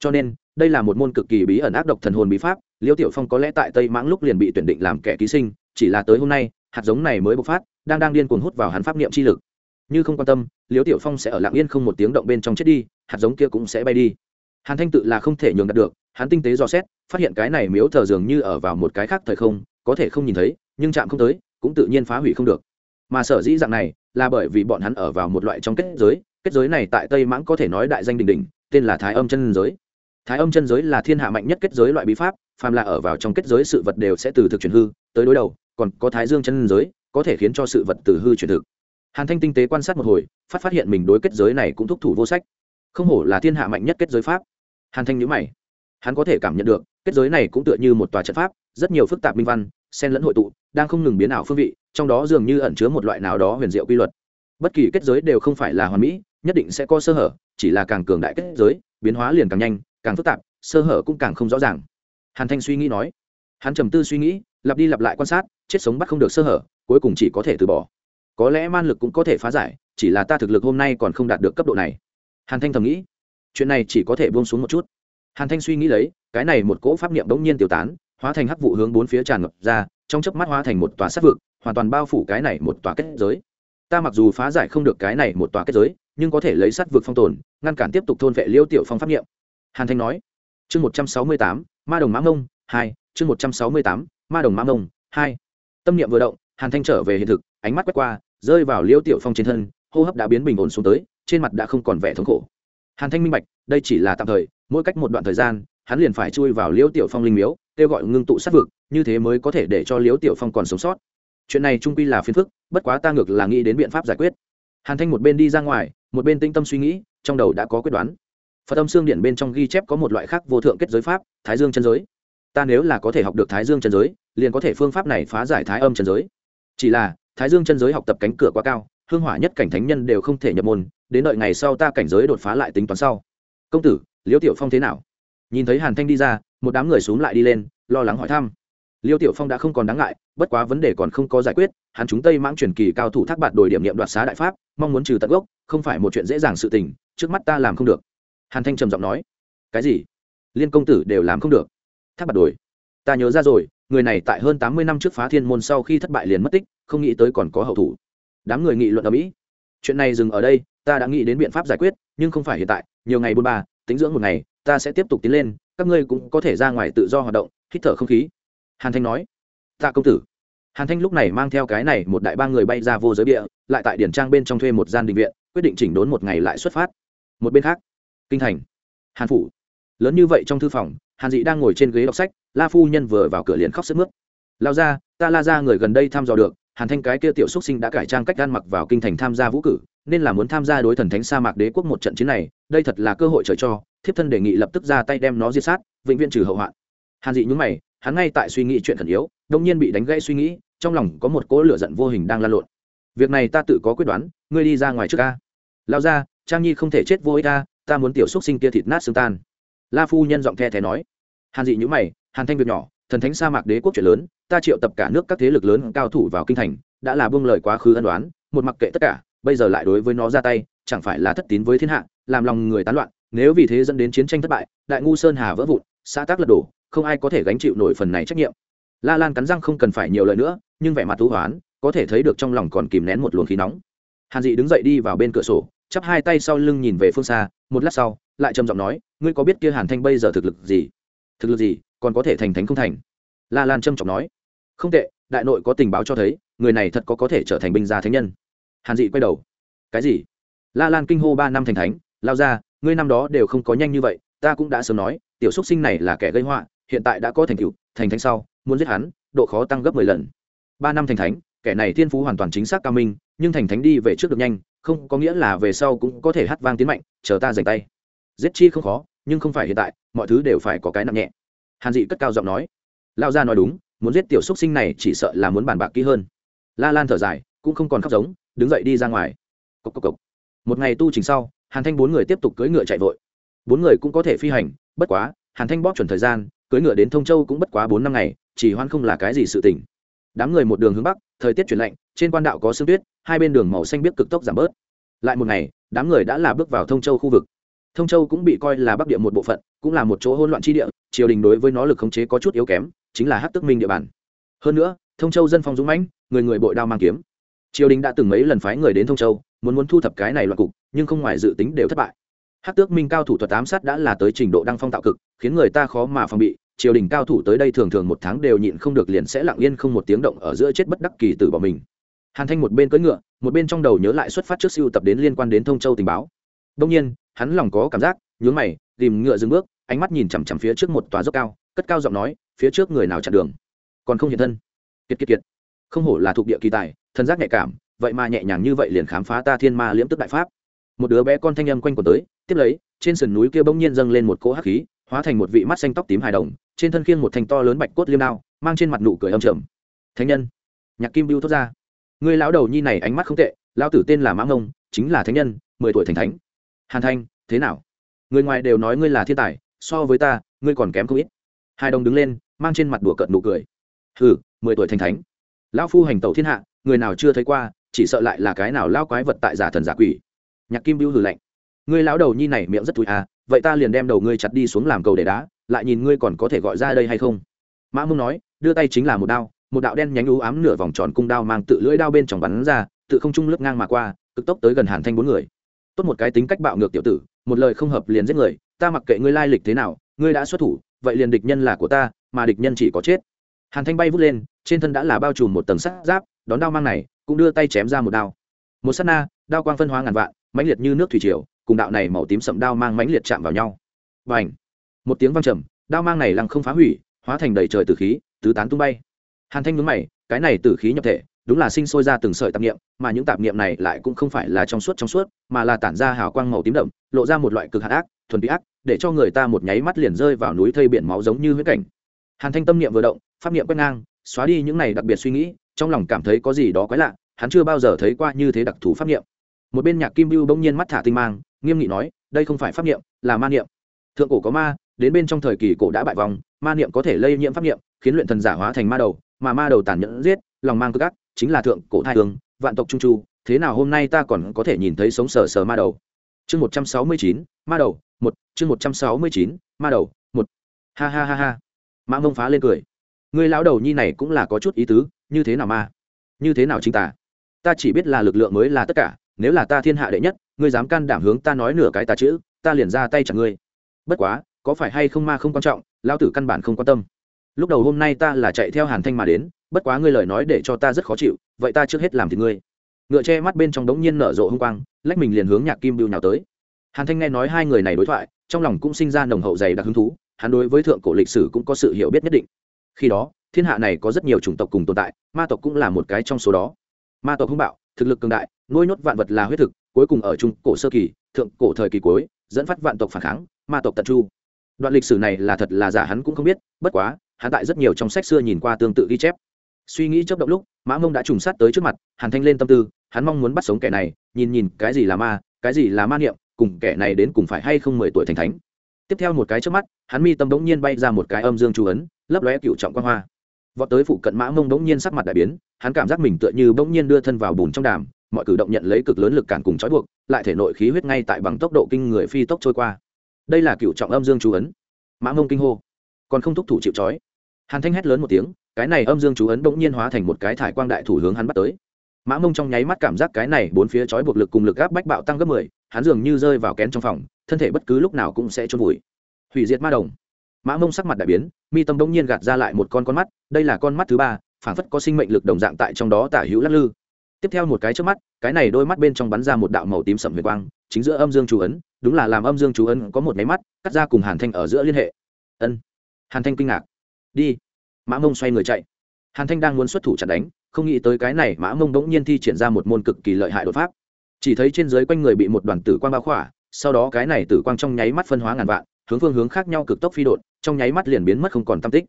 A: Cho nên, đây là một môn cực kỳ bí ẩn ác độc thần hồn bí pháp, liêu tiểu phong có lẽ tại tây mãng lúc liền bị tuyển định làm kẻ ký sinh, chỉ là tới hôm nay, hạt giống này mới bộc phát, đang đang điên cuồng hút vào hắn pháp niệm chi lực. Như không quan tâm, liêu tiểu phong sẽ ở lạng yên không một tiếng động bên trong chết đi, hạt giống kia cũng sẽ bay đi. Hàn thanh tự là không thể nhường đạt được, hắn tinh tế dò xét, phát hiện cái này miếu thờ dường như ở vào một cái khác thời không có thể không nhìn thấy, nhưng chạm không tới, cũng tự nhiên phá hủy không được. Mà sở dĩ dạng này, là bởi vì bọn hắn ở vào một loại trong kết giới kết giới này tại tây mãng có thể nói đại danh đình đình tên là thái âm chân giới. Thái âm chân giới là thiên hạ mạnh nhất kết giới loại bí pháp, phàm là ở vào trong kết giới sự vật đều sẽ từ thực chuyển hư, tới đối đầu, còn có thái dương chân giới, có thể khiến cho sự vật từ hư chuyển thực. Hàn thanh tinh tế quan sát một hồi, phát phát hiện mình đối kết giới này cũng thúc thủ vô sách. Không hổ là thiên hạ mạnh nhất kết giới pháp. Hàn thanh nhữ mày hắn có thể cảm nhận được, kết giới này cũng tựa như một tòa trận pháp, rất nhiều phức tạp minh văn, xen lẫn hội tụ, đang không ngừng biến ảo phương vị, trong đó dường như ẩn chứa một loại nào đó huyền diệu quy luật. Bất kỳ kết giới đều không phải là hoàn mỹ, nhất định sẽ có sơ hở, chỉ là càng cường đại kết giới, biến hóa liền càng nhanh, càng phức tạp, sơ hở cũng càng không rõ ràng. Hàn thanh suy nghĩ nói. Hắn trầm tư suy nghĩ, lặp đi lặp lại quan sát, chết sống bắt không được sơ hở, cuối cùng chỉ có thể từ bỏ. Có lẽ man lực cũng có thể phá giải, chỉ là ta thực lực hôm nay còn không đạt được cấp độ này. Hàn thanh thầm nghĩ. Chuyện này chỉ có thể buông xuống một chút hàn thanh suy nghĩ lấy, cái này một cỗ pháp niệm bỗng nhiên tiêu tán, hóa thành hắc vụ hướng bốn phía tràn ngập ra, trong chớp mắt hóa thành một tòa sát vực, hoàn toàn bao phủ cái này một tòa kết giới. Ta mặc dù phá giải không được cái này một tòa kết giới, nhưng có thể lấy sát vực phong tồn, ngăn cản tiếp tục thôn vệ liêu tiểu phong pháp niệm. Hàn thanh nói. Chương một trăm sáu mươi tám, ma đồng mã mông, hai, chương một trăm sáu mươi tám, ma đồng mã mông, hai. Tâm niệm vừa động, hàn thanh trở về hiện thực, ánh mắt quét qua, rơi vào liêu tiểu phong trên thân, hô hấp đã biến bình ổn xuống tới, trên mặt đã không còn vẻ thống khổ. Hàn thanh minh bạch, đây chỉ là tạm thời mỗi cách một đoạn thời gian, hắn liền phải chui vào liễu tiểu phong linh miếu, kêu gọi ngưng tụ sát vực, như thế mới có thể để cho liễu tiểu phong còn sống sót. Chuyện này trung quy là phiền phức, bất quá ta ngược là nghĩ đến biện pháp giải quyết. Hàn thanh một bên đi ra ngoài, một bên tinh tâm suy nghĩ, trong đầu đã có quyết đoán. Phật âm xương điện bên trong ghi chép có một loại khác vô thượng kết giới pháp, thái dương chân giới. Ta nếu là có thể học được thái dương chân giới, liền có thể phương pháp này phá giải thái âm chân giới. Chỉ là, thái dương chân giới học tập cánh cửa quá cao, hương hỏa nhất cảnh thánh nhân đều không thể nhập môn, đến đợi ngày sau ta cảnh giới đột phá lại tính toán sau. Công tử liêu tiểu phong thế nào? Nhìn thấy hàn thanh đi ra, một đám người x u ố n g lại đi lên, lo lắng hỏi thăm. Liêu tiểu phong đã không còn đáng ngại, bất quá vấn đề còn không có giải quyết, hắn chúng tây mãng truyền kỳ cao thủ thác bạt đổi điểm nghiệm đoạt xá đại pháp, mong muốn trừ tận gốc, không phải một chuyện dễ dàng sự tình, trước mắt ta làm không được. Hàn thanh trầm giọng nói. Cái gì? Liên công tử đều làm không được. Thác bạt đổi. Ta nhớ ra rồi, người này tại hơn tám mươi năm trước phá thiên môn sau khi thất bại liền mất tích, không nghĩ tới còn có hậu thủ. Đám người nghị luận ở mỹ. Chuyện này dừng ở đây, ta đã nghĩ đến biện pháp giải quyết, nhưng không phải hiện tại, nhiều ngày buôn ba tính dưỡng một ngày, ta sẽ tiếp tục tiến lên, các ngươi cũng có thể ra ngoài tự do hoạt động, hít thở không khí. Hàn thanh nói. Tạ công tử. Hàn thanh lúc này mang theo cái này một đại ba người bay ra vô giới địa, lại tại điển trang bên trong thuê một gian định viện, quyết định chỉnh đốn một ngày lại xuất phát. Một bên khác, kinh thành, hàn phủ. Lớn như vậy trong thư phòng, hàn dị đang ngồi trên ghế đọc sách, la phu nhân vừa vào cửa liền khóc sức mướt. Lao ra ta la ra người gần đây thăm dò được hàn thanh cái kia tiểu xúc sinh đã cải trang cách gan mặc vào kinh thành tham gia vũ cử, nên là muốn tham gia đối thần thánh sa mạc đế quốc một trận chiến này, đây thật là cơ hội trời cho, thiếp thân đề nghị lập tức ra tay đem nó diệt sát, vĩnh viễn trừ hậu hoạn. Hàn dị nhúng mày, hắn ngay tại suy nghĩ chuyện thần yếu, đông nhiên bị đánh gãy suy nghĩ, trong lòng có một cỗ lửa giận vô hình đang lan lộn. Việc này ta tự có quyết đoán, ngươi đi ra ngoài trước ca lao ra trang nhi không thể chết vô ích ta ta muốn tiểu xúc sinh kia thịt nát xương tan. La phu nhân giọng the thé nói. Hàn dị nhữ mày, hàn thanh việc nhỏ thần thánh sa mạc đế quốc chuyện lớn, ta triệu tập cả nước các thế lực lớn cao thủ vào kinh thành, đã là buông lời quá khứ ân đoán một mặc kệ tất cả, bây giờ lại đối với nó ra tay, chẳng phải là thất tín với thiên hạ, làm lòng người tán loạn, nếu vì thế dẫn đến chiến tranh thất bại, đại ngu sơn hà vỡ vụn, xã tác lật đổ, không ai có thể gánh chịu nổi phần này trách nhiệm. La lan cắn răng không cần phải nhiều lời nữa, nhưng vẻ mặt thú hoán, có thể thấy được trong lòng còn kìm nén một luồng khí nóng. Hàn dị đứng dậy đi vào bên cửa sổ, chắp hai tay sau lưng nhìn về phương xa, một lát sau, lại trầm giọng nói, ngươi có biết kia hàn thanh bây giờ thực lực gì? Thực lực gì? Còn có thể thành thánh không thành. La lan trâm trọng nói, không tệ, đại nội có tình báo cho thấy, người này thật có có thể trở thành binh gia thánh nhân. Hàn dị quay đầu, cái gì? La lan kinh hô ba năm thành thánh, lao ra, ngươi năm đó đều không có nhanh như vậy, ta cũng đã sớm nói, tiểu xúc sinh này là kẻ gây họa, hiện tại đã có thành tựu, thành thánh sau, muốn giết hắn, độ khó tăng gấp mười lần. Ba năm thành thánh, kẻ này thiên phú hoàn toàn chính xác cao minh, nhưng thành thánh đi về trước được nhanh, không có nghĩa là về sau cũng có thể hát vang tiến mạnh, chờ ta giành tay. Giết chi không khó, nhưng không phải hiện tại, mọi thứ đều phải có cái nặng nhẹ hàn dị cất cao giọng nói lao ra nói đúng, muốn giết tiểu xúc sinh này chỉ sợ là muốn bàn bạc kỹ hơn. La lan thở dài, cũng không còn khóc giống, đứng dậy đi ra ngoài. Cốc cốc cốc. một ngày tu trình sau, hàn thanh bốn người tiếp tục cưỡi ngựa chạy vội. Bốn người cũng có thể phi hành, bất quá, hàn thanh bóp chuẩn thời gian, cưỡi ngựa đến thông châu cũng bất quá bốn năm ngày, chỉ hoan không là cái gì sự tỉnh đám người một đường hướng bắc, thời tiết chuyển lạnh, trên quan đạo có sương tuyết, hai bên đường màu xanh biết cực tốc giảm bớt. Lại một ngày, đám người đã là bước vào thông châu khu vực. Thông châu cũng bị coi là bắc địa một bộ phận cũng là một chỗ hỗn loạn chi địa, triều đình đối với nó lực khống chế có chút yếu kém, chính là hát tức minh địa bàn. Hơn nữa, thông châu dân phong dũng mãnh, người người bội đao mang kiếm. Triều đình đã từng mấy lần phái người đến thông châu, muốn muốn thu thập cái này loạn cục, nhưng không ngoài dự tính đều thất bại. Hát tước minh cao thủ thuật ám sát đã là tới trình độ đăng phong tạo cực, khiến người ta khó mà phòng bị. Triều đình cao thủ tới đây thường thường một tháng đều nhịn không được liền sẽ lặng yên không một tiếng động ở giữa chết bất đắc kỳ tử bỏ mình. Hàn thanh một bên cưỡi ngựa, một bên trong đầu nhớ lại xuất phát trước siêu tập đến liên quan đến thông châu tình báo. Đông nhiên, hắn lòng có cảm giác, nhướng mày, tìm ngựa dừng bước ánh mắt nhìn chằm chằm phía trước một tòa dốc cao, cất cao giọng nói, phía trước người nào chặn đường? Còn không hiện thân? Kiệt kiệt kiệt. Không hổ là thuộc địa kỳ tài, thân giác nhạy cảm, vậy mà nhẹ nhàng như vậy liền khám phá ta thiên ma liễm tức đại pháp. Một đứa bé con thanh âm quanh quần tới, tiếp lấy, trên sườn núi kia bỗng nhiên dâng lên một cỗ hắc khí, hóa thành một vị mắt xanh tóc tím hài đồng, trên thân khiêng một thanh to lớn bạch cốt liêm đao, mang trên mặt nụ cười âm trầm. Thánh nhân! Nhạc kim bưu thốt ra. Người lão đầu nhi này ánh mắt không tệ, lão tử tên là mã ngông, chính là thánh nhân, mười tuổi thành thánh. Hàn thanh, thế nào? Người ngoài đều nói ngươi là thiên tài so với ta, ngươi còn kém không ít. Hai đồng đứng lên, mang trên mặt đùa cợt nụ cười. Hừ, mười tuổi thành thánh. Lão phu hành tẩu thiên hạ, người nào chưa thấy qua, chỉ sợ lại là cái nào lao quái vật tại giả thần giả quỷ. Nhạc kim bưu hừ lạnh. Ngươi lão đầu nhi này miệng rất thúi à vậy ta liền đem đầu ngươi chặt đi xuống làm cầu để đá, lại nhìn ngươi còn có thể gọi ra đây hay không? Mã mông nói, đưa tay chính là một đao, một đạo đen nhánh ú ám nửa vòng tròn cung đao mang tự lưỡi đao bên trong bắn ra, tự không trung lướt ngang mà qua, cực tốc tới gần hàn thanh bốn người. Tốt một cái tính cách bạo ngược tiểu tử, một lời không hợp liền giết người ta mặc kệ ngươi lai lịch thế nào, ngươi đã xuất thủ, vậy liền địch nhân là của ta, mà địch nhân chỉ có chết. Hàn thanh bay vút lên, trên thân đã là bao trùm một tầng sắt giáp, đón đao mang này, cũng đưa tay chém ra một đao. Một s á t na, đao quang phân hóa ngàn vạn, mãnh liệt như nước thủy triều, cùng đạo này màu tím sậm đao mang mãnh liệt chạm vào nhau. Và ảnh một tiếng văng trầm, đao mang này lăng không phá hủy, hóa thành đầy trời tử khí, tứ tán tung bay. Hàn thanh nhướng mày, cái này tử khí nhập thể, đúng là sinh sôi ra từng sợi tạp niệm, mà những tạp niệm này lại cũng không phải là trong suốt trong suốt, mà là tản ra hào quang màu tím đậm, lộ ra một loại cực hạt ác, thuần bị ác để cho người ta một nháy mắt liền rơi vào núi thây biển máu giống như huyết cảnh. Hàn thanh tâm niệm vừa động, pháp niệm quét ngang, xóa đi những này đặc biệt suy nghĩ, trong lòng cảm thấy có gì đó quái lạ, hắn chưa bao giờ thấy qua như thế đặc thù pháp niệm. Một bên nhạc kim bưu bỗng nhiên mắt thả tinh mang, nghiêm nghị nói, đây không phải pháp niệm, là ma niệm. Thượng cổ có ma, đến bên trong thời kỳ cổ đã bại vòng ma niệm có thể lây nhiễm pháp niệm, khiến luyện thần giả hóa thành ma đầu, mà ma đầu tàn nhẫn giết, lòng mang cực ác, chính là thượng cổ thai thường vạn tộc trung chu thế nào hôm nay ta còn có thể nhìn thấy sống sờ sờ ma đầu? Chương một trăm sáu mươi chín, ma đầu, một, chương một trăm sáu mươi chín, ma đầu, một. Ha ha ha ha. Mã mông phá lên cười. Người lão đầu nhi này cũng là có chút ý tứ, như thế nào ma? Như thế nào chính tả ta chỉ biết là lực lượng mới là tất cả, nếu là ta thiên hạ đệ nhất, ngươi dám can đảm hướng ta nói nửa cái ta chữ, ta liền ra tay chặt ngươi. Bất quá, có phải hay không ma không quan trọng lao tử căn bản không quan tâm. Lúc đầu hôm nay ta là chạy theo hàn thanh mà đến, bất quá ngươi lời nói để cho ta rất khó chịu, vậy ta trước hết làm thì ngươi ngựa che mắt bên trong đống nhiên nở rộ hung quang, lách mình liền hướng nhạc kim bưu nhào tới. Hàn thanh nghe nói hai người này đối thoại, trong lòng cũng sinh ra nồng hậu dày đặc hứng thú, hắn đối với thượng cổ lịch sử cũng có sự hiểu biết nhất định. Khi đó, thiên hạ này có rất nhiều chủng tộc cùng tồn tại, ma tộc cũng là một cái trong số đó. Ma tộc hung bạo, thực lực cường đại, nuôi nhốt vạn vật là huyết thực, cuối cùng ở trung cổ sơ kỳ, thượng cổ thời kỳ cuối, dẫn phát vạn tộc phản kháng, ma tộc tận chu đoạn lịch sử này là thật là giả hắn cũng không biết, bất quá, hắn tại rất nhiều trong sách xưa nhìn qua tương tự ghi chép suy nghĩ chớp động lúc, mã mông đã trùng sát tới trước mặt, hàn thanh lên tâm tư, hắn mong muốn bắt sống kẻ này, nhìn nhìn cái gì là ma, cái gì là ma niệm, cùng kẻ này đến cùng phải hay không mười tuổi thành thánh. Tiếp theo một cái trước mắt, hắn mi tâm đống nhiên bay ra một cái âm dương chú ấn, lấp lóe cựu trọng quan hoa. Vọt tới phụ cận mã mông đống nhiên sắc mặt đại biến, hắn cảm giác mình tựa như bỗng nhiên đưa thân vào bùn trong đàm, mọi cử động nhận lấy cực lớn lực cản cùng trói buộc, lại thể nội khí huyết ngay tại bằng tốc độ kinh người phi tốc trôi qua. Đây là cựu trọng âm dương chú ấn. Mã mông kinh hô. Còn không thúc thủ chịu trói. Hàn thanh hét lớn một tiếng cái này âm dương chú ấn bỗng nhiên hóa thành một cái thải quang đại thủ hướng hắn bắt tới. Mã mông trong nháy mắt cảm giác cái này bốn phía trói buộc lực cùng lực gáp bách bạo tăng gấp mười, hắn dường như rơi vào kén trong phòng, thân thể bất cứ lúc nào cũng sẽ trôn vùi. Hủy diệt ma đồng. Mã mông sắc mặt đại biến, mi tâm bỗng nhiên gạt ra lại một con con mắt, đây là con mắt thứ ba, phảng phất có sinh mệnh lực đồng dạng tại trong đó tả hữu lắc lư. Tiếp theo một cái trước mắt, cái này đôi mắt bên trong bắn ra một đạo màu tím sẩm huyền quang, chính giữa âm dương chú ấn, đúng là làm âm dương chú ấn có một máy mắt, cắt ra cùng hàn thanh ở giữa liên hệ. Ân. Hàn thanh kinh ngạc. Đi mã mông xoay người chạy. Hàn thanh đang muốn xuất thủ chặn đánh, không nghĩ tới cái này mã mông bỗng nhiên thi triển ra một môn cực kỳ lợi hại đột pháp. Chỉ thấy trên dưới quanh người bị một đoàn tử quang bao khỏa, sau đó cái này tử quang trong nháy mắt phân hóa ngàn vạn, hướng phương hướng khác nhau cực tốc phi đột, trong nháy mắt liền biến mất không còn tam tích.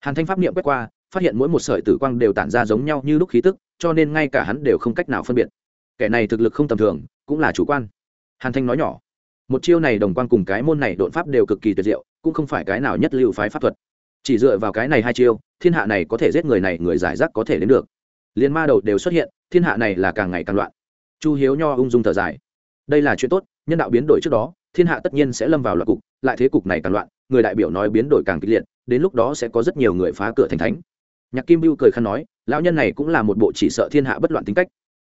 A: Hàn thanh pháp niệm quét qua, phát hiện mỗi một sợi tử quang đều tản ra giống nhau như lúc khí tức, cho nên ngay cả hắn đều không cách nào phân biệt. Kẻ này thực lực không tầm thường, cũng là chủ quan. Hàn thanh nói nhỏ, một chiêu này đồng quan cùng cái môn này đột pháp đều cực kỳ tuyệt diệu, cũng không phải cái nào nhất lưu phái pháp thuật chỉ dựa vào cái này hai chiêu, thiên hạ này có thể giết người này, người giải rác có thể đến được. Liên ma đầu đều xuất hiện, thiên hạ này là càng ngày càng loạn. Chu hiếu nho ung dung thở dài. Đây là chuyện tốt, nhân đạo biến đổi trước đó, thiên hạ tất nhiên sẽ lâm vào loạn cục, lại thế cục này càng loạn, người đại biểu nói biến đổi càng kịch liệt, đến lúc đó sẽ có rất nhiều người phá cửa thành thánh. Nhạc kim bưu cười khăn nói, lão nhân này cũng là một bộ chỉ sợ thiên hạ bất loạn tính cách.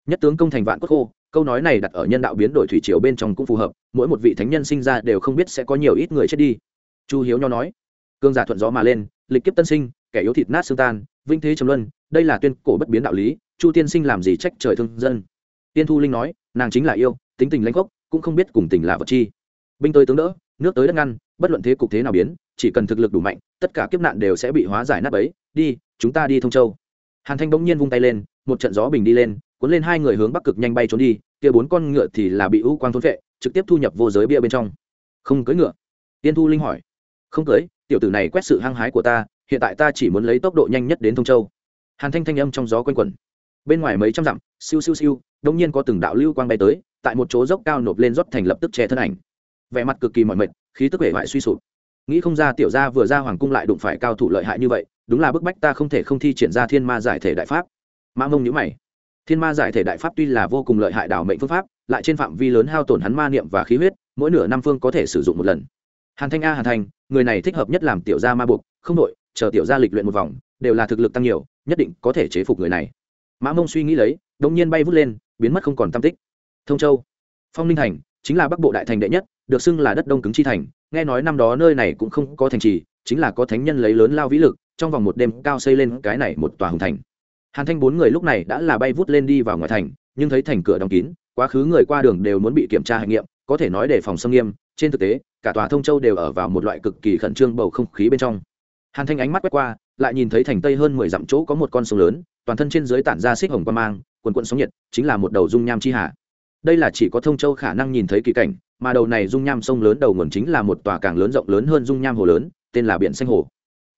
A: Nhất tướng công thành vạn cốt khô, câu nói này đặt ở nhân đạo biến đổi thủy triều bên trong cũng phù hợp, mỗi một vị thánh nhân sinh ra đều không biết sẽ có nhiều ít người chết đi. Chu hiếu nho nói cương giả thuận gió mà lên, lịch kiếp tân sinh, kẻ yếu thịt nát xương tan, vinh thế trầm luân, đây là tuyên cổ bất biến đạo lý, chu tiên sinh làm gì trách trời thương dân? Tiên thu linh nói, nàng chính là yêu, tính tình lãnh gốc cũng không biết cùng tình là vật chi. Binh tới tướng đỡ, nước tới đất ngăn, bất luận thế cục thế nào biến, chỉ cần thực lực đủ mạnh, tất cả kiếp nạn đều sẽ bị hóa giải nát ấy đi, chúng ta đi thông châu. Hàn thanh bỗng nhiên vung tay lên, một trận gió bình đi lên, cuốn lên hai người hướng bắc cực nhanh bay trốn đi, kia bốn con ngựa thì là bị ưu quang thôn vệ trực tiếp thu nhập vô giới bia bên trong. Không cưỡi ngựa? Tiên thu linh hỏi. Không cưỡi tiểu tử này quét sự hăng hái của ta, hiện tại ta chỉ muốn lấy tốc độ nhanh nhất đến thông châu. Hàn thanh thanh âm trong gió quanh quẩn. Bên ngoài mấy trăm dặm, siêu siêu siêu đông nhiên có từng đạo lưu quang bay tới, tại một chỗ dốc cao nộp lên rót thành lập tức che thân ảnh. Vẻ mặt cực kỳ mỏi mệt, khí tức vẻ vải suy sụp. Nghĩ không ra tiểu gia vừa ra hoàng cung lại đụng phải cao thủ lợi hại như vậy, đúng là bức bách ta không thể không thi triển ra thiên ma giải thể đại pháp. Mã mông nhữ mày. Thiên ma giải thể đại pháp tuy là vô cùng lợi hại đảo mệnh phương pháp, lại trên phạm vi lớn hao tổn hắn ma niệm và khí huyết, mỗi nửa năm phương có thể sử dụng một lần hàn thanh a, hàn thanh, người này thích hợp nhất làm tiểu gia ma buộc, không đội chờ tiểu gia lịch luyện một vòng, đều là thực lực tăng nhiều, nhất định có thể chế phục người này. Mã mông suy nghĩ lấy, đống nhiên bay vút lên, biến mất không còn tam tích. Thông châu, phong ninh thành, chính là bắc bộ đại thành đệ nhất, được xưng là đất đông cứng chi thành, nghe nói năm đó nơi này cũng không có thành trì, chính là có thánh nhân lấy lớn lao vĩ lực, trong vòng một đêm cao xây lên cái này một tòa hùng thành. Hàn thanh bốn người lúc này đã là bay vút lên đi vào ngoài thành, nhưng thấy thành cửa đóng kín, quá khứ người qua đường đều muốn bị kiểm tra hành nghiệm, có thể nói để phòng xâm nghiêm, trên thực tế cả tòa thông châu đều ở vào một loại cực kỳ khẩn trương bầu không khí bên trong. Hàn thanh ánh mắt quét qua, lại nhìn thấy thành tây hơn mười dặm chỗ có một con sông lớn, toàn thân trên dưới tản ra xích hồng quan mang, quần quận sóng nhiệt, chính là một đầu dung nham chi hà đây là chỉ có thông châu khả năng nhìn thấy kỳ cảnh, mà đầu này dung nham sông lớn đầu nguồn chính là một tòa càng lớn rộng lớn hơn dung nham hồ lớn, tên là biển xanh hồ.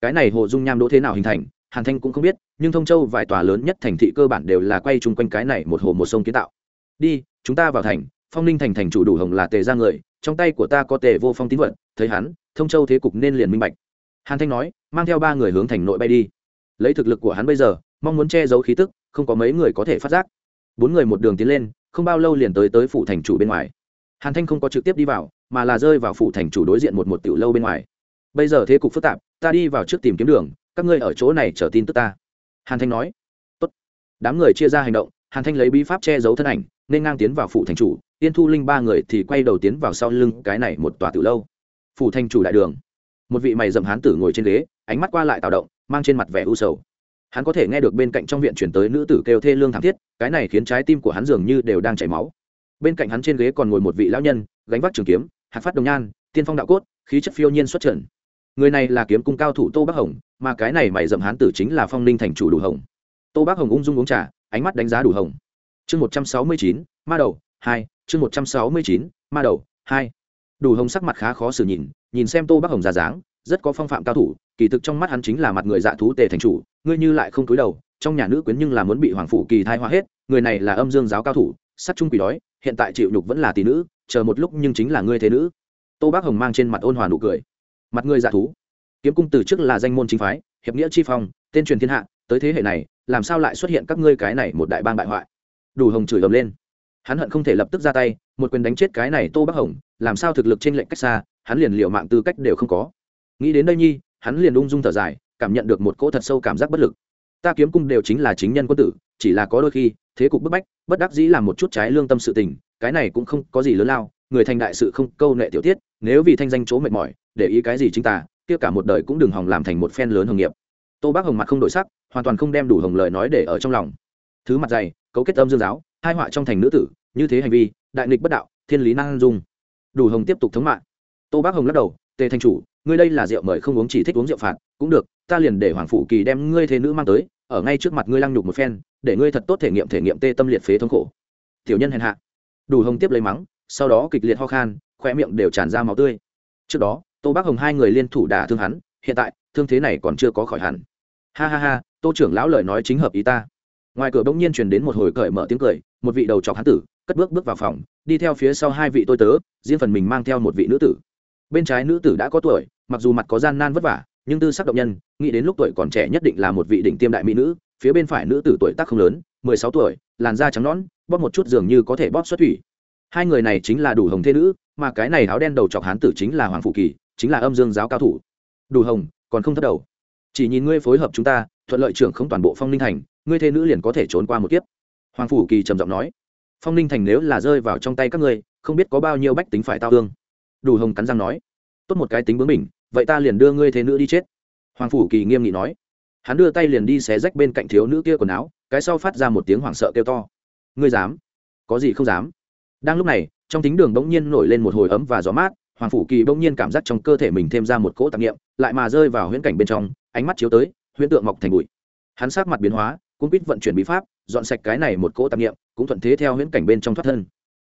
A: Cái này hồ dung nham đỗ thế nào hình thành, hàn thanh cũng không biết, nhưng thông châu vài tòa lớn nhất thành thị cơ bản đều là quay chung quanh cái này một hồ một sông kiến tạo. Đi, chúng ta vào thành phong ninh thành thành chủ đủ hồng là tề ra người, trong tay của ta có tề vô phong tín vật, thấy hắn, thông châu thế cục nên liền minh bạch. Hàn thanh nói, mang theo ba người hướng thành nội bay đi. Lấy thực lực của hắn bây giờ, mong muốn che giấu khí tức, không có mấy người có thể phát giác. Bốn người một đường tiến lên, không bao lâu liền tới tới phủ thành chủ bên ngoài. Hàn thanh không có trực tiếp đi vào, mà là rơi vào phủ thành chủ đối diện một một tiểu lâu bên ngoài. Bây giờ thế cục phức tạp, ta đi vào trước tìm kiếm đường, các ngươi ở chỗ này chờ tin tức ta. Hàn thanh nói, Tốt. đám người chia ra hành động, hàn thanh lấy bí pháp che giấu thân ảnh, nên ngang tiến vào phủ thành chủ tiên thu linh ba người thì quay đầu tiến vào sau lưng cái này một tòa tử lâu. Phủ thành chủ đại đường. Một vị mày dầm hán tử ngồi trên ghế, ánh mắt qua lại tạo động, mang trên mặt vẻ u sầu. Hắn có thể nghe được bên cạnh trong viện chuyển tới nữ tử kêu thê lương thảm thiết, cái này khiến trái tim của hắn dường như đều đang chảy máu. Bên cạnh hắn trên ghế còn ngồi một vị lão nhân, gánh vác trường kiếm hạt phát đồng nhan, tiên phong đạo cốt, khí chất phiêu nhiên xuất trần. Người này là kiếm cung cao thủ tô bắc hồng, mà cái này mày dầm hán tử chính là phong ninh thành chủ đủ hồng. Tô bắc hồng ung dung uống trà, ánh mắt đánh giá đủ hồng. Chương một trăm sáu mươi chín, ma đầu hai, chương một trăm sáu mươi chín, ma đầu, hai. Đủ hồng sắc mặt khá khó xử nhìn nhìn xem tô bắc hồng ra dáng, rất có phong phạm cao thủ, kỳ thực trong mắt hắn chính là mặt người dạ thú tề thành chủ, ngươi như lại không túi đầu, trong nhà nữ quyến nhưng là muốn bị hoàng phủ kỳ thai hoa hết, người này là âm dương giáo cao thủ sắt trung quỷ đói, hiện tại chịu nhục vẫn là tỷ nữ, chờ một lúc nhưng chính là ngươi thế nữ. Tô bác hồng mang trên mặt ôn hòa nụ cười. Mặt người dạ thú. Kiếm cung từ trước là danh môn chính phái, hiệp nghĩa chi phong, tên truyền thiên hạ, tới thế hệ này, làm sao lại xuất hiện các ngươi cái này một đại bang bại hoại? Đủ hồng chửi ầm lên hắn hận không thể lập tức ra tay, một quyền đánh chết cái này tô bác hồng, làm sao thực lực trên lệnh cách xa, hắn liền liệu mạng tư cách đều không có. Nghĩ đến đây nhi, hắn liền ung dung thở dài, cảm nhận được một cỗ thật sâu cảm giác bất lực. Ta kiếm cung đều chính là chính nhân quân tử, chỉ là có đôi khi, thế cục bức bách, bất đắc dĩ làm một chút trái lương tâm sự tình, cái này cũng không có gì lớn lao, người thành đại sự không câu nệ tiểu tiết, nếu vì thanh danh chỗ mệt mỏi, để ý cái gì chính ta, kia cả một đời cũng đừng hòng làm thành một phen lớn hồng nghiệp. Tô bác hồng mặt không đổi sắc, hoàn toàn không đem đủ hồng lời nói để ở trong lòng. Thứ mặt dày, cấu kết âm dương giáo hai họa trong thành nữ tử, như thế hành vi, đại nghịch bất đạo, thiên lý năng dung. Đủ hồng tiếp tục thống mạng. Tô bác hồng lắc đầu, tề thanh chủ, ngươi đây là rượu mời không uống chỉ thích uống rượu phạt, cũng được, ta liền để hoàng phụ kỳ đem ngươi thế nữ mang tới, ở ngay trước mặt ngươi lăng nhục một phen, để ngươi thật tốt thể nghiệm thể nghiệm tê tâm liệt phế thống khổ. Tiểu nhân hèn hạ. Đủ hồng tiếp lấy mắng, sau đó kịch liệt ho khan khoe miệng đều tràn ra máu tươi. Trước đó, tô bác hồng hai người liên thủ đả thương hắn, hiện tại, thương thế này còn chưa có khỏi hẳn. Ha ha ha, tô trưởng lão lời nói chính hợp ý ta ngoài cửa bỗng nhiên truyền đến một hồi cởi mở tiếng cười, một vị đầu trọc hán tử, cất bước bước vào phòng, đi theo phía sau hai vị tôi tớ, riêng phần mình mang theo một vị nữ tử. Bên trái nữ tử đã có tuổi, mặc dù mặt có gian nan vất vả, nhưng tư sắc động nhân, nghĩ đến lúc tuổi còn trẻ nhất định là một vị đỉnh tiêm đại mỹ nữ, phía bên phải nữ tử tuổi tác không lớn, mười sáu tuổi, làn da trắng nõn, bóp một chút dường như có thể bóp xuất thủy. Hai người này chính là đủ hồng thế nữ, mà cái này áo đen đầu chọc hán tử chính là hoàng phụ kỳ, chính là âm dương giáo cao thủ. Đủ hồng, còn không thất đầu. Chỉ nhìn ngươi phối hợp chúng ta, thuận lợi trưởng không toàn bộ phong ninh thành ngươi thê nữ liền có thể trốn qua một kiếp. Hoàng phủ kỳ trầm giọng nói, phong ninh thành nếu là rơi vào trong tay các ngươi, không biết có bao nhiêu bách tính phải tao thương. Đủ hồng cắn răng nói, tốt một cái tính bướng mình vậy ta liền đưa ngươi thế nữ đi chết. Hoàng phủ kỳ nghiêm nghị nói, hắn đưa tay liền đi xé rách bên cạnh thiếu nữ kia quần áo, cái sau phát ra một tiếng hoảng sợ kêu to. Ngươi dám? Có gì không dám? Đang lúc này, trong tính đường bỗng nhiên nổi lên một hồi ấm và gió mát, hoàng phủ kỳ bỗng nhiên cảm giác trong cơ thể mình thêm ra một cỗ tạp nghiệm lại mà rơi vào huyễn cảnh bên trong, ánh mắt chiếu tới, huyễn tượng mọc thành bụi. Hắn sát mặt biến hóa cũng biết vận chuyển bí pháp, dọn sạch cái này một cỗ tạp nghiệm, cũng thuận thế theo huyễn cảnh bên trong thoát thân.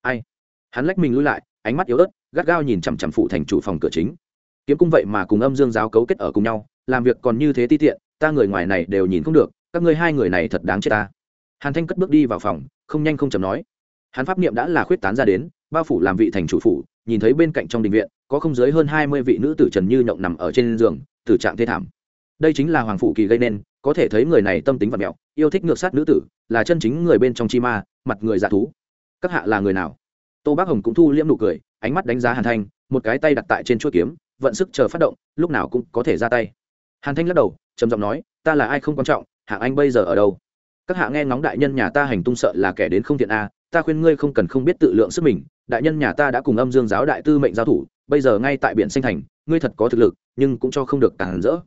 A: Ai? Hắn lách mình lui lại, ánh mắt yếu ớt, gắt gao nhìn chằm chằm phụ thành chủ phòng cửa chính. Kiếm cung vậy mà cùng âm dương giáo cấu kết ở cùng nhau, làm việc còn như thế ti tiện, ta người ngoài này đều nhìn không được, các ngươi hai người này thật đáng chết ta. Hàn thanh cất bước đi vào phòng, không nhanh không chầm nói. Hắn pháp niệm đã là khuyết tán ra đến, bao phủ làm vị thành chủ phủ, nhìn thấy bên cạnh trong đình viện, có không dưới hơn hai mươi vị nữ tử trần như nhộng nằm ở trên giường, tử trạng thê thảm. Đây chính là hoàng phụ kỳ gây nên, có thể thấy người này tâm tính vật mẹo yêu thích ngược sát nữ tử, là chân chính người bên trong chi ma, mặt người dạ thú. Các hạ là người nào? Tô bác hồng cũng thu liễm nụ cười, ánh mắt đánh giá hàn thanh, một cái tay đặt tại trên chuỗi kiếm, vận sức chờ phát động, lúc nào cũng có thể ra tay. Hàn thanh lắc đầu, trầm giọng nói, ta là ai không quan trọng hạng anh bây giờ ở đâu? Các hạ nghe ngóng đại nhân nhà ta hành tung sợ là kẻ đến không thiện a, ta khuyên ngươi không cần không biết tự lượng sức mình, đại nhân nhà ta đã cùng âm dương giáo đại tư mệnh giao thủ, bây giờ ngay tại biển xanh thành, ngươi thật có thực lực, nhưng cũng cho không được tàn rỡ.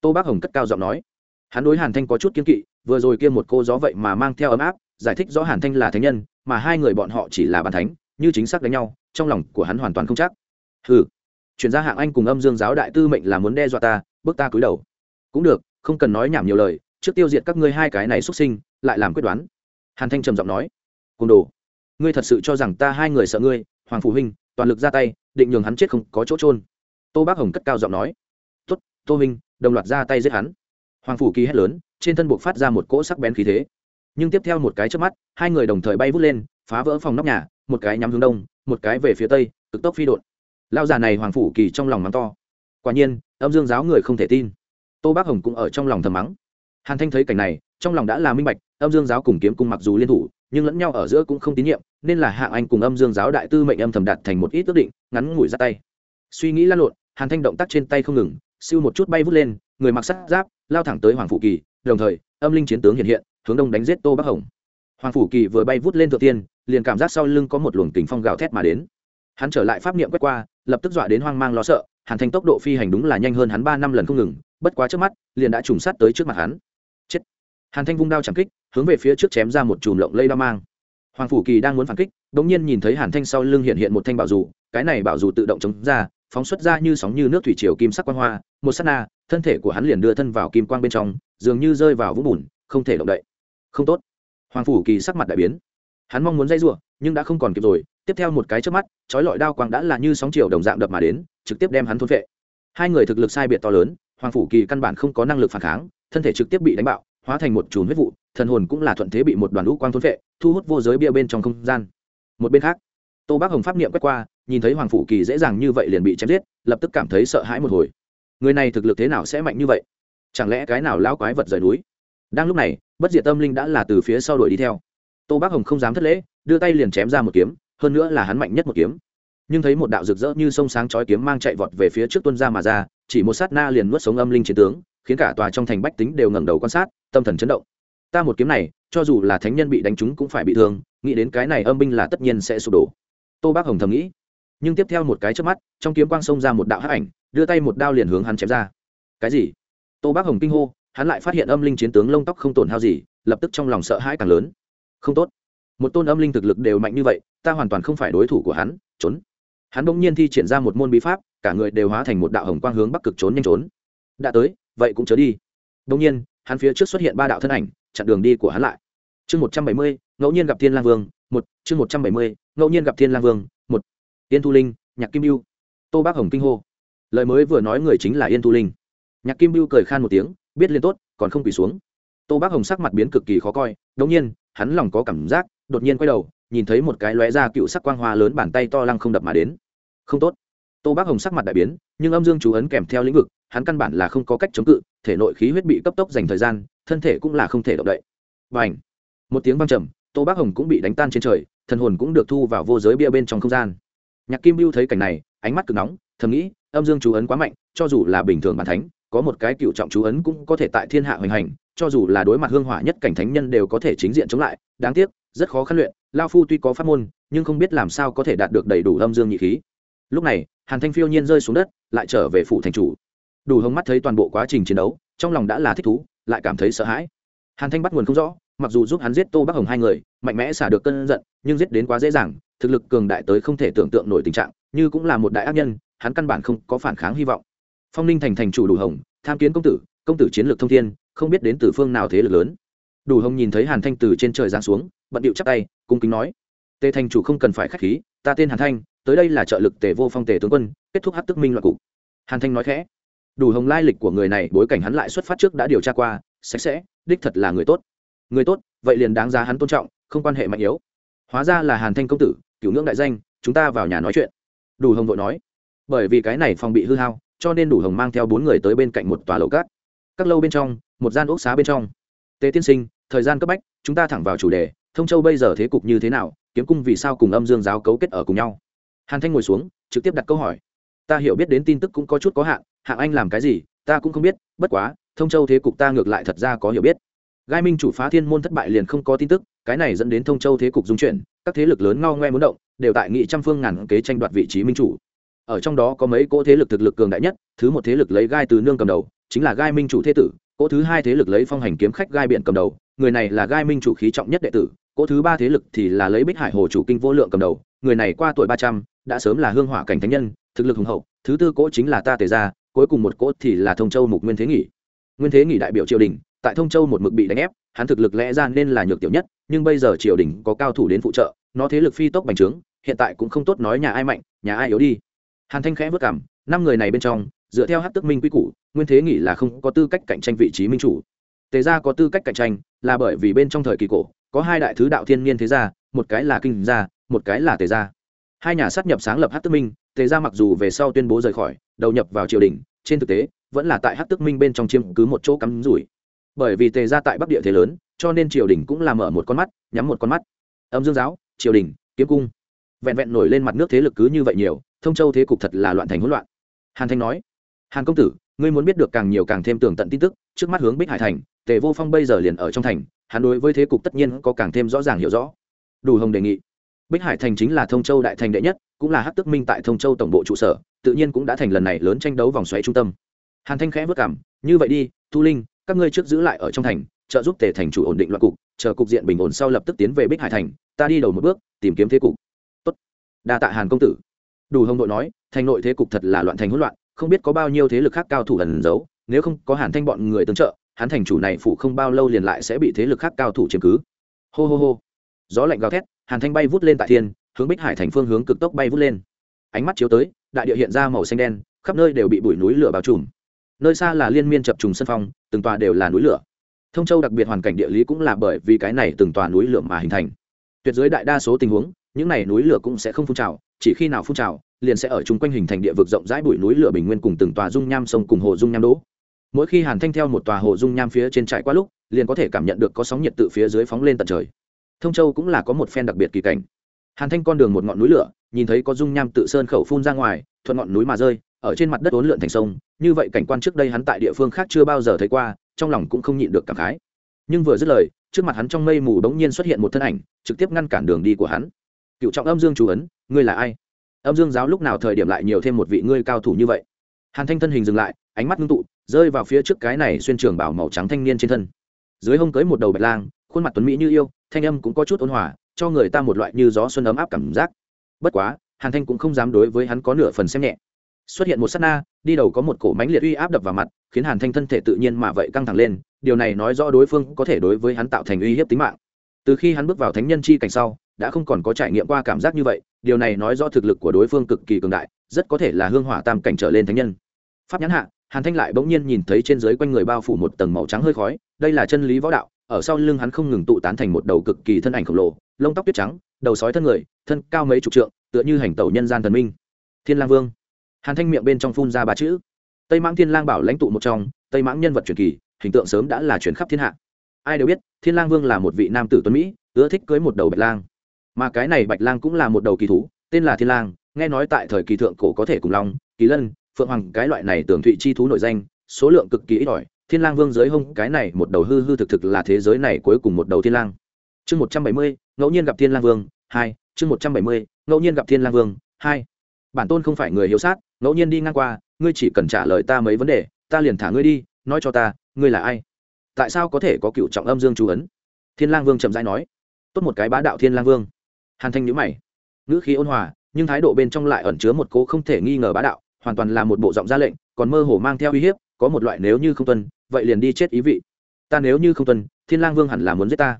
A: Tô bác hồng cất cao giọng nói hắn đối hàn thanh có chút kiên kỵ, vừa rồi kia một cô gió vậy mà mang theo ấm áp, giải thích rõ hàn thanh là thánh nhân, mà hai người bọn họ chỉ là bàn thánh, như chính xác đánh nhau, trong lòng của hắn hoàn toàn không chắc. Ừ chuyển ra hạng anh cùng âm dương giáo đại tư mệnh là muốn đe dọa ta, bước ta cúi đầu. Cũng được, không cần nói nhảm nhiều lời, trước tiêu diệt các ngươi hai cái này xuất sinh, lại làm quyết đoán. Hàn thanh trầm giọng nói, côn đồ, ngươi thật sự cho rằng ta hai người sợ ngươi, hoàng phủ huynh, toàn lực ra tay, định nhường hắn chết không có chỗ trôn tô bác hồng cất cao giọng nói, tốt, tô huynh, đồng loạt ra tay giết hắn hoàng phủ kỳ hét lớn, trên thân buộc phát ra một cỗ sắc bén khí thế. Nhưng tiếp theo một cái trước mắt, hai người đồng thời bay vút lên, phá vỡ phòng nóc nhà, một cái nhắm hướng đông, một cái về phía tây, cực tốc phi đột. Lao già này hoàng phủ kỳ trong lòng mắng to. Quả nhiên, âm dương giáo người không thể tin. Tô bác hồng cũng ở trong lòng thầm mắng. Hàn thanh thấy cảnh này, trong lòng đã là minh bạch, âm dương giáo cùng kiếm cung mặc dù liên thủ, nhưng lẫn nhau ở giữa cũng không tín nhiệm, nên là hạng anh cùng âm dương giáo đại tư mệnh âm thầm đạt thành một ít ước định, ngắn ngủi ra tay. Suy nghĩ lan lộn, hàn thanh động tác trên tay không ngừng, siêu một chút bay vút lên, người mặc sắt giáp lao thẳng tới hoàng phủ kỳ, đồng thời, âm linh chiến tướng hiện hiện, hướng đông đánh giết tô bắc hồng. Hoàng phủ kỳ vừa bay vút lên thượng tiên, liền cảm giác sau lưng có một luồng kính phong gào thét mà đến. Hắn trở lại pháp niệm quét qua, lập tức dọa đến hoang mang lo sợ, hàn thanh tốc độ phi hành đúng là nhanh hơn hắn ba năm lần không ngừng, bất quá trước mắt, liền đã trùng sát tới trước mặt hắn. Chết! Hàn thanh vung đao chẳng kích, hướng về phía trước chém ra một chùm lộng lây đao mang. Hoàng phủ kỳ đang muốn phản kích đ ỗ n g nhiên nhìn thấy hàn thanh sau lưng hiện hiện một thanh bảo dù, cái này bảo dù tự động chống ra phóng xuất ra như sóng như nước thủy triều kim sắc quang hoa, một s á t na, thân thể của hắn liền đưa thân vào kim quang bên trong, dường như rơi vào vũng bùn, không thể động đậy. Không tốt. Hoàng phủ kỳ sắc mặt đại biến. Hắn mong muốn dây r u ộ nhưng đã không còn kịp rồi. Tiếp theo một cái trước mắt trói lọi đao quang đã là như sóng chiều đồng dạng đập mà đến, trực tiếp đem hắn thôn vệ hai người thực lực sai biệt to lớn, hoàng phủ kỳ căn bản không có năng lực phản kháng, thân thể trực tiếp bị đánh bạo, hóa thành một chùm huyết vụ, thần hồn cũng là thuận thế bị một đoàn lũ quang thôn vệ thu hút vô giới bia bên trong không gian. Một bên khác tô bác hồng pháp niệm quét qua, nhìn thấy hoàng phủ kỳ dễ dàng như vậy liền bị chém giết, lập tức cảm thấy sợ hãi một hồi. Người này thực lực thế nào sẽ mạnh như vậy? Chẳng lẽ cái nào lão quái vật rời núi? Đang lúc này, bất diệt tâm linh đã là từ phía sau đuổi đi theo. Tô bác hồng không dám thất lễ, đưa tay liền chém ra một kiếm, hơn nữa là hắn mạnh nhất một kiếm. Nhưng thấy một đạo rực rỡ như sông sáng chói kiếm mang chạy vọt về phía trước tuân ra mà ra, chỉ một sát na liền nuốt sống âm linh chiến tướng, khiến cả tòa trong thành bách tính đều ngẩng đầu quan sát, tâm thần chấn động. Ta một kiếm này, cho dù là thánh nhân bị đánh trúng cũng phải bị thương, nghĩ đến cái này âm binh là tất nhiên sẽ sụp đổ tô bác hồng thầm nghĩ. Nhưng tiếp theo một cái trước mắt, trong kiếm quang xông ra một đạo hắc ảnh, đưa tay một đao liền hướng hắn chém ra. Cái gì? Tô bác hồng kinh hô, hắn lại phát hiện âm linh chiến tướng lông tóc không tổn hao gì, lập tức trong lòng sợ hãi càng lớn. Không tốt. Một tôn âm linh thực lực đều mạnh như vậy, ta hoàn toàn không phải đối thủ của hắn, trốn. Hắn bỗng nhiên thi triển ra một môn bí pháp, cả người đều hóa thành một đạo hồng quang hướng bắc cực trốn nhanh trốn. Đã tới, vậy cũng chớ đi. Bỗng nhiên, hắn phía trước xuất hiện ba đạo thân ảnh, chặn đường đi của hắn lại. Chương một trăm bảy mươi, ngẫu nhiên gặp thiên lang vương, một, chương một trăm bảy mươi ngẫu nhiên gặp thiên lang vương, một, yên thu linh, nhạc kim lưu tô bác hồng kinh hô. Lời mới vừa nói người chính là yên thu linh. Nhạc kim lưu cười khan một tiếng, biết liên tốt, còn không quỳ xuống. Tô bác hồng sắc mặt biến cực kỳ khó coi đ nhiên, hắn lòng có cảm giác, đột nhiên quay đầu, nhìn thấy một cái lóe ra cựu sắc quang hoa lớn bàn tay to lăng không đập mà đến. Không tốt. Tô bác hồng sắc mặt đại biến, nhưng âm dương chú ấn kèm theo lĩnh vực, hắn căn bản là không có cách chống cự, thể nội khí huyết bị cấp tốc dành thời gian, thân thể cũng là không thể động đậy. Và ảnh một tiếng vang trầm tô bác hồng cũng bị đánh tan trên trời, thần hồn cũng được thu vào vô giới bia bên trong không gian. Nhạc kim Biêu thấy cảnh này, ánh mắt cực nóng, thầm nghĩ, âm dương chú ấn quá mạnh, cho dù là bình thường bản thánh, có một cái cựu trọng chú ấn cũng có thể tại thiên hạ hoành hành, cho dù là đối mặt hương hỏa nhất cảnh thánh nhân đều có thể chính diện chống lại, đáng tiếc, rất khó khăn luyện, lao phu tuy có pháp môn, nhưng không biết làm sao có thể đạt được đầy đủ âm dương nhị khí. Lúc này, hàn thanh phiêu nhiên rơi xuống đất, lại trở về phủ thành chủ. Đủ hồng mắt thấy toàn bộ quá trình chiến đấu, trong lòng đã là thích thú, lại cảm thấy sợ hãi. Hàn thanh bắt nguồn không rõ mặc dù giúp hắn giết tô bắc hồng hai người, mạnh mẽ xả được cơn giận, nhưng giết đến quá dễ dàng, thực lực cường đại tới không thể tưởng tượng nổi tình trạng, như cũng là một đại ác nhân, hắn căn bản không có phản kháng hy vọng. Phong ninh thành thành chủ đủ hồng, tham kiến công tử công tử chiến lược thông thiên, không biết đến từ phương nào thế lực lớn. Đủ hồng nhìn thấy hàn thanh từ trên trời giáng xuống, bận điệu chắp tay, cung kính nói, tề thành chủ không cần phải k h á c h khí, ta tên hàn thanh, tới đây là trợ lực tề vô phong tề tướng quân, kết thúc hát tức minh loại cục. Hàn thanh nói khẽ, đủ hồng lai lịch của người này, bối cảnh hắn lại xuất phát trước đã điều tra qua, sạch sẽ, đích thật là người tốt người tốt, vậy liền đáng giá hắn tôn trọng, không quan hệ mạnh yếu. Hóa ra là hàn thanh công tử cựu ngưỡng đại danh, chúng ta vào nhà nói chuyện. Đủ hồng vội nói. Bởi vì cái này phòng bị hư hao, cho nên đủ hồng mang theo bốn người tới bên cạnh một tòa lầu cát. Các lâu bên trong, một gian ốc xá bên trong. Tề tiên sinh, thời gian cấp bách, chúng ta thẳng vào chủ đề, thông châu bây giờ thế cục như thế nào, kiếm cung vì sao cùng âm dương giáo cấu kết ở cùng nhau? Hàn thanh ngồi xuống, trực tiếp đặt câu hỏi. Ta hiểu biết đến tin tức cũng có chút có hạn, hạng anh làm cái gì, ta cũng không biết, bất quá, thông châu thế cục ta ngược lại thật ra có hiểu biết gai minh chủ phá thiên môn thất bại liền không có tin tức, cái này dẫn đến thông châu thế cục dung chuyển, các thế lực lớn ngao ngoe muốn động, đều tại nghị trăm phương ngàn kế tranh đoạt vị trí minh chủ. Ở trong đó có mấy cỗ thế lực thực lực cường đại nhất, thứ một thế lực lấy gai từ nương cầm đầu, chính là gai minh chủ thế tử, cỗ thứ hai thế lực lấy phong hành kiếm khách gai biện cầm đầu, người này là gai minh chủ khí trọng nhất đệ tử, cỗ thứ ba thế lực thì là lấy bích hải hồ chủ kinh vô lượng cầm đầu, người này qua tuổi ba trăm, đã sớm là hương hỏa cảnh thánh nhân, thực lực hùng hậu, thứ tư cỗ chính là ta tề gia, cuối cùng một cỗ thì là thông châu mục nguyên thế nghỉ. Nguyên thế nghỉ đại biểu triều đình tại thông châu một mực bị đánh ép, hắn thực lực lẽ ra nên là nhược tiểu nhất, nhưng bây giờ triều đình có cao thủ đến phụ trợ, nó thế lực phi tốc bành trướng, hiện tại cũng không tốt nói nhà ai mạnh, nhà ai yếu đi. Hàn thanh khẽ vất cảm, năm người này bên trong, dựa theo hát tức minh quy củ, nguyên thế nghĩ là không có tư cách cạnh tranh vị trí minh chủ. Tề gia có tư cách cạnh tranh, là bởi vì bên trong thời kỳ cổ, có hai đại thứ đạo thiên niên thế gia, một cái là kinh gia, một cái là tề gia. Hai nhà sát nhập sáng lập hát tức minh, tề gia mặc dù về sau tuyên bố rời khỏi, đầu nhập vào triều đình, trên thực tế, vẫn là tại hát tức minh bên trong chiếm cứ một chỗ cắm rủi bởi vì tề ra tại bắc địa thế lớn, cho nên triều đình cũng làm mở một con mắt, nhắm một con mắt. Âm dương giáo, triều đình, kiếm cung. Vẹn vẹn nổi lên mặt nước thế lực cứ như vậy nhiều, thông châu thế cục thật là loạn thành hỗn loạn. Hàn thanh nói, hàn công tử, ngươi muốn biết được càng nhiều càng thêm tường tận tin tức, trước mắt hướng bích hải thành, tề vô phong bây giờ liền ở trong thành, hắn đối với thế cục tất nhiên có càng thêm rõ ràng hiểu rõ. Đủ hồng đề nghị. Bích hải thành chính là thông châu đại thành đệ nhất, cũng là hát tức minh tại thông châu tổng bộ trụ sở, tự nhiên cũng đã thành lần này lớn tranh đấu vòng xoáy trung tâm. Hàn thanh khẽ vất cảm, như vậy đi, thu linh các ngươi trước giữ lại ở trong thành, trợ giúp tề thành chủ ổn định loạt cục, chờ cục diện bình ổn sau lập tức tiến về bích hải thành, ta đi đầu một bước, tìm kiếm thế cục. Tốt, đa tạ hàn công tử. Đủ hồng đội nói, thành nội thế cục thật là loạn thành hỗn loạn, không biết có bao nhiêu thế lực khác cao thủ ẩn giấu, nếu không có hàn thanh bọn người tương trợ, hắn thành chủ này phụ không bao lâu liền lại sẽ bị thế lực khác cao thủ chiếm cứ. Hô hô hô. Gió lạnh gào thét, hàn thanh bay vút lên tại thiên, hướng bích hải thành phương hướng cực tốc bay vút lên. Ánh mắt chiếu tới, đại địa hiện ra màu xanh đen, khắp nơi đều bị bụi núi lửa bao trùm nơi xa là liên miên chập trùng sân phong, từng tòa đều là núi lửa. Thông châu đặc biệt hoàn cảnh địa lý cũng là bởi vì cái này từng tòa núi lửa mà hình thành. Tuyệt dưới đại đa số tình huống, những này núi lửa cũng sẽ không phun trào, chỉ khi nào phun trào, liền sẽ ở chung quanh hình thành địa vực rộng rãi bụi núi lửa bình nguyên cùng từng tòa dung nham sông cùng hồ dung nham đỗ. Mỗi khi hàn thanh theo một tòa hồ dung nham phía trên trải qua lúc, liền có thể cảm nhận được có sóng nhiệt tự phía dưới phóng lên tận trời. Thông châu cũng là có một phen đặc biệt kỳ cảnh. Hàn thanh con đường một ngọn núi lửa, nhìn thấy có dung nham tự sơn khẩu phun ra ngoài, thuận ngọn núi mà rơi ở trên mặt đất uốn lượn thành sông, như vậy cảnh quan trước đây hắn tại địa phương khác chưa bao giờ thấy qua, trong lòng cũng không nhịn được cảm khái. Nhưng vừa dứt lời, trước mặt hắn trong mây mù bỗng nhiên xuất hiện một thân ảnh, trực tiếp ngăn cản đường đi của hắn. Cựu trọng âm dương chú ấn, ngươi là ai? Âm dương giáo lúc nào thời điểm lại nhiều thêm một vị ngươi cao thủ như vậy? Hàn thanh thân hình dừng lại, ánh mắt ngưng tụ, rơi vào phía trước cái này xuyên trường bảo màu trắng thanh niên trên thân. Dưới hông cưới một đầu bạch lang, khuôn mặt tuấn mỹ như yêu, thanh âm cũng có chút ôn hòa, cho người ta một loại như gió xuân ấm áp cảm giác. Bất quá, hàn thanh cũng không dám đối với hắn có nửa phần xem nhẹ xuất hiện một s á t na, đi đầu có một cổ mánh liệt uy áp đập vào mặt, khiến hàn thanh thân thể tự nhiên mà vậy căng thẳng lên, điều này nói rõ đối phương có thể đối với hắn tạo thành uy hiếp tính mạng. Từ khi hắn bước vào thánh nhân chi cảnh sau, đã không còn có trải nghiệm qua cảm giác như vậy, điều này nói rõ thực lực của đối phương cực kỳ cường đại, rất có thể là hương hỏa tam cảnh trở lên thánh nhân. Pháp nhãn hạ, hàn thanh lại bỗng nhiên nhìn thấy trên dưới quanh người bao phủ một tầng màu trắng hơi khói, đây là chân lý võ đạo, ở sau lưng hắn không ngừng tụ tán thành một đầu cực kỳ thân ảnh khổng lồ, lông tóc tuyết trắng, đầu sói thân người, thân cao mấy chục trượng, tựa như hành tẩu nhân gian thần minh. Thiên lang vương hàn thanh miệng bên trong phun ra ba chữ. Tây mãng thiên lang bảo lãnh tụ một trong, tây mãng nhân vật truyền kỳ, hình tượng sớm đã là truyền khắp thiên hạ. Ai đều biết, thiên lang vương là một vị nam tử tuấn mỹ, ưa thích cưới một đầu bạch lang. Mà cái này bạch lang cũng là một đầu kỳ thú, tên là thiên lang, nghe nói tại thời kỳ thượng cổ có thể cùng long, kỳ lân, phượng hoàng, cái loại này tưởng thụy chi thú nội danh, số lượng cực kỳ ít ỏi. Thiên lang vương dưới hông cái này một đầu hư hư thực thực là thế giới này cuối cùng một đầu thiên lang. Chương một trăm bảy mươi, ngẫu nhiên gặp thiên lang vương, hai, chương một trăm bảy mươi, ngẫu nhiên gặp thiên lang vương, hai bản tôn không phải người hiếu sát, ngẫu nhiên đi ngang qua, ngươi chỉ cần trả lời ta mấy vấn đề, ta liền thả ngươi đi, nói cho ta, ngươi là ai? Tại sao có thể có cựu trọng âm dương chú ấn? Thiên lang vương chậm rãi nói. Tốt một cái bá đạo thiên lang vương. Hàn thanh nhíu mày. Ngữ khí ôn hòa, nhưng thái độ bên trong lại ẩn chứa một cố không thể nghi ngờ bá đạo, hoàn toàn là một bộ giọng ra lệnh, còn mơ hồ mang theo uy hiếp, có một loại nếu như không tuân, vậy liền đi chết ý vị. Ta nếu như không tuân, thiên lang vương hẳn là muốn giết ta.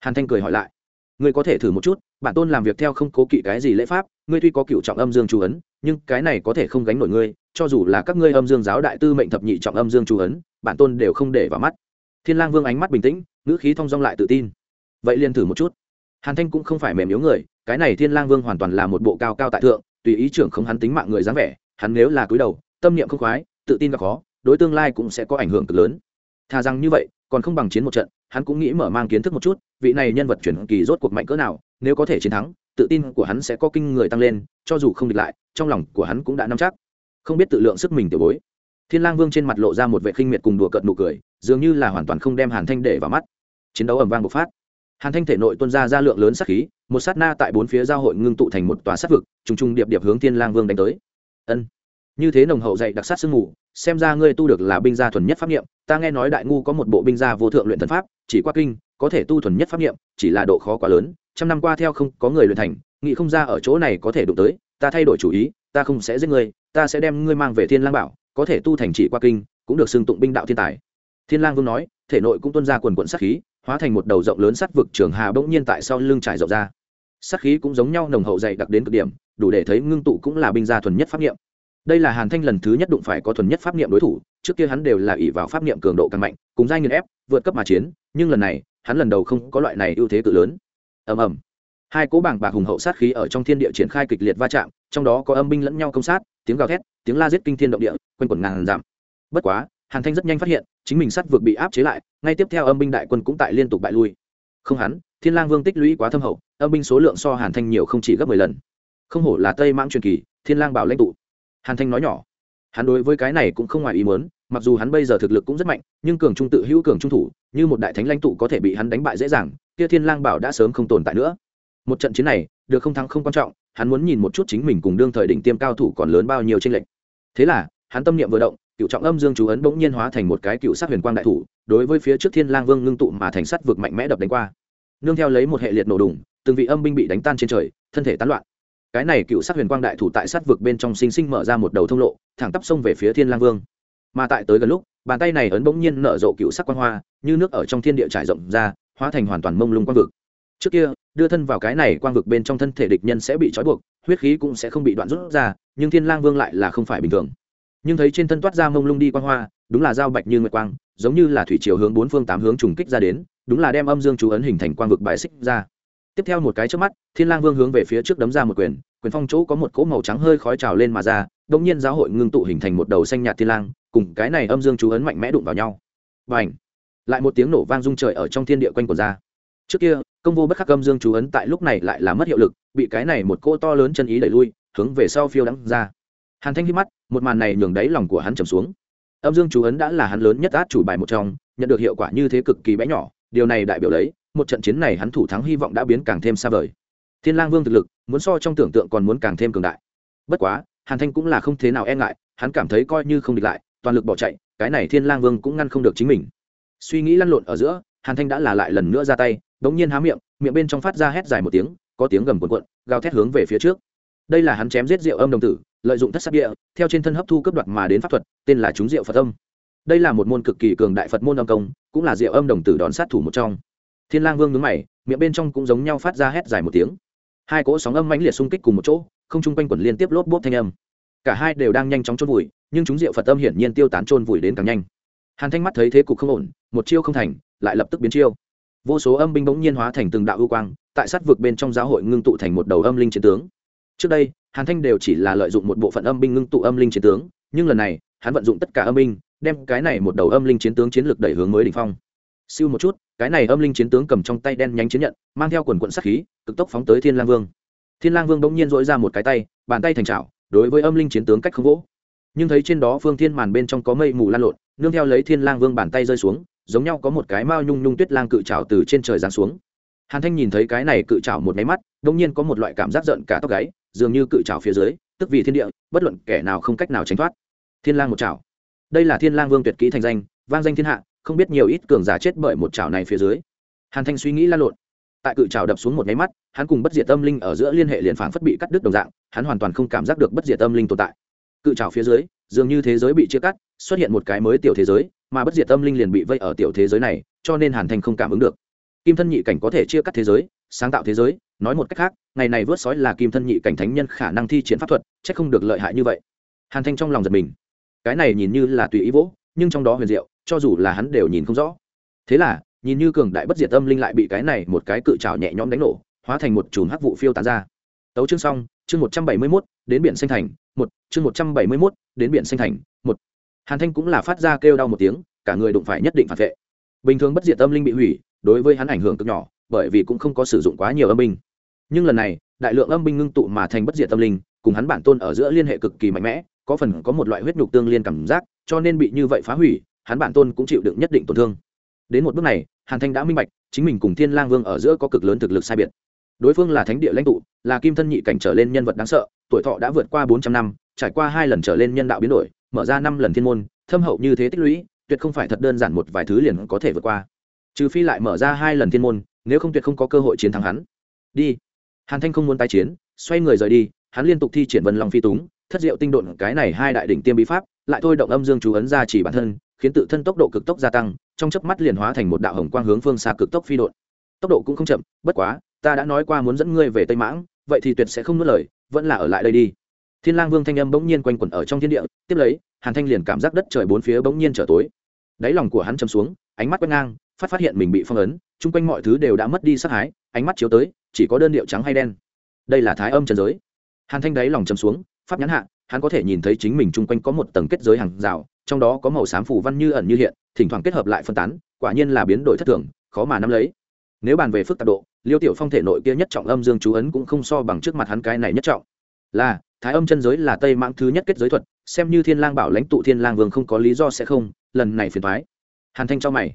A: Hàn thanh cười hỏi lại. Ngươi có thể thử một chút, bản tôn làm việc theo không cố kỵ cái gì lễ pháp ngươi tuy có cựu trọng âm dương chú ấn, nhưng cái này có thể không gánh nổi ngươi, cho dù là các ngươi âm dương giáo đại tư mệnh thập nhị trọng âm dương chú ấn, bản tôn đều không để vào mắt. Thiên lang vương ánh mắt bình tĩnh, ngữ khí thong dong lại tự tin. Vậy liền thử một chút. Hàn thanh cũng không phải mềm yếu người, cái này thiên lang vương hoàn toàn là một bộ cao cao tại thượng, tùy ý trưởng không hắn tính mạng người dáng vẻ, hắn nếu là cúi đầu, tâm niệm không khoái, tự tin gặp khó, đối tương lai cũng sẽ có ảnh hưởng cực lớn. Thà rằng như vậy, còn không bằng chiến một trận, hắn cũng nghĩ mở mang kiến thức một chút, vị này nhân vật chuyển kỳ rốt cuộc mạnh cỡ nào, nếu có thể chiến thắng tự tin của hắn sẽ có kinh người tăng lên, cho dù không địch lại, trong lòng của hắn cũng đã nắm chắc. Không biết tự lượng sức mình tiểu bối. Thiên lang vương trên mặt lộ ra một vệ khinh miệt cùng đùa cợt nụ cười, dường như là hoàn toàn không đem hàn thanh để vào mắt. Chiến đấu ầm vang bộc phát. Hàn thanh thể nội tuôn ra ra lượng lớn sát khí, một sát na tại bốn phía giao hội ngưng tụ thành một tòa sát vực, trùng trùng điệp điệp hướng thiên lang vương đánh tới. Ân. Như thế nồng hậu dạy đặc sát sương mù, xem ra ngươi tu được là binh gia thuần nhất pháp niệm, ta nghe nói đại ngu có một bộ binh gia vô thượng luyện thần pháp, chỉ qua kinh, có thể tu thuần nhất pháp niệm, chỉ là độ khó quá lớn trăm năm qua theo không có người luyện thành, nghĩ không ra ở chỗ này có thể đụng tới, ta thay đổi chủ ý, ta không sẽ giết ngươi, ta sẽ đem ngươi mang về thiên lang bảo, có thể tu thành chỉ qua kinh, cũng được xưng tụng binh đạo thiên tài. Thiên lang vương nói, thể nội cũng tuôn ra quần quận sát khí, hóa thành một đầu rộng lớn sắt vực trường hà bỗng nhiên tại sau lưng trải rộng ra. Sát khí cũng giống nhau nồng hậu dày đặc đến cực điểm, đủ để thấy ngưng tụ cũng là binh gia thuần nhất pháp niệm. Đây là hàn thanh lần thứ nhất đụng phải có thuần nhất pháp niệm đối thủ, trước kia hắn đều là ỷ vào pháp niệm cường độ càng mạnh, cùng giai nghiền ép, vượt cấp mà chiến, nhưng lần này, hắn lần đầu không có loại này ưu thế cự lớn ầm ầm. Hai cỗ bảng bạc hùng hậu sát khí ở trong thiên địa triển khai kịch liệt va chạm, trong đó có âm binh lẫn nhau công sát, tiếng gào thét, tiếng la giết kinh thiên động địa, quanh quẩn ngàn giảm bất quá, hàn thanh rất nhanh phát hiện, chính mình sát vượt bị áp chế lại, ngay tiếp theo âm binh đại quân cũng tại liên tục bại lui. Không hắn, thiên lang vương tích lũy quá thâm hậu, âm binh số lượng so hàn thanh nhiều không chỉ gấp mười lần. Không hổ là tây mãng truyền kỳ, thiên lang bảo lãnh tụ. Hàn thanh nói nhỏ, hắn đối với cái này cũng không ngoài ý muốn mặc dù hắn bây giờ thực lực cũng rất mạnh, nhưng cường trung tự hữu cường trung thủ, như một đại thánh lãnh tụ có thể bị hắn đánh bại dễ dàng, kia thiên lang bảo đã sớm không tồn tại nữa. Một trận chiến này, được không thắng không quan trọng, hắn muốn nhìn một chút chính mình cùng đương thời đỉnh tiêm cao thủ còn lớn bao nhiêu tranh lệch. Thế là, hắn tâm niệm vừa động, cựu trọng âm dương chú ấn bỗng nhiên hóa thành một cái cựu sát huyền quang đại thủ, đối với phía trước thiên lang vương ngưng tụ mà thành sắt vực mạnh mẽ đập đánh qua. Nương theo lấy một hệ liệt nổ đùng, từng vị âm binh bị đánh tan trên trời, thân thể tán loạn. Cái này cựu sát huyền quang đại thủ tại sát vực bên trong sinh sinh mở ra một đầu thông lộ, thẳng tắp sông về phía thiên lang vương mà tại tới gần lúc, bàn tay này ấn bỗng nhiên nở rộ cựu sắc quang hoa, như nước ở trong thiên địa trải rộng ra, hóa thành hoàn toàn mông lung quang vực. Trước kia, đưa thân vào cái này quang vực bên trong thân thể địch nhân sẽ bị trói buộc, huyết khí cũng sẽ không bị đoạn rút ra, nhưng thiên lang vương lại là không phải bình thường. Nhưng thấy trên thân toát ra mông lung đi quang hoa, đúng là dao bạch như nguyệt quang, giống như là thủy chiều hướng bốn phương tám hướng trùng kích ra đến, đúng là đem âm dương chú ấn hình thành quang vực bài xích ra. Tiếp theo một cái trước mắt, thiên lang vương hướng về phía trước đấm ra một quyền quyền phong chỗ có một cỗ màu trắng hơi khói trào lên mà ra đông nhiên giáo hội ngưng tụ hình thành một đầu xanh nhạt thiên lang cùng cái này âm dương chú ấn mạnh mẽ đụng vào nhau. Và ảnh lại một tiếng nổ vang rung trời ở trong thiên địa quanh quần ra. Trước kia, công vô bất khắc âm dương chú ấn tại lúc này lại là mất hiệu lực, bị cái này một cô to lớn chân ý đẩy lui, hướng về sau phiêu đắng ra. Hàn thanh hít mắt, một màn này nhường đáy lòng của hắn trầm xuống. Âm dương chú ấn đã là hắn lớn nhất át chủ bài một trong, nhận được hiệu quả như thế cực kỳ bé nhỏ, điều này đại biểu lấy, một trận chiến này hắn thủ thắng hy vọng đã biến càng thêm xa vời. Thiên lang vương thực lực, muốn so trong tưởng tượng còn muốn càng thêm cường đại. Bất quá, hàn thanh cũng là không thế nào e ngại, hắn cảm thấy coi như không địch lại toàn lực bỏ chạy, cái này thiên lang vương cũng ngăn không được chính mình. Suy nghĩ lăn lộn ở giữa, hàn thanh đã là lại lần nữa ra tay, đống nhiên há miệng miệng bên trong phát ra hét dài một tiếng, có tiếng gầm cuộn cuộn, gào thét hướng về phía trước. Đây là hắn chém giết rượu âm đồng tử, lợi dụng thất sắc địa, theo trên thân hấp thu cấp đoạt mà đến pháp thuật, tên là chúng rượu phật âm. Đây là một môn cực kỳ cường đại phật môn âm công, cũng là rượu âm đồng tử đón sát thủ một trong. Thiên lang vương nhướng mày, miệng bên trong cũng giống nhau phát ra hét dài một tiếng. Hai cỗ sóng âm mãnh liệt xung kích cùng một chỗ, không chung quanh quẩn liên tiếp lốp bốp thanh âm. Cả hai đều đang nhanh chóng trôn vùi nhưng chúng diệu phật âm hiển nhiên tiêu tán trôn vùi đến càng nhanh hàn thanh mắt thấy thế cục không ổn một chiêu không thành lại lập tức biến chiêu vô số âm binh bỗng nhiên hóa thành từng đạo ưu quang tại sát vực bên trong giáo hội ngưng tụ thành một đầu âm linh chiến tướng trước đây hàn thanh đều chỉ là lợi dụng một bộ phận âm binh ngưng tụ âm linh chiến tướng nhưng lần này hắn vận dụng tất cả âm binh đem cái này một đầu âm linh chiến tướng chiến lược đẩy hướng mới đỉnh phong siêu một chút cái này âm linh chiến tướng cầm trong tay đen nhánh chiến nhận mang theo quần quận sát khí cực tốc phóng tới thiên lang vương thiên lang vương bỗng nhiên dỗi ra một cái tay bàn tay thành trào đối với âm linh chiến tướng cách không vỗ nhưng thấy trên đó phương thiên màn bên trong có mây mù lan lộn, nương theo lấy thiên lang vương bàn tay rơi xuống, giống nhau có một cái mao nhung nhung tuyết lang cự trảo từ trên trời giáng xuống. Hàn thanh nhìn thấy cái này cự trảo một máy mắt đung nhiên có một loại cảm giác giận cả tóc gáy, dường như cự trảo phía dưới, tức vì thiên địa, bất luận kẻ nào không cách nào tránh thoát. Thiên lang một trảo. Đây là thiên lang vương tuyệt kỹ thành danh, vang danh thiên hạ, không biết nhiều ít cường giả chết bởi một trảo này phía dưới. Hàn thanh suy nghĩ lan lộn. Tại cự trào đập xuống một máy mắt, hắn cùng bất diệt tâm linh ở giữa liên hệ liền phảng phất bị cắt đứt đồng dạng, hắn hoàn toàn không cảm giác được bất diệt tâm linh tồn tại cự trào phía dưới, dường như thế giới bị chia cắt, xuất hiện một cái mới tiểu thế giới, mà bất diệt tâm linh liền bị vây ở tiểu thế giới này, cho nên hàn thanh không cảm ứng được. Kim thân nhị cảnh có thể chia cắt thế giới, sáng tạo thế giới, nói một cách khác, ngày này vớt sói là kim thân nhị cảnh thánh nhân khả năng thi triển pháp thuật c h ắ c không được lợi hại như vậy. Hàn thanh trong lòng giật mình. Cái này nhìn như là tùy ý vỗ, nhưng trong đó huyền diệu, cho dù là hắn đều nhìn không rõ. Thế là, nhìn như cường đại bất diệt tâm linh lại bị cái này một cái cự trào nhẹ nhõm đánh nổ, hóa thành một chùm hắc vụ phiêu tán ra tấu chương xong, chương một trăm bảy mươi mốt, đến biển xanh thành, một, chương một trăm bảy mươi mốt, đến biển xanh thành, một. Hàn thanh cũng là phát ra kêu đau một tiếng, cả người đụng phải nhất định phản vệ. Bình thường bất diệt tâm linh bị hủy, đối với hắn ảnh hưởng cực nhỏ, bởi vì cũng không có sử dụng quá nhiều âm binh. Nhưng lần này, đại lượng âm binh ngưng tụ mà thành bất diệt tâm linh, cùng hắn bản tôn ở giữa liên hệ cực kỳ mạnh mẽ, có phần có một loại huyết nhục tương liên cảm giác, cho nên bị như vậy phá hủy, hắn bản tôn cũng chịu đựng nhất định tổn thương. Đến một bước này, hàn thanh đã minh bạch, chính mình cùng thiên lang vương ở giữa có cực lớn thực lực sai biệt đối phương là thánh địa lãnh tụ, là kim thân nhị cảnh trở lên nhân vật đáng sợ, tuổi thọ đã vượt qua bốn trăm năm, trải qua hai lần trở lên nhân đạo biến đổi, mở ra năm lần thiên môn, thâm hậu như thế tích lũy, tuyệt không phải thật đơn giản một vài thứ liền có thể vượt qua. Trừ phi lại mở ra hai lần thiên môn, nếu không tuyệt không có cơ hội chiến thắng hắn. Đi. Hàn thanh không muốn tái chiến, xoay người rời đi, hắn liên tục thi triển vân long phi túng, thất diệu tinh độn cái này hai đại đỉnh tiêm bí pháp, lại thôi động âm dương chú ấn ra chỉ bản thân, khiến tự thân tốc độ cực tốc gia tăng, trong chớp mắt liền hóa thành một đạo hồng quang hướng phương xa cực tốc phi độn. Tốc độ cũng không chậm, bất quá ta đã nói qua muốn dẫn ngươi về tây mãng, vậy thì tuyệt sẽ không nuốt lời, vẫn là ở lại đây đi. Thiên lang vương thanh âm bỗng nhiên quanh quẩn ở trong thiên địa, tiếp lấy, hàn thanh liền cảm giác đất trời bốn phía bỗng nhiên trở tối. Đáy lòng của hắn chầm xuống, ánh mắt quét ngang, phát phát hiện mình bị phong ấn, chung quanh mọi thứ đều đã mất đi sắc hái ánh mắt chiếu tới, chỉ có đơn điệu trắng hay đen. Đây là thái âm trần giới. Hàn thanh đáy lòng chầm xuống, pháp nhãn hạ, hắn có thể nhìn thấy chính mình chung quanh có một tầng kết giới hàng rào, trong đó có màu xám phủ văn như ẩn như hiện, thỉnh thoảng kết hợp lại phân tán, quả nhiên là biến đổi thất thường, khó mà nắm lấy nếu bàn về phức tạp độ, liêu tiểu phong thể nội kia nhất trọng âm dương chú ấn cũng không so bằng trước mặt hắn cái này nhất trọng. Là, thái âm chân giới là tây mãng thứ nhất kết giới thuật, xem như thiên lang bảo lãnh tụ thiên lang vương không có lý do sẽ không, lần này phiền thoái hàn thanh cho mày.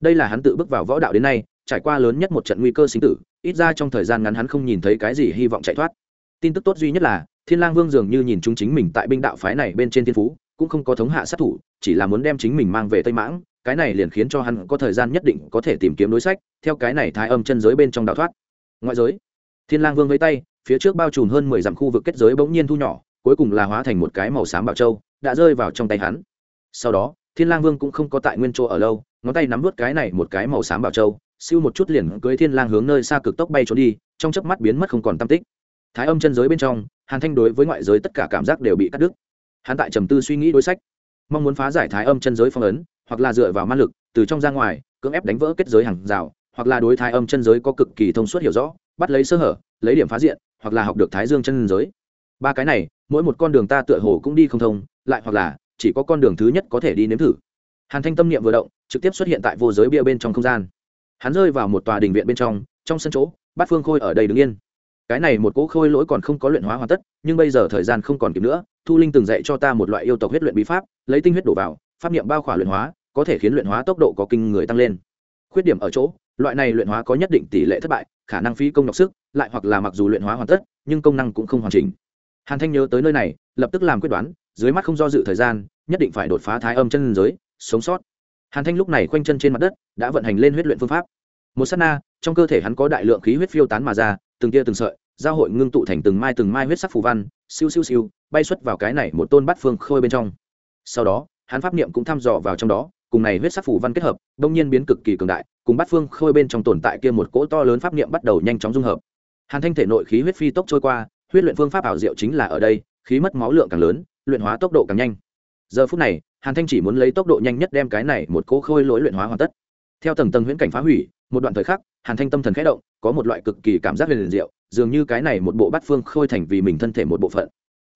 A: Đây là hắn tự bước vào võ đạo đến nay, trải qua lớn nhất một trận nguy cơ sinh tử, ít ra trong thời gian ngắn hắn không nhìn thấy cái gì hy vọng chạy thoát. Tin tức tốt duy nhất là, thiên lang vương dường như nhìn chúng chính mình tại binh đạo phái này bên trên thiên phú, cũng không có thống hạ sát thủ, chỉ là muốn đem chính mình mang về tây mãng cái này liền khiến cho hắn có thời gian nhất định có thể tìm kiếm đối sách, theo cái này thái âm chân giới bên trong đào thoát. Ngoại giới, thiên lang vương với tay, phía trước bao trùm hơn mười dặm khu vực kết giới bỗng nhiên thu nhỏ, cuối cùng là hóa thành một cái màu xám bảo châu, đã rơi vào trong tay hắn. Sau đó, thiên lang vương cũng không có tại nguyên chỗ ở lâu, ngón tay nắm vút cái này một cái màu xám bảo châu, siêu một chút liền cưới thiên lang hướng nơi xa cực tốc bay trốn đi, trong chớp mắt biến mất không còn tâm tích. Thái âm chân giới bên trong, hàn thanh đối với ngoại giới tất cả cảm giác đều bị cắt đứt. Hắn tại trầm tư suy nghĩ đối sách, mong muốn phá giải thái âm chân giới phong ấn hoặc là dựa vào ma lực, từ trong ra ngoài, cưỡng ép đánh vỡ kết giới hàng rào, hoặc là đối thái âm chân giới có cực kỳ thông suốt hiểu rõ, bắt lấy sơ hở, lấy điểm phá diện, hoặc là học được thái dương chân giới. Ba cái này, mỗi một con đường ta tựa hồ cũng đi không thông, lại hoặc là, chỉ có con đường thứ nhất có thể đi nếm thử. Hàn thanh tâm niệm vừa động, trực tiếp xuất hiện tại vô giới bia bên trong không gian. Hắn rơi vào một tòa đình viện bên trong trong sân chỗ, bát phương khôi ở đây đứng yên. Cái này một cỗ khôi lỗi còn không có luyện hóa hoàn tất, nhưng bây giờ thời gian không còn kịp nữa, thu linh từng dạy cho ta một loại yêu tộc huyết luyện bí pháp, lấy tinh huyết đổ vào, pháp niệm bao khỏa luyện hóa có thể khiến luyện hóa tốc độ có kinh người tăng lên. Khuyết điểm ở chỗ, loại này luyện hóa có nhất định tỷ lệ thất bại, khả năng phí công nhọc sức, lại hoặc là mặc dù luyện hóa hoàn tất, nhưng công năng cũng không hoàn chỉnh. Hàn thanh nhớ tới nơi này, lập tức làm quyết đoán, dưới mắt không do dự thời gian, nhất định phải đột phá thái âm chân giới, sống sót. Hàn thanh lúc này khoanh chân trên mặt đất, đã vận hành lên huyết luyện phương pháp. Một s á t na, trong cơ thể hắn có đại lượng khí huyết phiêu tán mà ra, từng tia từng sợi, giao hội ngưng tụ thành từng mai từng mai huyết sắc phù văn, siêu siêu siêu, bay xuất vào cái này một tôn bát phương khôi bên trong. Sau đó, hắn pháp niệm cũng thăm dò vào trong đó cùng này huyết sắc phủ văn kết hợp, đông nhiên biến cực kỳ cường đại, cùng bát phương khôi bên trong tồn tại kia một cỗ to lớn pháp niệm bắt đầu nhanh chóng dung hợp. Hàn thanh thể nội khí huyết phi tốc trôi qua, huyết luyện phương pháp ảo diệu chính là ở đây, khí mất máu lượng càng lớn, luyện hóa tốc độ càng nhanh. Giờ phút này, hàn thanh chỉ muốn lấy tốc độ nhanh nhất đem cái này một cỗ khôi lỗi luyện hóa hoàn tất. Theo tầng tầng huyễn cảnh phá hủy, một đoạn thời khắc, hàn thanh tâm thần khẽ động, có một loại cực kỳ cảm giác huyền diệu, dường như cái này một bộ bát phương khôi thành vì mình thân thể một bộ phận.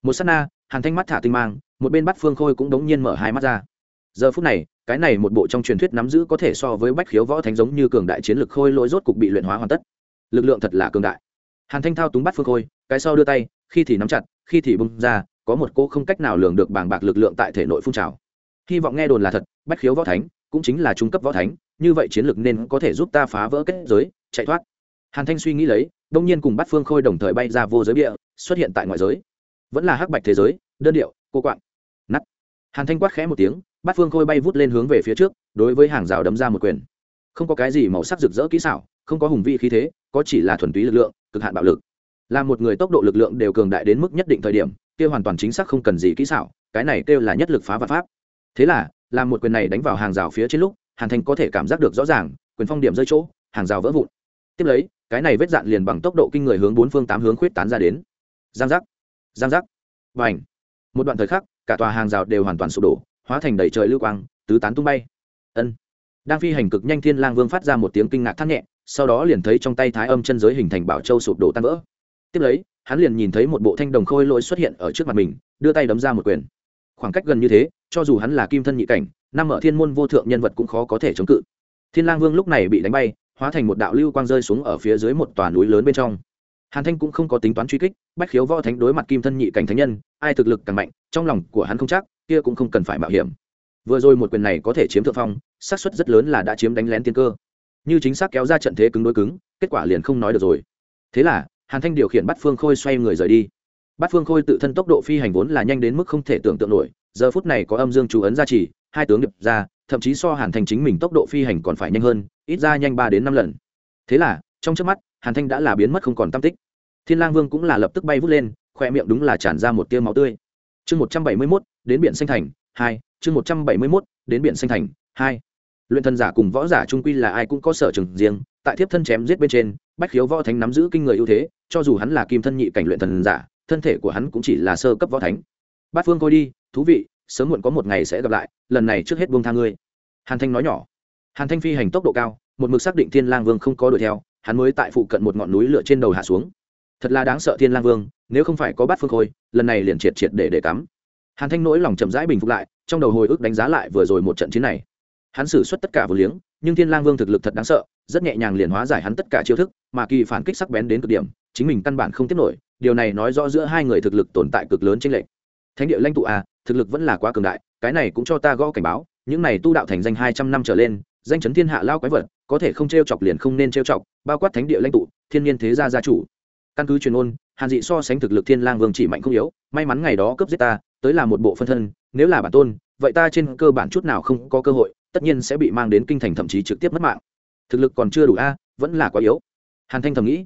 A: Một sát na, hàn thanh mắt thả tinh mang, một bên bát phương khôi cũng đống nhiên mở hai mắt ra. Giờ phút này cái này một bộ trong truyền thuyết nắm giữ có thể so với bách khiếu võ thánh giống như cường đại chiến lực khôi lỗi rốt cục bị luyện hóa hoàn tất. Lực lượng thật là cường đại. Hàn thanh thao túng bắt phương khôi, cái sau đưa tay, khi thì nắm chặt, khi thì bung ra, có một cô không cách nào lường được bàng bạc lực lượng tại thể nội phun trào. Hy vọng nghe đồn là thật, bách khiếu võ thánh cũng chính là trung cấp võ thánh, như vậy chiến lược nên có thể giúp ta phá vỡ kết giới, chạy thoát. Hàn thanh suy nghĩ lấy, đông nhiên cùng bắt phương khôi đồng thời bay ra vô giới địa xuất hiện tại ngoại giới. Vẫn là hắc bạch thế giới, đơn điệu, cô quạng. Nắt hàn thanh quát khẽ một tiếng Bát phương khôi bay vút lên hướng về phía trước, đối với hàng rào đấm ra một quyền. Không có cái gì màu sắc rực rỡ kỹ xảo, không có hùng vị khí thế, có chỉ là thuần túy lực lượng, cực hạn bạo lực. Là một người tốc độ lực lượng đều cường đại đến mức nhất định thời điểm, kia hoàn toàn chính xác không cần gì kỹ xảo, cái này kêu là nhất lực phá vật pháp. Thế là, làm một quyền này đánh vào hàng rào phía trên lúc, hàn thành có thể cảm giác được rõ ràng, quyền phong điểm rơi chỗ, hàng rào vỡ vụn. Tiếp lấy, cái này vết dạn liền bằng tốc độ kinh người hướng bốn phương tám hướng khuyết tán ra đến. Giang giác giang giác và ảnh một đoạn thời khắc, cả tòa hàng rào đều hoàn toàn sụp đổ hóa thành đầy trời lưu quang, tứ tán tung bay. Ân. Đang phi hành cực nhanh thiên lang vương phát ra một tiếng kinh ngạc thắt nhẹ, sau đó liền thấy trong tay thái âm chân giới hình thành bảo châu sụp đổ tan vỡ. Tiếp lấy, hắn liền nhìn thấy một bộ thanh đồng khôi lỗi xuất hiện ở trước mặt mình, đưa tay đấm ra một quyền. Khoảng cách gần như thế, cho dù hắn là kim thân nhị cảnh, năm ở thiên môn vô thượng nhân vật cũng khó có thể chống cự. Thiên lang vương lúc này bị đánh bay, hóa thành một đạo lưu quang rơi xuống ở phía dưới một tòa núi lớn bên trong hàn thanh cũng không có tính toán truy kích, bách khiếu võ thánh đối mặt kim thân nhị cảnh thánh nhân, ai thực lực càng mạnh, trong lòng của hắn không chắc, kia cũng không cần phải mạo hiểm. Vừa rồi một quyền này có thể chiếm thượng phong, xác suất rất lớn là đã chiếm đánh lén tiên cơ. Như chính xác kéo ra trận thế cứng đối cứng, kết quả liền không nói được rồi. Thế là, hàn thanh điều khiển bắt phương khôi xoay người rời đi. Bắt phương khôi tự thân tốc độ phi hành vốn là nhanh đến mức không thể tưởng tượng nổi, giờ phút này có âm dương chú ấn gia trì, hai tướng điệp ra, thậm chí so hàn thanh chính mình tốc độ phi hành còn phải nhanh hơn, ít ra nhanh ba đến năm lần. Thế là, trong trước mắt hàn thanh đã là biến mất không còn tam tích. Thiên lang vương cũng là lập tức bay vút lên khoe miệng đúng là tràn ra một tia máu tươi. Chương một trăm bảy mươi mốt, đến biển xanh thành, hai, chương một trăm bảy mươi mốt, đến biển xanh thành, hai. Luyện thần giả cùng võ giả trung quy là ai cũng có sở trường riêng, tại thiếp thân chém giết bên trên, bách khiếu võ thánh nắm giữ kinh người ưu thế, cho dù hắn là kim thân nhị cảnh luyện thần giả, thân thể của hắn cũng chỉ là sơ cấp võ thánh. Bát phương coi đi, thú vị, sớm muộn có một ngày sẽ gặp lại, lần này trước hết buông tha ngươi. Hàn thanh nói nhỏ. Hàn thanh phi hành tốc độ cao, một mực xác định thiên lang vương không có đuổi theo hắn mới tại phụ cận một ngọn núi lửa trên đầu hạ xuống. Thật là đáng sợ thiên lang vương, nếu không phải có bát phương khôi, lần này liền triệt triệt để để cắm. Hàn thanh nỗi lòng chậm rãi bình phục lại, trong đầu hồi ức đánh giá lại vừa rồi một trận chiến này. Hắn xử suất tất cả vừa liếng, nhưng thiên lang vương thực lực thật đáng sợ, rất nhẹ nhàng liền hóa giải hắn tất cả chiêu thức, mà kỳ phản kích sắc bén đến cực điểm, chính mình căn bản không tiếp nổi, điều này nói rõ giữa hai người thực lực tồn tại cực lớn trên lệch. Thánh địa lãnh tụ a thực lực vẫn là quá cường đại, cái này cũng cho ta gõ cảnh báo, những này tu đạo thành danh hai trăm năm trở lên, danh chấn thiên hạ lao quái vật có thể không t chọc liền không nên t chọc, bao quát thánh địa lãnh tụ, thiên nhiên thế gia gia chủ. Căn cứ truyền ôn hàn dị so sánh thực lực thiên lang vương chỉ mạnh không yếu, may mắn ngày đó cướp giết ta, tới là một bộ phân thân, nếu là bản tôn, vậy ta trên cơ bản chút nào không có cơ hội, tất nhiên sẽ bị mang đến kinh thành thậm chí trực tiếp mất mạng. Thực lực còn chưa đủ a, vẫn là quá yếu. Hàn thanh thầm nghĩ.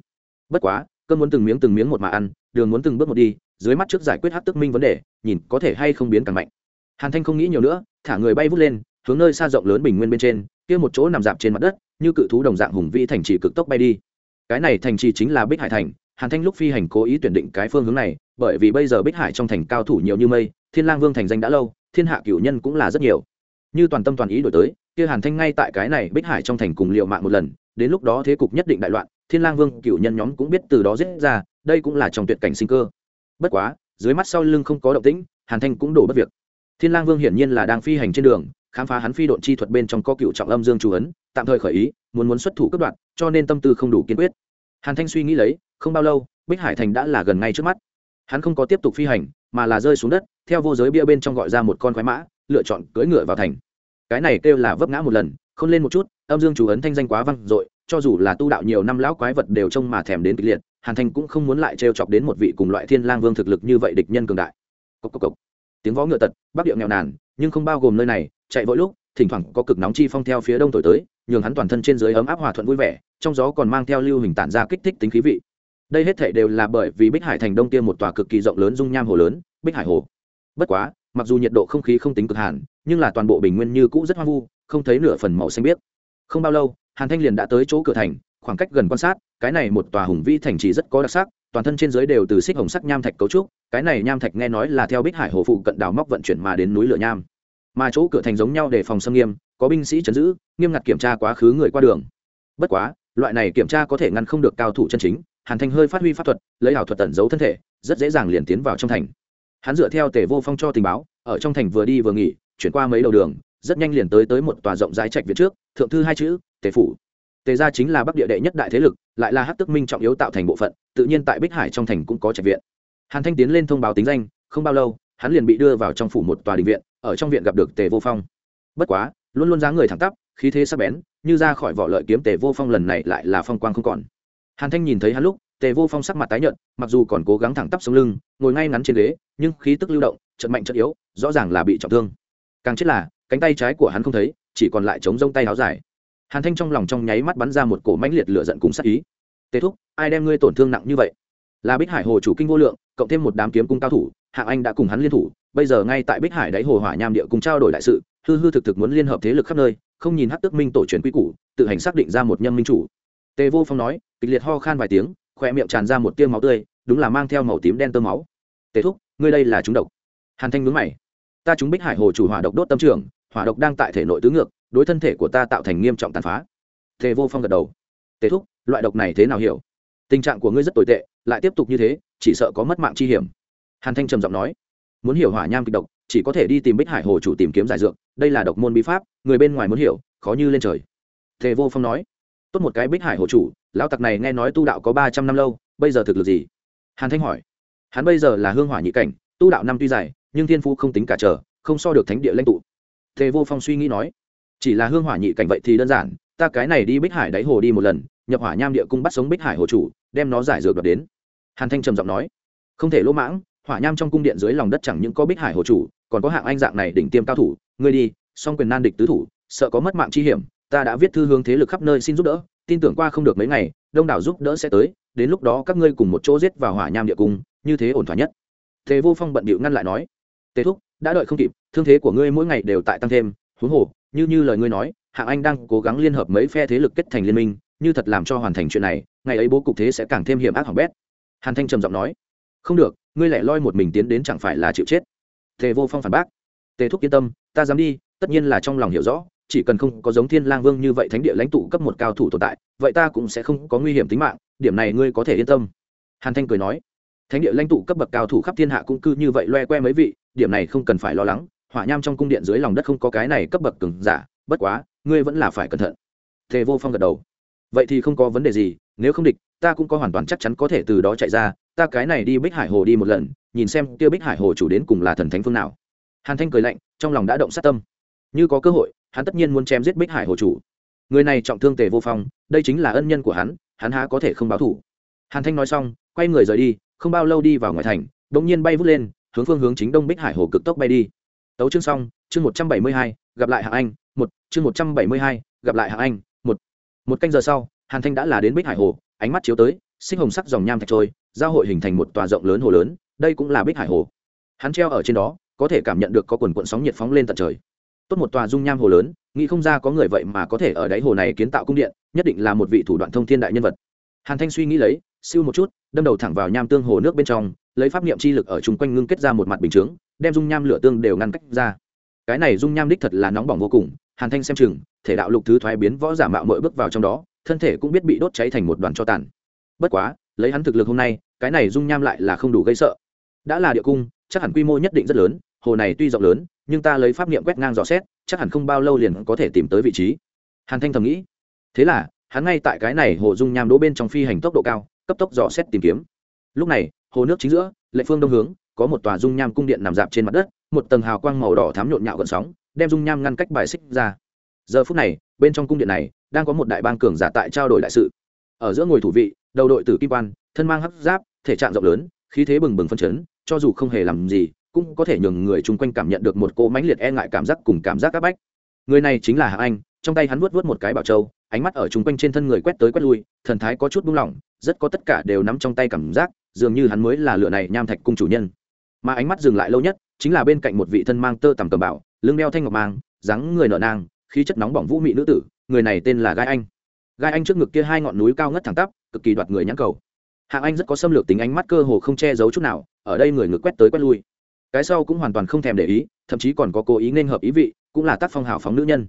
A: Bất quá, cơn muốn từng miếng từng miếng một mà ăn, đường muốn từng bước một đi, dưới mắt trước giải quyết hát tức minh vấn đề, nhìn có thể hay không biến càng mạnh. Hàn thanh không nghĩ nhiều nữa, thả người bay vút lên hướng nơi xa rộng lớn bình nguyên bên trên, kia một chỗ nằm dạp trên mặt đất, như cự thú đồng dạng hùng vĩ thành trì cực tốc bay đi. Cái này thành trì chính là bích hải thành, hàn thanh lúc phi hành cố ý tuyển định cái phương hướng này, bởi vì bây giờ bích hải trong thành cao thủ nhiều như mây, thiên lang vương thành danh đã lâu, thiên hạ cửu nhân cũng là rất nhiều. Như toàn tâm toàn ý đổi tới, kia hàn thanh ngay tại cái này bích hải trong thành cùng liệu mạng một lần, đến lúc đó thế cục nhất định đại loạn, thiên lang vương cửu nhân nhóm cũng biết từ đó giết ra, đây cũng là trong tuyệt cảnh sinh cơ. Bất quá, dưới mắt sau lưng không có động tĩnh, hàn thanh cũng đổ bất việc. Thiên lang vương hiển nhiên là đang phi hành trên đường khám phá hắn phi độn chi thuật bên trong có cựu trọng âm dương chủ ấn, tạm thời khởi ý, muốn muốn xuất thủ cấp đoạn cho nên tâm tư không đủ kiên quyết. Hàn thanh suy nghĩ lấy, không bao lâu, bích hải thành đã là gần ngay trước mắt. Hắn không có tiếp tục phi hành, mà là rơi xuống đất, theo vô giới bia bên trong gọi ra một con khoái mã, lựa chọn cưỡi ngựa vào thành. Cái này kêu là vấp ngã một lần không lên một chút, âm dương chủ ấn thanh danh quá văng dội, cho dù là tu đạo nhiều năm lão quái vật đều trông mà thèm đến kịch liệt, hàn thanh cũng không muốn lại trêu chọc đến một vị cùng loại thiên lang vương thực lực như vậy địch nhân cường đại. Cốc cốc cốc. tiếng vó ngựa tật, bắc địa nghèo nàn, nhưng không bao gồm nơi này chạy vội lúc, thỉnh thoảng có cực nóng chi phong theo phía đông thổi tới, nhường hắn toàn thân trên dưới ấm áp hòa thuận vui vẻ, trong gió còn mang theo lưu hình tản ra kích thích tính khí vị. Đây hết thể đều là bởi vì bích hải thành đông tiêm một tòa cực kỳ rộng lớn dung nham hồ lớn, bích hải hồ. Bất quá, mặc dù nhiệt độ không khí không tính cực hàn nhưng là toàn bộ bình nguyên như cũ rất hoang vu, không thấy nửa phần màu xanh biếc. Không bao lâu, hàn thanh liền đã tới chỗ cửa thành, khoảng cách gần quan sát, cái này một tòa hùng vĩ thành trì rất có đặc sắc, toàn thân trên dưới đều từ xích hồng sắc nham thạch cấu trúc, cái này nham thạch nghe nói là theo bích hải hồ phụ cận đào móc vận chuyển mà đến núi lửa nham mà chỗ cửa thành giống nhau để phòng xâm nghiêm, có binh sĩ chấn giữ, nghiêm ngặt kiểm tra quá khứ người qua đường. Bất quá, loại này kiểm tra có thể ngăn không được cao thủ chân chính, hàn thanh hơi phát huy pháp thuật, lấy ảo thuật tẩn giấu thân thể, rất dễ dàng liền tiến vào trong thành. Hắn dựa theo tề vô phong cho tình báo, ở trong thành vừa đi vừa nghỉ, chuyển qua mấy đầu đường, rất nhanh liền tới tới một tòa rộng rãi trạch viện trước, thượng thư hai chữ, tề phủ. Tề gia chính là bắc địa đệ nhất đại thế lực, lại là hát tức minh trọng yếu tạo thành bộ phận, tự nhiên tại bích hải trong thành cũng có trạch viện. Hàn thanh tiến lên thông báo tính danh, không bao lâu, hắn liền bị đưa vào trong phủ một tòa đình viện ở trong viện gặp được tề vô phong. Bất quá, luôn luôn dáng người thẳng tắp, khí thế sắc bén, như ra khỏi vỏ lợi kiếm tề vô phong lần này lại là phong quang không còn. Hàn thanh nhìn thấy hắn lúc, tề vô phong sắc mặt tái nhợt, mặc dù còn cố gắng thẳng tắp sống lưng, ngồi ngay ngắn trên ghế, nhưng khí tức lưu động trận mạnh trận yếu, rõ ràng là bị trọng thương. Càng chết là, cánh tay trái của hắn không thấy, chỉ còn lại chống rông tay áo dài. Hàn thanh trong lòng trong nháy mắt bắn ra một cổ mãnh liệt lửa giận cùng sát ý. Tề thúc, ai đem ngươi tổn thương nặng như vậy? Là bích hải hồ chủ kinh vô lượng, cộng thêm một đám kiếm cung cao thủ, hạng anh đã cùng hắn liên thủ, bây giờ ngay tại bích hải đáy hồ hỏa nham địa cùng trao đổi đại sự, hư hư thực thực muốn liên hợp thế lực khắp nơi, không nhìn hắc tước minh tổ truyền quy củ, tự hành xác định ra một nhân minh chủ. Tề vô phong nói, kịch liệt ho khan vài tiếng khoe miệng tràn ra một tiêu máu tươi, đúng là mang theo màu tím đen tơ máu. Tề thúc, ngươi đây là chúng độc. Hàn thanh mướn mày. Ta chúng bích hải hồ chủ hỏa độc đốt tâm trường, hỏa độc đang tại thể nội tứ ngược, đối thân thể của ta tạo thành nghiêm trọng tàn phá. Tề vô phong gật đầu. Tề thúc, loại độc này thế nào hiểu? Tình trạng của ngươi rất tồi tệ lại tiếp tục như thế, chỉ sợ có mất mạng chi hiểm. Hàn thanh trầm giọng nói, muốn hiểu hỏa nham kịch độc, chỉ có thể đi tìm bích hải hồ chủ tìm kiếm giải dược, đây là độc môn bí pháp, người bên ngoài muốn hiểu, khó như lên trời. Thề vô phong nói, tốt một cái bích hải hồ chủ, lão tặc này nghe nói tu đạo có ba trăm năm lâu, bây giờ thực lực gì? Hàn thanh hỏi, hắn bây giờ là hương hỏa nhị cảnh, tu đạo năm tuy dài, nhưng thiên phú không tính cả trở không so được thánh địa lãnh tụ. Thề vô phong suy nghĩ nói, chỉ là hương hỏa nhị cảnh vậy thì đơn giản, ta cái này đi bích hải đáy hồ đi một lần, nhập hỏa nham địa cung bắt sống bích hải hồ chủ, đem nó giải dược đoạt đến hàn thanh trầm giọng nói, không thể lỗ mãng, hỏa nham trong cung điện dưới lòng đất chẳng những có bích hải hồ chủ, còn có hạng anh dạng này đỉnh tiêm cao thủ. Ngươi đi, song quyền nan địch tứ thủ, sợ có mất mạng chi hiểm, ta đã viết thư hướng thế lực khắp nơi xin giúp đỡ, tin tưởng qua không được mấy ngày, đông đảo giúp đỡ sẽ tới, đến lúc đó các ngươi cùng một chỗ giết vào hỏa nham địa cung, như thế ổn thỏa nhất. Thế vô phong bận bịu ngăn lại nói, tề thúc, đã đợi không kịp, thương thế của ngươi mỗi ngày đều tại tăng thêm, huống hồ, như như lời ngươi nói, hạng anh đang cố gắng liên hợp mấy phe thế lực kết thành liên minh, như thật làm cho hoàn thành chuyện này, ngày ấy bố cục thế sẽ càng thêm hiểm ác hỏng bét hàn thanh trầm giọng nói, không được, ngươi lại loi một mình tiến đến chẳng phải là chịu chết. Tề vô phong phản bác, tề thúc yên tâm, ta dám đi, tất nhiên là trong lòng hiểu rõ, chỉ cần không có giống thiên lang vương như vậy thánh địa lãnh tụ cấp một cao thủ tồn tại, vậy ta cũng sẽ không có nguy hiểm tính mạng, điểm này ngươi có thể yên tâm. Hàn thanh cười nói, thánh địa lãnh tụ cấp bậc cao thủ khắp thiên hạ cũng cư như vậy loe que mấy vị, điểm này không cần phải lo lắng, hỏa nham trong cung điện dưới lòng đất không có cái này cấp bậc cường giả, bất quá, ngươi vẫn là phải cẩn thận. Tề vô phong gật đầu, vậy thì không có vấn đề gì, nếu không địch ta cũng có hoàn toàn chắc chắn có thể từ đó chạy ra, ta cái này đi bích hải hồ đi một lần, nhìn xem tiêu bích hải hồ chủ đến cùng là thần thánh phương nào. Hàn thanh cười lạnh, trong lòng đã động sát tâm. Như có cơ hội, hắn tất nhiên muốn chém giết bích hải hồ chủ. Người này trọng thương tề vô phong, đây chính là ân nhân của hắn hắn há có thể không báo thủ hàn thanh nói xong, quay người rời đi, không bao lâu đi vào ngoài thành đ ỗ n g nhiên bay vút lên, hướng phương hướng chính đông bích hải hồ cực tốc bay đi. Tấu chương xong, chương một trăm bảy mươi hai, gặp lại hạng anh, một, chương một trăm bảy mươi hai, gặp lại hạng anh, một. Một canh giờ sau, hàn thanh đã là đến bích hải hồ ánh mắt chiếu tới sinh hồng sắc dòng nham thạch trôi, giao hội hình thành một tòa rộng lớn hồ lớn, đây cũng là bích hải hồ. Hắn treo ở trên đó, có thể cảm nhận được có quần quận sóng nhiệt phóng lên tận trời. Tốt một tòa dung nham hồ lớn, nghĩ không ra có người vậy mà có thể ở đáy hồ này kiến tạo cung điện, nhất định là một vị thủ đoạn thông thiên đại nhân vật. Hàn thanh suy nghĩ lấy, siêu một chút, đâm đầu thẳng vào nham tương hồ nước bên trong, lấy pháp niệm chi lực ở chung quanh ngưng kết ra một mặt bình chướng, đem dung nham lửa tương đều ngăn cách ra. Cái này dung nham đích thật là nóng bỏng vô cùng, hàn thanh xem chừng, thể đạo lục thứ thoái biến võ giả mạo mội bước vào trong đó thân thể cũng biết bị đốt cháy thành một đoàn cho tàn. Bất quá, lấy hắn thực lực hôm nay, cái này dung nham lại là không đủ gây sợ. Đã là địa cung, chắc hẳn quy mô nhất định rất lớn, hồ này tuy rộng lớn, nhưng ta lấy pháp niệm quét ngang dò xét, chắc hẳn không bao lâu liền có thể tìm tới vị trí. Hàn thanh thầm nghĩ. Thế là, hắn ngay tại cái này hồ dung nham đỗ bên trong phi hành tốc độ cao, cấp tốc dò xét tìm kiếm. Lúc này, hồ nước chính giữa, lệ phương đông hướng, có một tòa dung nham cung điện nằm dạp trên mặt đất, một tầng hào quang màu đỏ thám nhộn nhạo gần sóng, đem dung nham ngăn cách bài xích ra giờ phút này, bên trong cung điện này, đang có một đại bang cường giả tại trao đổi đại sự. Ở giữa ngồi thủ vị, đầu đội tử kim quan, thân mang hấp giáp, thể trạng rộng lớn, khí thế bừng bừng phân chấn, cho dù không hề làm gì, cũng có thể nhường người chung quanh cảm nhận được một cỗ mãnh liệt e ngại cảm giác cùng cảm giác áp bách. Người này chính là hạ anh, trong tay hắn vuốt vuốt một cái bảo châu, ánh mắt ở chung quanh trên thân người quét tới quét lui, thần thái có chút buông lỏng, rất có tất cả đều nắm trong tay cảm giác, dường như hắn mới là lựa này nham thạch cung chủ nhân. Mà ánh mắt dừng lại lâu nhất, chính là bên cạnh một vị thân mang tơ tằm cầm bảo, lưng đeo thanh ngọc mang, dáng người nở nang khí chất nóng bỏng vũ mị nữ tử, người này tên là gai anh. Gai anh trước ngực kia hai ngọn núi cao ngất thẳng tắp, cực kỳ đoạt người nhãn cầu. Hạng anh rất có xâm lược tính ánh mắt cơ hồ không che giấu chút nào, ở đây người ngực quét tới quét lui. Cái sau cũng hoàn toàn không thèm để ý, thậm chí còn có cố ý nên hợp ý vị, cũng là tác phong hào phóng nữ nhân.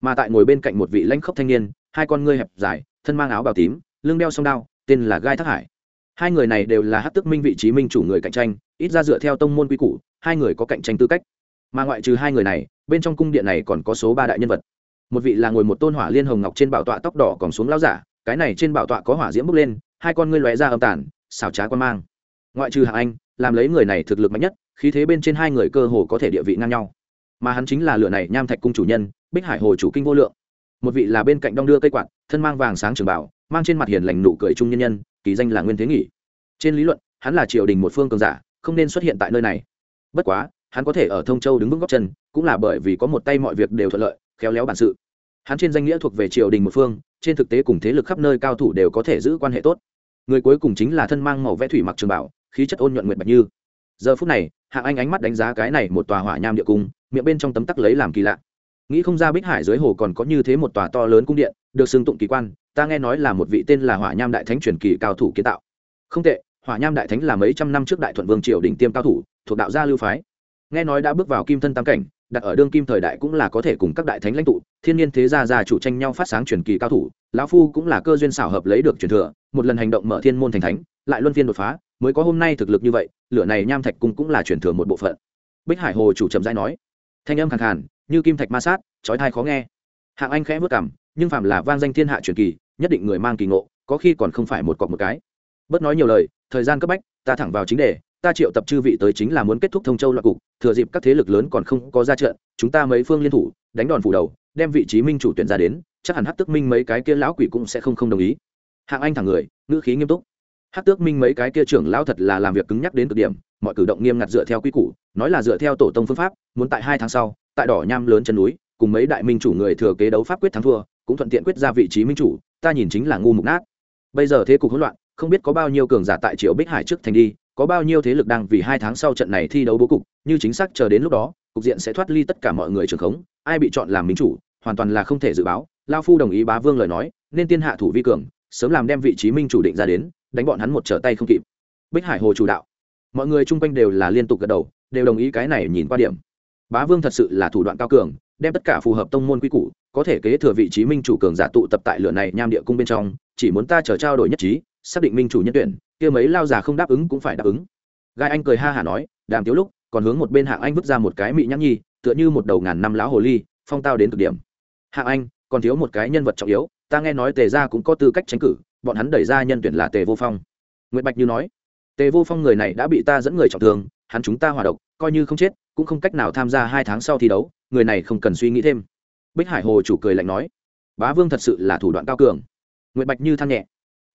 A: Mà tại ngồi bên cạnh một vị lãnh khốc thanh niên, hai con ngươi hẹp dài, thân mang áo bào tím, lưng đeo song đao, tên là gai thác hải. Hai người này đều là hát tức minh vị trí minh chủ người cạnh tranh, ít ra dựa theo tông môn quy củ, hai người có cạnh tranh tư cách. Mà ngoại trừ hai người này bên trong cung điện này còn có số ba đại nhân vật. Một vị là ngồi một tôn hỏa liên hồng ngọc trên bảo tọa tóc đỏ còn xuống lao giả, cái này trên bảo tọa có hỏa diễm bốc lên, hai con ngươi lóe ra âm tản xảo trá quan mang. Ngoại trừ hạng anh, làm lấy người này thực lực mạnh nhất, khí thế bên trên hai người cơ hồ có thể địa vị ngang nhau. Mà hắn chính là lửa này nham thạch cung chủ nhân, bích hải hồ chủ kinh vô lượng. Một vị là bên cạnh đong đưa cây quạt, thân mang vàng sáng trường bảo, mang trên mặt hiền lành nụ cười trung nhân nhân, kỳ danh là nguyên thế nghỉ. Trên lý luận, hắn là triều đình một phương cường giả, không nên xuất hiện tại nơi này. Bất quá hắn có thể ở thông châu đứng vững góc chân, cũng là bởi vì có một tay mọi việc đều thuận lợi, khéo léo bản sự. Hắn trên danh nghĩa thuộc về triều đình một phương, trên thực tế cùng thế lực khắp nơi cao thủ đều có thể giữ quan hệ tốt. Người cuối cùng chính là thân mang màu vẽ thủy mặc trường bảo, khí chất ôn nhuận nguyệt bạch như. Giờ phút này hạng anh ánh mắt đánh giá cái này một tòa hỏa nham địa cung, miệng bên trong tấm tắc lấy làm kỳ lạ. Nghĩ không ra bích hải dưới hồ còn có như thế một tòa to lớn cung điện, được xưng tụng kỳ quan, ta nghe nói là một vị tên là hỏa nham đại thánh truyền kỳ cao thủ kiến tạo. Không tệ, hỏa nham đại thánh là mấy trăm năm trước đại thuận vương triều đỉnh tiêm cao thủ, thuộc đạo gia lưu phái nghe nói đã bước vào kim thân tam cảnh, đặt ở đương kim thời đại cũng là có thể cùng các đại thánh lãnh tụ, thiên nhiên thế gia gia chủ tranh nhau phát sáng truyền kỳ cao thủ, lão phu cũng là cơ duyên xảo hợp lấy được truyền thừa, một lần hành động mở thiên môn thành thánh, lại luân phiên đột phá, mới có hôm nay thực lực như vậy, lửa này nham thạch cung cũng là truyền thừa một bộ phận. Bích hải hồ chủ trầm giai nói, thanh âm khàn khàn, như kim thạch ma sát, chói thai khó nghe. Hạng anh khẽ vất cảm nhưng phàm là vang danh thiên hạ truyền kỳ, nhất định người mang kỳ ngộ, có khi còn không phải một cọc một cái. Bớt nói nhiều lời, thời gian cấp bách, ta thẳng vào chính đề ta triệu tập chư vị tới chính là muốn kết thúc thông châu loạn cục, thừa dịp các thế lực lớn còn không có ra trận, chúng ta mấy phương liên thủ, đánh đòn phủ đầu, đem vị trí minh chủ tuyển ra đến, chắc hẳn hát tước minh mấy cái kia lão quỷ cũng sẽ không không đồng ý. Hạng anh thẳng người, ngữ khí nghiêm túc. Hát tước minh mấy cái kia trưởng lão thật là làm việc cứng nhắc đến cực điểm, mọi cử động nghiêm ngặt dựa theo quy củ, nói là dựa theo tổ tông phương pháp, muốn tại hai tháng sau, tại đỏ nham lớn chân núi, cùng mấy đại minh chủ người thừa kế đấu pháp quyết thắng thua, cũng thuận tiện quyết ra vị trí minh chủ, ta nhìn chính là ngu mục nát. Bây giờ thế cục hỗn loạn, không biết có bao nhiêu cường giả tại triệu bích hải trước thành đi có bao nhiêu thế lực đang vì hai tháng sau trận này thi đấu bố cục, như chính xác chờ đến lúc đó, cục diện sẽ thoát ly tất cả mọi người trường khống, ai bị chọn làm minh chủ, hoàn toàn là không thể dự báo. Lao phu đồng ý bá vương lời nói, nên tiên hạ thủ vi cường, sớm làm đem vị trí minh chủ định ra đến, đánh bọn hắn một trở tay không kịp. Bích hải hồ chủ đạo. Mọi người chung quanh đều là liên tục gật đầu, đều đồng ý cái này nhìn qua điểm. Bá vương thật sự là thủ đoạn cao cường, đem tất cả phù hợp tông môn quy củ, có thể kế thừa vị trí minh chủ cường giả tụ tập tại lửa này nham địa cung bên trong, chỉ muốn ta chờ trao đổi nhất trí xác định minh chủ nhân tuyển, kia mấy lao già không đáp ứng cũng phải đáp ứng. Gai anh cười ha hả nói, đàm tiếu lúc, còn hướng một bên hạng anh vứt ra một cái mị nhắc nhi, tựa như một đầu ngàn năm lão hồ ly, phong tao đến cực điểm. Hạng anh, còn thiếu một cái nhân vật trọng yếu, ta nghe nói tề gia cũng có tư cách tranh cử, bọn hắn đẩy ra nhân tuyển là tề vô phong. Nguyễn bạch như nói, tề vô phong người này đã bị ta dẫn người trọng thương, hắn chúng ta hòa độc, coi như không chết, cũng không cách nào tham gia hai tháng sau thi đấu, người này không cần suy nghĩ thêm. Bích hải hồ chủ cười lạnh nói, bá vương thật sự là thủ đoạn cao cường. Nguyễn bạch như than nhẹ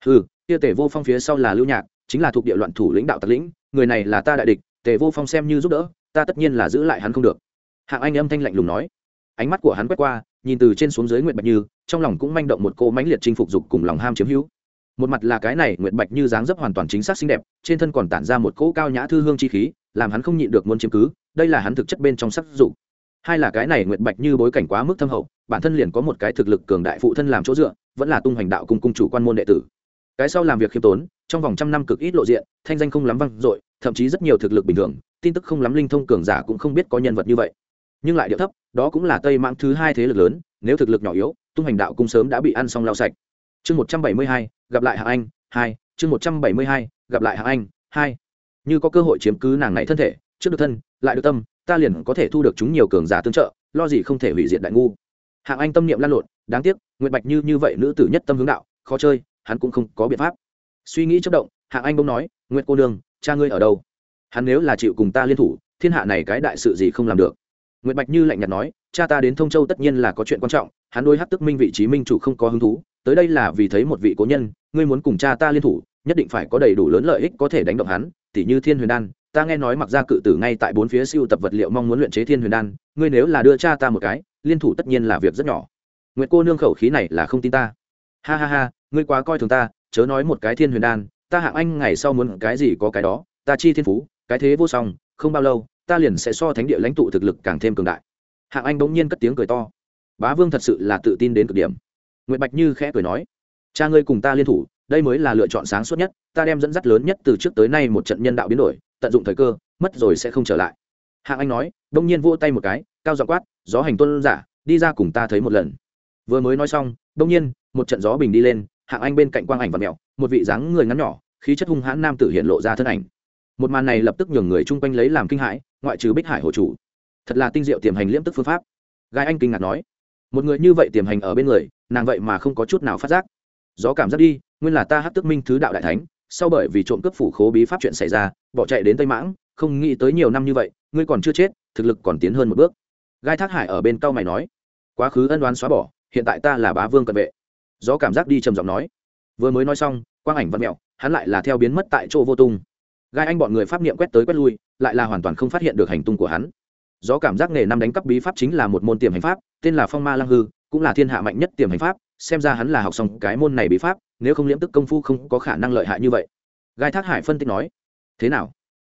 A: ừ kia tề vô phong phía sau là lưu nhạc, chính là thuộc địa loạn thủ lãnh đạo tặc lĩnh, người này là ta đại địch, tề vô phong xem như giúp đỡ, ta tất nhiên là giữ lại hắn không được. Hạng anh âm thanh lạnh lùng nói. Ánh mắt của hắn quét qua, nhìn từ trên xuống dưới nguyệt bạch như, trong lòng cũng manh động một cô mãnh liệt chinh phục dục cùng lòng ham chiếm hữu. Một mặt là cái này nguyệt bạch như dáng dấp hoàn toàn chính xác xinh đẹp, trên thân còn tản ra một cỗ cao nhã thư hương chi khí, làm hắn không nhịn được muốn chiếm cứ, đây là hắn thực chất bên trong sắc dục. Hai là cái này nguyệt bạch như bối cảnh quá mức thâm hậu, bản thân liền có một cái thực lực cường đại phụ thân làm chỗ dựa, vẫn là tung hoành đạo cùng cung chủ quan môn đệ tử cái sau làm việc khiêm tốn, trong vòng trăm năm cực ít lộ diện, thanh danh không lắm vang dội, thậm chí rất nhiều thực lực bình thường, tin tức không lắm linh thông cường giả cũng không biết có nhân vật như vậy. Nhưng lại điệu thấp, đó cũng là tây mãng thứ hai thế lực lớn, nếu thực lực nhỏ yếu, tung hành đạo cung sớm đã bị ăn xong lao sạch. Chương một trăm bảy mươi hai, gặp lại hạ anh, hai, chương một trăm bảy mươi hai, gặp lại hạ anh, hai. Như có cơ hội chiếm cứ nàng này thân thể, trước được thân, lại được tâm, ta liền có thể thu được chúng nhiều cường giả tương trợ, lo gì không thể hủy diệt đại ngu. Hạng anh tâm niệm lan lộn, đáng tiếc nguyện bạch như như vậy nữ tử nhất tâm hướng đạo, khó chơi hắn cũng không có biện pháp. Suy nghĩ chất động, hạng anh bỗng nói nguyễn cô nương, cha ngươi ở đâu? Hắn nếu là chịu cùng ta liên thủ, thiên hạ này cái đại sự gì không làm được? Nguyện bạch như lạnh nhạt nói, cha ta đến thông châu tất nhiên là có chuyện quan trọng, hắn đôi hát tức minh vị trí minh chủ không có hứng thú, tới đây là vì thấy một vị cố nhân, ngươi muốn cùng cha ta liên thủ, nhất định phải có đầy đủ lớn lợi ích có thể đánh động hắn, tỉ như thiên huyền đan, ta nghe nói mặc ra cự tử ngay tại bốn phía siêu tập vật liệu mong muốn luyện chế thiên huyền đan, ngươi nếu là đưa cha ta một cái, liên thủ tất nhiên là việc rất nhỏ. Nguyệt cô nương khẩu khí này là không tin ta. Ha ha ha ngươi quá coi thường ta, chớ nói một cái thiên huyền đan, ta hạng anh ngày sau muốn cái gì có cái đó, ta chi thiên phú, cái thế vô song, không bao lâu, ta liền sẽ so thánh địa lãnh tụ thực lực càng thêm cường đại. Hạng anh bỗng nhiên cất tiếng cười to. Bá vương thật sự là tự tin đến cực điểm. Nguyễn bạch như khẽ cười nói, cha ngươi cùng ta liên thủ, đây mới là lựa chọn sáng suốt nhất, ta đem dẫn dắt lớn nhất từ trước tới nay một trận nhân đạo biến đổi, tận dụng thời cơ, mất rồi sẽ không trở lại. Hạng anh nói đông nhiên vỗ tay một cái, cao dọ quát, gió hành tuân giả, đi ra cùng ta thấy một lần. Vừa mới nói xong đông nhiên, một trận gió bình đi lên hạng anh bên cạnh quang ảnh và mẹo, một vị dáng người ngắn nhỏ, khí chất hung hãn nam tử hiện lộ ra thân ảnh. Một màn này lập tức nhường người chung quanh lấy làm kinh hãi, ngoại trừ bích hải hồ chủ. Thật là tinh diệu tiềm hành liễm tức phương pháp. Gai anh kinh ngạc nói, một người như vậy tiềm hành ở bên người, nàng vậy mà không có chút nào phát giác. Gió cảm giác đi, nguyên là ta hát tức minh thứ đạo đại thánh, sau bởi vì trộm cướp phủ khố bí pháp chuyện xảy ra, bỏ chạy đến tây mãng, không nghĩ tới nhiều năm như vậy, ngươi còn chưa chết, thực lực còn tiến hơn một bước. Gai thác hải ở bên cao mày nói, quá khứ ân đoán xóa bỏ, hiện tại ta là bá vương cận vệ gió cảm giác đi trầm giọng nói. Vừa mới nói xong, quang ảnh văn mẹo hắn lại là theo biến mất tại chỗ vô tung. Gai anh bọn người pháp niệm quét tới quét lui, lại là hoàn toàn không phát hiện được hành tung của hắn. Do cảm giác nghề năm đánh cắp bí pháp chính là một môn tiềm hành pháp, tên là phong ma lăng hư, cũng là thiên hạ mạnh nhất tiềm hành pháp, xem ra hắn là học xong cái môn này bí pháp, nếu không liễm tức công phu không có khả năng lợi hại như vậy. Gai thác hải phân tích nói, thế nào?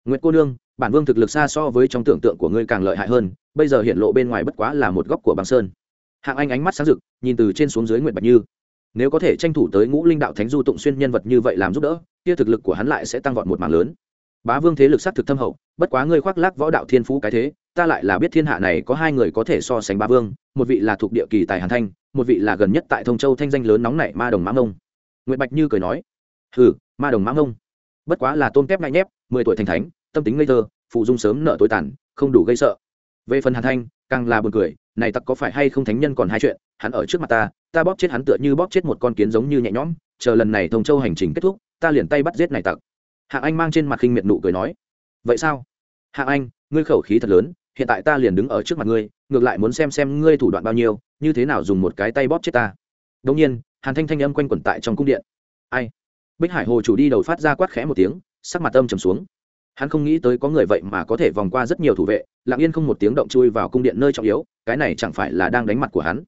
A: Nguyễn cô nương, bản vương thực lực xa so với trong tưởng tượng của ngươi càng lợi hại hơn, bây giờ hiện lộ bên ngoài bất quá là một góc của băng sơn. Hạng anh ánh mắt sáng rực, nhìn từ trên xuống dưới nguyệt bạch như nếu có thể tranh thủ tới ngũ linh đạo thánh du tụng xuyên nhân vật như vậy làm giúp đỡ, kia thực lực của hắn lại sẽ tăng vọt một mảng lớn. Bá vương thế lực s á t thực thâm hậu, bất quá ngươi khoác lác võ đạo thiên phú cái thế, ta lại là biết thiên hạ này có hai người có thể so sánh bá vương, một vị là thuộc địa kỳ tài hàn thanh, một vị là gần nhất tại thông châu thanh danh lớn nóng nảy ma đồng mã ngông. Nguyễn bạch như cười nói ừ ma đồng mã ngông. Bất quá là tôn kép ngay nhép, mười tuổi thành thánh, tâm tính ngây thơ, phụ dung sớm nợ tối tàn, không đủ gây sợ. Về phần hàn thanh, càng là buồn cười, này tặc có phải hay không thánh nhân còn hai chuyện, hắn ở trước mặt ta ta bóp chết hắn tựa như bóp chết một con kiến giống như nhẹ nhõm, chờ lần này thông châu hành trình kết thúc, ta liền tay bắt giết này tặc. Hạng anh mang trên mặt khinh miệt nụ cười nói. Vậy sao? Hạng anh, ngươi khẩu khí thật lớn, hiện tại ta liền đứng ở trước mặt ngươi, ngược lại muốn xem xem ngươi thủ đoạn bao nhiêu, như thế nào dùng một cái tay bóp chết ta. Đông nhiên, hàn thanh thanh âm quanh quẩn tại trong cung điện. Ai? Bích hải hồ chủ đi đầu phát ra quát khẽ một tiếng, sắc mặt âm trầm xuống. Hắn không nghĩ tới có người vậy mà có thể vòng qua rất nhiều thủ vệ, lặng yên không một tiếng động chui vào cung điện nơi trọng yếu, cái này chẳng phải là đang đánh mặt của hắn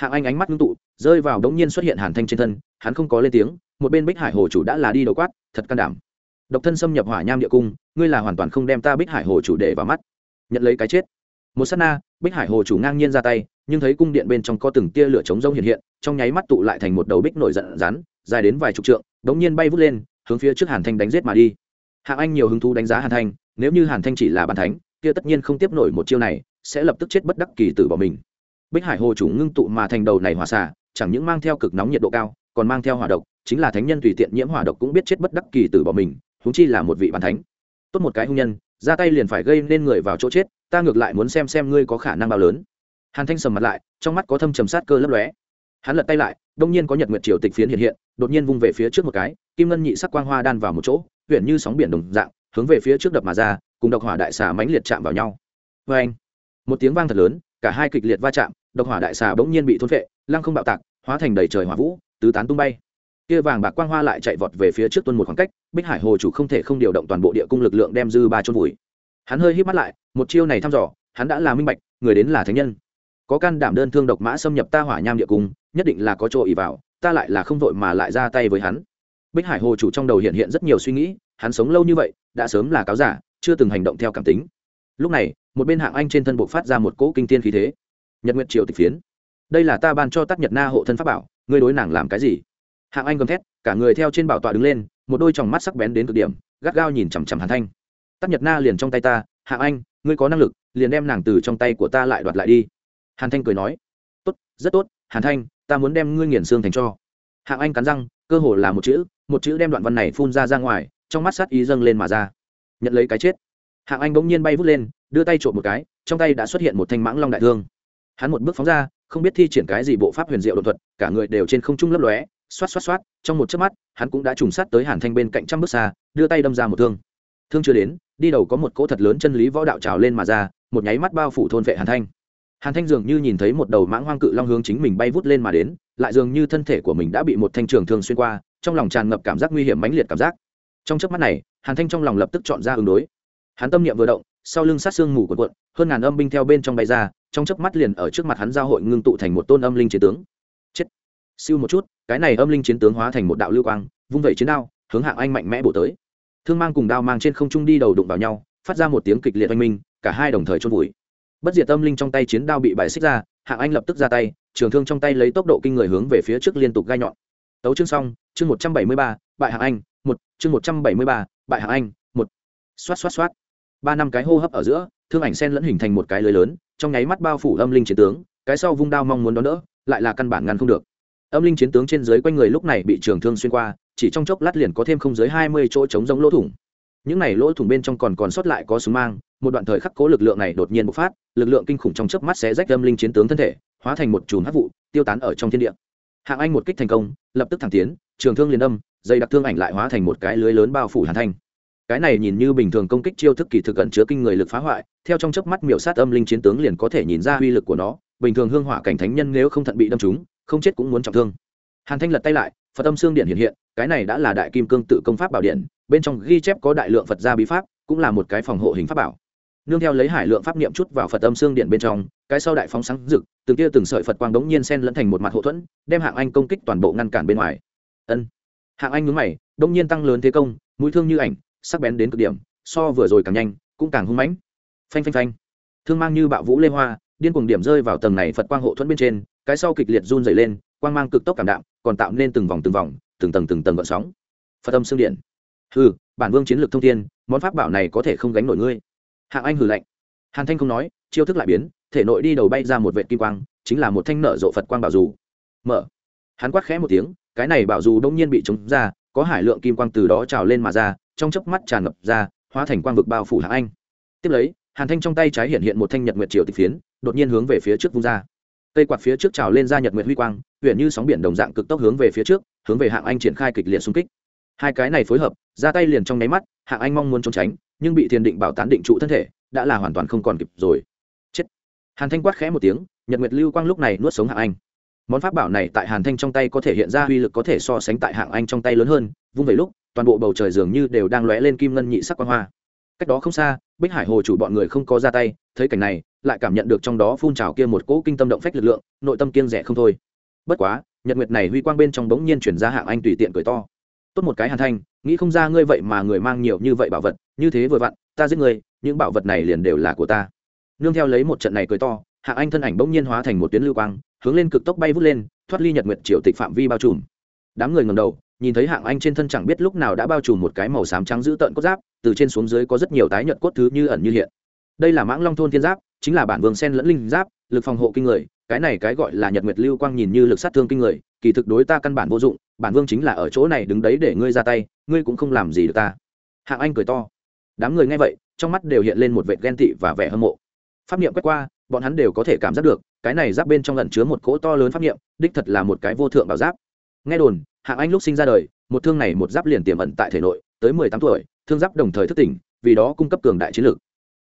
A: hạng anh ánh mắt ngưng tụ, rơi vào đống nhiên xuất hiện hàn thanh trên thân, hắn không có lên tiếng, một bên bích hải hồ chủ đã là đi đầu quát, thật can đảm. Độc thân xâm nhập hỏa nham địa cung, ngươi là hoàn toàn không đem ta bích hải hồ chủ để vào mắt. Nhận lấy cái chết. Một s á t na, bích hải hồ chủ ngang nhiên ra tay, nhưng thấy cung điện bên trong có từng tia lửa chống rông hiện hiện, trong nháy mắt tụ lại thành một đầu bích nổi giận rắn, dài đến vài chục trượng đ ố n g nhiên bay vút lên, hướng phía trước hàn thanh đánh g i ế t mà đi. Hạng anh nhiều hứng thú đánh giá hàn thanh, nếu như hàn thanh chỉ là bàn thánh, kia tất nhiên không tiếp nổi một chiêu này, sẽ lập tức chết bất đắc kỳ tử bỏ mình bích hải hồ chủ ngưng tụ mà thành đầu này hòa xả chẳng những mang theo cực nóng nhiệt độ cao, còn mang theo hỏa độc, chính là thánh nhân tùy tiện nhiễm hỏa độc cũng biết chết bất đắc kỳ tử bỏ mình, huống chi là một vị bàn thánh. Tốt một cái hung nhân, ra tay liền phải gây nên người vào chỗ chết, ta ngược lại muốn xem xem ngươi có khả năng bao lớn. Hàn thanh sầm mặt lại, trong mắt có thâm trầm sát cơ lấp lóe. Hắn lật tay lại, đông nhiên có nhật nguyệt triều tịch phiến hiện hiện, đột nhiên vung về phía trước một cái, kim ngân nhị sắc quang hoa đan vào một chỗ huyện như sóng biển đồng dạng, hướng về phía trước đập mà ra, cùng độc hỏa đại xà mãnh liệt chạm vào nhau. Vê anh một tiếng vang thật lớn cả hai kịch liệt va chạm, độc hỏa đại xà bỗng nhiên bị thôn vệ lăng không bạo tạc, hóa thành đầy trời hỏa vũ, tứ tán tung bay. Kia vàng bạc quang hoa lại chạy vọt về phía trước tuân một khoảng cách, bích hải hồ chủ không thể không điều động toàn bộ địa cung lực lượng đem dư ba chôn vùi. Hắn hơi hít mắt lại, một chiêu này thăm dò, hắn đã là minh bạch, người đến là thánh nhân. Có can đảm đơn thương độc mã xâm nhập ta hỏa nham địa cung, nhất định là có chỗ ỉ vào, ta lại là không vội mà lại ra tay với hắn. Bích hải hồ chủ trong đầu hiện hiện rất nhiều suy nghĩ, hắn sống lâu như vậy, đã sớm là cáo giả, chưa từng hành động theo cảm tính lúc này, một bên hạng anh trên thân bộ phát ra một cỗ kinh tiên khí thế. Nhật nguyệt triều tịch phiến. Đây là ta ban cho tác nhật na hộ thân pháp bảo, ngươi đối nàng làm cái gì? Hạng anh gầm thét, cả người theo trên bảo tọa đứng lên, một đôi tròng mắt sắc bén đến cực điểm, gắt gao nhìn chằm chằm hàn thanh. Tác nhật na liền trong tay ta, hạng anh, ngươi có năng lực, liền đem nàng từ trong tay của ta lại đoạt lại đi. Hàn thanh cười nói, tốt, rất tốt, hàn thanh, ta muốn đem ngươi nghiền xương thành cho. Hạng anh cắn răng, cơ hồ là một chữ một chữ đem đoạn văn này phun ra ra ngoài, trong mắt sát ý dâng lên mà ra. Nhận lấy cái chết hạng anh bỗng nhiên bay vút lên, đưa tay trộm một cái, trong tay đã xuất hiện một thanh mãng long đại thương. Hắn một bước phóng ra, không biết thi triển cái gì bộ pháp huyền diệu đột thuật, cả người đều trên không trung lấp lóe, xoát xoát xoát, trong một chớp mắt, hắn cũng đã trùng sát tới hàn thanh bên cạnh trăm bước xa, đưa tay đâm ra một thương. Thương chưa đến, đi đầu có một cỗ thật lớn chân lý võ đạo trào lên mà ra, một nháy mắt bao phủ thôn vệ hàn thanh. Hàn thanh dường như nhìn thấy một đầu mãng hoang cự long hướng chính mình bay vút lên mà đến, lại dường như thân thể của mình đã bị một thanh trường thương xuyên qua, trong lòng tràn ngập cảm giác nguy hiểm mãnh liệt cảm giác. Trong chớp mắt này, hàn thanh trong lòng lập tức chọn ra ứng đối hắn tâm niệm vừa động, sau lưng sát xương mù của quận hơn ngàn âm binh theo bên trong bay ra, trong chớp mắt liền ở trước mặt hắn giao hội ngưng tụ thành một tôn âm linh chiến tướng. Chết! Siêu một chút, cái này âm linh chiến tướng hóa thành một đạo lưu quang, vung vẩy chiến đao, hướng hạng anh mạnh mẽ bổ tới. Thương mang cùng đao mang trên không trung đi đầu đụng vào nhau, phát ra một tiếng kịch liệt oanh minh, cả hai đồng thời chôn vùi. Bất diệt tâm linh trong tay chiến đao bị bài xích ra, hạng anh lập tức ra tay, trường thương trong tay lấy tốc độ kinh người hướng về phía trước liên tục gai nhọn. Tấu chương xong, chương một trăm bảy mươi ba, bại hạng anh, một, chương một trăm bảy mươi ba, bại hạng anh xoát xoát xoát. Ba năm cái hô hấp ở giữa, thương ảnh sen lẫn hình thành một cái lưới lớn, trong nháy mắt bao phủ âm linh chiến tướng, cái sau vung đao mong muốn đón đỡ, lại là căn bản ngăn không được. Âm linh chiến tướng trên dưới quanh người lúc này bị trường thương xuyên qua, chỉ trong chốc lát liền có thêm không dưới hai mươi chỗ trống giống lỗ thủng. Những này lỗ thủng bên trong còn còn sót lại có súng mang, một đoạn thời khắc cố lực lượng này đột nhiên bộc phát, lực lượng kinh khủng trong chớp mắt sẽ rách âm linh chiến tướng thân thể, hóa thành một chùm hắc vụ, tiêu tán ở trong thiên địa. Hạng anh một kích thành công, lập tức thẳng tiến, trường thương liền âm, dây đặc thương ảnh lại hóa thành một cái lưới lớn bao phủ hàn thanh cái này nhìn như bình thường công kích chiêu thức kỳ thực ẩn chứa kinh người lực phá hoại, theo trong chớp mắt miểu sát âm linh chiến tướng liền có thể nhìn ra uy lực của nó, bình thường hương hỏa cảnh thánh nhân nếu không thận bị đâm trúng, không chết cũng muốn trọng thương. Hàn thanh lật tay lại, phật âm xương điện hiện hiện, cái này đã là đại kim cương tự công pháp bảo điện, bên trong ghi chép có đại lượng phật gia bí pháp, cũng là một cái phòng hộ hình pháp bảo. Nương theo lấy hải lượng pháp niệm chút vào phật âm xương điện bên trong, cái sau đại phóng sáng rực, từng kia từng sợi phật quang đống nhiên sen lẫn thành một mặt hậu thuẫn, đem hạng anh công kích toàn bộ ngăn cản bên ngoài. Ân. Hạng anh nhướng mày, đống nhiên tăng lớn thế công, mũi thương như ảnh sắc bén đến cực điểm, so vừa rồi càng nhanh, cũng càng hung mãnh. Phanh phanh phanh. Thương mang như bạo vũ lê hoa, điên cuồng điểm rơi vào tầng này phật quang hộ thuẫn bên trên, cái sau kịch liệt run dày lên, quang mang cực tốc cảm đạm, còn tạo nên từng vòng từng vòng, từng tầng từng tầng gợn sóng. Phật âm xương điện. Hừ, bản vương chiến lược thông thiên, món pháp bảo này có thể không gánh nổi ngươi. Hạng anh hừ lạnh. Hàn thanh không nói, chiêu thức lại biến, thể nội đi đầu bay ra một vệ kim quang, chính là một thanh nợ rộ phật quang bảo dù. Mở. Hắn quát khẽ một tiếng, cái này bảo dù đông nhiên bị chống ra có hải lượng kim quang từ đó trào lên mà ra, trong chớp mắt tràn ngập ra, hóa thành quang vực bao phủ hạng anh. Tiếp lấy, hàn thanh trong tay trái hiện hiện một thanh nhật nguyệt triều tịch phiến, đột nhiên hướng về phía trước vung ra. Cây quạt phía trước trào lên ra nhật nguyệt huy quang huyện như sóng biển đồng dạng cực tốc hướng về phía trước, hướng về hạng anh triển khai kịch liệt xung kích. Hai cái này phối hợp, ra tay liền trong nháy mắt, hạng anh mong muốn trốn tránh, nhưng bị thiền định bảo tán định trụ thân thể, đã là hoàn toàn không còn kịp rồi. Chết. Hàn thanh quát khẽ một tiếng, nhật nguyệt lưu quang lúc này nuốt sống hạng anh món pháp bảo này tại hàn thanh trong tay có thể hiện ra uy lực có thể so sánh tại hạng anh trong tay lớn hơn vung về lúc toàn bộ bầu trời dường như đều đang lóe lên kim ngân nhị sắc quang hoa cách đó không xa bích hải hồ chủ bọn người không có ra tay thấy cảnh này lại cảm nhận được trong đó phun trào kia một cỗ kinh tâm động phách lực lượng nội tâm kiên rẻ không thôi bất quá nhật nguyệt này huy quang bên trong bỗng nhiên chuyển ra hạng anh tùy tiện cười to tốt một cái hàn thanh nghĩ không ra ngươi vậy mà người mang nhiều như vậy bảo vật như thế vừa vặn ta giết ngươi những bảo vật này liền đều là của ta nương theo lấy một trận này cười to hạng anh thân ảnh bỗng nhiên hóa thành một tuyến lưu quang hướng lên cực tốc bay vút lên, thoát ly nhật nguyệt triều tịch phạm vi bao trùm. Đám người ngầm đầu, nhìn thấy hạng anh trên thân chẳng biết lúc nào đã bao trùm một cái màu xám trắng giữ tợn cốt giáp, từ trên xuống dưới có rất nhiều tái nhật cốt thứ như ẩn như hiện. Đây là mãng long thôn thiên giáp, chính là bản vương sen lẫn linh giáp, lực phòng hộ kinh người, cái này cái gọi là nhật nguyệt lưu quang nhìn như lực sát thương kinh người, kỳ thực đối ta căn bản vô dụng, bản vương chính là ở chỗ này đứng đấy để ngươi ra tay, ngươi cũng không làm gì được ta. Hạng anh cười to. Đám người nghe vậy, trong mắt đều hiện lên một vệ ghen tị và vẻ hâm mộ. Pháp niệm quét qua bọn hắn đều có thể cảm giác được, cái này giáp bên trong lẩn chứa một cỗ to lớn pháp nghiệm đích thật là một cái vô thượng bảo giáp. Nghe đồn, hạng anh lúc sinh ra đời, một thương này một giáp liền tiềm ẩn tại thể nội, tới mười tám tuổi, thương giáp đồng thời thức tỉnh, vì đó cung cấp cường đại chiến lược.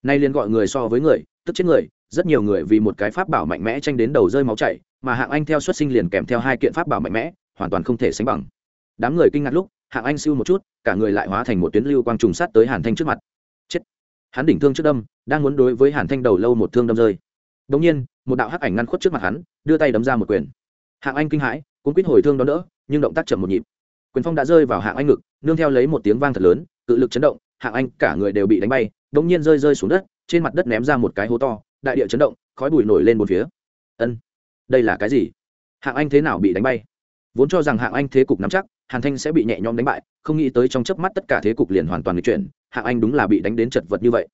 A: Nay liền gọi người so với người, tức chết người, rất nhiều người vì một cái pháp bảo mạnh mẽ tranh đến đầu rơi máu chảy, mà hạng anh theo xuất sinh liền kèm theo hai kiện pháp bảo mạnh mẽ, hoàn toàn không thể sánh bằng. Đám người kinh ngạc lúc, hạng anh siêu một chút, cả người lại hóa thành một tuyến lưu quang trùng sát tới hàn thanh trước mặt. Chết! Hắn đỉnh thương trước đâm, đang muốn đối với hàn thanh đầu lâu một thương đâm rơi đồng nhiên, một đạo hắc ảnh ngăn khuất trước mặt hắn, đưa tay đấm ra một quyền. Hạng anh kinh hãi, cuốn quýt hồi thương đó đỡ, nhưng động tác chậm một nhịp. Quyền phong đã rơi vào hạng anh ngực, nương theo lấy một tiếng vang thật lớn, cự lực chấn động, hạng anh cả người đều bị đánh bay đồng nhiên rơi rơi xuống đất, trên mặt đất ném ra một cái hố to, đại địa chấn động, khói bụi nổi lên bốn phía. Ân, đây là cái gì? Hạng anh thế nào bị đánh bay? Vốn cho rằng hạng anh thế cục nắm chắc, hàn thanh sẽ bị nhẹ nhõm đánh bại, không nghĩ tới trong chớp mắt tất cả thế cục liền hoàn toàn lịch chuyển, hạng anh đúng là bị đánh đến chật vật như vậy.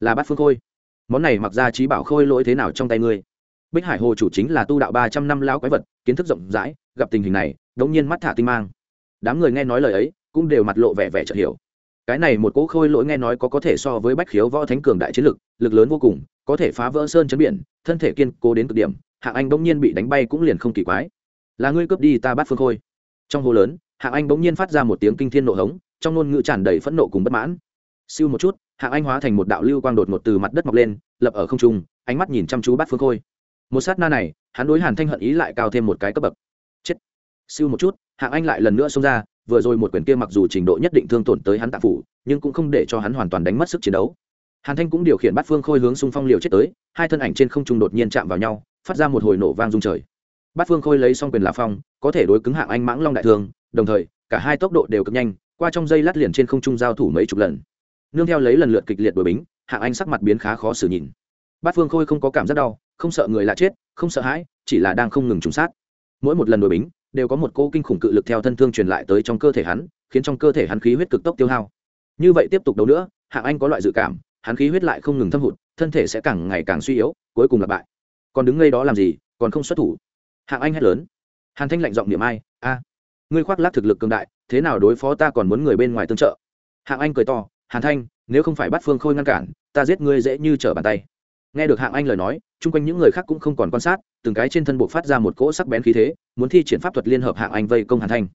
A: Là bát phương khôi món này mặc ra trí bảo khôi lỗi thế nào trong tay ngươi? Bích hải hồ chủ chính là tu đạo ba trăm năm lao quái vật, kiến thức rộng rãi, gặp tình hình này, đống nhiên mắt thả tinh mang. Đám người nghe nói lời ấy, cũng đều mặt lộ vẻ vẻ chợt hiểu. Cái này một cỗ khôi lỗi nghe nói có có thể so với bách khiếu võ thánh cường đại chiến lực lực lớn vô cùng, có thể phá vỡ sơn chấn biển, thân thể kiên cố đến cực điểm, hạng anh bỗng nhiên bị đánh bay cũng liền không kỳ quái. Là ngươi cướp đi ta bắt phương khôi. Trong hồ lớn, hạng anh bỗng nhiên phát ra một tiếng kinh thiên nộ hống, trong ngôn ngữ tràn đầy phẫn nộ cùng bất mãn. Siêu một chút hạng anh hóa thành một đạo lưu quang đột ngột từ mặt đất mọc lên, lập ở không trung, ánh mắt nhìn chăm chú Bát phương khôi. Một sát na này, hắn đối hàn thanh hận ý lại cao thêm một cái cấp bậc. Chết. Siêu một chút, hạng anh lại lần nữa xông ra, vừa rồi một quyền kia mặc dù trình độ nhất định thương tổn tới hắn tạp phủ, nhưng cũng không để cho hắn hoàn toàn đánh mất sức chiến đấu. Hàn thanh cũng điều khiển Bát phương khôi hướng xung phong liều chết tới, hai thân ảnh trên không trung đột nhiên chạm vào nhau, phát ra một hồi nổ vang rung trời. Bát phương khôi lấy xong quyền là phong, có thể đối cứng hạng anh mãng long đại thương, đồng thời, cả hai tốc độ đều cực nhanh, qua trong dây lát liền trên không trung giao thủ mấy chục lần nương theo lấy lần lượt kịch liệt đổi bính, hạng anh sắc mặt biến khá khó xử nhìn. Bát phương khôi không có cảm giác đau, không sợ người lạ chết, không sợ hãi, chỉ là đang không ngừng trùng sát. Mỗi một lần đổi bính, đều có một cô kinh khủng cự lực theo thân thương truyền lại tới trong cơ thể hắn, khiến trong cơ thể hắn khí huyết cực tốc tiêu hao. Như vậy tiếp tục đấu nữa, hạng anh có loại dự cảm, hắn khí huyết lại không ngừng thâm hụt, thân thể sẽ càng ngày càng suy yếu, cuối cùng là bại. Còn đứng ngay đó làm gì, còn không xuất thủ. Hạng anh hét lớn. Hàn thanh lạnh giọng niệm ai, a, ngươi khoác lác thực lực cường đại, thế nào đối phó ta còn muốn người bên ngoài tương trợ? Hạng anh cười to hàn thanh, nếu không phải bắt phương khôi ngăn cản, ta giết ngươi dễ như trở bàn tay. Nghe được hạng anh lời nói, chung quanh những người khác cũng không còn quan sát, từng cái trên thân buộc phát ra một cỗ sắc bén khí thế, muốn thi triển pháp thuật liên hợp hạng anh vây công hàn thanh.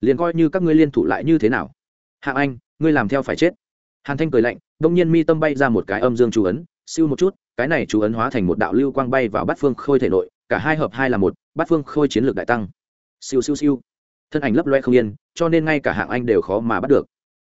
A: Liền coi như các ngươi liên thủ lại như thế nào? Hạng anh, ngươi làm theo phải chết. Hàn thanh cười lạnh đông nhiên mi tâm bay ra một cái âm dương chú ấn, siêu một chút, cái này chú ấn hóa thành một đạo lưu quang bay vào bát phương khôi thể nội, cả hai hợp hai là một bát phương khôi chiến lược đại tăng. Siêu siêu siêu. Thân ảnh lấp loe không yên, cho nên ngay cả hạng anh đều khó mà bắt được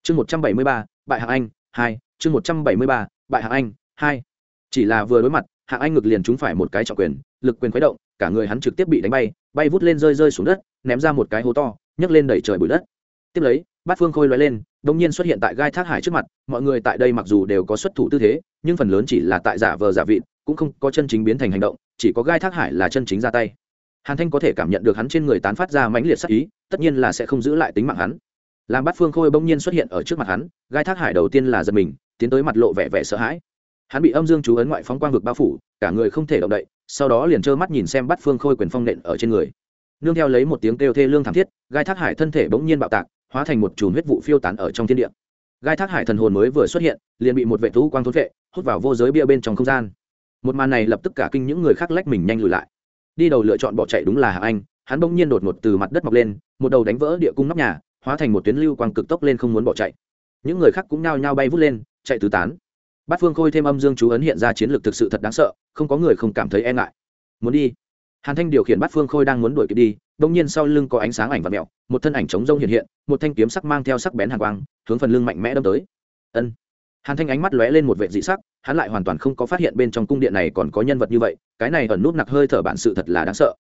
A: chương một trăm bảy mươi ba, bại hạng anh, hai, chương một trăm bảy mươi ba, bại hạng anh, hai. Chỉ là vừa đối mặt, hạng anh ngực liền trúng phải một cái trọng quyền, lực quyền khuấy động, cả người hắn trực tiếp bị đánh bay bay vút lên rơi rơi xuống đất, ném ra một cái hố to, nhấc lên đẩy trời bụi đất. Tiếp lấy, bát phương khôi lóe lên đông nhiên xuất hiện tại gai thác hải trước mặt, mọi người tại đây mặc dù đều có xuất thủ tư thế, nhưng phần lớn chỉ là tại giả vờ giả vịn cũng không có chân chính biến thành hành động, chỉ có gai thác hải là chân chính ra tay. Hàn thanh có thể cảm nhận được hắn trên người tán phát ra mãnh liệt sắc ý, tất nhiên là sẽ không giữ lại tính mạng hắn làm bát phương khôi bỗng nhiên xuất hiện ở trước mặt hắn, gai thác hải đầu tiên là giật mình, tiến tới mặt lộ vẻ vẻ sợ hãi. Hắn bị âm dương chú ấn ngoại phóng quang vực bao phủ, cả người không thể động đậy, sau đó liền trơ mắt nhìn xem bát phương khôi quyền phong nện ở trên người. Nương theo lấy một tiếng kêu thê lương thảm thiết, gai thác hải thân thể bỗng nhiên bạo tạc, hóa thành một chùm huyết vụ phiêu tán ở trong thiên địa. Gai thác hải thần hồn mới vừa xuất hiện, liền bị một vệ thú quang thốn vệ hút vào vô giới bia bên trong không gian. Một màn này lập tức cả kinh những người khác lách mình nhanh lùi lại. Đi đầu lựa chọn bỏ chạy đúng là hạ anh, hắn bỗng nhiên đột ngột từ mặt đất mọc lên, một đầu đánh vỡ địa cung nóc nhà hóa thành một tuyến lưu quang cực tốc lên không muốn bỏ chạy. Những người khác cũng nao nhao bay vút lên, chạy tứ tán. Bát phương khôi thêm âm dương chú ấn hiện ra chiến lược thực sự thật đáng sợ, không có người không cảm thấy e ngại. Muốn đi. Hàn thanh điều khiển bát phương khôi đang muốn đuổi kịp đi đông nhiên sau lưng có ánh sáng ảnh và mẹo, một thân ảnh chống rông hiện hiện, một thanh kiếm sắc mang theo sắc bén hàng quang, hướng phần lưng mạnh mẽ đâm tới. Ân. Hàn thanh ánh mắt lóe lên một vệ dị sắc, hắn lại hoàn toàn không có phát hiện bên trong cung điện này còn có nhân vật như vậy, cái này ẩn nút nặc hơi thở bản sự thật là đáng sợ.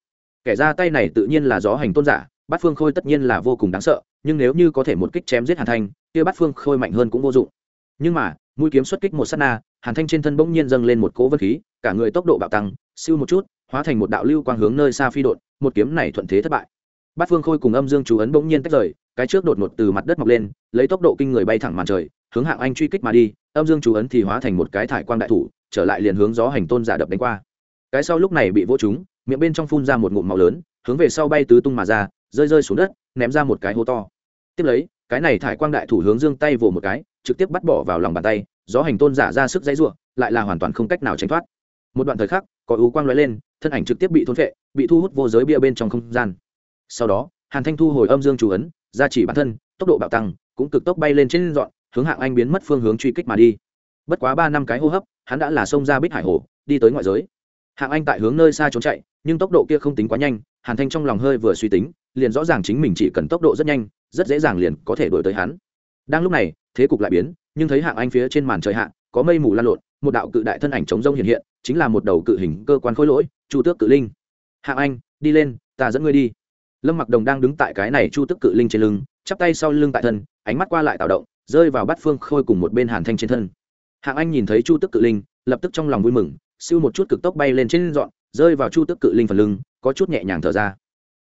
A: Kẻ ra tay này tự nhiên là gió hành tôn giả bát phương khôi tất nhiên là vô cùng đáng sợ, nhưng nếu như có thể một kích chém giết hàn thanh, kia bát phương khôi mạnh hơn cũng vô dụng. Nhưng mà, mũi kiếm xuất kích một sát na, hàn thanh trên thân bỗng nhiên dâng lên một cỗ vân khí, cả người tốc độ bạo tăng, siêu một chút, hóa thành một đạo lưu quang hướng nơi xa phi đột một kiếm này thuận thế thất bại. Bát phương khôi cùng âm dương chú ấn bỗng nhiên tách rời, cái trước đột ngột từ mặt đất mọc lên, lấy tốc độ kinh người bay thẳng màn trời, hướng hạng anh truy kích mà đi, âm dương chú ấn thì hóa thành một cái thải quang đại thủ, trở lại liền hướng gió hành tôn giả đập đánh qua. Cái sau lúc này bị vỗ trúng, miệng bên trong phun ra một ngụm màu lớn, hướng về sau bay tứ tung mà ra rơi rơi xuống đất, ném ra một cái hố to. Tiếp lấy, cái này thải quang đại thủ hướng dương tay vồ một cái, trực tiếp bắt bỏ vào lòng bàn tay, gió hành tôn giả ra sức dãy ruộng lại là hoàn toàn không cách nào tránh thoát. Một đoạn thời khắc, có ưu quang lóe lên, thân ảnh trực tiếp bị thôn vệ bị thu hút vô giới bia bên trong không gian. Sau đó, hàn thanh thu hồi âm dương chủ ấn ra chỉ bản thân, tốc độ bạo tăng, cũng cực tốc bay lên trên dọn, hướng hạng anh biến mất phương hướng truy kích mà đi. Bất quá ba năm cái hô hấp, hắn đã là xông ra bích hải hồ, đi tới ngoại giới. Hạng anh tại hướng nơi xa trốn chạy, nhưng tốc độ kia không tính quá nhanh, hàn thanh trong lòng hơi vừa suy tính liền rõ ràng chính mình chỉ cần tốc độ rất nhanh, rất dễ dàng liền có thể đuổi tới hắn. Đang lúc này, thế cục lại biến, nhưng thấy hạng anh phía trên màn trời hạ, có mây mù lan lộn, một đạo cự đại thân ảnh chống rông hiện hiện, chính là một đầu cự hình cơ quan khối lỗi, chu tước cự linh. Hạng anh, đi lên, ta dẫn ngươi đi. Lâm mặc đồng đang đứng tại cái này chu tước cự linh trên lưng, chắp tay sau lưng tại thân, ánh mắt qua lại tạo động, rơi vào bắt phương khôi cùng một bên hàn thanh trên thân. Hạng anh nhìn thấy chu tước cự linh, lập tức trong lòng vui mừng, siêu một chút cực tốc bay lên trên dọn, rơi vào chu tước cự linh phần lưng, có chút nhẹ nhàng thở ra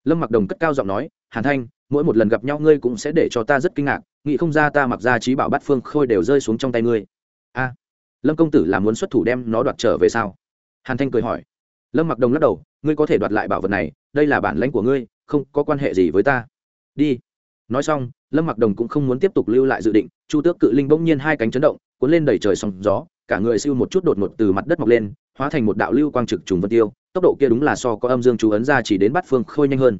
A: lâm mặc đồng cất cao giọng nói, hàn thanh, mỗi một lần gặp nhau ngươi cũng sẽ để cho ta rất kinh ngạc, nghĩ không ra ta mặc ra trí bảo bát phương khôi đều rơi xuống trong tay ngươi. A, lâm công tử là muốn xuất thủ đem nó đoạt trở về sao? Hàn thanh cười hỏi. Lâm mặc đồng lắc đầu, ngươi có thể đoạt lại bảo vật này, đây là bản lãnh của ngươi, không có quan hệ gì với ta. Đi. Nói xong, lâm mặc đồng cũng không muốn tiếp tục lưu lại dự định, chu tước cự linh bỗng nhiên hai cánh chấn động, cuốn lên đẩy trời sóng gió, cả người siêu một chút đột ngột từ mặt đất mọc lên, hóa thành một đạo lưu quang trực trùng vân tiêu tốc độ kia đúng là so có âm dương chú ấn ra chỉ đến bắt phương khôi nhanh hơn.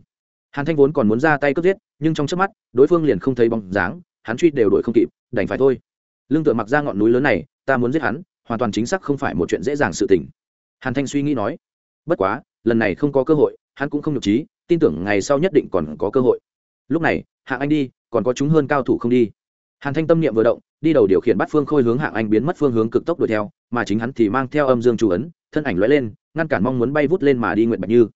A: Hàn thanh vốn còn muốn ra tay cướp giết, nhưng trong chớp mắt, đối phương liền không thấy bóng dáng, hắn truy đều đuổi không kịp, đành phải thôi. Lương tựa mặc ra ngọn núi lớn này, ta muốn giết hắn, hoàn toàn chính xác không phải một chuyện dễ dàng sự tình. Hàn thanh suy nghĩ nói, bất quá, lần này không có cơ hội, hắn cũng không nhục trí, tin tưởng ngày sau nhất định còn có cơ hội. Lúc này, hạng anh đi, còn có chúng hơn cao thủ không đi. Hàn thanh tâm niệm vừa động, đi đầu điều khiển bắt phương khôi hướng hạng anh biến mất phương hướng cực tốc đuổi theo, mà chính hắn thì mang theo âm dương chủ ấn, thân ảnh lóe lên ngăn cản mong muốn bay vút lên mà đi nguyện bạch như.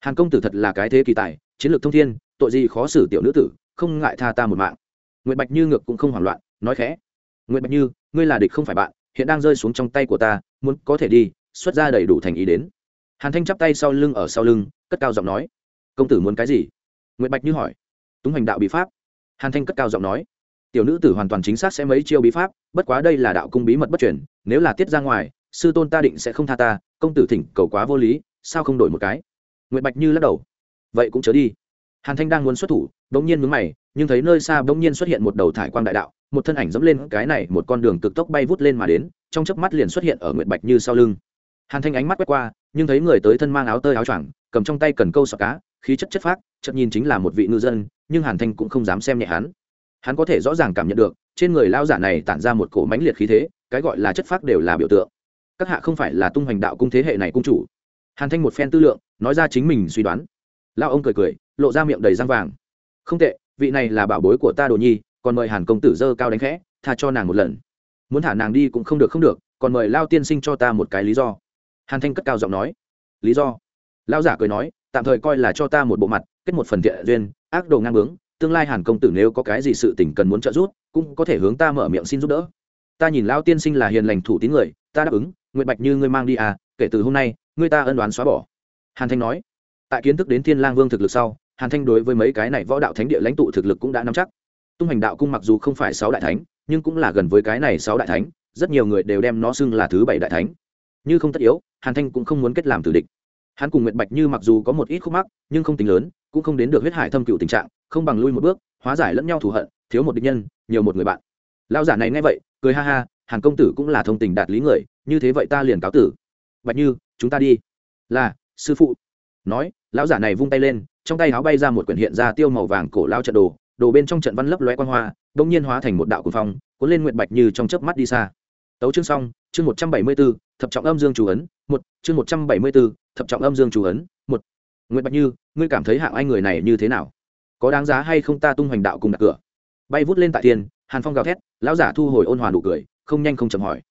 A: Hàn công tử thật là cái thế kỳ tài, chiến lược thông thiên, tội gì khó xử tiểu nữ tử, không ngại tha ta một mạng. Nguyện bạch như ngược cũng không hoảng loạn, nói khẽ nguyện bạch như, ngươi là địch không phải bạn, hiện đang rơi xuống trong tay của ta, muốn có thể đi, xuất ra đầy đủ thành ý đến. Hàn thanh chắp tay sau lưng ở sau lưng, cất cao giọng nói, công tử muốn cái gì? Nguyện bạch như hỏi, túng hành đạo bí pháp. Hàn thanh cất cao giọng nói, tiểu nữ tử hoàn toàn chính xác sẽ mấy chiêu bí pháp, bất quá đây là đạo cung bí mật bất chuyển nếu là tiết ra ngoài, sư tôn ta định sẽ không tha ta công tử thỉnh cầu quá vô lý, sao không đổi một cái? Nguyệt bạch như lắc đầu. Vậy cũng chớ đi. Hàn thanh đang muốn xuất thủ đ ỗ n g nhiên mướn mày, nhưng thấy nơi xa bỗng nhiên xuất hiện một đầu thải quang đại đạo, một thân ảnh dẫm lên cái này, một con đường cực tốc bay vút lên mà đến, trong chớp mắt liền xuất hiện ở nguyệt bạch như sau lưng. Hàn thanh ánh mắt quét qua, nhưng thấy người tới thân mang áo tơi áo choàng, cầm trong tay cần câu sọc cá, khí chất chất phác, chợt nhìn chính là một vị ngư dân, nhưng hàn thanh cũng không dám xem nhẹ hắn. Hắn có thể rõ ràng cảm nhận được, trên người lao giả này tản ra một cổ mãnh liệt khí thế, cái gọi là chất phác đều là biểu tượng các hạ không phải là tung hoành đạo cung thế hệ này cung chủ. Hàn thanh một phen tư lượng, nói ra chính mình suy đoán. Lao ông cười cười, lộ ra miệng đầy răng vàng. Không tệ, vị này là bảo bối của ta đồ nhi, còn mời hàn công tử dơ cao đánh khẽ, tha cho nàng một lần. Muốn thả nàng đi cũng không được không được, còn mời lao tiên sinh cho ta một cái lý do. Hàn thanh cất cao giọng nói. Lý do? Lao giả cười nói, tạm thời coi là cho ta một bộ mặt, kết một phần thiện duyên, ác đồ ngang bướng, tương lai hàn công tử nếu có cái gì sự tình cần muốn trợ giúp, cũng có thể hướng ta mở miệng xin giúp đỡ. Ta nhìn lao tiên sinh là hiền lành thủ tín người, ta đáp ứng nguyệt bạch như ngươi mang đi à kể từ hôm nay, ngươi ta ân đoán xóa bỏ. Hàn thanh nói. Tại kiến thức đến thiên lang vương thực lực sau, hàn thanh đối với mấy cái này võ đạo thánh địa lãnh tụ thực lực cũng đã nắm chắc. Tung hành đạo cung mặc dù không phải sáu đại thánh, nhưng cũng là gần với cái này sáu đại thánh, rất nhiều người đều đem nó xưng là thứ bảy đại thánh. Như không tất yếu, hàn thanh cũng không muốn kết làm tử địch. Hắn cùng Nguyệt bạch như mặc dù có một ít khúc mắc, nhưng không tính lớn, cũng không đến được huyết hải thâm cựu tình trạng, không bằng lui một bước, hóa giải lẫn nhau thù hận, thiếu một địch nhân, nhiều một người bạn. Lao giả này nghe vậy, cười ha ha hàn công tử cũng là thông tình đạt lý người như thế vậy ta liền cáo tử. Bạch như chúng ta đi. Là sư phụ. Nói lão giả này vung tay lên trong tay áo bay ra một quyển hiện ra tiêu màu vàng cổ lao trận đồ đồ bên trong trận văn lấp lóe quan hoa đ ỗ n g nhiên hóa thành một đạo cuồng phong cuốn lên nguyện bạch như trong chớp mắt đi xa. Tấu chương xong chương một trăm bảy mươi b ố thập trọng âm dương chủ ấn một chương một trăm bảy mươi b ố thập trọng âm dương chủ ấn một. Nguyện bạch như ngươi cảm thấy hạng anh người này như thế nào? Có đáng giá hay không ta tung hoành đạo cùng đặt cửa? Bay vút lên tại tiền, hàn phong gào thét lão giả thu hồi ôn hòa nụ cười không nhanh không chậm hỏi.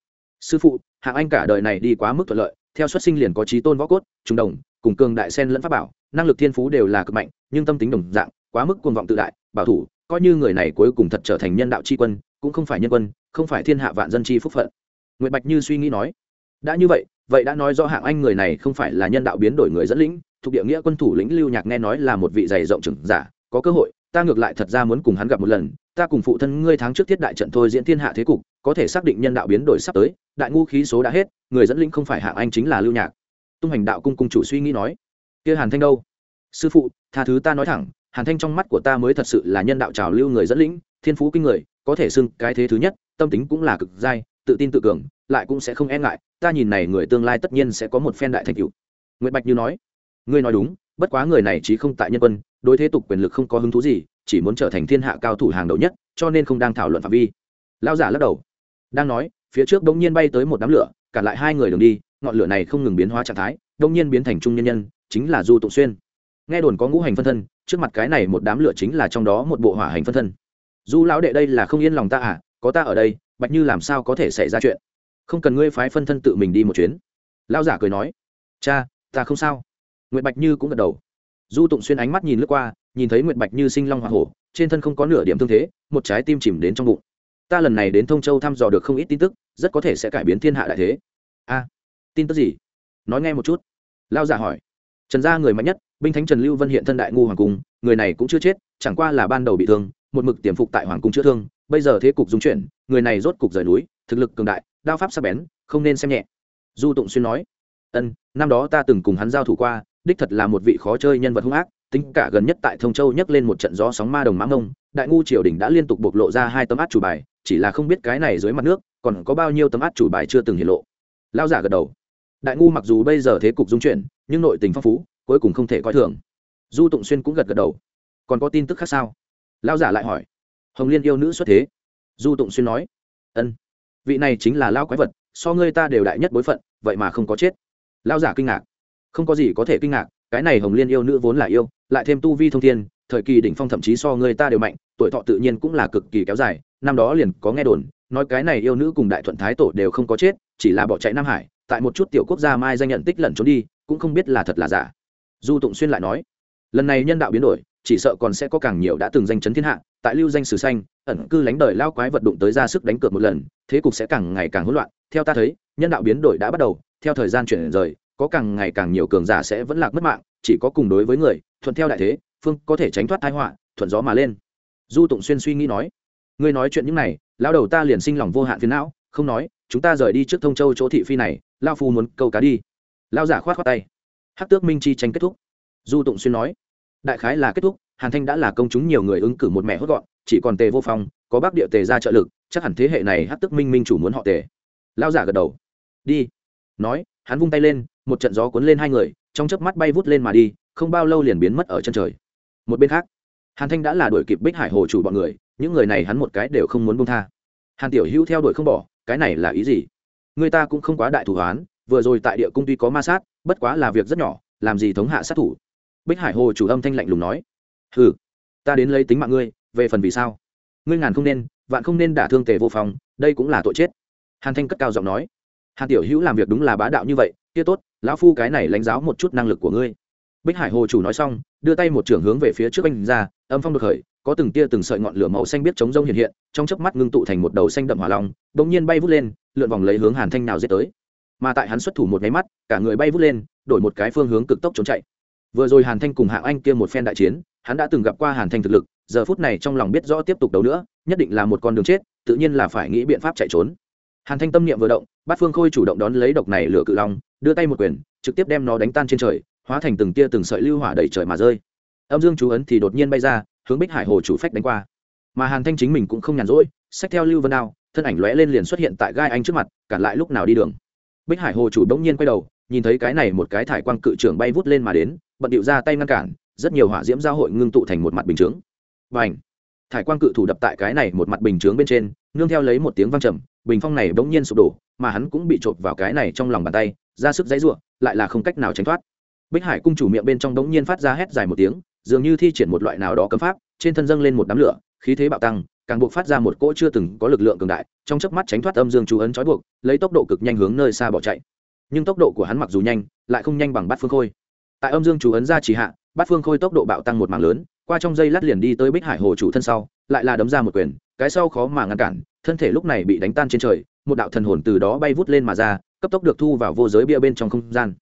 A: Sư phụ hạng anh cả đời này đi quá mức thuận lợi, theo xuất sinh liền có trí tôn võ cốt trung đồng, cùng cường đại sen lẫn pháp bảo, năng lực thiên phú đều là cực mạnh, nhưng tâm tính đồng dạng, quá mức cuồng vọng tự đại, bảo thủ, coi như người này cuối cùng thật trở thành nhân đạo tri quân, cũng không phải nhân quân, không phải thiên hạ vạn dân chi phúc phận. Nguyệt bạch như suy nghĩ nói, đã như vậy vậy đã nói do hạng anh người này không phải là nhân đạo biến đổi người dẫn lĩnh, thuộc địa nghĩa quân thủ lĩnh lưu nhạc nghe nói là một vị dày rộng trưởng giả, có cơ hội, ta ngược lại thật ra muốn cùng hắn gặp một lần, ta cùng phụ thân ngươi tháng trước thiết đại trận thôi diễn thiên hạ thế cục có thể xác định nhân đạo biến đổi sắp tới, đại ngu khí số đã hết, người dẫn lĩnh không phải hạng anh chính là lưu nhạc. Tung hành đạo cung cung chủ suy nghĩ nói, kia hàn thanh đâu? Sư phụ, tha thứ ta nói thẳng, hàn thanh trong mắt của ta mới thật sự là nhân đạo trào lưu người dẫn lĩnh thiên phú kinh người, có thể xưng cái thế thứ nhất, tâm tính cũng là cực dai, tự tin tự cường, lại cũng sẽ không e ngại, ta nhìn này người tương lai tất nhiên sẽ có một phen đại thành tựu. Nguyễn bạch như nói, ngươi nói đúng, bất quá người này chí không tại nhân quân, đối thế tục quyền lực không có hứng thú gì, chỉ muốn trở thành thiên hạ cao thủ hàng đầu nhất, cho nên không đang thảo luận phạm vi. Lao giả lắc đầu đang nói, phía trước đông nhiên bay tới một đám lửa cản lại hai người đường đi, ngọn lửa này không ngừng biến hóa trạng thái đông nhiên biến thành trung nhân nhân, chính là du tụng xuyên. Nghe đồn có ngũ hành phân thân, trước mặt cái này một đám lửa chính là trong đó một bộ hỏa hành phân thân. Du lão đệ đây là không yên lòng ta à có ta ở đây, bạch như làm sao có thể xảy ra chuyện? Không cần ngươi phái phân thân tự mình đi một chuyến. Lao giả cười nói, cha, ta không sao. Nguyệt bạch như cũng gật đầu. Du tụng xuyên ánh mắt nhìn lướt qua, nhìn thấy nguyệt bạch như sinh long hoa hổ, trên thân không có nửa điểm thương thế, một trái tim chìm đến trong bụng ta lần này đến thông châu thăm dò được không ít tin tức, rất có thể sẽ cải biến thiên hạ đại thế. A, tin tức gì? Nói nghe một chút. Lao giả hỏi. Trần gia người mạnh nhất, binh thánh trần lưu vân hiện thân đại ngu hoàng cung, người này cũng chưa chết, chẳng qua là ban đầu bị thương, một mực tiềm phục tại hoàng cung chữa thương, bây giờ thế cục dung chuyển, người này rốt cục rời núi, thực lực cường đại, đao pháp sắc bén, không nên xem nhẹ. Du tụng xuyên nói. Ân, năm đó ta từng cùng hắn giao thủ qua, đích thật là một vị khó chơi nhân vật hung ác, tính cả gần nhất tại thông châu nhấc lên một trận gió sóng ma đồng mã ngông đại ngu triều đình đã liên tục bộc lộ ra hai tấm át chủ bài, chỉ là không biết cái này dưới mặt nước còn có bao nhiêu tấm át chủ bài chưa từng hiện lộ. Lao giả gật đầu. Đại ngu mặc dù bây giờ thế cục dung chuyển, nhưng nội tình phong phú, cuối cùng không thể coi thường. Du tụng xuyên cũng gật gật đầu. Còn có tin tức khác sao? Lao giả lại hỏi. Hồng liên yêu nữ xuất thế. Du tụng xuyên nói. Ân. Vị này chính là lao quái vật, so ngươi ta đều đại nhất bối phận, vậy mà không có chết. Lao giả kinh ngạc. Không có gì có thể kinh ngạc, cái này hồng liên yêu nữ vốn là yêu, lại thêm tu vi thông thiên, thời kỳ đỉnh phong thậm chí so người ta đều mạnh tuổi thọ tự nhiên cũng là cực kỳ kéo dài, năm đó liền có nghe đồn, nói cái này yêu nữ cùng đại thuận thái tổ đều không có chết, chỉ là bỏ chạy nam hải, tại một chút tiểu quốc gia mai danh nhận tích lẩn trốn đi, cũng không biết là thật là giả. Du tụng xuyên lại nói, lần này nhân đạo biến đổi, chỉ sợ còn sẽ có càng nhiều đã từng danh chấn thiên hạ, tại lưu danh sử xanh ẩn cư lánh đời lao quái vật đụng tới ra sức đánh cược một lần, thế cục sẽ càng ngày càng hỗn loạn. Theo ta thấy, nhân đạo biến đổi đã bắt đầu, theo thời gian chuyển rời, có càng ngày càng nhiều cường giả sẽ vẫn lạc mất mạng, chỉ có cùng đối với người, thuận theo đại thế, phương có thể tránh thoát thái họa, thuận gió mà lên du tụng xuyên suy nghĩ nói, ngươi nói chuyện những này lao đầu ta liền sinh lòng vô hạn phiền não, không nói, chúng ta rời đi trước thông châu chỗ thị phi này lao phu muốn câu cá đi. Lao giả khoát khoát tay. Hắc tước minh chi tranh kết thúc. Du tụng xuyên nói, đại khái là kết thúc, hàn thanh đã là công chúng nhiều người ứng cử một mẹ hốt gọn, chỉ còn tề vô phong, có bác địa tề ra trợ lực, chắc hẳn thế hệ này hắc tước minh minh chủ muốn họ tề. Lao giả gật đầu. Đi. Nói, hắn vung tay lên, một trận gió cuốn lên hai người, trong chớp mắt bay vút lên mà đi, không bao lâu liền biến mất ở chân trời. Một bên khác hàn thanh đã là đuổi kịp bích hải hồ chủ bọn người, những người này hắn một cái đều không muốn buông tha. Hàn tiểu hữu theo đuổi không bỏ, cái này là ý gì? Người ta cũng không quá đại thủ hoán, vừa rồi tại địa cung tuy có ma sát, bất quá là việc rất nhỏ, làm gì thống hạ sát thủ? Bích hải hồ chủ âm thanh lạnh lùng nói. Ừ ta đến lấy tính mạng ngươi, về phần vì sao? Ngươi ngàn không nên, vạn không nên đả thương tề vô phòng đây cũng là tội chết. Hàn thanh cất cao giọng nói. Hàn tiểu hữu làm việc đúng là bá đạo như vậy, kia tốt, lão phu cái này lãnh giáo một chút năng lực của ngươi bích hải hồ chủ nói xong, đưa tay một trưởng hướng về phía trước anh ra, âm phong được khởi, có từng tia từng sợi ngọn lửa màu xanh biết chống rông hiện hiện, trong chớp mắt ngưng tụ thành một đầu xanh đậm hỏa long bỗng nhiên bay vút lên, lượn vòng lấy hướng hàn thanh nào giết tới. Mà tại hắn xuất thủ một nháy mắt, cả người bay vút lên, đổi một cái phương hướng cực tốc trốn chạy. Vừa rồi hàn thanh cùng hạng anh kia một phen đại chiến, hắn đã từng gặp qua hàn thanh thực lực, giờ phút này trong lòng biết rõ tiếp tục đấu nữa, nhất định là một con đường chết, tự nhiên là phải nghĩ biện pháp chạy trốn. Hàn thanh tâm niệm vừa động, bát phương khôi chủ động đón lấy độc này lửa cự long, đưa tay một quyền, trực tiếp đem nó đánh tan trên trời hóa thành từng tia từng sợi lưu hỏa đẩy trời mà rơi. Âm dương chú ấn thì đột nhiên bay ra, hướng bích hải hồ chủ phách đánh qua. Mà hàn thanh chính mình cũng không nhàn rỗi, xách theo lưu vân đao, thân ảnh lóe lên liền xuất hiện tại gai anh trước mặt, cản lại lúc nào đi đường. Bích hải hồ chủ đ nhiên quay đầu, nhìn thấy cái này một cái thải quang cự trưởng bay vút lên mà đến, bận điệu ra tay ngăn cản, rất nhiều hỏa diễm giao hội ngưng tụ thành một mặt bình chướng. Và ảnh thải quang cự thủ đập tại cái này một mặt bình chướng bên trên, nương theo lấy một tiếng vang trầm, bình phong này bỗng nhiên sụp đổ, mà hắn cũng bị trộn vào cái này trong lòng bàn tay, ra sức dãy ruộng lại là không cách nào tránh thoát bích hải cung chủ miệng bên trong bỗng nhiên phát ra hét dài một tiếng, dường như thi triển một loại nào đó cấm pháp, trên thân dâng lên một đám lửa, khí thế bạo tăng, càng buộc phát ra một cỗ chưa từng có lực lượng cường đại, trong chớp mắt tránh thoát âm dương chú ấn trói buộc, lấy tốc độ cực nhanh hướng nơi xa bỏ chạy. Nhưng tốc độ của hắn mặc dù nhanh, lại không nhanh bằng bát phương khôi. Tại âm dương chú ấn ra chỉ hạ, bát phương khôi tốc độ bạo tăng một mảng lớn, qua trong dây lát liền đi tới bích hải hồ chủ thân sau, lại là đấm ra một quyền, cái sau khó mà ngăn cản, thân thể lúc này bị đánh tan trên trời, một đạo thần hồn từ đó bay vút lên mà ra, cấp tốc được thu vào vô giới bia bên trong không gian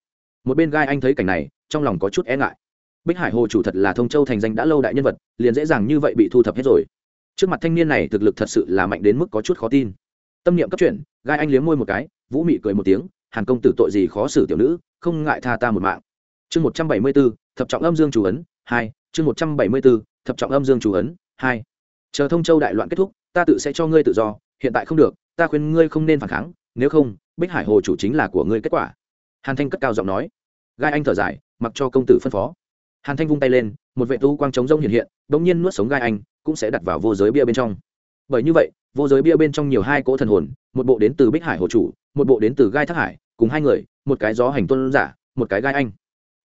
A: một bên gai anh thấy cảnh này, trong lòng có chút e ngại. Bích hải hồ chủ thật là thông châu thành danh đã lâu đại nhân vật, liền dễ dàng như vậy bị thu thập hết rồi. Trước mặt thanh niên này thực lực thật sự là mạnh đến mức có chút khó tin. Tâm niệm cấp chuyển, gai anh liếm môi một cái, vũ mị cười một tiếng, hàn công tử tội gì khó xử tiểu nữ, không ngại tha ta một mạng. Chương một trăm bảy mươi b ố thập trọng âm dương chủ ấn, hai, chương một trăm bảy mươi b ố thập trọng âm dương chủ ấn, hai. Chờ thông châu đại loạn kết thúc, ta tự sẽ cho ngươi tự do, hiện tại không được, ta khuyên ngươi không nên phản kháng, nếu không, bích hải hồ chủ chính là của ngươi kết quả hàn thanh cất cao giọng nói. Gai anh thở dài, mặc cho công tử phân phó. Hàn thanh vung tay lên, một vệ tu quang trống rông hiện hiện đ ỗ n g nhiên nuốt sống gai anh, cũng sẽ đặt vào vô giới bia bên trong. Bởi như vậy, vô giới bia bên trong nhiều hai cỗ thần hồn, một bộ đến từ bích hải hồ chủ, một bộ đến từ gai thác hải, cùng hai người, một cái gió hành tuân giả, một cái gai anh.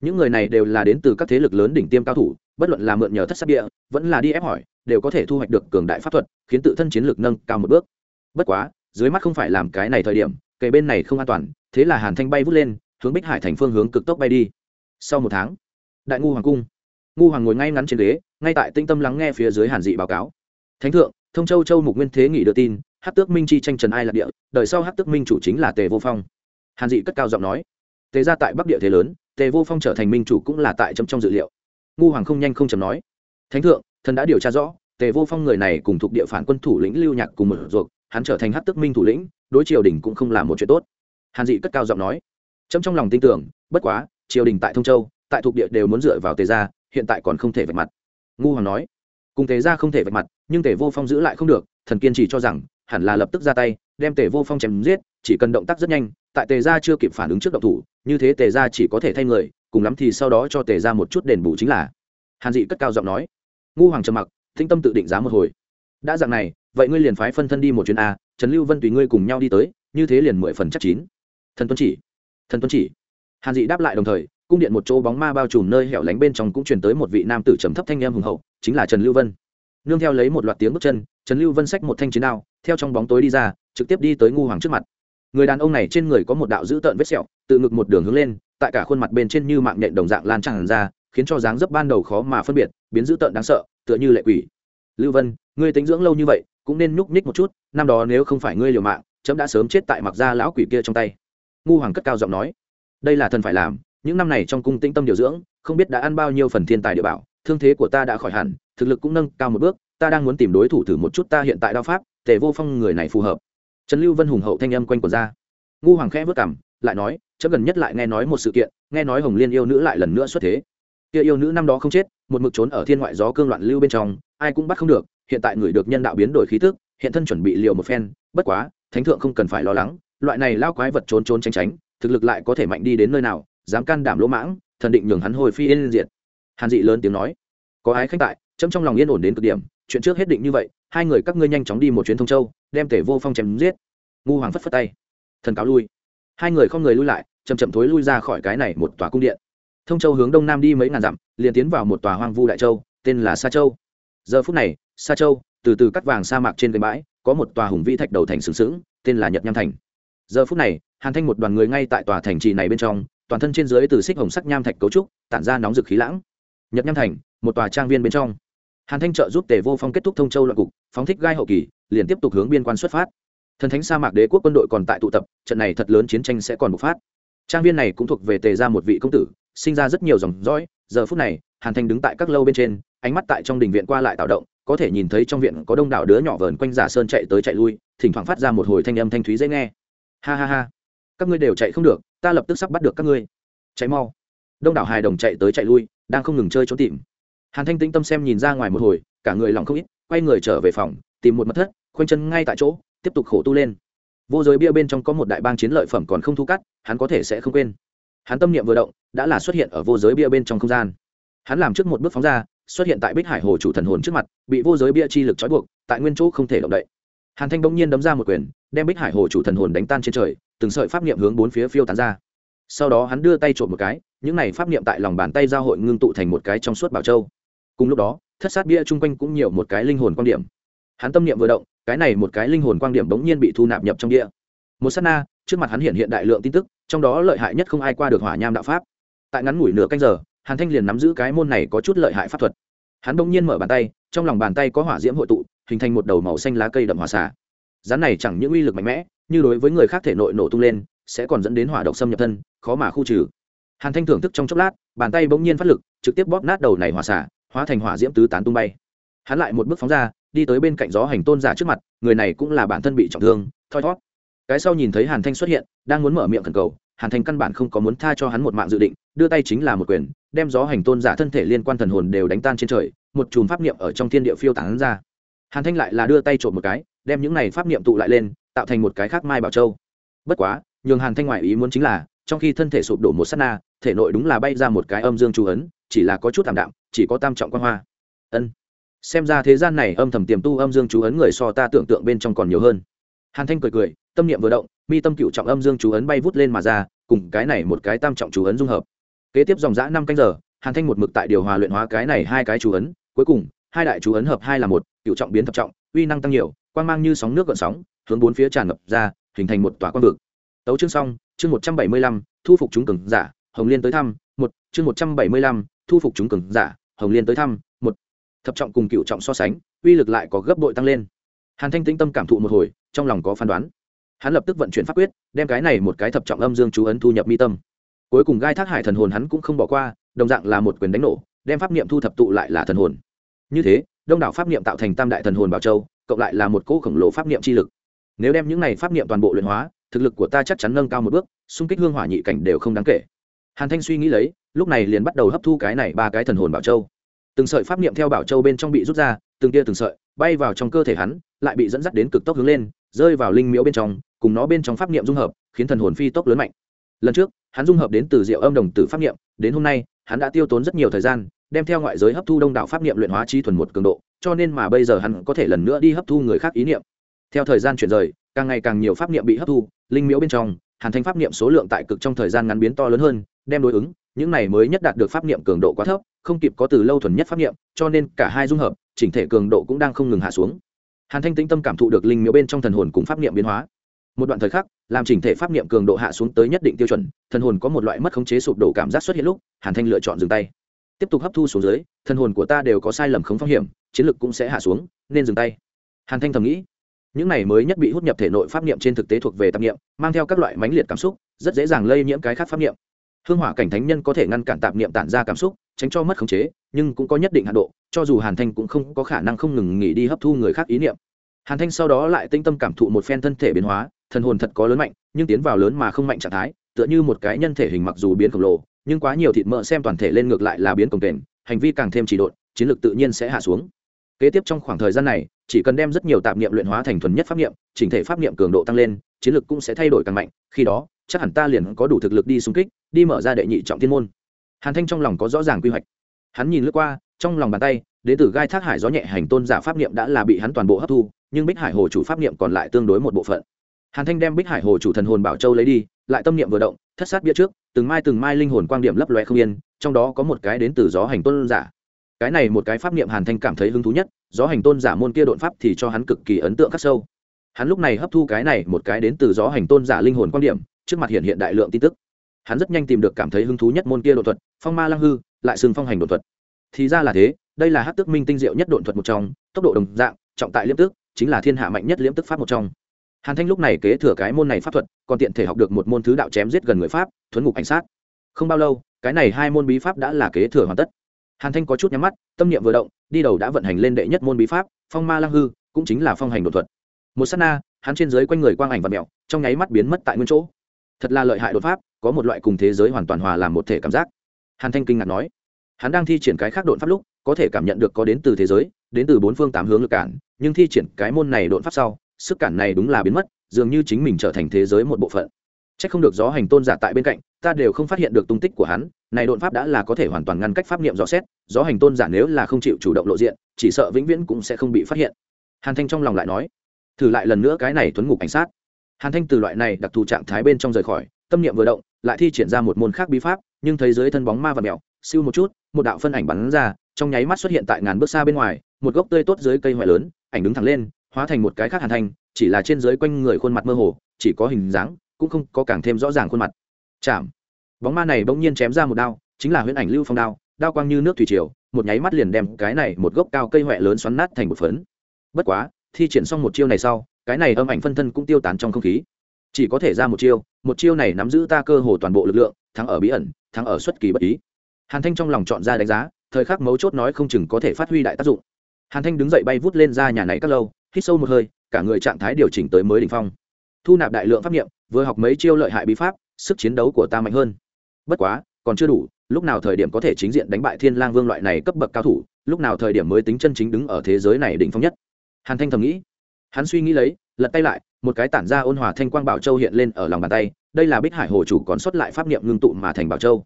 A: Những người này đều là đến từ các thế lực lớn đỉnh tiêm cao thủ, bất luận là mượn nhờ thất sắc địa vẫn là đi ép hỏi, đều có thể thu hoạch được cường đại pháp thuật, khiến tự thân chiến lược nâng cao một bước. Bất quá, dưới mắt không phải làm cái này thời điểm, kề bên này không an toàn, thế là hàn thanh bay vút lên hướng bích hải thành phương hướng cực tốc bay đi. Sau một tháng, đại ngu hoàng cung, ngu hoàng ngồi ngay ngắn trên ghế, ngay tại tinh tâm lắng nghe phía dưới hàn dị báo cáo. Thánh thượng, thông châu châu mục nguyên thế nghị đưa tin hát tước minh chi tranh trần ai lạc địa, đời sau hát tước minh chủ chính là tề vô phong. Hàn dị cất cao giọng nói, tề ra tại bắc địa thế lớn, tề vô phong trở thành minh chủ cũng là tại chấm trong dự liệu. Ngu hoàng không nhanh không chấm nói, thánh thượng, thần đã điều tra rõ, tề vô phong người này cùng thuộc địa phản quân thủ lĩnh lưu nhạc cùng một ruột, hắn trở thành hát tước minh thủ lĩnh, đối triều đình cũng không làm một chuyện tốt. Hàn dị cất cao giọng nói chấm trong lòng tin tưởng, bất quá, triều đình tại thông châu, tại thuộc địa đều muốn dựa vào tề gia, hiện tại còn không thể vạch mặt. Ngu hoàng nói, cùng tề gia không thể vạch mặt, nhưng tề vô phong giữ lại không được, thần kiên chỉ cho rằng, hẳn là lập tức ra tay, đem tề vô phong chém giết, chỉ cần động tác rất nhanh, tại tề gia chưa kịp phản ứng trước động thủ, như thế tề gia chỉ có thể thay người, cùng lắm thì sau đó cho tề gia một chút đền bù chính là. Hàn dị cất cao giọng nói, ngu hoàng trầm mặc thinh tâm tự định giá một hồi. Đã dạng này, vậy ngươi liền phái phân thân đi một chuyến a, trần lưu vân tùy ngươi cùng nhau đi tới, như thế liền mười phần chắc chín. Thần tuân chỉ thần tuân chỉ. Hàn dị đáp lại đồng thời, cung điện một chỗ bóng ma bao trùm nơi hẻo lánh bên trong cũng truyền tới một vị nam tử trầm thấp thanh em hùng hậu, chính là trần lưu vân. Nương theo lấy một loạt tiếng bước chân, trần lưu vân xách một thanh chiến đao, theo trong bóng tối đi ra, trực tiếp đi tới ngu hoàng trước mặt. Người đàn ông này trên người có một đạo dữ tợn vết sẹo, tự ngực một đường hướng lên, tại cả khuôn mặt bên trên như mạng nhện đồng dạng lan tràn ra, khiến cho dáng dấp ban đầu khó mà phân biệt, biến dữ tợn đáng sợ, tựa như lệ quỷ. Lưu vân, ngươi tính dưỡng lâu như vậy, cũng nên nhúc nhích một chút, năm đó nếu không phải ngươi liều mạng, chấm đã sớm chết tại mặc gia lão quỷ kia trong tay ngu hoàng cất cao giọng nói, đây là thần phải làm, những năm này trong cung tĩnh tâm điều dưỡng, không biết đã ăn bao nhiêu phần thiên tài địa bảo, thương thế của ta đã khỏi hẳn, thực lực cũng nâng cao một bước, ta đang muốn tìm đối thủ thử một chút ta hiện tại đao pháp, tề vô phong người này phù hợp. Trần lưu vân hùng hậu thanh âm quanh quần ra. Ngu hoàng khẽ vất cảm lại nói, chấm gần nhất lại nghe nói một sự kiện, nghe nói hồng liên yêu nữ lại lần nữa xuất thế. Kia yêu nữ năm đó không chết, một mực trốn ở thiên ngoại gió cương loạn lưu bên trong, ai cũng bắt không được, hiện tại người được nhân đạo biến đổi khí tức, hiện thân chuẩn bị liều một phen, bất quá, thánh thượng không cần phải lo lắng loại này lao quái vật trốn trốn tránh tránh, thực lực lại có thể mạnh đi đến nơi nào, dám can đảm lỗ mãng, thần định nhường hắn hồi phi yên diệt. Hàn dị lớn tiếng nói. Có ái khách tại, chấm trong lòng yên ổn đến cực điểm, chuyện trước hết định như vậy, hai người các ngươi nhanh chóng đi một chuyến thông châu, đem tể vô phong chém giết. Ngu hoàng phất phất tay. Thần cáo lui. Hai người không người lui lại chầm chậm thối lui ra khỏi cái này một tòa cung điện. Thông châu hướng đông nam đi mấy ngàn dặm, liền tiến vào một tòa hoang vu đại châu, tên là sa châu. Giờ phút này, sa châu, từ từ cắt vàng sa mạc trên cây bãi, có một tòa hùng vĩ thạch đầu thành sừng sững, tên là nhật nham thành giờ phút này, hàn thanh một đoàn người ngay tại tòa thành trì này bên trong, toàn thân trên dưới từ xích hồng sắc nham thạch cấu trúc, tản ra nóng rực khí lãng. Nhật nham thành, một tòa trang viên bên trong. Hàn thanh trợ giúp tề vô phong kết thúc thông châu loạn cục, phóng thích gai hậu kỳ, liền tiếp tục hướng biên quan xuất phát. Thần thánh sa mạc đế quốc quân đội còn tại tụ tập, trận này thật lớn chiến tranh sẽ còn bộc phát. Trang viên này cũng thuộc về tề ra một vị công tử, sinh ra rất nhiều dòng dõi. Giờ phút này, hàn thanh đứng tại các lâu bên trên, ánh mắt tại trong đình viện qua lại tạo động, có thể nhìn thấy trong viện có đông đảo đứa nhỏ vờn quanh giả sơn chạy tới chạy lui, thỉnh thoảng phát ra một hồi thanh âm thanh thúy dễ nghe ha ha ha. Các ngươi đều chạy không được, ta lập tức sắp bắt được các ngươi. Chạy mau. Đông đảo hài đồng chạy tới chạy lui, đang không ngừng chơi trốn tìm. Hàn thanh tĩnh tâm xem nhìn ra ngoài một hồi, cả người lòng không ít, quay người trở về phòng, tìm một mật thất, khoanh chân ngay tại chỗ, tiếp tục khổ tu lên. Vô giới bia bên trong có một đại bang chiến lợi phẩm còn không thu cắt, hắn có thể sẽ không quên. Hắn tâm niệm vừa động, đã là xuất hiện ở vô giới bia bên trong không gian. Hắn làm trước một bước phóng ra, xuất hiện tại bích hải hồ chủ thần hồn trước mặt, bị vô giới bia chi lực trói buộc, tại nguyên chỗ không thể động đậy hàn thanh bỗng nhiên đấm ra một quyền, đem bích hải hồ chủ thần hồn đánh tan trên trời, từng sợi pháp niệm hướng bốn phía phiêu tán ra. Sau đó hắn đưa tay trộm một cái, những này pháp niệm tại lòng bàn tay giao hội ngưng tụ thành một cái trong suốt bảo châu. Cùng lúc đó, thất sát bia chung quanh cũng nhiều một cái linh hồn quan điểm. Hắn tâm niệm vừa động, cái này một cái linh hồn quan điểm bỗng nhiên bị thu nạp nhập trong địa. Một sát na, trước mặt hắn hiện hiện đại lượng tin tức, trong đó lợi hại nhất không ai qua được hỏa nham đạo pháp. Tại ngắn ngủi nửa canh giờ, hàn thanh liền nắm giữ cái môn này có chút lợi hại pháp thuật. Hắn bỗng nhiên mở bàn tay, trong lòng bàn tay có hỏa diễm hội tụ hình thành một đầu màu xanh lá cây đậm hỏa xả rắn này chẳng những uy lực mạnh mẽ, như đối với người khác thể nội nổ tung lên, sẽ còn dẫn đến hỏa độc xâm nhập thân, khó mà khu trừ. Hàn thanh thưởng thức trong chốc lát, bàn tay bỗng nhiên phát lực, trực tiếp bóp nát đầu này hỏa xả hóa thành hỏa diễm tứ tán tung bay. Hắn lại một bước phóng ra, đi tới bên cạnh gió hành tôn giả trước mặt, người này cũng là bản thân bị trọng thương, thoi thót. Cái sau nhìn thấy hàn thanh xuất hiện, đang muốn mở miệng thần cầu, hàn thanh căn bản không có muốn tha cho hắn một mạng dự định, đưa tay chính là một quyền, đem gió hành tôn giả thân thể liên quan thần hồn đều đánh tan trên trời, một chùm pháp niệm ở trong thiên địa phiêu tán ra hàn thanh lại là đưa tay trộm một cái, đem những này pháp niệm tụ lại lên, tạo thành một cái khác mai bảo châu. Bất quá, nhường hàn thanh ngoại ý muốn chính là, trong khi thân thể sụp đổ một s á t na, thể nội đúng là bay ra một cái âm dương chú ấn, chỉ là có chút thảm đạm, chỉ có tam trọng quan hoa. Ân. Xem ra thế gian này âm thầm tiềm tu âm dương chú ấn người so ta tưởng tượng bên trong còn nhiều hơn. Hàn thanh cười cười, tâm niệm vừa động, mi tâm cựu trọng âm dương chú ấn bay vút lên mà ra, cùng cái này một cái tam trọng chú ấn dung hợp. Kế tiếp dòng g năm canh giờ, hàn thanh một mực tại điều hòa luyện hóa cái này hai cái chú ấn, cuối cùng hai đại chú ấn hợp hai là một, cựu trọng biến thập trọng, uy năng tăng nhiều, quang mang như sóng nước gợn sóng, hướng bốn phía tràn ngập ra, hình thành một tòa quang vực. Tấu chương xong, chương một trăm bảy mươi lăm, thu phục chúng cường giả, hồng liên tới thăm, một, chương một trăm bảy mươi lăm, thu phục chúng cường giả, hồng liên tới thăm, một. Thập trọng cùng cựu trọng so sánh, uy lực lại có gấp bội tăng lên. Hàn thanh tĩnh tâm cảm thụ một hồi, trong lòng có phán đoán. Hắn lập tức vận chuyển pháp quyết, đem cái này một cái thập trọng âm dương chú ấn thu nhập mi tâm. Cuối cùng gai thác hải thần hồn hắn cũng không bỏ qua, đồng dạng là một quyền đánh nổ, đem pháp niệm thu thập tụ lại là thần hồn như thế, đông đảo pháp niệm tạo thành tam đại thần hồn bảo châu, cộng lại là một cỗ khổng lồ pháp niệm chi lực. Nếu đem những này pháp niệm toàn bộ luyện hóa, thực lực của ta chắc chắn nâng cao một bước, xung kích hương hỏa nhị cảnh đều không đáng kể. Hàn thanh suy nghĩ lấy, lúc này liền bắt đầu hấp thu cái này ba cái thần hồn bảo châu. Từng sợi pháp niệm theo bảo châu bên trong bị rút ra, từng tia từng sợi, bay vào trong cơ thể hắn, lại bị dẫn dắt đến cực tốc hướng lên, rơi vào linh miễu bên trong, cùng nó bên trong pháp niệm dung hợp, khiến thần hồn phi tốc lớn mạnh. Lần trước, hắn dung hợp đến từ diệu âm đồng tử pháp niệm, đến hôm nay, hắn đã tiêu tốn rất nhiều thời gian đem theo ngoại giới hấp thu đông đảo pháp niệm luyện hóa chi thuần một cường độ, cho nên mà bây giờ hắn có thể lần nữa đi hấp thu người khác ý niệm. Theo thời gian chuyển rời, càng ngày càng nhiều pháp niệm bị hấp thu, linh miễu bên trong, hàn thanh pháp niệm số lượng tại cực trong thời gian ngắn biến to lớn hơn, đem đối ứng, những này mới nhất đạt được pháp niệm cường độ quá thấp, không kịp có từ lâu thuần nhất pháp niệm, cho nên cả hai dung hợp, chỉnh thể cường độ cũng đang không ngừng hạ xuống. Hàn thanh tĩnh tâm cảm thụ được linh miễu bên trong thần hồn cùng pháp niệm biến hóa. Một đoạn thời khắc, làm chỉnh thể pháp niệm cường độ hạ xuống tới nhất định tiêu chuẩn, thần hồn có một loại mất khống chế sụp đổ cảm giác xuất hiện lúc, hàn thanh lựa chọn dừng tay tiếp tục hấp thu xuống dưới, thân hồn của ta đều có sai lầm không phong hiểm, chiến lực cũng sẽ hạ xuống, nên dừng tay. Hàn thanh thầm nghĩ. Những này mới nhất bị hút nhập thể nội pháp niệm trên thực tế thuộc về tạp niệm, mang theo các loại mãnh liệt cảm xúc, rất dễ dàng lây nhiễm cái khác pháp niệm. Hương hỏa cảnh thánh nhân có thể ngăn cản tạp niệm tản ra cảm xúc, tránh cho mất khống chế, nhưng cũng có nhất định hạn độ, cho dù hàn thanh cũng không có khả năng không ngừng nghỉ đi hấp thu người khác ý niệm. Hàn thanh sau đó lại tinh tâm cảm thụ một phen thân thể biến hóa thần hồn thật có lớn mạnh, nhưng tiến vào lớn mà không mạnh trạng thái tựa như một cái nhân thể hình mặc dù biến khổng lồ, nhưng quá nhiều thịt mỡ xem toàn thể lên ngược lại là biến cổng kềnh, hành vi càng thêm chỉ độn, chiến lược tự nhiên sẽ hạ xuống. Kế tiếp trong khoảng thời gian này, chỉ cần đem rất nhiều tạp niệm luyện hóa thành thuần nhất pháp niệm, chỉnh thể pháp niệm cường độ tăng lên, chiến lược cũng sẽ thay đổi càng mạnh, khi đó, chắc hẳn ta liền có đủ thực lực đi xung kích, đi mở ra đệ nhị trọng thiên môn. Hàn thanh trong lòng có rõ ràng quy hoạch. Hắn nhìn lướt qua, trong lòng bàn tay, đến từ gai thác hải gió nhẹ hành tôn giả pháp niệm đã là bị hắn toàn bộ hấp thu, nhưng bích hải hồ chủ pháp niệm còn lại tương đối một bộ phận. Hàn thanh đem bích hải hồ chủ thần hồn bảo châu lấy đi lại tâm niệm vừa động, thất sát bia trước, từng mai từng mai linh hồn quang điểm lấp loe không yên, trong đó có một cái đến từ gió hành tôn giả. Cái này một cái pháp niệm hàn thanh cảm thấy hứng thú nhất, gió hành tôn giả môn kia đột pháp thì cho hắn cực kỳ ấn tượng khắc sâu. Hắn lúc này hấp thu cái này một cái đến từ gió hành tôn giả linh hồn quan điểm, trước mặt hiện hiện đại lượng tin tức. Hắn rất nhanh tìm được cảm thấy hứng thú nhất môn kia đột thuật, phong ma lăng hư, lại xưng phong hành đột thuật. Thì ra là thế, đây là hát tức minh tinh diệu nhất đột thuật một trong, tốc độ đồng dạng, trọng tại liêm tức chính là thiên hạ mạnh nhất liêm tức pháp một trong hàn thanh lúc này kế thừa cái môn này pháp thuật, còn tiện thể học được một môn thứ đạo chém giết gần người pháp, thuấn ngục ảnh sát. Không bao lâu, cái này hai môn bí pháp đã là kế thừa hoàn tất. Hàn thanh có chút nhắm mắt, tâm niệm vừa động, đi đầu đã vận hành lên đệ nhất môn bí pháp, phong ma lăng hư, cũng chính là phong hành đột thuật. Một s á t na, hắn trên giới quanh người quang ảnh và mẹo, trong nháy mắt biến mất tại nguyên chỗ. Thật là lợi hại đột pháp, có một loại cùng thế giới hoàn toàn hòa làm một thể cảm giác. Hàn thanh kinh ngạc nói, hắn đang thi triển cái khác đột pháp lúc, có thể cảm nhận được có đến từ thế giới, đến từ bốn phương tám hướng lực cản, nhưng thi triển cái môn này đột pháp sau sức cản này đúng là biến mất, dường như chính mình trở thành thế giới một bộ phận. C h ắ c không được gió hành tôn giả tại bên cạnh, ta đều không phát hiện được tung tích của hắn, này đột pháp đã là có thể hoàn toàn ngăn cách pháp niệm rõ xét, gió hành tôn giả nếu là không chịu chủ động lộ diện, chỉ sợ vĩnh viễn cũng sẽ không bị phát hiện. Hàn thanh trong lòng lại nói, thử lại lần nữa cái này tuấn ngục cảnh sát. Hàn thanh từ loại này đặc thù trạng thái bên trong rời khỏi, tâm niệm vừa động, lại thi triển ra một môn khác bí pháp, nhưng thấy dưới thân bóng ma và mèo, siêu một chút, một đạo phân ảnh bắn ra, trong nháy mắt xuất hiện tại ngàn bước xa bên ngoài, một gốc tươi tốt dưới cây hoại lớn, ảnh đứng thẳng lên hóa thành một cái khác hàn thanh, chỉ là trên dưới quanh người khuôn mặt mơ hồ, chỉ có hình dáng, cũng không có càng thêm rõ ràng khuôn mặt. Chạm. Bóng ma này bỗng nhiên chém ra một đao, chính là huyễn ảnh lưu phong đao đao quang như nước thủy triều, một nháy mắt liền đem cái này một gốc cao cây huệ lớn xoắn nát thành một phấn. Bất quá, thi triển xong một chiêu này sau, cái này âm ảnh phân thân cũng tiêu tán trong không khí. Chỉ có thể ra một chiêu một chiêu này nắm giữ ta cơ hồ toàn bộ lực lượng, thắng ở bí ẩn, thắng ở xuất kỳ bất ý. Hàn thanh trong lòng chọn ra đánh giá, thời khắc mấu chốt nói không chừng có thể phát huy đại tác dụng. Hàn thanh đứng dậy bay vút lên ra nhà này các lâu hít sâu một hơi cả người trạng thái điều chỉnh tới mới đỉnh phong. Thu nạp đại lượng pháp niệm, vừa học mấy chiêu lợi hại bí pháp sức chiến đấu của ta mạnh hơn. Bất quá còn chưa đủ lúc nào thời điểm có thể chính diện đánh bại thiên lang vương loại này cấp bậc cao thủ lúc nào thời điểm mới tính chân chính đứng ở thế giới này đỉnh phong nhất. Hàn thanh thầm nghĩ. Hắn suy nghĩ lấy lật tay lại một cái tản ra ôn hòa thanh quang bảo châu hiện lên ở lòng bàn tay đây là bích hải hồ chủ còn sót lại pháp niệm ngưng tụ mà thành bảo châu.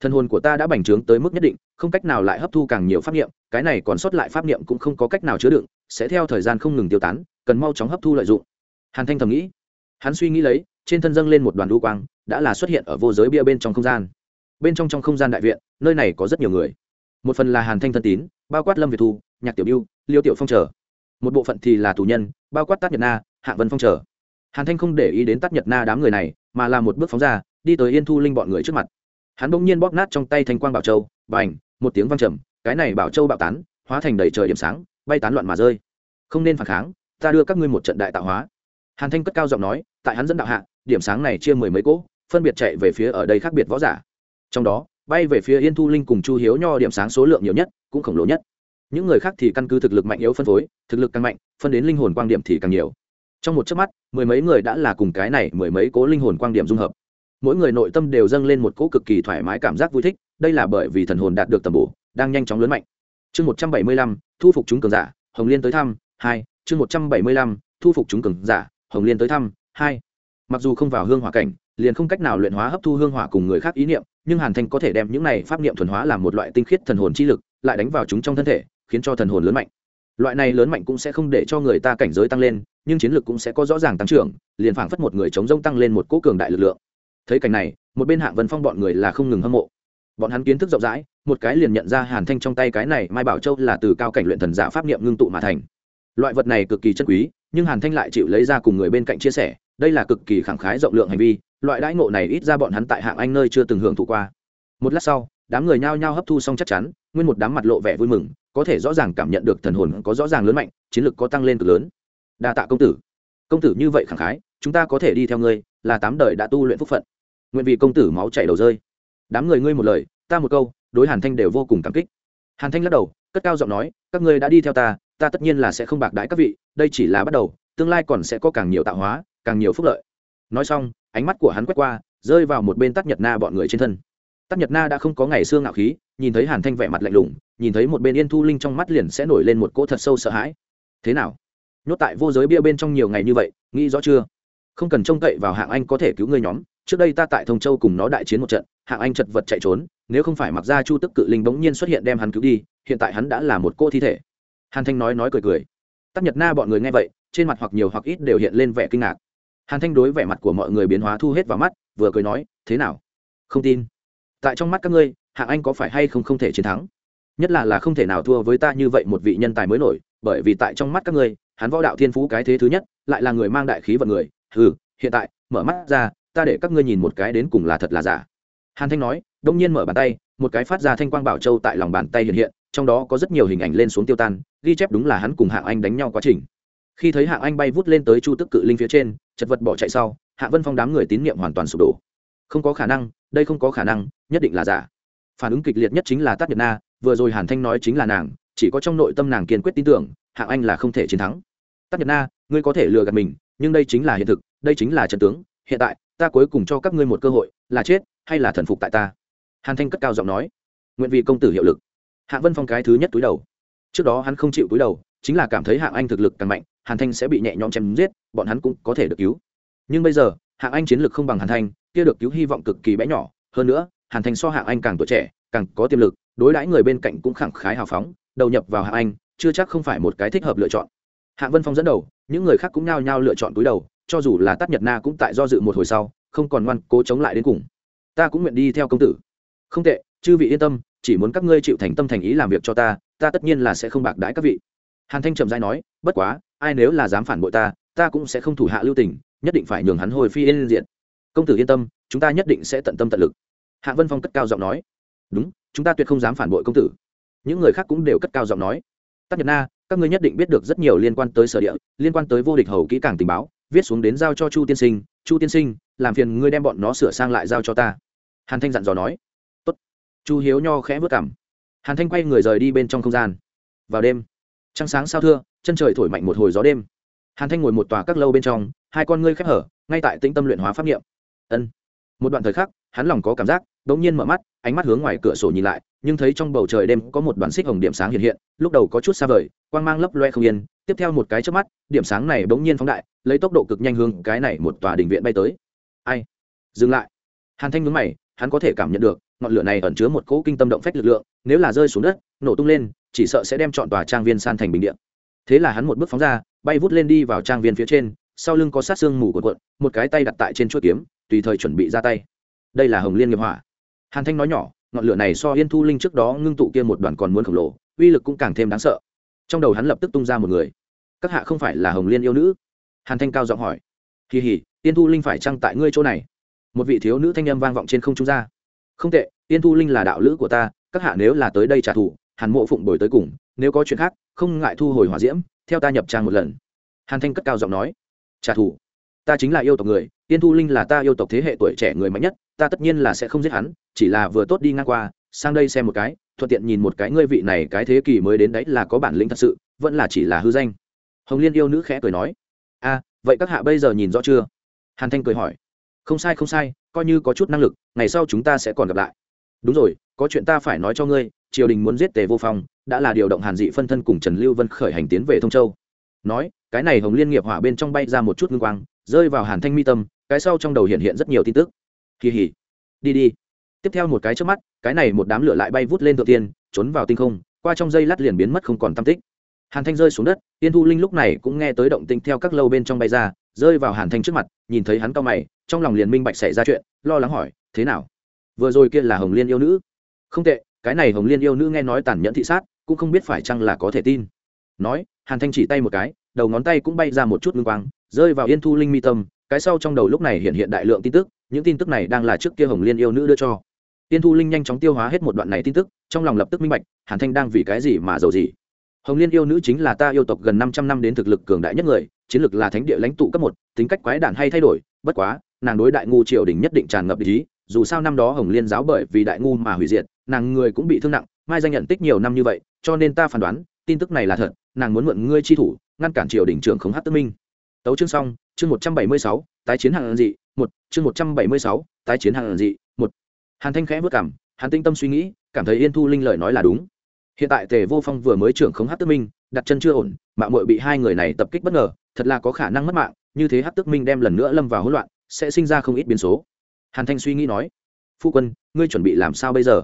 A: Thân hồn của ta đã bành trướng tới mức nhất định không cách nào lại hấp thu càng nhiều pháp niệm cái này còn sót lại pháp niệm cũng không có cách nào chứa đựng sẽ theo thời gian không ngừng tiêu tán, cần mau chóng hấp thu lợi dụng. Hàn thanh thầm nghĩ. Hắn suy nghĩ lấy, trên thân dâng lên một đoàn đu quang, đã là xuất hiện ở vô giới bia bên trong không gian. Bên trong trong không gian đại viện, nơi này có rất nhiều người. Một phần là hàn thanh thân tín, bao quát lâm việt thu, nhạc tiểu biêu liêu tiểu phong trở một bộ phận thì là tù nhân, bao quát Tác nhật na, hạ vân phong trở hàn thanh không để ý đến Tác nhật na đám người này, mà là một bước phóng ra, đi tới yên thu linh bọn người trước mặt. Hắn bỗng nhiên bóp nát trong tay thanh quang bảo châu và ảnh một tiếng văng trầm, cái này bảo châu bạo tán, hóa thành đầy trời điểm sáng bay tán loạn mà rơi. Không nên phản kháng, ta đưa các ngươi một trận đại tạo hóa. Hàn thanh cất cao giọng nói, tại hắn dẫn đạo hạ, điểm sáng này chia mười mấy cỗ, phân biệt chạy về phía ở đây khác biệt võ giả. Trong đó, bay về phía yên thu linh cùng chu hiếu nho điểm sáng số lượng nhiều nhất, cũng khổng lồ nhất. Những người khác thì căn cứ thực lực mạnh yếu phân phối, thực lực càng mạnh, phân đến linh hồn quang điểm thì càng nhiều. Trong một chớp mắt, mười mấy người đã là cùng cái này mười mấy cố linh hồn quang điểm dung hợp. Mỗi người nội tâm đều dâng lên một cỗ cực kỳ thoải mái cảm giác vui thích, đây là bởi vì thần hồn đạt được tầm bổ, đang nhanh chóng lớn mạnh chương một trăm bảy mươi lăm, thu phục chúng cường giả, hồng liên tới thăm, hai, chương một trăm bảy mươi lăm, thu phục chúng cường giả, hồng liên tới thăm, hai. Mặc dù không vào hương hỏa cảnh, liền không cách nào luyện hóa hấp thu hương hỏa cùng người khác ý niệm, nhưng hàn thanh có thể đem những này pháp niệm thuần hóa làm một loại tinh khiết thần hồn chi lực, lại đánh vào chúng trong thân thể, khiến cho thần hồn lớn mạnh. Loại này lớn mạnh cũng sẽ không để cho người ta cảnh giới tăng lên, nhưng chiến lược cũng sẽ có rõ ràng tăng trưởng, liền phảng phất một người chống rông tăng lên một cỗ cường đại lực lượng. Thấy cảnh này, một bên hạng vân phong bọn người là không ngừng hâm mộ. Bọn hắn kiến thức rộng rãi một cái liền nhận ra hàn thanh trong tay cái này mai bảo châu là từ cao cảnh luyện thần giả pháp niệm ngưng tụ mà thành. Loại vật này cực kỳ chân quý, nhưng hàn thanh lại chịu lấy ra cùng người bên cạnh chia sẻ, đây là cực kỳ khẳng khái rộng lượng hành vi, loại đãi ngộ này ít ra bọn hắn tại hạng anh nơi chưa từng hưởng thụ qua. Một lát sau, đám người nhao nhao hấp thu xong chắc chắn, nguyên một đám mặt lộ vẻ vui mừng, có thể rõ ràng cảm nhận được thần hồn có rõ ràng lớn mạnh, chiến lực có tăng lên cực lớn. Đa tạ công tử. Công tử như vậy khẳng khái, chúng ta có thể đi theo ngươi, là tám đời đã tu luyện phúc phận. Nguyện vì công tử máu chảy đầu rơi. Đám người ngươi một lời, ta một câu đối hàn thanh đều vô cùng cảm kích hàn thanh lắc đầu cất cao giọng nói các ngươi đã đi theo ta ta tất nhiên là sẽ không bạc đãi các vị đây chỉ là bắt đầu tương lai còn sẽ có càng nhiều tạo hóa càng nhiều phúc lợi nói xong ánh mắt của hắn quét qua rơi vào một bên Tắc nhật na bọn người trên thân Tắc nhật na đã không có ngày xương ngạo khí nhìn thấy hàn thanh vẻ mặt lạnh lùng nhìn thấy một bên yên thu linh trong mắt liền sẽ nổi lên một cỗ thật sâu sợ hãi thế nào nhốt tại vô giới bia bên trong nhiều ngày như vậy nghĩ rõ chưa không cần trông cậy vào hạng anh có thể cứu ngươi nhóm trước đây ta tại thông châu cùng nó đại chiến một trận, hạng anh chật vật chạy trốn, nếu không phải mặc ra chu tức cự linh bỗng nhiên xuất hiện đem hắn cứu đi, hiện tại hắn đã là một cô thi thể. Hàn thanh nói nói cười cười. Tắc nhật na bọn người nghe vậy, trên mặt hoặc nhiều hoặc ít đều hiện lên vẻ kinh ngạc. Hàn thanh đối vẻ mặt của mọi người biến hóa thu hết vào mắt, vừa cười nói, thế nào? Không tin. Tại trong mắt các ngươi, hạng anh có phải hay không không thể chiến thắng? Nhất là là không thể nào thua với ta như vậy một vị nhân tài mới nổi, bởi vì tại trong mắt các ngươi, hắn võ đạo thiên phú cái thế thứ nhất, lại là người mang đại khí vận người. Ừ hiện tại, mở mắt ra ta để các ngươi nhìn một cái đến cùng là thật là giả. Hàn thanh nói, đông nhiên mở bàn tay, một cái phát ra thanh quang bảo châu tại lòng bàn tay hiện hiện, trong đó có rất nhiều hình ảnh lên xuống tiêu tan, ghi chép đúng là hắn cùng hạng anh đánh nhau quá trình. Khi thấy hạng anh bay vút lên tới chu tức cự linh phía trên, chật vật bỏ chạy sau, hạ vân phong đám người tín nhiệm hoàn toàn sụp đổ. Không có khả năng, đây không có khả năng, nhất định là giả. Phản ứng kịch liệt nhất chính là tát nhật na, vừa rồi hàn thanh nói chính là nàng, chỉ có trong nội tâm nàng kiên quyết tin tưởng hạng anh là không thể chiến thắng. Tát nhật na, ngươi có thể lừa gạt mình, nhưng đây chính là hiện thực, đây chính là trận tướng, hiện tại ta cuối cùng cho các ngươi một cơ hội, là chết hay là thần phục tại ta? Hàn thanh cất cao giọng nói. Nguyện vì công tử hiệu lực. Hạ vân phong cái thứ nhất túi đầu. Trước đó hắn không chịu túi đầu, chính là cảm thấy hạng anh thực lực càng mạnh, hàn thanh sẽ bị nhẹ nhõm chém giết, bọn hắn cũng có thể được cứu. Nhưng bây giờ, hạng anh chiến lực không bằng hàn thanh, kia được cứu hy vọng cực kỳ bé nhỏ. Hơn nữa, hàn thanh so hạng anh càng tuổi trẻ, càng có tiềm lực, đối đãi người bên cạnh cũng khẳng khái hào phóng, đầu nhập vào hạng anh, chưa chắc không phải một cái thích hợp lựa chọn. Hạng vân phong dẫn đầu, những người khác cũng nhao nhao lựa chọn túi đầu cho dù là tắt nhật na cũng tại do dự một hồi sau, không còn ngoan cố chống lại đến cùng. Ta cũng nguyện đi theo công tử. Không tệ, chư vị yên tâm, chỉ muốn các ngươi chịu thành tâm thành ý làm việc cho ta ta tất nhiên là sẽ không bạc đãi các vị. Hàn thanh trầm dai nói, bất quá, ai nếu là dám phản bội ta ta cũng sẽ không thủ hạ lưu tình, nhất định phải nhường hắn hồi phi yên diện. Công tử yên tâm, chúng ta nhất định sẽ tận tâm tận lực. Hạ vân phong cất cao giọng nói, đúng, chúng ta tuyệt không dám phản bội công tử. Những người khác cũng đều cất cao giọng nói tắc nhật na, các ngươi nhất định biết được rất nhiều liên quan tới sở địa, liên quan tới vô địch hầu kỹ càng tình báo viết xuống đến giao cho chu tiên sinh, chu tiên sinh, làm phiền ngươi đem bọn nó sửa sang lại giao cho ta. Hàn thanh dặn dò nói. Tốt. chu hiếu nho khẽ vớt cảm hàn thanh quay người rời đi bên trong không gian. Vào đêm, trăng sáng sao thưa, chân trời thổi mạnh một hồi gió đêm. Hàn thanh ngồi một tòa các lâu bên trong, hai con ngươi khép hở, ngay tại tĩnh tâm luyện hóa pháp nghiệm ân. Một đoạn thời khắc, hắn lòng có cảm giác đ ỗ n g nhiên mở mắt, ánh mắt hướng ngoài cửa sổ nhìn lại, nhưng thấy trong bầu trời đêm có một đoàn xích hồng điểm sáng hiện hiện, lúc đầu có chút xa vời, quang mang lấp loe không yên, tiếp theo một cái trước mắt, điểm sáng này bỗng nhiên phóng đại lấy tốc độ cực nhanh hướng cái này một tòa đình viện bay tới. Ai? Dừng lại. Hàn thanh nhướng mày, hắn có thể cảm nhận được, ngọn lửa này ẩn chứa một cỗ kinh tâm động phách lực lượng, nếu là rơi xuống đất, nổ tung lên, chỉ sợ sẽ đem chọn tòa trang viên san thành bình điện thế là hắn một bước phóng ra, bay vút lên đi vào trang viên phía trên, sau lưng có sát xương mù của cuộn, một cái tay đặt tại trên chuỗi kiếm, tùy thời chuẩn bị ra tay. Đây là hồng liên nghiệp hỏa. Hàn thanh nói nhỏ, ngọn lửa này so yên thu linh trước đó ngưng tụ kia một đoàn còn muốn khổng lồ, uy lực cũng càng thêm đáng sợ. Trong đầu hắn lập tức tung ra một người. Các hạ không phải là hồng liên yêu nữ? Hàn thanh cao giọng hỏi. Kỳ hỉ, Tiên thu linh phải chăng tại ngươi chỗ này? Một vị thiếu nữ thanh âm vang vọng trên không trung ra. Không tệ, Tiên thu linh là đạo lữ của ta, các hạ nếu là tới đây trả thù, hàn mộ phụng bồi tới cùng, nếu có chuyện khác, không ngại thu hồi hỏa diễm, theo ta nhập trang một lần. Hàn thanh cất cao giọng nói. Trả thù? Ta chính là yêu tộc người, Tiên thu linh là ta yêu tộc thế hệ tuổi trẻ người mạnh nhất, ta tất nhiên là sẽ không giết hắn, chỉ là vừa tốt đi ngang qua, sang đây xem một cái, thuận tiện nhìn một cái ngươi vị này cái thế kỷ mới đến đấy là có bản lĩnh thật sự, vẫn là chỉ là hư danh. Hồng liên yêu nữ khẽ cười nói a vậy các hạ bây giờ nhìn rõ chưa? Hàn thanh cười hỏi. Không sai không sai, coi như có chút năng lực, ngày sau chúng ta sẽ còn gặp lại. Đúng rồi, có chuyện ta phải nói cho ngươi, triều đình muốn giết tề vô phong, đã là điều động hàn dị phân thân cùng trần lưu vân khởi hành tiến về thông châu. Nói, cái này hồng liên nghiệp hỏa bên trong bay ra một chút ngưng quang, rơi vào hàn thanh mi tâm, cái sau trong đầu hiện hiện rất nhiều tin tức. Kỳ hỉ. Đi đi. Tiếp theo một cái trước mắt, cái này một đám lửa lại bay vút lên thượng tiên, trốn vào tinh không, qua trong dây lát liền biến mất không còn tam tích hàn thanh rơi xuống đất tiên thu linh lúc này cũng nghe tới động tinh theo các lâu bên trong bay ra, rơi vào hàn thanh trước mặt, nhìn thấy hắn cao mày, trong lòng liền minh bạch xảy ra chuyện, lo lắng hỏi, thế nào? Vừa rồi kia là hồng liên yêu nữ? Không tệ, cái này hồng liên yêu nữ nghe nói tàn nhẫn thị sát, cũng không biết phải chăng là có thể tin. Nói, hàn thanh chỉ tay một cái, đầu ngón tay cũng bay ra một chút ngưng quang, rơi vào yên thu linh mi tâm, cái sau trong đầu lúc này hiện hiện đại lượng tin tức, những tin tức này đang là trước kia hồng liên yêu nữ đưa cho. Yên thu linh nhanh chóng tiêu hóa hết một đoạn này tin tức, trong lòng lập tức minh bạch, hàn thanh đang vì cái gì mà giàu gì hồng liên yêu nữ chính là ta yêu tộc gần năm trăm năm đến thực lực cường đại nhất người, chiến lực là thánh địa lãnh tụ cấp một, tính cách quái đản hay thay đổi, bất quá, nàng đối đại ngu triều đình nhất định tràn ngập ý, dù sao năm đó hồng liên giáo bởi vì đại ngu mà hủy diệt, nàng người cũng bị thương nặng, mai danh nhận tích nhiều năm như vậy, cho nên ta phán đoán, tin tức này là thật, nàng muốn mượn ngươi chi thủ, ngăn cản triều đình trưởng khống hát tức minh. Tấu chương xong, chương một trăm bảy mươi sáu, tái chiến hàng dị, một, chương một trăm bảy mươi sáu, tái chiến hàng dị, một. Hàn thanh khẽ vất cảm, hàn tinh tâm suy nghĩ, cảm thấy yên thu linh lời nói là đúng hiện tại tề vô phong vừa mới trưởng khống hát tức minh, đặt chân chưa ổn mạng mội bị hai người này tập kích bất ngờ, thật là có khả năng mất mạng, như thế hát tức minh đem lần nữa lâm vào hỗn loạn, sẽ sinh ra không ít biến số. Hàn thanh suy nghĩ nói, phu quân, ngươi chuẩn bị làm sao bây giờ?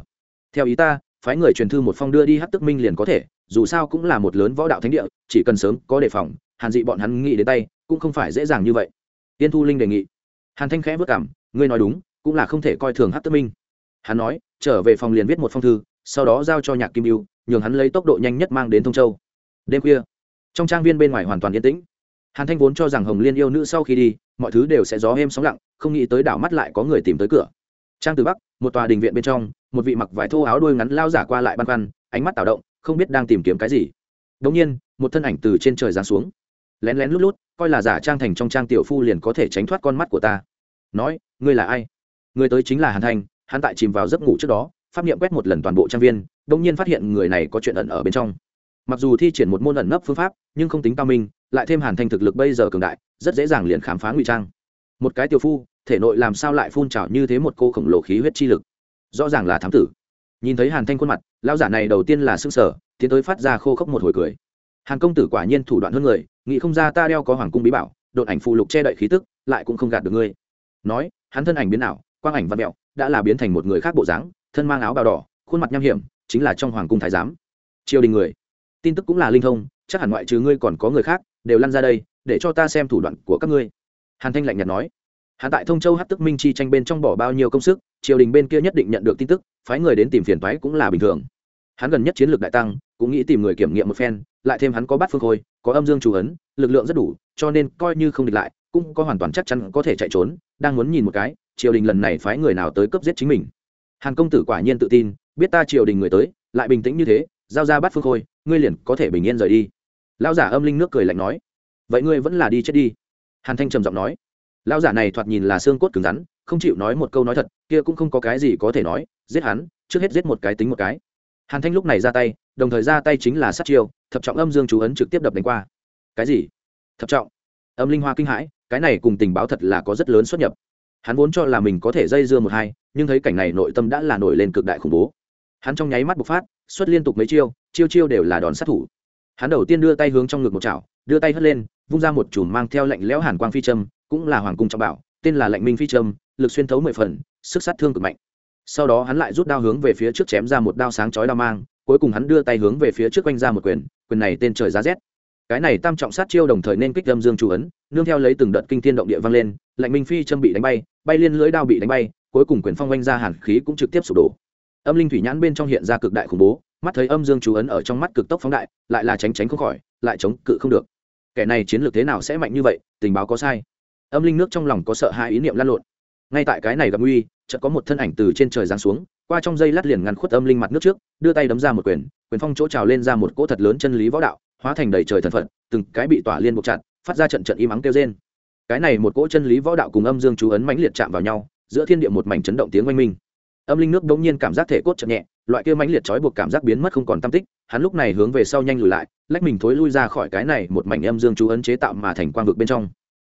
A: Theo ý ta, phái người truyền thư một phong đưa đi hát tức minh liền có thể, dù sao cũng là một lớn võ đạo thánh địa, chỉ cần sớm có đề phòng, hàn dị bọn hắn nghĩ đến tay, cũng không phải dễ dàng như vậy. Tiên thu linh đề nghị. Hàn thanh khẽ vất cảm, ngươi nói đúng, cũng là không thể coi thường hát tức minh. Hắn nói, trở về phòng liền viết một phong thư sau đó giao cho nhạc kim yêu nhường hắn lấy tốc độ nhanh nhất mang đến thông châu. Đêm khuya, trong trang viên bên ngoài hoàn toàn yên tĩnh. Hàn thanh vốn cho rằng hồng liên yêu nữ sau khi đi, mọi thứ đều sẽ gió êm sóng lặng, không nghĩ tới đảo mắt lại có người tìm tới cửa. Trang từ bắc, một tòa đình viện bên trong, một vị mặc vải thô áo đuôi ngắn lao giả qua lại băn khoăn, ánh mắt tạo động, không biết đang tìm kiếm cái gì. Đống nhiên, một thân ảnh từ trên trời giáng xuống. Lén lén lút lút, coi là giả trang thành trong trang tiểu phu liền có thể tránh thoát con mắt của ta. Nói, ngươi là ai? Người tới chính là hàn thanh, hắn tại chìm vào giấc ngủ trước đó pháp niệm quét một lần toàn bộ trang viên đông nhiên phát hiện người này có chuyện ẩn ở bên trong. Mặc dù thi triển một môn ẩn nấp phương pháp, nhưng không tính cao minh, lại thêm hàn thanh thực lực bây giờ cường đại, rất dễ dàng liền khám phá ngụy trang. Một cái tiểu phu, thể nội làm sao lại phun trào như thế một cô khổng lồ khí huyết chi lực? Rõ ràng là thám tử. Nhìn thấy hàn thanh khuôn mặt, lão giả này đầu tiên là s ư n g sở tiến tới phát ra khô khốc một hồi cười. Hàn công tử quả nhiên thủ đoạn hơn người, nghĩ không ra ta đeo có hoàng cung bí bảo, đột ảnh phù lục che đậy khí tức, lại cũng không gạt được ngươi. Nói, hắn thân ảnh biến ảo, quang ảnh văn mẹo đã là biến thành một người khác bộ dáng thân mang áo bào đỏ, khuôn mặt nham hiểm, chính là trong hoàng cung thái giám. Triều đình người, tin tức cũng là linh thông, chắc hẳn ngoại trừ ngươi còn có người khác, đều lăn ra đây, để cho ta xem thủ đoạn của các ngươi. Hàn thanh lạnh nhạt nói. Hắn tại thông châu hát tức minh chi tranh bên trong bỏ bao nhiêu công sức, triều đình bên kia nhất định nhận được tin tức, phái người đến tìm phiền toái cũng là bình thường. Hắn gần nhất chiến lược đại tăng, cũng nghĩ tìm người kiểm nghiệm một phen, lại thêm hắn có bát phương khôi, có âm dương chủ ấn, lực lượng rất đủ, cho nên coi như không địch lại, cũng có hoàn toàn chắc chắn có thể chạy trốn, đang muốn nhìn một cái, triều đình lần này phái người nào tới cướp giết chính mình hàn công tử quả nhiên tự tin, biết ta triều đình người tới, lại bình tĩnh như thế, giao ra bắt phương khôi, ngươi liền có thể bình yên rời đi. Lão giả âm linh nước cười lạnh nói, vậy ngươi vẫn là đi chết đi. Hàn thanh trầm giọng nói, lão giả này thoạt nhìn là xương cốt cứng rắn, không chịu nói một câu nói thật, kia cũng không có cái gì có thể nói, giết hắn, trước hết giết một cái tính một cái. Hàn thanh lúc này ra tay, đồng thời ra tay chính là sát chiêu, thập trọng âm dương chú ấn trực tiếp đập đánh qua. Cái gì? Thập trọng. Âm linh hoa kinh hãi, cái này cùng tình báo thật là có rất lớn xuất nhập hắn vốn cho là mình có thể dây dưa một hai, nhưng thấy cảnh này nội tâm đã là nổi lên cực đại khủng bố. Hắn trong nháy mắt bộc phát, xuất liên tục mấy chiêu chiêu chiêu đều là đòn sát thủ. Hắn đầu tiên đưa tay hướng trong ngực một chảo, đưa tay hất lên, vung ra một chùm mang theo lệnh lẽo hàn quang phi trâm cũng là hoàng cung trọng bảo, tên là lệnh minh phi trâm lực xuyên thấu mười phần, sức sát thương cực mạnh. Sau đó hắn lại rút đao hướng về phía trước chém ra một đao sáng chói đao mang, cuối cùng hắn đưa tay hướng về phía trước quanh ra một quyền quyền này tên trời giá rét cái này tam trọng sát chiêu đồng thời nên kích âm dương chủ ấn, nương theo lấy từng đợt kinh thiên động địa vang lên, lạnh minh phi châm bị đánh bay bay liên lưới đao bị đánh bay, cuối cùng quyền phong oanh ra hàn khí cũng trực tiếp sụp đổ. Âm linh thủy nhãn bên trong hiện ra cực đại khủng bố, mắt thấy âm dương chú ấn ở trong mắt cực tốc phóng đại, lại là tránh tránh không khỏi, lại chống cự không được. Kẻ này chiến lược thế nào sẽ mạnh như vậy, tình báo có sai. Âm linh nước trong lòng có sợ hai ý niệm lan lộn. Ngay tại cái này gặp nguy, chợt có một thân ảnh từ trên trời giáng xuống, qua trong dây lát liền ngăn khuất âm linh mặt nước trước, đưa tay đấm ra một quyền quyền phong chỗ trào lên ra một cỗ thật lớn chân lý võ đạo hóa thành đầy trời thần phận từng cái bị tỏa liên buộc chặt, phát ra trận trận im ắng kêu rên. Cái này một cỗ chân lý võ đạo cùng âm dương chú ấn mãnh liệt chạm vào nhau, giữa thiên địa một mảnh chấn động tiếng oanh minh. Âm linh nước đống nhiên cảm giác thể cốt chậm nhẹ, loại kia mãnh liệt trói buộc cảm giác biến mất không còn tâm tích, hắn lúc này hướng về sau nhanh lùi lại, lách mình thối lui ra khỏi cái này một mảnh âm dương chú ấn chế tạo mà thành quang vực bên trong.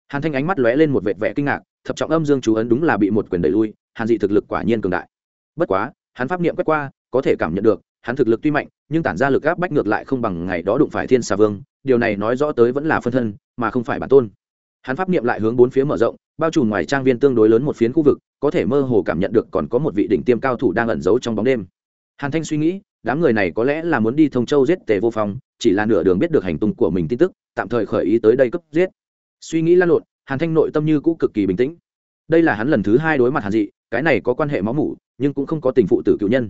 A: Hàn thanh ánh mắt lóe lên một vệt vẻ kinh ngạc, thập trọng âm dương chú ấn đúng là bị một quyền đẩy lui, hàn dị thực lực quả nhiên cường đại. Bất quá, hắn pháp niệm quét qua, có thể cảm nhận được, hắn thực lực tuy mạnh nhưng tản ra lực áp bách ngược lại không bằng ngày đó đụng phải thiên xà vương, điều này nói rõ tới vẫn là phân thân, mà không phải bản tôn. Hắn pháp niệm lại hướng bốn phía mở rộng, bao trùm ngoài trang viên tương đối lớn một phiến khu vực, có thể mơ hồ cảm nhận được còn có một vị đỉnh tiêm cao thủ đang ẩn giấu trong bóng đêm. Hàn thanh suy nghĩ, đám người này có lẽ là muốn đi thông châu giết tề vô phong, chỉ là nửa đường biết được hành tung của mình tin tức, tạm thời khởi ý tới đây cấp giết. Suy nghĩ lan lộn, hàn thanh nội tâm như cũ cực kỳ bình tĩnh. Đây là hắn lần thứ hai đối mặt hàn dị, cái này có quan hệ máu mủ, nhưng cũng không có tình phụ tử cựu nhân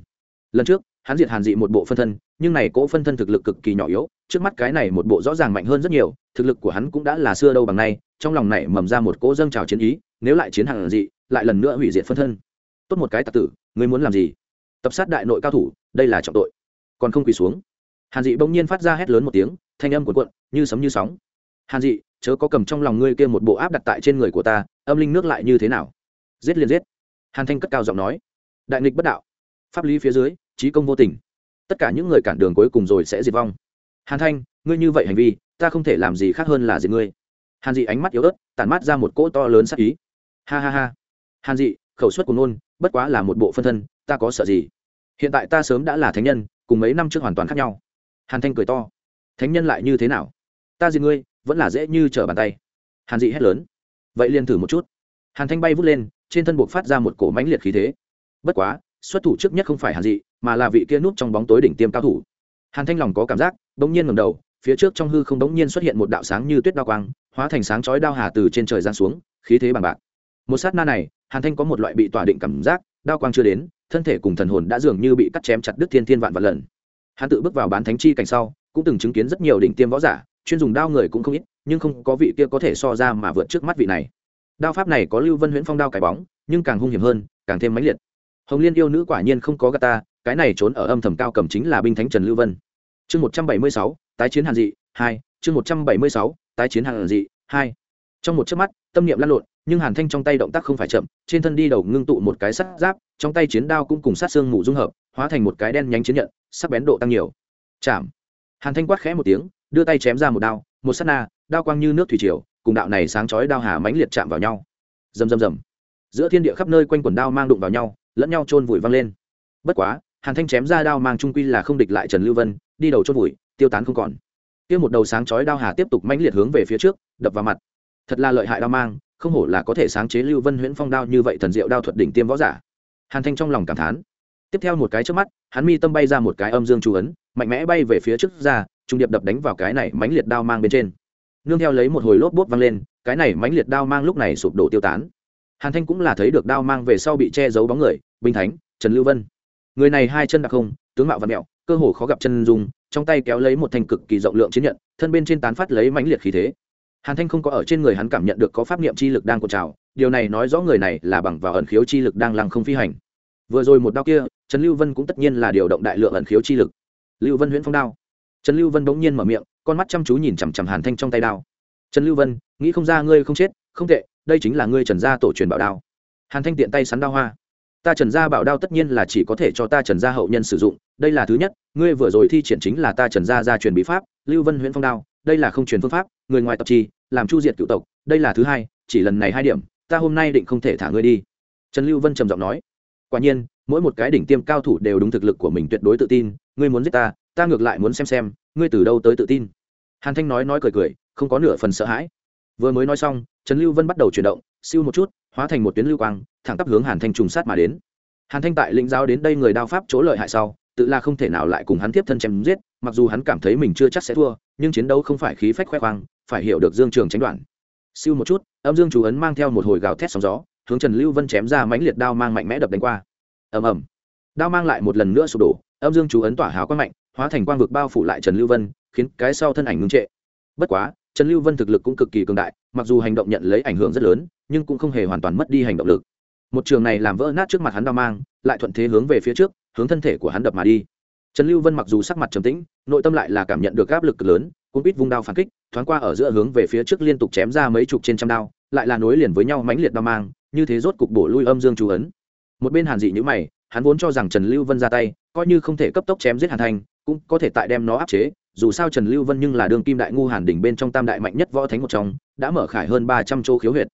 A: lần trước, hắn diệt hàn dị một bộ phân thân, nhưng này cỗ phân thân thực lực cực kỳ nhỏ yếu, trước mắt cái này một bộ rõ ràng mạnh hơn rất nhiều, thực lực của hắn cũng đã là xưa đâu bằng nay, trong lòng này mầm ra một cỗ dâng trào chiến ý, nếu lại chiến hàn dị, lại lần nữa hủy diệt phân thân. Tốt một cái tạc tử, ngươi muốn làm gì? Tập sát đại nội cao thủ, đây là trọng tội. Còn không quỳ xuống. Hàn dị bỗng nhiên phát ra hét lớn một tiếng, thanh âm cuộn cuộn, như sấm như sóng. Hàn dị, chớ có cầm trong lòng ngươi kia một bộ áp đặt tại trên người của ta, âm linh nước lại như thế nào? Giết liền giết. Hàn thanh cất cao giọng nói. Đại nghịch bất đạo pháp lý phía dưới, trí công vô tình. Tất cả những người cản đường cuối cùng rồi sẽ diệt vong. Hàn thanh, ngươi như vậy hành vi, ta không thể làm gì khác hơn là diệt ngươi. Hàn dị ánh mắt yếu ớt, tản mát ra một cỗ to lớn sắc ý. Ha ha ha. Hàn dị, khẩu suất của nôn bất quá là một bộ phân thân, ta có sợ gì? Hiện tại ta sớm đã là thánh nhân, cùng mấy năm trước hoàn toàn khác nhau. Hàn thanh cười to. Thánh nhân lại như thế nào? Ta diệt ngươi, vẫn là dễ như trở bàn tay. Hàn dị hét lớn. Vậy liền thử một chút. Hàn thanh bay vút lên, trên thân buộc phát ra một cổ mãnh liệt khí thế. Bất quá xuất thủ trước nhất không phải hàn dị, mà là vị kia núp trong bóng tối đỉnh tiêm cao thủ. Hàn thanh lòng có cảm giác đ ỗ n g nhiên ngầm đầu, phía trước trong hư không đ ỗ n g nhiên xuất hiện một đạo sáng như tuyết đao quang, hóa thành sáng chói đao hà từ trên trời giang xuống, khí thế bằng bạc. Một sát na này, hàn thanh có một loại bị tỏa định cảm giác, đao quang chưa đến, thân thể cùng thần hồn đã dường như bị cắt chém chặt đứt thiên thiên vạn vạn lần. Hắn tự bước vào bán thánh chi cảnh sau, cũng từng chứng kiến rất nhiều đỉnh tiêm võ giả, chuyên dùng đao người cũng không ít, nhưng không có vị kia có thể so ra mà vượt trước mắt vị này. Đao pháp này có lưu vân huyễn phong đao cải bóng, nhưng càng hung hiểm hơn, càng thêm mãnh liệt hồng liên yêu nữ quả nhiên không có gà ta, cái này trốn ở âm thầm cao cầm chính là binh thánh trần lưu vân. Chương một trăm bảy mươi sáu, tái chiến hàn dị, hai, chương một trăm bảy mươi sáu, tái chiến hàn dị, hai. Trong một chớp mắt, tâm niệm lăn lộn, nhưng hàn thanh trong tay động tác không phải chậm, trên thân đi đầu ngưng tụ một cái sắt giáp, trong tay chiến đao cũng cùng sát xương mù dung hợp, hóa thành một cái đen nhánh chiến nhận, sắc bén độ tăng nhiều. Chạm. Hàn thanh quát khẽ một tiếng, đưa tay chém ra một đao, một s á t na, đao quang như nước thủy triều, cùng đạo này sáng chói đao hà mãnh liệt chạm vào nhau. Rầm rầm rầm. Giữa thiên địa khắp nơi quanh quần đao mang đụng vào nhau lẫn nhau chôn vùi văng lên. Bất quá, hàn thanh chém ra đao mang trung quy là không địch lại trần lưu vân, đi đầu chôn vùi, tiêu tán không còn. Kia một đầu sáng chói đao hà tiếp tục mãnh liệt hướng về phía trước, đập vào mặt. Thật là lợi hại đao mang, không hổ là có thể sáng chế lưu vân huyễn phong đao như vậy thần diệu đao thuật đỉnh tiêm võ giả. Hàn thanh trong lòng cảm thán. Tiếp theo một cái trước mắt, hắn mi tâm bay ra một cái âm dương chú ấn, mạnh mẽ bay về phía trước ra, trung điệp đập đánh vào cái này mãnh liệt đao mang bên trên. Nương theo lấy một hồi lốp bốp văng lên, cái này mãnh liệt đao mang lúc này sụp đổ tiêu tán. Hàn thanh cũng là thấy được đao mang về sau bị che giấu bóng người binh thánh, trần lưu vân. Người này hai chân đặc không, tướng mạo và mẹo, cơ hồ khó gặp chân dung, trong tay kéo lấy một thanh cực kỳ rộng lượng chiến nhận, thân bên trên tán phát lấy mãnh liệt khí thế. Hàn thanh không có ở trên người hắn cảm nhận được có pháp niệm chi lực đang cột trào, điều này nói rõ người này là bằng vào ẩn khiếu chi lực đang lăng không phi hành. Vừa rồi một đao kia, trần lưu vân cũng tất nhiên là điều động đại lượng ẩn khiếu chi lực. Lưu vân huyễn phong đao. Trần lưu vân bỗng nhiên mở miệng, con mắt chăm chú nhìn chằm chằm hàn thanh trong tay đao. Trần lưu vân, nghĩ không ra ngươi không chết, không tệ, đây chính là ngươi trần gia tổ truyền bảo đao. Hàn thanh tiện tay sắn đao hoa ta trần gia bảo đao tất nhiên là chỉ có thể cho ta trần gia hậu nhân sử dụng, đây là thứ nhất, ngươi vừa rồi thi triển chính là ta trần gia gia truyền bí pháp, lưu vân huyễn phong đao, đây là không truyền phương pháp, người ngoài tập trì, làm chu diệt cựu tộc, đây là thứ hai, chỉ lần này hai điểm, ta hôm nay định không thể thả ngươi đi. Trần lưu vân trầm giọng nói. Quả nhiên, mỗi một cái đỉnh tiêm cao thủ đều đúng thực lực của mình tuyệt đối tự tin, ngươi muốn giết ta ta ngược lại muốn xem xem, ngươi từ đâu tới tự tin. Hàn thanh nói nói cười cười, không có nửa phần sợ hãi. Vừa mới nói xong, trần lưu vân bắt đầu chuyển động, siêu một chút hóa thành một tuyến lưu quang, thẳng tắp hướng hàn thanh trùng sát mà đến. Hàn thanh tại lĩnh giáo đến đây người đao pháp chỗ lợi hại sau, tự là không thể nào lại cùng hắn tiếp thân chém giết, mặc dù hắn cảm thấy mình chưa chắc sẽ thua, nhưng chiến đấu không phải khí phách khoe khoang, phải hiểu được dương trường tránh đoạn. Siêu một chút, âm dương chú ấn mang theo một hồi gào thét sóng gió, hướng trần lưu vân chém ra mãnh liệt đao mang mạnh mẽ đập đánh qua. Ầm ầm. Đao mang lại một lần nữa sụp đổ, âm dương chú ấn tỏa hào quang mạnh, hóa thành quang vực bao phủ lại trần lưu vân, khiến cái sau thân ảnh ngưng trệ. Bất quá, trần lưu vân thực lực cũng cực kỳ cường đại, mặc dù hành động nhận lấy ảnh hưởng rất lớn nhưng cũng không hề hoàn toàn mất đi hành động lực. Một trường này làm vỡ nát trước mặt hắn đao mang, lại thuận thế hướng về phía trước, hướng thân thể của hắn đập mà đi. Trần lưu vân mặc dù sắc mặt trầm tĩnh, nội tâm lại là cảm nhận được áp lực cực lớn, cũng biết vung đao phản kích, thoáng qua ở giữa hướng về phía trước liên tục chém ra mấy chục trên trăm đao, lại là nối liền với nhau mãnh liệt đao mang, như thế rốt cục bổ lui âm dương chú ấn. Một bên hàn dị như mày, hắn vốn cho rằng trần lưu vân ra tay, coi như không thể cấp tốc chém giết hàn thanh cũng có thể tại đem nó áp chế, dù sao trần lưu vân nhưng là đường kim đại ngu hàn đỉnh bên trong tam đại mạnh nhất võ thánh một trong, đã mở khải hơn ba trăm chỗ khiếu huyệt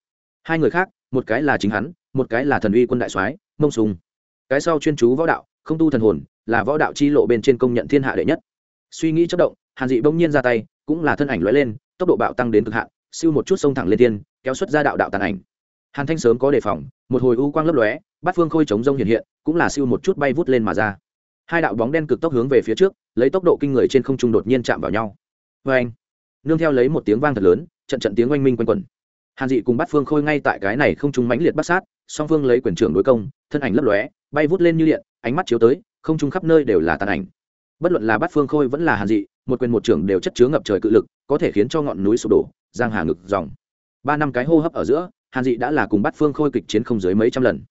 A: hai người khác, một cái là chính hắn, một cái là thần uy quân đại soái, mông sùng. Cái sau chuyên chú võ đạo, không tu thần hồn, là võ đạo chi lộ bên trên công nhận thiên hạ đệ nhất. Suy nghĩ chất động, hàn dị bỗng nhiên ra tay, cũng là thân ảnh lóe lên, tốc độ bạo tăng đến cực hạn, siêu một chút sông thẳng lên tiên kéo xuất ra đạo đạo tàn ảnh. Hàn thanh sớm có đề phòng, một hồi u quang lấp lóe, bát phương khôi chống rông hiện hiện, cũng là siêu một chút bay vút lên mà ra. Hai đạo bóng đen cực tốc hướng về phía trước, lấy tốc độ kinh người trên không trung đột nhiên chạm vào nhau. Vê anh nương theo lấy một tiếng vang thật lớn, trận trận tiếng oanh minh quanh quẩn hàn dị cùng bát phương khôi ngay tại cái này không trung mãnh liệt bắt sát, song phương lấy quyền trưởng đối công, thân ảnh lấp lóe, bay vút lên như điện, ánh mắt chiếu tới, không trung khắp nơi đều là tàn ảnh. Bất luận là bát phương khôi vẫn là hàn dị, một quyền một trưởng đều chất chứa ngập trời cự lực, có thể khiến cho ngọn núi sụp đổ, giang hà ngực dòng. Ba năm cái hô hấp ở giữa, hàn dị đã là cùng bát phương khôi kịch chiến không dưới mấy trăm lần.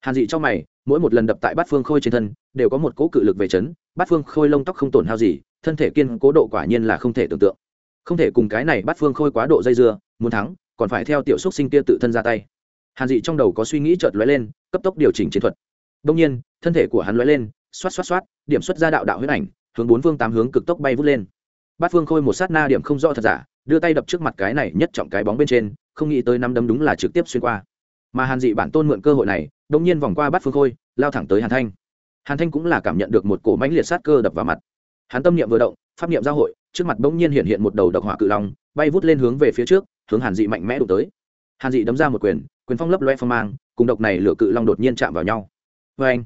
A: Hàn dị cho mày, mỗi một lần đập tại bát phương khôi trên thân, đều có một cỗ cự lực về chấn, bát phương khôi lông tóc không tổn hao gì, thân thể kiên cố độ quả nhiên là không thể tưởng tượng. Không thể cùng cái này bát phương khôi quá độ dây dưa, muốn thắng còn phải theo tiểu xúc sinh kia tự thân ra tay. Hàn dị trong đầu có suy nghĩ chợt lóe lên, cấp tốc điều chỉnh chiến thuật. Đông nhiên, thân thể của hắn lóe lên, xoát xoát xoát, điểm xuất ra đạo đạo huyết ảnh, hướng bốn phương tám hướng cực tốc bay vút lên. Bát phương khôi một sát na điểm không rõ thật giả, đưa tay đập trước mặt cái này nhất trọng cái bóng bên trên, không nghĩ tới năm đấm đúng là trực tiếp xuyên qua. Mà hàn dị bản tôn mượn cơ hội này đông nhiên vòng qua bát phương khôi, lao thẳng tới hàn thanh. Hàn thanh cũng là cảm nhận được một cổ mãnh liệt sát cơ đập vào mặt. Hắn tâm niệm vừa động, pháp niệm giao hội, trước mặt bỗng nhiên hiện hiện một đầu độc hỏa cự long, bay vút lên hướng về phía trước hướng hàn dị mạnh mẽ đụng tới. Hàn dị đấm ra một quyền quyền phong lấp loe phong mang cùng độc này lửa cự long đột nhiên chạm vào nhau. Vê anh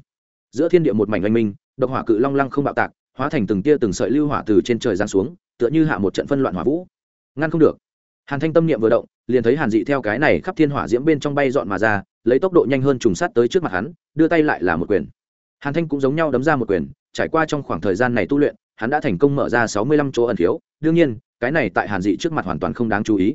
A: giữa thiên địa một mảnh oanh minh độc hỏa cự long lăng không bạo tạc hóa thành từng tia từng sợi lưu hỏa từ trên trời giáng xuống tựa như hạ một trận phân loạn hỏa vũ. Ngăn không được. Hàn thanh tâm niệm vừa động liền thấy hàn dị theo cái này khắp thiên hỏa diễm bên trong bay dọn mà ra lấy tốc độ nhanh hơn trùng sát tới trước mặt hắn đưa tay lại là một quyền. Hàn thanh cũng giống nhau đấm ra một quyền trải qua trong khoảng thời gian này tu luyện hắn đã thành công mở ra sáu mươi lăm chỗ ẩn thiếu, đương nhiên cái này tại hàn dị trước mặt hoàn toàn không đáng chú ý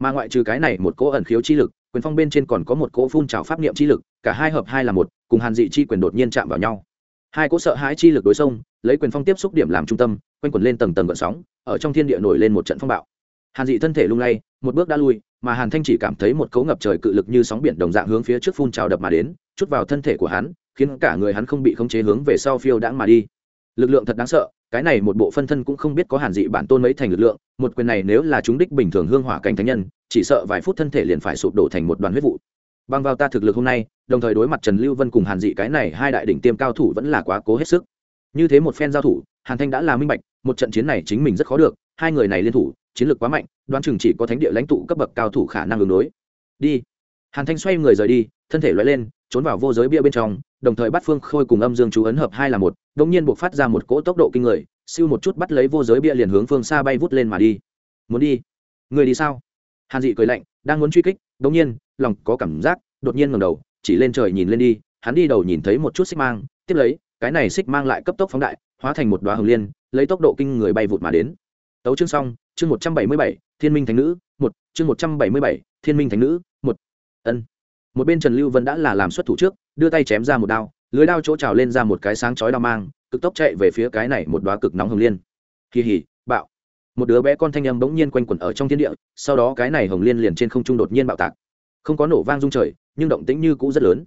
A: mà ngoại trừ cái này một cỗ ẩn khiếu chi lực, quyền phong bên trên còn có một cỗ phun trào pháp niệm chi lực, cả hai hợp hai là một, cùng hàn dị chi quyền đột nhiên chạm vào nhau. Hai cỗ sợ hãi chi lực đối xông, lấy quyền phong tiếp xúc điểm làm trung tâm, quanh quẩn lên tầng tầng gợn sóng, ở trong thiên địa nổi lên một trận phong bạo. Hàn dị thân thể lung lay, một bước đã lui, mà hàn thanh chỉ cảm thấy một cấu ngập trời cự lực như sóng biển đồng dạng hướng phía trước phun trào đập mà đến, chút vào thân thể của hắn, khiến cả người hắn không bị khống chế hướng về sau phiêu đãng mà đi. Lực lượng thật đáng sợ cái này một bộ phân thân cũng không biết có hàn dị bản tôn mấy thành lực lượng, một quyền này nếu là chúng đích bình thường hương hỏa cảnh thánh nhân, chỉ sợ vài phút thân thể liền phải sụp đổ thành một đoàn huyết vụ. Bằng vào ta thực lực hôm nay, đồng thời đối mặt trần lưu vân cùng hàn dị cái này hai đại đỉnh tiêm cao thủ vẫn là quá cố hết sức. Như thế một phen giao thủ, hàn thanh đã là minh bạch, một trận chiến này chính mình rất khó được, hai người này liên thủ, chiến lược quá mạnh, đoán chừng chỉ có thánh địa lãnh tụ cấp bậc cao thủ khả năng ứng đối. Đi. Hàn thanh xoay người rời đi, thân thể loại lên trốn vào vô giới bia bên trong, đồng thời bắt phương khôi cùng âm dương chú ấn hợp hai là một đ ỗ n g nhiên buộc phát ra một cỗ tốc độ kinh người, siêu một chút bắt lấy vô giới bia liền hướng phương xa bay vút lên mà đi. Muốn đi? Người đi sao? Hàn dị cười lạnh, đang muốn truy kích đ ỗ n g nhiên, lòng có cảm giác đột nhiên ngầm đầu, chỉ lên trời nhìn lên đi, hắn đi đầu nhìn thấy một chút xích mang, tiếp lấy, cái này xích mang lại cấp tốc phóng đại, hóa thành một đoá hồng liên, lấy tốc độ kinh người bay vụt mà đến. Tấu chương xong, chương một trăm bảy mươi bảy, thiên minh thánh nữ, một, chương một trăm bảy mươi bảy, thiên minh thánh nữ, một. Ân một bên trần lưu vân đã là làm xuất thủ trước, đưa tay chém ra một đao, lưới đao chỗ trào lên ra một cái sáng chói đao mang, cực tốc chạy về phía cái này một đoá cực nóng hồng liên. Kỳ hỉ bạo. Một đứa bé con thanh âm bỗng nhiên quanh quẩn ở trong thiên địa, sau đó cái này hồng liên liền trên không trung đột nhiên bạo tạc. Không có nổ vang rung trời, nhưng động tĩnh như cũ rất lớn.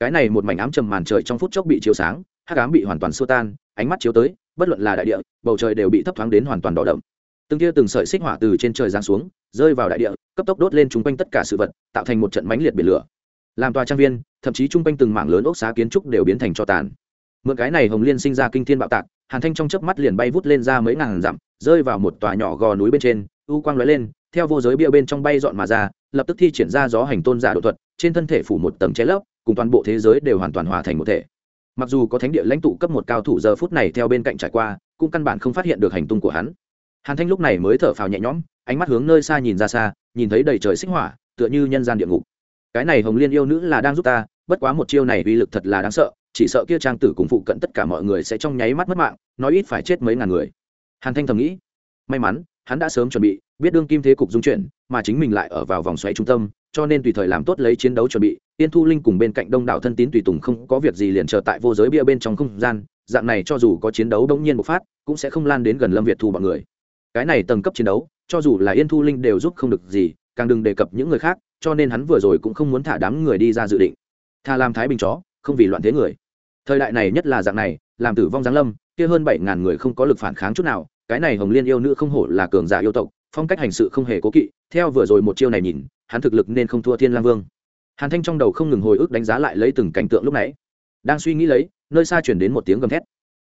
A: Cái này một mảnh ám trầm màn trời trong phút chốc bị chiếu sáng, hắc ám bị hoàn toàn xua tan, ánh mắt chiếu tới, bất luận là đại địa, bầu trời đều bị thấp thoáng đến hoàn toàn đỏ đậm. Từng tia từng sợi xích hỏa từ trên trời giáng xuống, rơi vào đại địa, cấp tốc đốt lên chúng quanh tất cả sự vật, tạo thành một trận mãnh liệt biển lửa làm tòa trang viên, thậm chí chung quanh từng mảng lớn ốc xá kiến trúc đều biến thành cho tàn. Mượn cái này hồng liên sinh ra kinh thiên bạo tạc, hàn thanh trong chớp mắt liền bay vút lên ra mấy ngàn dặm, rơi vào một tòa nhỏ gò núi bên trên, u quang lóe lên, theo vô giới bia bên trong bay dọn mà ra, lập tức thi triển ra gió hành tôn giả đột thuật, trên thân thể phủ một tầng che lấp, cùng toàn bộ thế giới đều hoàn toàn hòa thành một thể. Mặc dù có thánh địa lãnh tụ cấp một cao thủ giờ phút này theo bên cạnh trải qua, cũng căn bản không phát hiện được hành tung của hắn. Hàn thanh lúc này mới thở phào nhẹ nhõm, ánh mắt hướng nơi xa nhìn ra xa, nhìn thấy đầy trời xích hỏa, tựa như nhân gian địa ngục cái này hồng liên yêu nữ là đang giúp ta, bất quá một chiêu này uy lực thật là đáng sợ, chỉ sợ kia trang tử cùng phụ cận tất cả mọi người sẽ trong nháy mắt mất mạng, nói ít phải chết mấy ngàn người. Hàn thanh thầm nghĩ, may mắn, hắn đã sớm chuẩn bị, biết đương kim thế cục dung chuyển, mà chính mình lại ở vào vòng xoáy trung tâm, cho nên tùy thời làm tốt lấy chiến đấu chuẩn bị tiên thu linh cùng bên cạnh đông đảo thân tín tùy tùng không có việc gì liền chờ tại vô giới bia bên trong không gian, dạng này cho dù có chiến đấu đông nhiên bộc phát, cũng sẽ không lan đến gần lâm việt thu bọn người. Cái này tầng cấp chiến đấu, cho dù là yên thu linh đều giúp không được gì, càng đừng đề cập những người khác cho nên hắn vừa rồi cũng không muốn thả đám người đi ra dự định. Tha làm thái bình chó, không vì loạn thế người. Thời đại này nhất là dạng này, làm tử vong giáng lâm, kia hơn bảy ngàn người không có lực phản kháng chút nào, cái này hồng liên yêu nữ không hổ là cường giả yêu tộc, phong cách hành sự không hề cố kỵ, theo vừa rồi một chiêu này nhìn, hắn thực lực nên không thua thiên lang vương. Hàn thanh trong đầu không ngừng hồi ức đánh giá lại lấy từng cảnh tượng lúc nãy. Đang suy nghĩ lấy, nơi xa chuyển đến một tiếng gầm thét.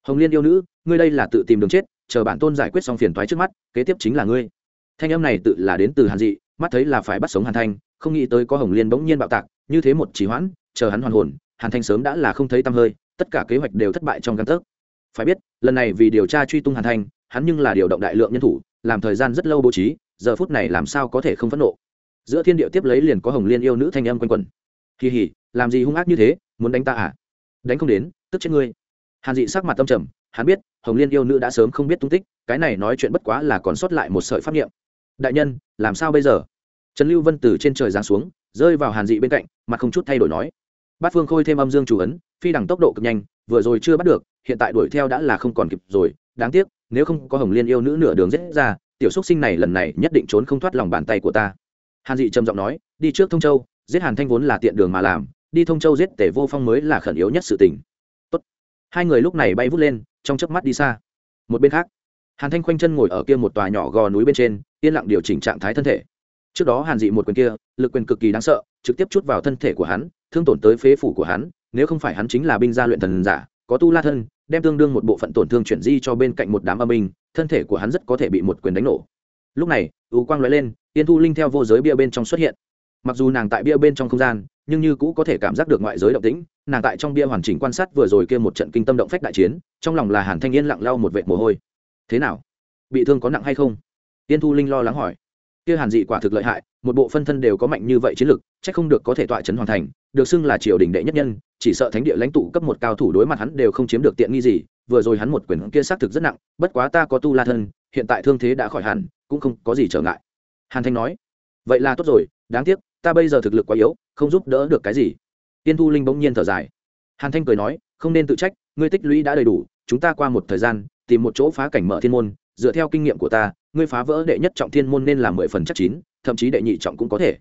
A: Hồng liên yêu nữ, ngươi đây là tự tìm đường chết, chờ bản tôn giải quyết xong phiền toái trước mắt, kế tiếp chính là ngươi. Thanh âm này tự là đến từ hàn dị, mắt thấy là phải bắt sống hàn thanh không nghĩ tới có hồng liên bỗng nhiên bạo tạc, như thế một chỉ hoãn, chờ hắn hoàn hồn, hàn thanh sớm đã là không thấy tăm hơi, tất cả kế hoạch đều thất bại trong căn tấc. Phải biết, lần này vì điều tra truy tung hàn thanh, hắn nhưng là điều động đại lượng nhân thủ, làm thời gian rất lâu bố trí, giờ phút này làm sao có thể không phẫn nộ. Giữa thiên điệu tiếp lấy liền có hồng liên yêu nữ thanh âm quanh quẩn. Kỳ hỉ, làm gì hung ác như thế, muốn đánh ta à? Đánh không đến, tức chết ngươi. Hàn dị sắc mặt tâm trầm, hắn biết, hồng liên yêu nữ đã sớm không biết tung tích, cái này nói chuyện bất quá là còn sót lại một sợi pháp niệm. Đại nhân, làm sao bây giờ? Trần lưu vân từ trên trời giáng xuống, rơi vào hàn dị bên cạnh, mặt không chút thay đổi nói. Bát phương khôi thêm âm dương chủ ấn, phi đẳng tốc độ cực nhanh, vừa rồi chưa bắt được, hiện tại đuổi theo đã là không còn kịp rồi. Đáng tiếc, nếu không có hồng liên yêu nữ nửa đường rết ra, tiểu xúc sinh này lần này nhất định trốn không thoát lòng bàn tay của ta. Hàn dị trầm giọng nói, đi trước thông châu, giết hàn thanh vốn là tiện đường mà làm, đi thông châu giết tể vô phong mới là khẩn yếu nhất sự tình. Tốt. hai người lúc này bay vút lên, trong chớp mắt đi xa. Một bên khác, hàn thanh khoanh chân ngồi ở kia một tòa nhỏ gò núi bên trên, yên lặng điều chỉnh trạng thái thân thể trước đó hàn dị một quyền kia, lực quyền cực kỳ đáng sợ, trực tiếp chút vào thân thể của hắn, thương tổn tới phế phủ của hắn, nếu không phải hắn chính là binh gia luyện thần giả, có tu la thân, đem tương đương một bộ phận tổn thương chuyển di cho bên cạnh một đám âm binh, thân thể của hắn rất có thể bị một quyền đánh nổ. Lúc này ưu quang lóe lên, yên thu linh theo vô giới bia bên trong xuất hiện. Mặc dù nàng tại bia bên trong không gian, nhưng như cũ có thể cảm giác được ngoại giới động tĩnh, nàng tại trong bia hoàn chỉnh quan sát vừa rồi kia một trận kinh tâm động phách đại chiến, trong lòng là hàn thanh yên lặng lau một vệt mồ hôi. Thế nào? Bị thương có nặng hay không? Yên thu linh lo lắng hỏi kia hàn dị quả thực lợi hại, một bộ phân thân đều có mạnh như vậy chiến lực, chắc không được có thể tọa chấn hoàn thành, được xưng là triều đình đệ nhất nhân, chỉ sợ thánh địa lãnh tụ cấp một cao thủ đối mặt hắn đều không chiếm được tiện nghi gì, vừa rồi hắn một quyền kia xác thực rất nặng, bất quá ta có tu la thân, hiện tại thương thế đã khỏi hẳn, cũng không có gì trở ngại. Hàn thanh nói. Vậy là tốt rồi, đáng tiếc, ta bây giờ thực lực quá yếu, không giúp đỡ được cái gì. Tiên thu linh bỗng nhiên thở dài. Hàn thanh cười nói, không nên tự trách, ngươi tích lũy đã đầy đủ, chúng ta qua một thời gian, tìm một chỗ phá cảnh mở thiên môn dựa theo kinh nghiệm của ta, ngươi phá vỡ đệ nhất trọng thiên môn nên là mười phần chắc chín, thậm chí đệ nhị trọng cũng có thể.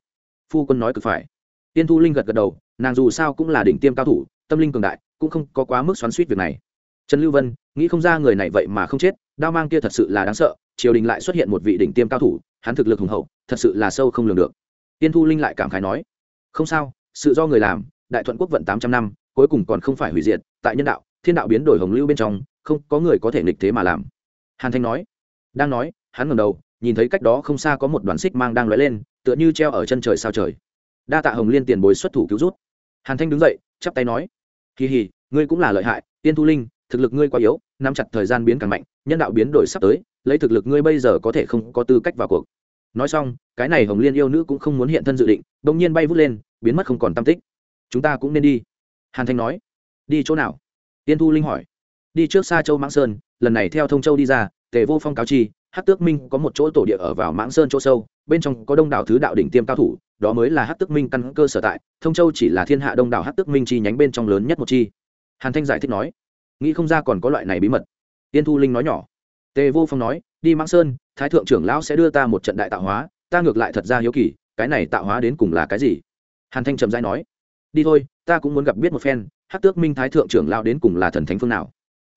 A: Phu quân nói cực phải. Tiên thu linh gật gật đầu, nàng dù sao cũng là đỉnh tiêm cao thủ, tâm linh cường đại, cũng không có quá mức xoắn suýt việc này. Trần lưu vân, nghĩ không ra người này vậy mà không chết, đao mang kia thật sự là đáng sợ, triều đình lại xuất hiện một vị đỉnh tiêm cao thủ, hắn thực lực hùng hậu, thật sự là sâu không lường được. Tiên thu linh lại cảm khái nói, không sao, sự do người làm, đại thuận quốc vận tám trăm năm, cuối cùng còn không phải hủy diệt, tại nhân đạo, thiên đạo biến đổi hồng lưu bên trong, không có người có thể nghịch thế mà làm hàn thanh nói. Đang nói, hắn ngầm đầu, nhìn thấy cách đó không xa có một đoàn xích mang đang lóe lên, tựa như treo ở chân trời sao trời. Đa tạ hồng liên tiền bối xuất thủ cứu rút hàn thanh đứng dậy, chắp tay nói. Kỳ hì ngươi cũng là lợi hại, tiên thu linh, thực lực ngươi quá yếu, nắm chặt thời gian biến càng mạnh, nhân đạo biến đổi sắp tới, lấy thực lực ngươi bây giờ có thể không có tư cách vào cuộc. Nói xong, cái này hồng liên yêu nữ cũng không muốn hiện thân dự định đ ỗ n g nhiên bay vút lên, biến mất không còn tam tích. Chúng ta cũng nên đi. Hàn thanh nói. Đi chỗ nào? Tiên thu linh hỏi đi trước xa châu mãng sơn, lần này theo thông châu đi ra, tề vô phong cáo chi hát tước minh có một chỗ tổ địa ở vào mãng sơn chỗ sâu, bên trong có đông đảo thứ đạo đỉnh tiêm cao thủ, đó mới là hát tước minh căn cơ sở tại, thông châu chỉ là thiên hạ đông đảo hát tước minh chi nhánh bên trong lớn nhất một chi. Hàn thanh giải thích nói, nghĩ không ra còn có loại này bí mật. Tiên thu linh nói nhỏ, tề vô phong nói, đi mãng sơn, thái thượng trưởng lão sẽ đưa ta một trận đại tạo hóa, ta ngược lại thật ra hiếu kỳ, cái này tạo hóa đến cùng là cái gì? Hàn thanh trầm dai nói, đi thôi, ta cũng muốn gặp biết một phen hát tước minh thái thượng trưởng lão đến cùng là thần thánh phương nào?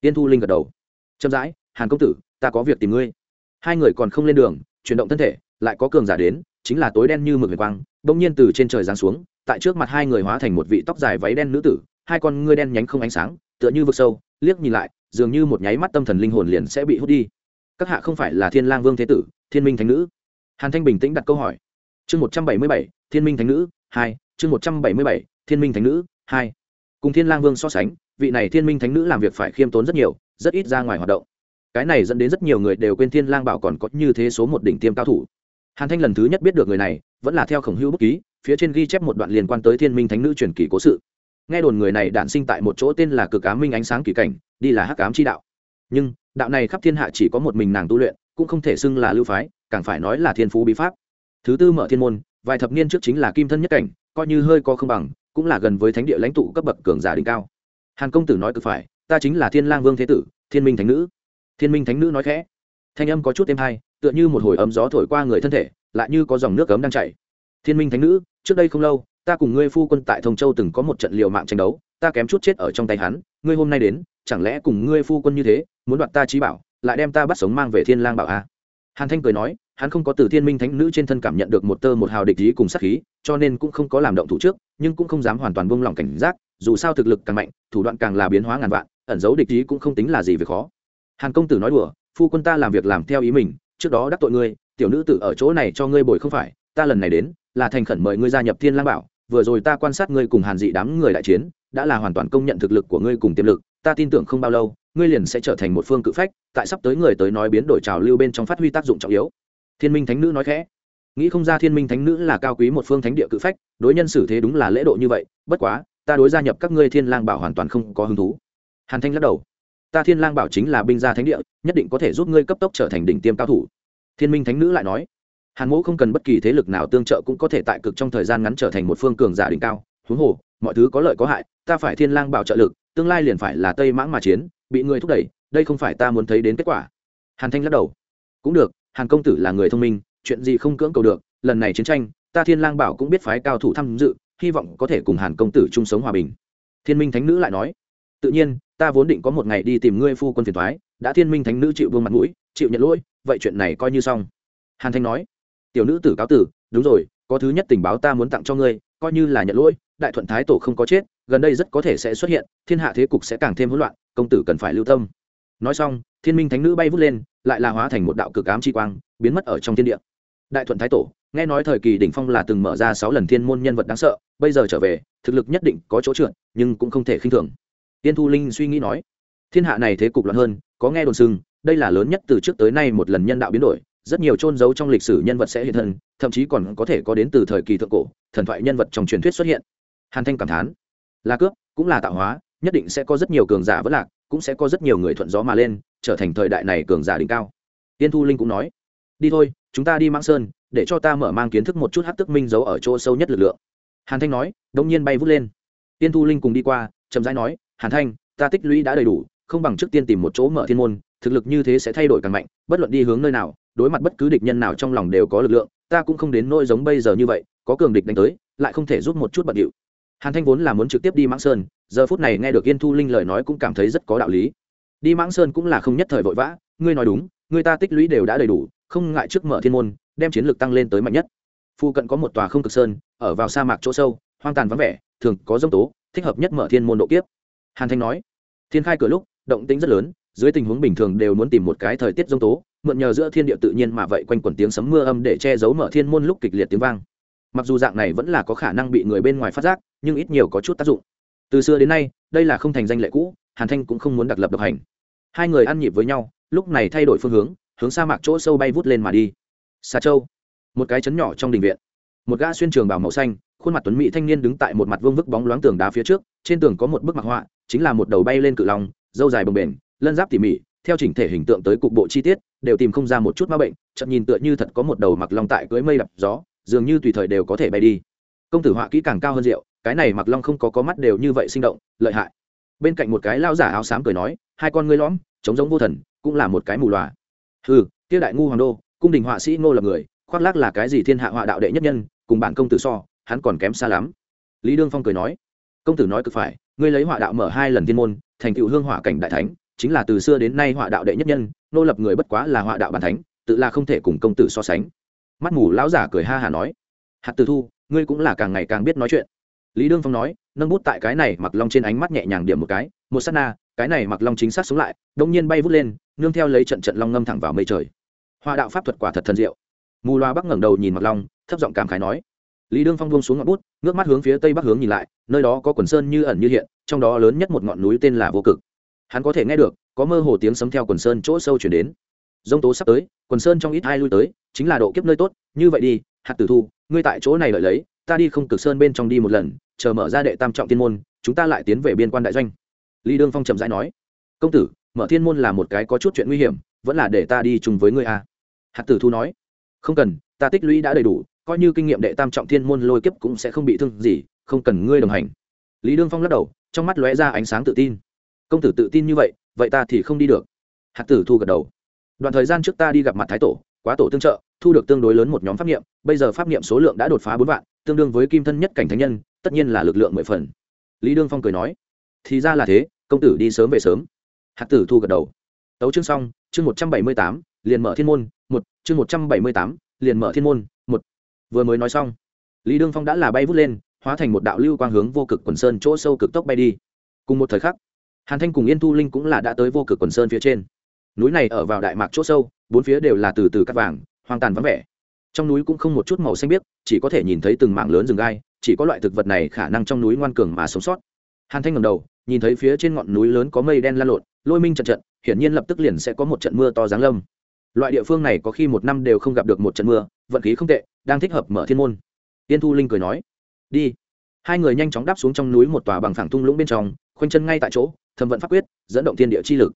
A: Tiên thu linh gật đầu. Chậm rãi, hàn công tử, ta có việc tìm ngươi. Hai người còn không lên đường, chuyển động thân thể, lại có cường giả đến, chính là tối đen như mực huyền quang, bỗng nhiên từ trên trời giáng xuống, tại trước mặt hai người hóa thành một vị tóc dài váy đen nữ tử, hai con ngươi đen nhánh không ánh sáng, tựa như vực sâu, liếc nhìn lại, dường như một nháy mắt tâm thần linh hồn liền sẽ bị hút đi. Các hạ không phải là thiên lang vương thế tử, thiên minh thánh nữ? Hàn thanh bình tĩnh đặt câu hỏi. Chương một trăm bảy mươi bảy, thiên minh thánh nữ, hai, chương một trăm bảy mươi bảy, thiên minh thánh nữ, hai. Cùng thiên lang vương so sánh vị này thiên minh thánh nữ làm việc phải khiêm tốn rất nhiều, rất ít ra ngoài hoạt động. Cái này dẫn đến rất nhiều người đều quên thiên lang bảo còn có như thế số một đỉnh tiêm cao thủ. Hàn thanh lần thứ nhất biết được người này, vẫn là theo khổng hữu bút ký, phía trên ghi chép một đoạn liên quan tới thiên minh thánh nữ truyền kỳ cố sự. Nghe đồn người này đản sinh tại một chỗ tên là cực ám minh ánh sáng kỳ cảnh, đi là hắc ám chi đạo. Nhưng, đạo này khắp thiên hạ chỉ có một mình nàng tu luyện, cũng không thể xưng là lưu phái, càng phải nói là thiên phú bí pháp. Thứ tư mở thiên môn, vài thập niên trước chính là kim thân nhất cảnh, coi như hơi có không bằng, cũng là gần với thánh địa lãnh tụ cấp bậc cường giả đỉnh cao hàn công tử nói cực phải, ta chính là thiên lang vương thế tử, thiên minh thánh nữ. Thiên minh thánh nữ nói khẽ. Thanh âm có chút êm hay, tựa như một hồi ấm gió thổi qua người thân thể, lại như có dòng nước cấm đang chảy. Thiên minh thánh nữ, trước đây không lâu, ta cùng ngươi phu quân tại thông châu từng có một trận liều mạng tranh đấu, ta kém chút chết ở trong tay hắn, ngươi hôm nay đến, chẳng lẽ cùng ngươi phu quân như thế, muốn đoạt ta trí bảo, lại đem ta bắt sống mang về thiên lang bảo a? À? hàn thanh cười nói hắn không có từ thiên minh thánh nữ trên thân cảm nhận được một tơ một hào địch ý cùng sát khí, cho nên cũng không có làm động thủ trước, nhưng cũng không dám hoàn toàn buông lỏng cảnh giác, dù sao thực lực càng mạnh, thủ đoạn càng là biến hóa ngàn vạn, ẩn giấu địch ý cũng không tính là gì việc khó. Hàn công tử nói đùa, phu quân ta làm việc làm theo ý mình, trước đó đắc tội ngươi, tiểu nữ tử ở chỗ này cho ngươi bồi không phải, ta lần này đến, là thành khẩn mời ngươi gia nhập thiên lang bảo, vừa rồi ta quan sát ngươi cùng hàn dị đám người đại chiến, đã là hoàn toàn công nhận thực lực của ngươi cùng tiềm lực, ta tin tưởng không bao lâu, ngươi liền sẽ trở thành một phương cự phách, tại sắp tới người tới nói biến đổi trào lưu bên trong phát huy tác dụng trọng yếu thiên minh thánh nữ nói khẽ. Nghĩ không ra thiên minh thánh nữ là cao quý một phương thánh địa cự phách, đối nhân xử thế đúng là lễ độ như vậy, bất quá, ta đối gia nhập các ngươi thiên lang bảo hoàn toàn không có hứng thú. Hàn thanh lắc đầu. Ta thiên lang bảo chính là binh gia thánh địa, nhất định có thể giúp ngươi cấp tốc trở thành đỉnh tiêm cao thủ. Thiên minh thánh nữ lại nói. Hàn mỗ không cần bất kỳ thế lực nào tương trợ cũng có thể tại cực trong thời gian ngắn trở thành một phương cường giả đỉnh cao. Huống hồ, mọi thứ có lợi có hại, ta phải thiên lang bảo trợ lực, tương lai liền phải là tây mãng mà chiến, bị người thúc đẩy, đây không phải ta muốn thấy đến kết quả. Hàn thanh lắc đầu. Cũng được hàn công tử là người thông minh, chuyện gì không cưỡng cầu được, lần này chiến tranh, ta thiên lang bảo cũng biết phái cao thủ tham dự, hy vọng có thể cùng hàn công tử chung sống hòa bình. Thiên minh thánh nữ lại nói, tự nhiên, ta vốn định có một ngày đi tìm ngươi phu quân phiền thoái đã thiên minh thánh nữ chịu vương mặt mũi, chịu nhận lỗi, vậy chuyện này coi như xong. Hàn thanh nói, tiểu nữ tử cáo tử, đúng rồi, có thứ nhất tình báo ta muốn tặng cho ngươi, coi như là nhận lỗi, đại thuận thái tổ không có chết, gần đây rất có thể sẽ xuất hiện, thiên hạ thế cục sẽ càng thêm hỗn loạn, công tử cần phải lưu tâm. Nói xong thiên minh thánh nữ bay vút lên, lại là hóa thành một đạo cực ám chi quang, biến mất ở trong thiên địa. Đại thuận thái tổ, nghe nói thời kỳ đỉnh phong là từng mở ra sáu lần thiên môn nhân vật đáng sợ, bây giờ trở về, thực lực nhất định có chỗ trượt, nhưng cũng không thể khinh thường. Tiên thu linh suy nghĩ nói, thiên hạ này thế cục loạn hơn, có nghe đồn sưng đây là lớn nhất từ trước tới nay một lần nhân đạo biến đổi, rất nhiều trôn giấu trong lịch sử nhân vật sẽ hiện thân, thậm chí còn có thể có đến từ thời kỳ thượng cổ, thần thoại nhân vật trong truyền thuyết xuất hiện. Hàn thanh cảm thán, là cướp, cũng là tạo hóa, nhất định sẽ có rất nhiều cường giả vất lạc cũng sẽ có rất nhiều người thuận gió mà lên, trở thành thời đại này cường giả đỉnh cao. Tiên thu linh cũng nói. Đi thôi, chúng ta đi mang sơn, để cho ta mở mang kiến thức một chút hát tức minh giấu ở chỗ sâu nhất lực lượng. Hàn thanh nói đông nhiên bay vút lên. Tiên thu linh cùng đi qua, chậm rãi nói, hàn thanh, ta tích lũy đã đầy đủ, không bằng trước tiên tìm một chỗ mở thiên môn, thực lực như thế sẽ thay đổi càng mạnh, bất luận đi hướng nơi nào, đối mặt bất cứ địch nhân nào trong lòng đều có lực lượng, ta cũng không đến nỗi giống bây giờ như vậy, có cường địch đánh tới, lại không thể giúp một chút bận điệu hàn thanh vốn là muốn trực tiếp đi mãng sơn, giờ phút này nghe được yên thu linh lời nói cũng cảm thấy rất có đạo lý. Đi mãng sơn cũng là không nhất thời vội vã, ngươi nói đúng, người ta tích lũy đều đã đầy đủ, không ngại trước mở thiên môn, đem chiến lược tăng lên tới mạnh nhất. Phu cận có một tòa không cực sơn, ở vào sa mạc chỗ sâu, hoang tàn vắng vẻ, thường có dông tố, thích hợp nhất mở thiên môn độ kiếp. Hàn thanh nói, thiên khai cửa lúc, động tĩnh rất lớn, dưới tình huống bình thường đều muốn tìm một cái thời tiết dông tố, mượn nhờ giữa thiên địa tự nhiên mà vậy quanh quẩn tiếng sấm mưa âm để che giấu mở thiên môn lúc kịch liệt tiếng vang mặc dù dạng này vẫn là có khả năng bị người bên ngoài phát giác, nhưng ít nhiều có chút tác dụng. Từ xưa đến nay, đây là không thành danh lệ cũ, hàn thanh cũng không muốn đặc lập độc hành. Hai người ăn nhịp với nhau, lúc này thay đổi phương hướng hướng sa mạc chỗ sâu bay vút lên mà đi. Xà châu, một cái chấn nhỏ trong đình viện. Một gã xuyên trường bảo màu xanh, khuôn mặt tuấn mỹ thanh niên đứng tại một mặt vương vức bóng loáng tường đá phía trước, trên tường có một bức mặc họa, chính là một đầu bay lên cự long dâu dài bồng bềnh, lân giáp tỉ mỉ, theo chỉnh thể hình tượng tới cục bộ chi tiết, đều tìm không ra một chút ma bệnh chậm nhìn tựa như thật có một đầu mặc long tại cưới mây đập gió dường như tùy thời đều có thể bay đi. Công tử họa kỹ càng cao hơn rượu, cái này mặc long không có có mắt đều như vậy sinh động, lợi hại. Bên cạnh một cái lao giả áo xám cười nói, hai con ngươi lõm chống giống vô thần, cũng là một cái mù loà. Ừ tiêu đại ngu hoàng đô, cung đình họa sĩ ngô là người, khoác lác là cái gì thiên hạ họa đạo đệ nhất nhân, cùng bản công tử so, hắn còn kém xa lắm. Lý đương phong cười nói, công tử nói cực phải, ngươi lấy họa đạo mở hai lần thiên môn, thành tựu hương họa cảnh đại thánh, chính là từ xưa đến nay họa đạo đệ nhất nhân nô lập người bất quá là họa đạo bản thánh, tự là không thể cùng công tử so sánh mắt mù lão giả cười ha hà nói, hạt từ thu, ngươi cũng là càng ngày càng biết nói chuyện. Lý đương phong nói, nâng bút tại cái này mặc long trên ánh mắt nhẹ nhàng điểm một cái, một s á t na, cái này mặc long chính xác xuống lại. Đông nhiên bay vút lên, nương theo lấy trận trận long ngâm thẳng vào mây trời. Hoa đạo pháp thuật quả thật thần diệu. Mù loa bắc ngẩng đầu nhìn mặc long, thấp giọng cảm khái nói, lý đương phong buông xuống ngọn bút, ngước mắt hướng phía tây bắc hướng nhìn lại, nơi đó có quần sơn như ẩn như hiện, trong đó lớn nhất một ngọn núi tên là vô cực. Hắn có thể nghe được, có mơ hồ tiếng sấm theo quần sơn chỗ sâu chuyển đến dông tố sắp tới, quần sơn trong ít hai lui tới, chính là độ kiếp nơi tốt, như vậy đi, hạt tử thu, ngươi tại chỗ này lợi lấy, ta đi không cực sơn bên trong đi một lần, chờ mở ra đệ tam trọng thiên môn, chúng ta lại tiến về biên quan đại doanh. Lý đương phong trầm rãi nói. Công tử, mở thiên môn là một cái có chút chuyện nguy hiểm, vẫn là để ta đi chung với ngươi a. À. hạt tử thu nói. Không cần, ta tích lũy đã đầy đủ, coi như kinh nghiệm đệ tam trọng thiên môn lôi kiếp cũng sẽ không bị thương gì, không cần ngươi đồng hành. Lý đương phong lắc đầu, trong mắt lóe ra ánh sáng tự tin. Công tử tự tin như vậy vậy ta thì không đi được. Hạt tử thu gật đầu đoạn thời gian trước ta đi gặp mặt thái tổ, quá tổ tương trợ, thu được tương đối lớn một nhóm pháp nghiệm bây giờ pháp nghiệm số lượng đã đột phá bốn vạn, tương đương với kim thân nhất cảnh thánh nhân, tất nhiên là lực lượng mười phần. Lý đương phong cười nói, thì ra là thế, công tử đi sớm về sớm. Hạt tử thu gật đầu. Tấu chương xong, chương một trăm bảy mươi tám, liền mở thiên môn, một, chương một trăm bảy mươi tám, liền mở thiên môn, một. Vừa mới nói xong, lý đương phong đã là bay vút lên, hóa thành một đạo lưu quang hướng vô cực quần sơn chỗ sâu cực tốc bay đi. Cùng một thời khắc, hàn thanh cùng yên thu linh cũng là đã tới vô cực quần sơn phía trên núi này ở vào đại mạc chỗ sâu, bốn phía đều là từ từ cắt vàng, hoang tàn vắng vẻ. Trong núi cũng không một chút màu xanh biếc, chỉ có thể nhìn thấy từng mảng lớn rừng gai, chỉ có loại thực vật này khả năng trong núi ngoan cường mà sống sót. Hàn thanh ngầm đầu, nhìn thấy phía trên ngọn núi lớn có mây đen lan lộn, lôi minh trận trận, hiển nhiên lập tức liền sẽ có một trận mưa to giáng lâm. Loại địa phương này có khi một năm đều không gặp được một trận mưa, vận khí không tệ, đang thích hợp mở thiên môn. Tiên thu linh cười nói, đi. Hai người nhanh chóng đáp xuống trong núi một tòa bằng phẳng thung lũng bên trong, khoanh chân ngay tại chỗ thâm vận pháp quyết, dẫn động thiên địa chi lực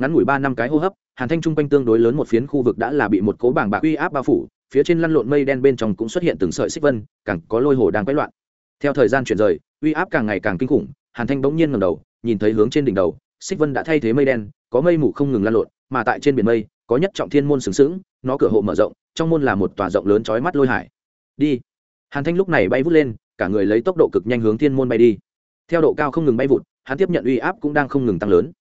A: ngắn ngủi ba năm cái hô hấp, hàn thanh trung quanh tương đối lớn một phiến khu vực đã là bị một cố bảng bạc uy áp bao phủ, phía trên lăn lộn mây đen bên trong cũng xuất hiện từng sợi xích vân, càng có lôi hồ đang quấy loạn. Theo thời gian chuyển rời, uy áp càng ngày càng kinh khủng, hàn thanh bỗng nhiên ngầm đầu, nhìn thấy hướng trên đỉnh đầu, xích vân đã thay thế mây đen, có mây mù không ngừng lăn lộn, mà tại trên biển mây, có nhất trọng thiên môn sừng sững, nó cửa hộ mở rộng, trong môn là một tòa rộng lớn chói mắt lôi hải. Đi. Hàn thanh lúc này bay vút lên, cả người lấy tốc độ cực nhanh hướng thiên môn bay đi. Theo độ cao không ngừng bay vụt, hắn tiếp nhận uy áp cũng đang không ngừng tăng lớn.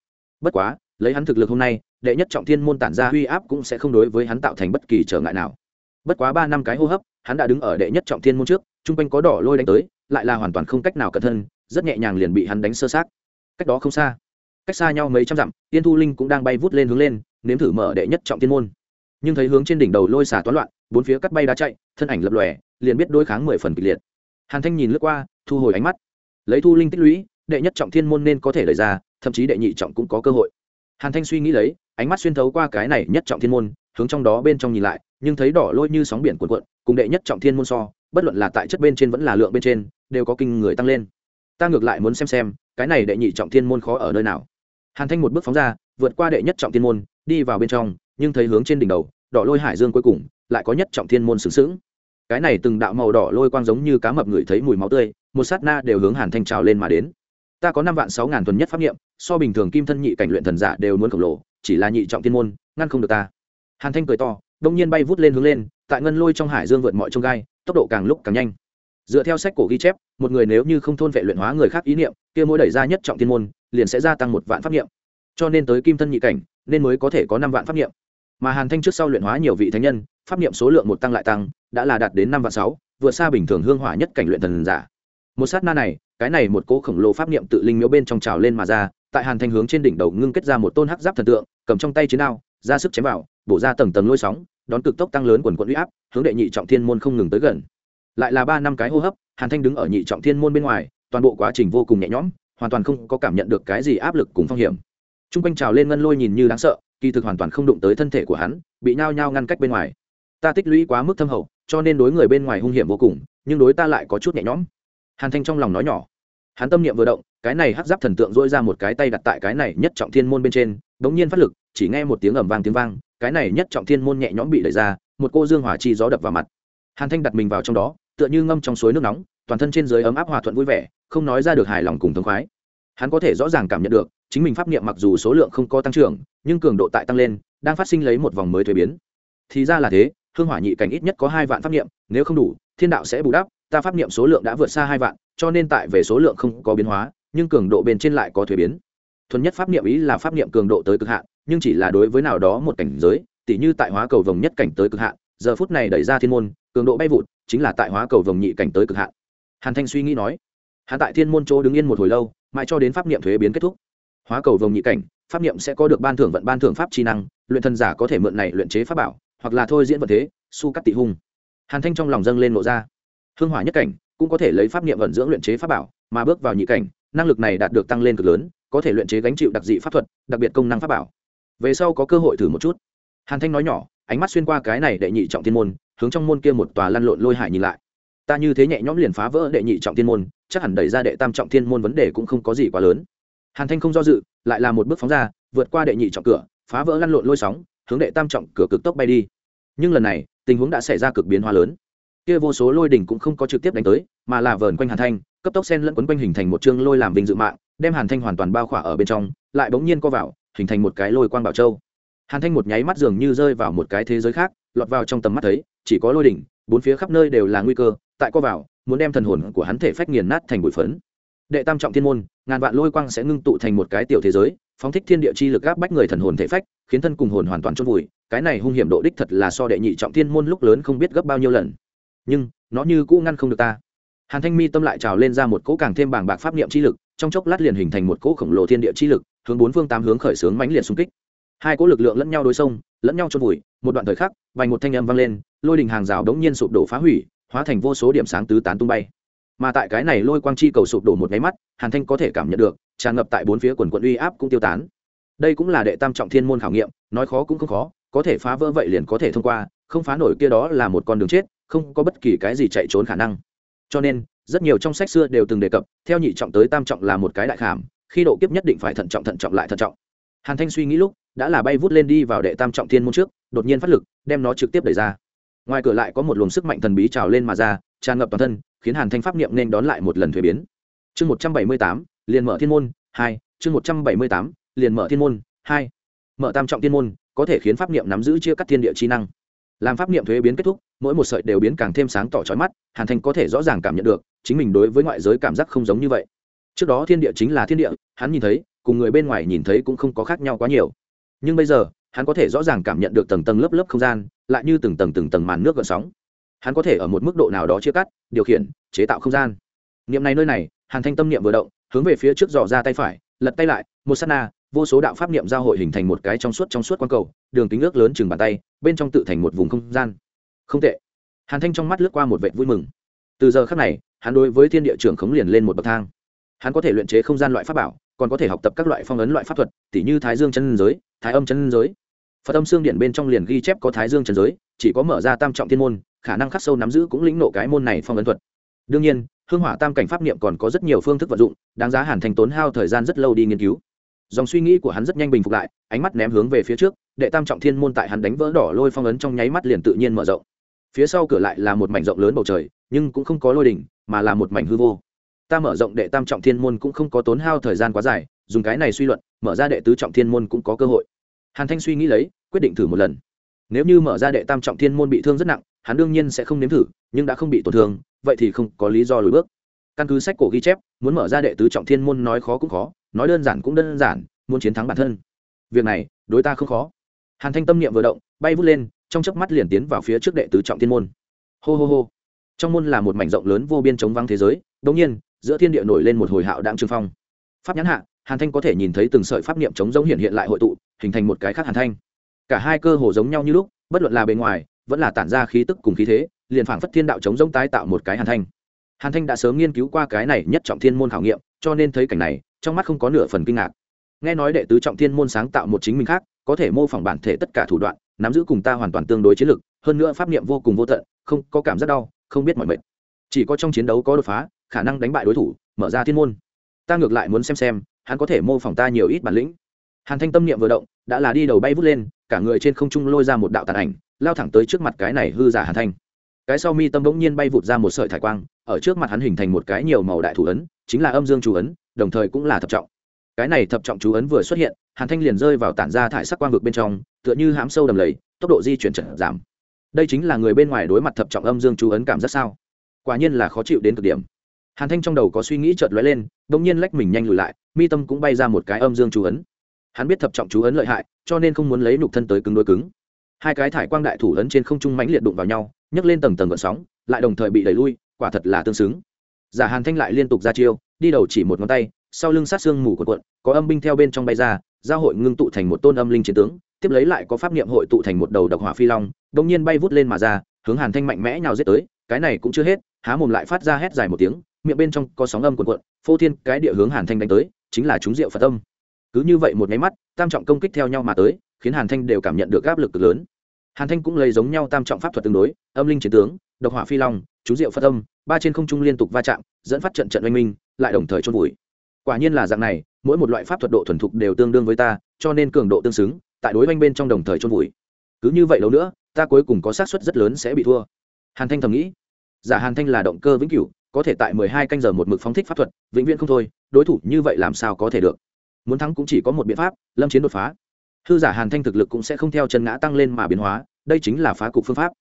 A: Bất quá lấy hắn thực lực hôm nay, đệ nhất trọng thiên môn tản ra uy áp cũng sẽ không đối với hắn tạo thành bất kỳ trở ngại nào. Bất quá ba năm cái hô hấp, hắn đã đứng ở đệ nhất trọng thiên môn trước, chung quanh có đỏ lôi đánh tới, lại là hoàn toàn không cách nào cẩn thân rất nhẹ nhàng liền bị hắn đánh sơ sát cách đó không xa, cách xa nhau mấy trăm dặm, tiên thu linh cũng đang bay vút lên hướng lên, nếm thử mở đệ nhất trọng thiên môn. Nhưng thấy hướng trên đỉnh đầu lôi xả toán loạn, bốn phía cắt bay đá chạy, thân ảnh lập lòe, liền biết đối kháng mười phần kịch liệt. Hàn thanh nhìn lướt qua, thu hồi ánh mắt. Lấy thu linh tích lũy, đệ nhất trọng thiên môn nên có thể lời ra, thậm chí đệ nhị trọng cũng có cơ hội hàn thanh suy nghĩ lấy, ánh mắt xuyên thấu qua cái này nhất trọng thiên môn, hướng trong đó bên trong nhìn lại, nhưng thấy đỏ lôi như sóng biển cuộn cuộn, cùng đệ nhất trọng thiên môn so, bất luận là tại chất bên trên vẫn là lượng bên trên, đều có kinh người tăng lên. Ta ngược lại muốn xem xem, cái này đệ nhị trọng thiên môn khó ở nơi nào. Hàn thanh một bước phóng ra, vượt qua đệ nhất trọng thiên môn, đi vào bên trong, nhưng thấy hướng trên đỉnh đầu, đỏ lôi hải dương cuối cùng, lại có nhất trọng thiên môn sướng sướng cái này từng đạo màu đỏ lôi quang giống như cá mập người thấy mùi máu tươi, một sát na đều hướng hàn thanh trào lên mà đến ta có năm vạn sáu ngàn tuần nhất pháp nghiệm, so bình thường kim thân nhị cảnh luyện thần giả đều muốn khổng lồ, chỉ là nhị trọng thiên môn, ngăn không được ta. Hàn thanh cười to, đông nhiên bay vút lên hướng lên, tại ngân lôi trong hải dương vượt mọi trông gai, tốc độ càng lúc càng nhanh. Dựa theo sách cổ ghi chép, một người nếu như không thôn vệ luyện hóa người khác ý niệm, kia mỗi đẩy ra nhất trọng thiên môn, liền sẽ gia tăng một vạn pháp nghiệm. Cho nên tới kim thân nhị cảnh, nên mới có thể có năm vạn pháp nghiệm. Mà hàn thanh trước sau luyện hóa nhiều vị thánh nhân, pháp nghiệm số lượng một tăng lại tăng, đã là đạt đến năm vạn sáu, vượt xa bình thường hương hỏa nhất cảnh luyện thần giả. Một sát na này cái này một cỗ khổng lồ pháp niệm tự linh miếu bên trong trào lên mà ra, tại hàn thanh hướng trên đỉnh đầu ngưng kết ra một tôn hắc giáp thần tượng, cầm trong tay chiến đao, ra sức chém vào, bổ ra tầng tầng lôi sóng, đón cực tốc tăng lớn quần quận uy áp, hướng đệ nhị trọng thiên môn không ngừng tới gần. Lại là ba năm cái hô hấp, hàn thanh đứng ở nhị trọng thiên môn bên ngoài, toàn bộ quá trình vô cùng nhẹ nhõm, hoàn toàn không có cảm nhận được cái gì áp lực cùng phong hiểm. T r u n g quanh trào lên ngân lôi nhìn như đáng sợ, kỳ thực hoàn toàn không đụng tới thân thể của hắn, bị nhao nhao ngăn cách bên ngoài. Ta tích lũy quá mức thâm hậu, cho nên đối người bên ngoài hung hiểm vô cùng, nhưng đối ta lại có chút nhẹ nhõm. Hàn thanh trong lòng nói nhỏ hắn tâm niệm vừa động, cái này hắc giáp thần tượng dỗi ra một cái tay đặt tại cái này nhất trọng thiên môn bên trên, đống nhiên phát lực, chỉ nghe một tiếng ầm vang tiếng vang, cái này nhất trọng thiên môn nhẹ nhõm bị đẩy ra, một cô dương hỏa chi gió đập vào mặt. Hàn thanh đặt mình vào trong đó, tựa như ngâm trong suối nước nóng, toàn thân trên dưới ấm áp hòa thuận vui vẻ, không nói ra được hài lòng cùng thống khoái. Hắn có thể rõ ràng cảm nhận được, chính mình pháp niệm mặc dù số lượng không có tăng trưởng, nhưng cường độ tại tăng lên, đang phát sinh lấy một vòng mới thuế biến. Thì ra là thế, hương hỏa nhị cảnh ít nhất có hai vạn pháp niệm, nếu không đủ, thiên đạo sẽ bù đắp ta pháp niệm số lượng đã vượt xa hai vạn, cho nên tại về số lượng không có biến hóa, nhưng cường độ bên trên lại có thuế biến. Thuần nhất pháp niệm ý là pháp niệm cường độ tới cực hạn, nhưng chỉ là đối với nào đó một cảnh giới, tỉ như tại hóa cầu vồng nhất cảnh tới cực hạn, giờ phút này đẩy ra thiên môn, cường độ bay vụt, chính là tại hóa cầu vồng nhị cảnh tới cực hạn. Hàn thanh suy nghĩ nói, hắn tại thiên môn chỗ đứng yên một hồi lâu, mãi cho đến pháp niệm thuế biến kết thúc. Hóa cầu vồng nhị cảnh, pháp niệm sẽ có được ban thưởng vận ban thưởng pháp trí năng, luyện thần giả có thể mượn này luyện chế pháp bảo, hoặc là thôi diễn vật thế, su cắt tị hung. Hàn thanh trong lòng dâng lên lộ ra hương hỏa nhất cảnh cũng có thể lấy pháp niệm vận dưỡng luyện chế pháp bảo, mà bước vào nhị cảnh, năng lực này đạt được tăng lên cực lớn, có thể luyện chế gánh chịu đặc dị pháp thuật, đặc biệt công năng pháp bảo. Về sau có cơ hội thử một chút. Hàn thanh nói nhỏ, ánh mắt xuyên qua cái này đệ nhị trọng thiên môn, hướng trong môn kia một tòa lăn lộn lôi hải nhìn lại. Ta như thế nhẹ nhõm liền phá vỡ đệ nhị trọng thiên môn, chắc hẳn đẩy ra đệ tam trọng thiên môn vấn đề cũng không có gì quá lớn. Hàn thanh không do dự, lại là một bước phóng ra, vượt qua đệ nhị trọng cửa, phá vỡ lăn lộn lôi sóng, hướng đệ tam trọng cửa cực tốc bay đi. Nhưng lần này, tình huống đã xảy ra cực biến hóa lớn kia vô số lôi đỉnh cũng không có trực tiếp đánh tới, mà là vờn quanh hàn thanh, cấp tốc sen lẫn quấn quanh hình thành một chương lôi làm vinh dự mạng, đem hàn thanh hoàn toàn bao khỏa ở bên trong, lại bỗng nhiên co vào, hình thành một cái lôi quang bảo châu. Hàn thanh một nháy mắt dường như rơi vào một cái thế giới khác, lọt vào trong tầm mắt thấy, chỉ có lôi đỉnh, bốn phía khắp nơi đều là nguy cơ, tại co vào, muốn đem thần hồn của hắn thể phách nghiền nát thành bụi phấn. Đệ tam trọng thiên môn, ngàn vạn lôi quang sẽ ngưng tụ thành một cái tiểu thế giới, phóng thích thiên địa chi lực gáp bách người thần hồn thể phách, khiến thân cùng hồn hoàn toàn chôn vùi. Cái này hung hiểm độ đích thật là so đệ nhị trọng thiên môn lúc lớn không biết gấp bao nhiêu lần nhưng nó như cũ ngăn không được ta. Hàn thanh mi tâm lại trào lên ra một cỗ càng thêm bảng bạc pháp niệm chi lực, trong chốc lát liền hình thành một cỗ khổng lồ thiên địa chi lực, hướng bốn phương tám hướng khởi xướng mãnh liệt xung kích. Hai cỗ lực lượng lẫn nhau đối sông lẫn nhau trôn vùi, một đoạn thời khắc vành một thanh âm vang lên, lôi đình hàng rào đống nhiên sụp đổ phá hủy, hóa thành vô số điểm sáng tứ tán tung bay. Mà tại cái này lôi quang chi cầu sụp đổ một nháy mắt, hàn thanh có thể cảm nhận được, tràn ngập tại bốn phía quần quận uy áp cũng tiêu tán. Đây cũng là đệ tam trọng thiên môn khảo nghiệm, nói khó cũng không khó, có thể phá vỡ vậy liền có thể thông qua, không phá nổi kia đó là một con đường chết không có bất kỳ cái gì chạy trốn khả năng. Cho nên, rất nhiều trong sách xưa đều từng đề cập, theo nhị trọng tới tam trọng là một cái đại khảm, khi độ kiếp nhất định phải thận trọng thận trọng lại thận trọng. Hàn thanh suy nghĩ lúc, đã là bay vút lên đi vào đệ tam trọng thiên môn trước, đột nhiên phát lực, đem nó trực tiếp đẩy ra. Ngoài cửa lại có một luồng sức mạnh thần bí trào lên mà ra, tràn ngập toàn thân, khiến hàn thanh pháp niệm nên đón lại một lần thuế biến. Chương một trăm bảy mươi tám, liền mở thiên môn, hai, chương một trăm bảy mươi tám, liền mở thiên môn, hai. Mở tam trọng thiên môn, có thể khiến pháp niệm nắm giữ chia cắt thiên địa chi năng làm pháp niệm thuế biến kết thúc, mỗi một sợi đều biến càng thêm sáng tỏ trói mắt, hàn thanh có thể rõ ràng cảm nhận được, chính mình đối với ngoại giới cảm giác không giống như vậy. Trước đó thiên địa chính là thiên địa, hắn nhìn thấy, cùng người bên ngoài nhìn thấy cũng không có khác nhau quá nhiều. Nhưng bây giờ, hắn có thể rõ ràng cảm nhận được tầng tầng lớp lớp không gian, lại như từng tầng từng tầng màn nước gợn sóng. Hắn có thể ở một mức độ nào đó chia cắt, điều khiển, chế tạo không gian. Niệm này nơi này, hàn thanh tâm niệm vừa động, hướng về phía trước dò ra tay phải, lật tay lại một s á t na vô số đạo pháp niệm giao hội hình thành một cái trong suốt trong suốt quang cầu, đường kính ước lớn chừng bàn tay, bên trong tự thành một vùng không gian. Không tệ. Hàn thanh trong mắt lướt qua một vệ vui mừng. Từ giờ khác này, hắn đối với thiên địa trưởng khống liền lên một bậc thang. Hắn có thể luyện chế không gian loại pháp bảo, còn có thể học tập các loại phong ấn loại pháp thuật, tỉ như thái dương chân giới, thái âm chân giới. Phật âm xương điện bên trong liền ghi chép có thái dương chân giới, chỉ có mở ra tam trọng thiên môn, khả năng khắc sâu nắm giữ cũng lĩnh nộ cái môn này phong ấn thuật. Đương nhiên, hương hỏa tam cảnh pháp niệm còn có rất nhiều phương thức vận dụng, đáng giá hàn thành tốn hao thời gian rất lâu đi nghiên cứu dòng suy nghĩ của hắn rất nhanh bình phục lại, ánh mắt ném hướng về phía trước, đệ tam trọng thiên môn tại hắn đánh vỡ đỏ lôi phong ấn trong nháy mắt liền tự nhiên mở rộng. Phía sau cửa lại là một mảnh rộng lớn bầu trời, nhưng cũng không có lôi đỉnh, mà là một mảnh hư vô. Ta mở rộng đệ tam trọng thiên môn cũng không có tốn hao thời gian quá dài, dùng cái này suy luận, mở ra đệ tứ trọng thiên môn cũng có cơ hội. Hàn thanh suy nghĩ lấy, quyết định thử một lần. Nếu như mở ra đệ tam trọng thiên môn bị thương rất nặng, hắn đương nhiên sẽ không nếm thử, nhưng đã không bị tổn thương, vậy thì không có lý do lùi bước. Căn cứ sách cổ ghi chép, muốn mở ra đệ tứ trọng thiên môn nói khó cũng khó nói đơn giản cũng đơn giản, muốn chiến thắng bản thân. Việc này, đối ta không khó. Hàn thanh tâm niệm vừa động, bay vút lên, trong chớp mắt liền tiến vào phía trước đệ tứ trọng thiên môn. Hô hô hô. Trong môn là một mảnh rộng lớn vô biên chống vắng thế giới đống nhiên, giữa thiên địa nổi lên một hồi hạo đạm trương phong. Pháp nhãn hạ, hàn thanh có thể nhìn thấy từng sợi pháp niệm chống giống hiện hiện lại hội tụ, hình thành một cái khác hàn thanh. Cả hai cơ hồ giống nhau như lúc, bất luận là bề ngoài, vẫn là tản ra khí tức cùng khí thế, liền phảng phất thiên đạo chống giống tái tạo một cái hàn thanh. Hàn thanh đã sớm nghiên cứu qua cái này nhất trọng thiên môn khảo nghiệm cho nên thấy cảnh này, trong mắt không có nửa phần kinh ngạc. Nghe nói đệ tứ trọng thiên môn sáng tạo một chính mình khác, có thể mô phỏng bản thể tất cả thủ đoạn, nắm giữ cùng ta hoàn toàn tương đối chiến lực, hơn nữa pháp niệm vô cùng vô tận, không có cảm giác đau, không biết mọi mệt chỉ có trong chiến đấu có đột phá, khả năng đánh bại đối thủ, mở ra thiên môn. Ta ngược lại muốn xem xem, hắn có thể mô phỏng ta nhiều ít bản lĩnh. Hàn thanh tâm niệm vừa động, đã là đi đầu bay vút lên, cả người trên không trung lôi ra một đạo tàn ảnh, lao thẳng tới trước mặt cái này hư giả hàn thanh cái sau mi tâm bỗng nhiên bay vụt ra một sợi thải quang, ở trước mặt hắn hình thành một cái nhiều màu đại thủ ấn, chính là âm dương chú ấn, đồng thời cũng là thập trọng. Cái này thập trọng chú ấn vừa xuất hiện, hàn thanh liền rơi vào tản ra thải sắc quang vực bên trong, tựa như hám sâu đầm lầy, tốc độ di chuyển chậm giảm. Đây chính là người bên ngoài đối mặt thập trọng âm dương chú ấn cảm giác sao? Quả nhiên là khó chịu đến cực điểm. Hàn thanh trong đầu có suy nghĩ chợt lóe lên đ ỗ n g nhiên lách mình nhanh lùi lại, mi tâm cũng bay ra một cái âm dương chú ấn. Hắn biết thập trọng chú ấn lợi hại, cho nên không muốn lấy nục thân tới cứng đôi cứng. Hai cái thải quang đại thủ ấn trên không trung mãnh liệt đụng vào nhau nhấc lên tầng tầng gợn sóng, lại đồng thời bị đẩy lui, quả thật là tương xứng. Giả hàn thanh lại liên tục ra chiêu, đi đầu chỉ một ngón tay, sau lưng sát xương mù của cuộn, có âm binh theo bên trong bay ra, giao hội ngưng tụ thành một tôn âm linh chiến tướng, tiếp lấy lại có pháp niệm hội tụ thành một đầu độc hỏa phi long đông nhiên bay vút lên mà ra, hướng hàn thanh mạnh mẽ nhào giết tới, cái này cũng chưa hết, há mồm lại phát ra hét dài một tiếng, miệng bên trong có sóng âm cuộn cuộn, phô thiên cái địa hướng hàn thanh đánh tới, chính là chúng rượu phật âm. Cứ như vậy một nháy mắt, tam trọng công kích theo nhau mà tới, khiến hàn thanh đều cảm nhận được áp lực cực lớn hàn thanh cũng lấy giống nhau tam trọng pháp thuật tương đối, âm linh chiến tướng, độc hỏa phi long, chú diệu phật âm, ba trên không trung liên tục va chạm, dẫn phát trận trận oanh minh, lại đồng thời trôn vùi. Quả nhiên là dạng này, mỗi một loại pháp thuật độ thuần thục đều tương đương với ta, cho nên cường độ tương xứng, tại đối oanh bên trong đồng thời trôn vùi. Cứ như vậy lâu nữa, ta cuối cùng có xác suất rất lớn sẽ bị thua. Hàn thanh thầm nghĩ. Giả hàn thanh là động cơ vĩnh cửu, có thể tại mười hai canh giờ một mực phóng thích pháp thuật, vĩnh viễn không thôi, đối thủ như vậy làm sao có thể được? Muốn thắng cũng chỉ có một biện pháp, lâm chiến đột phá hư giả hàn thanh thực lực cũng sẽ không theo chân ngã tăng lên mà biến hóa, đây chính là phá cục phương pháp.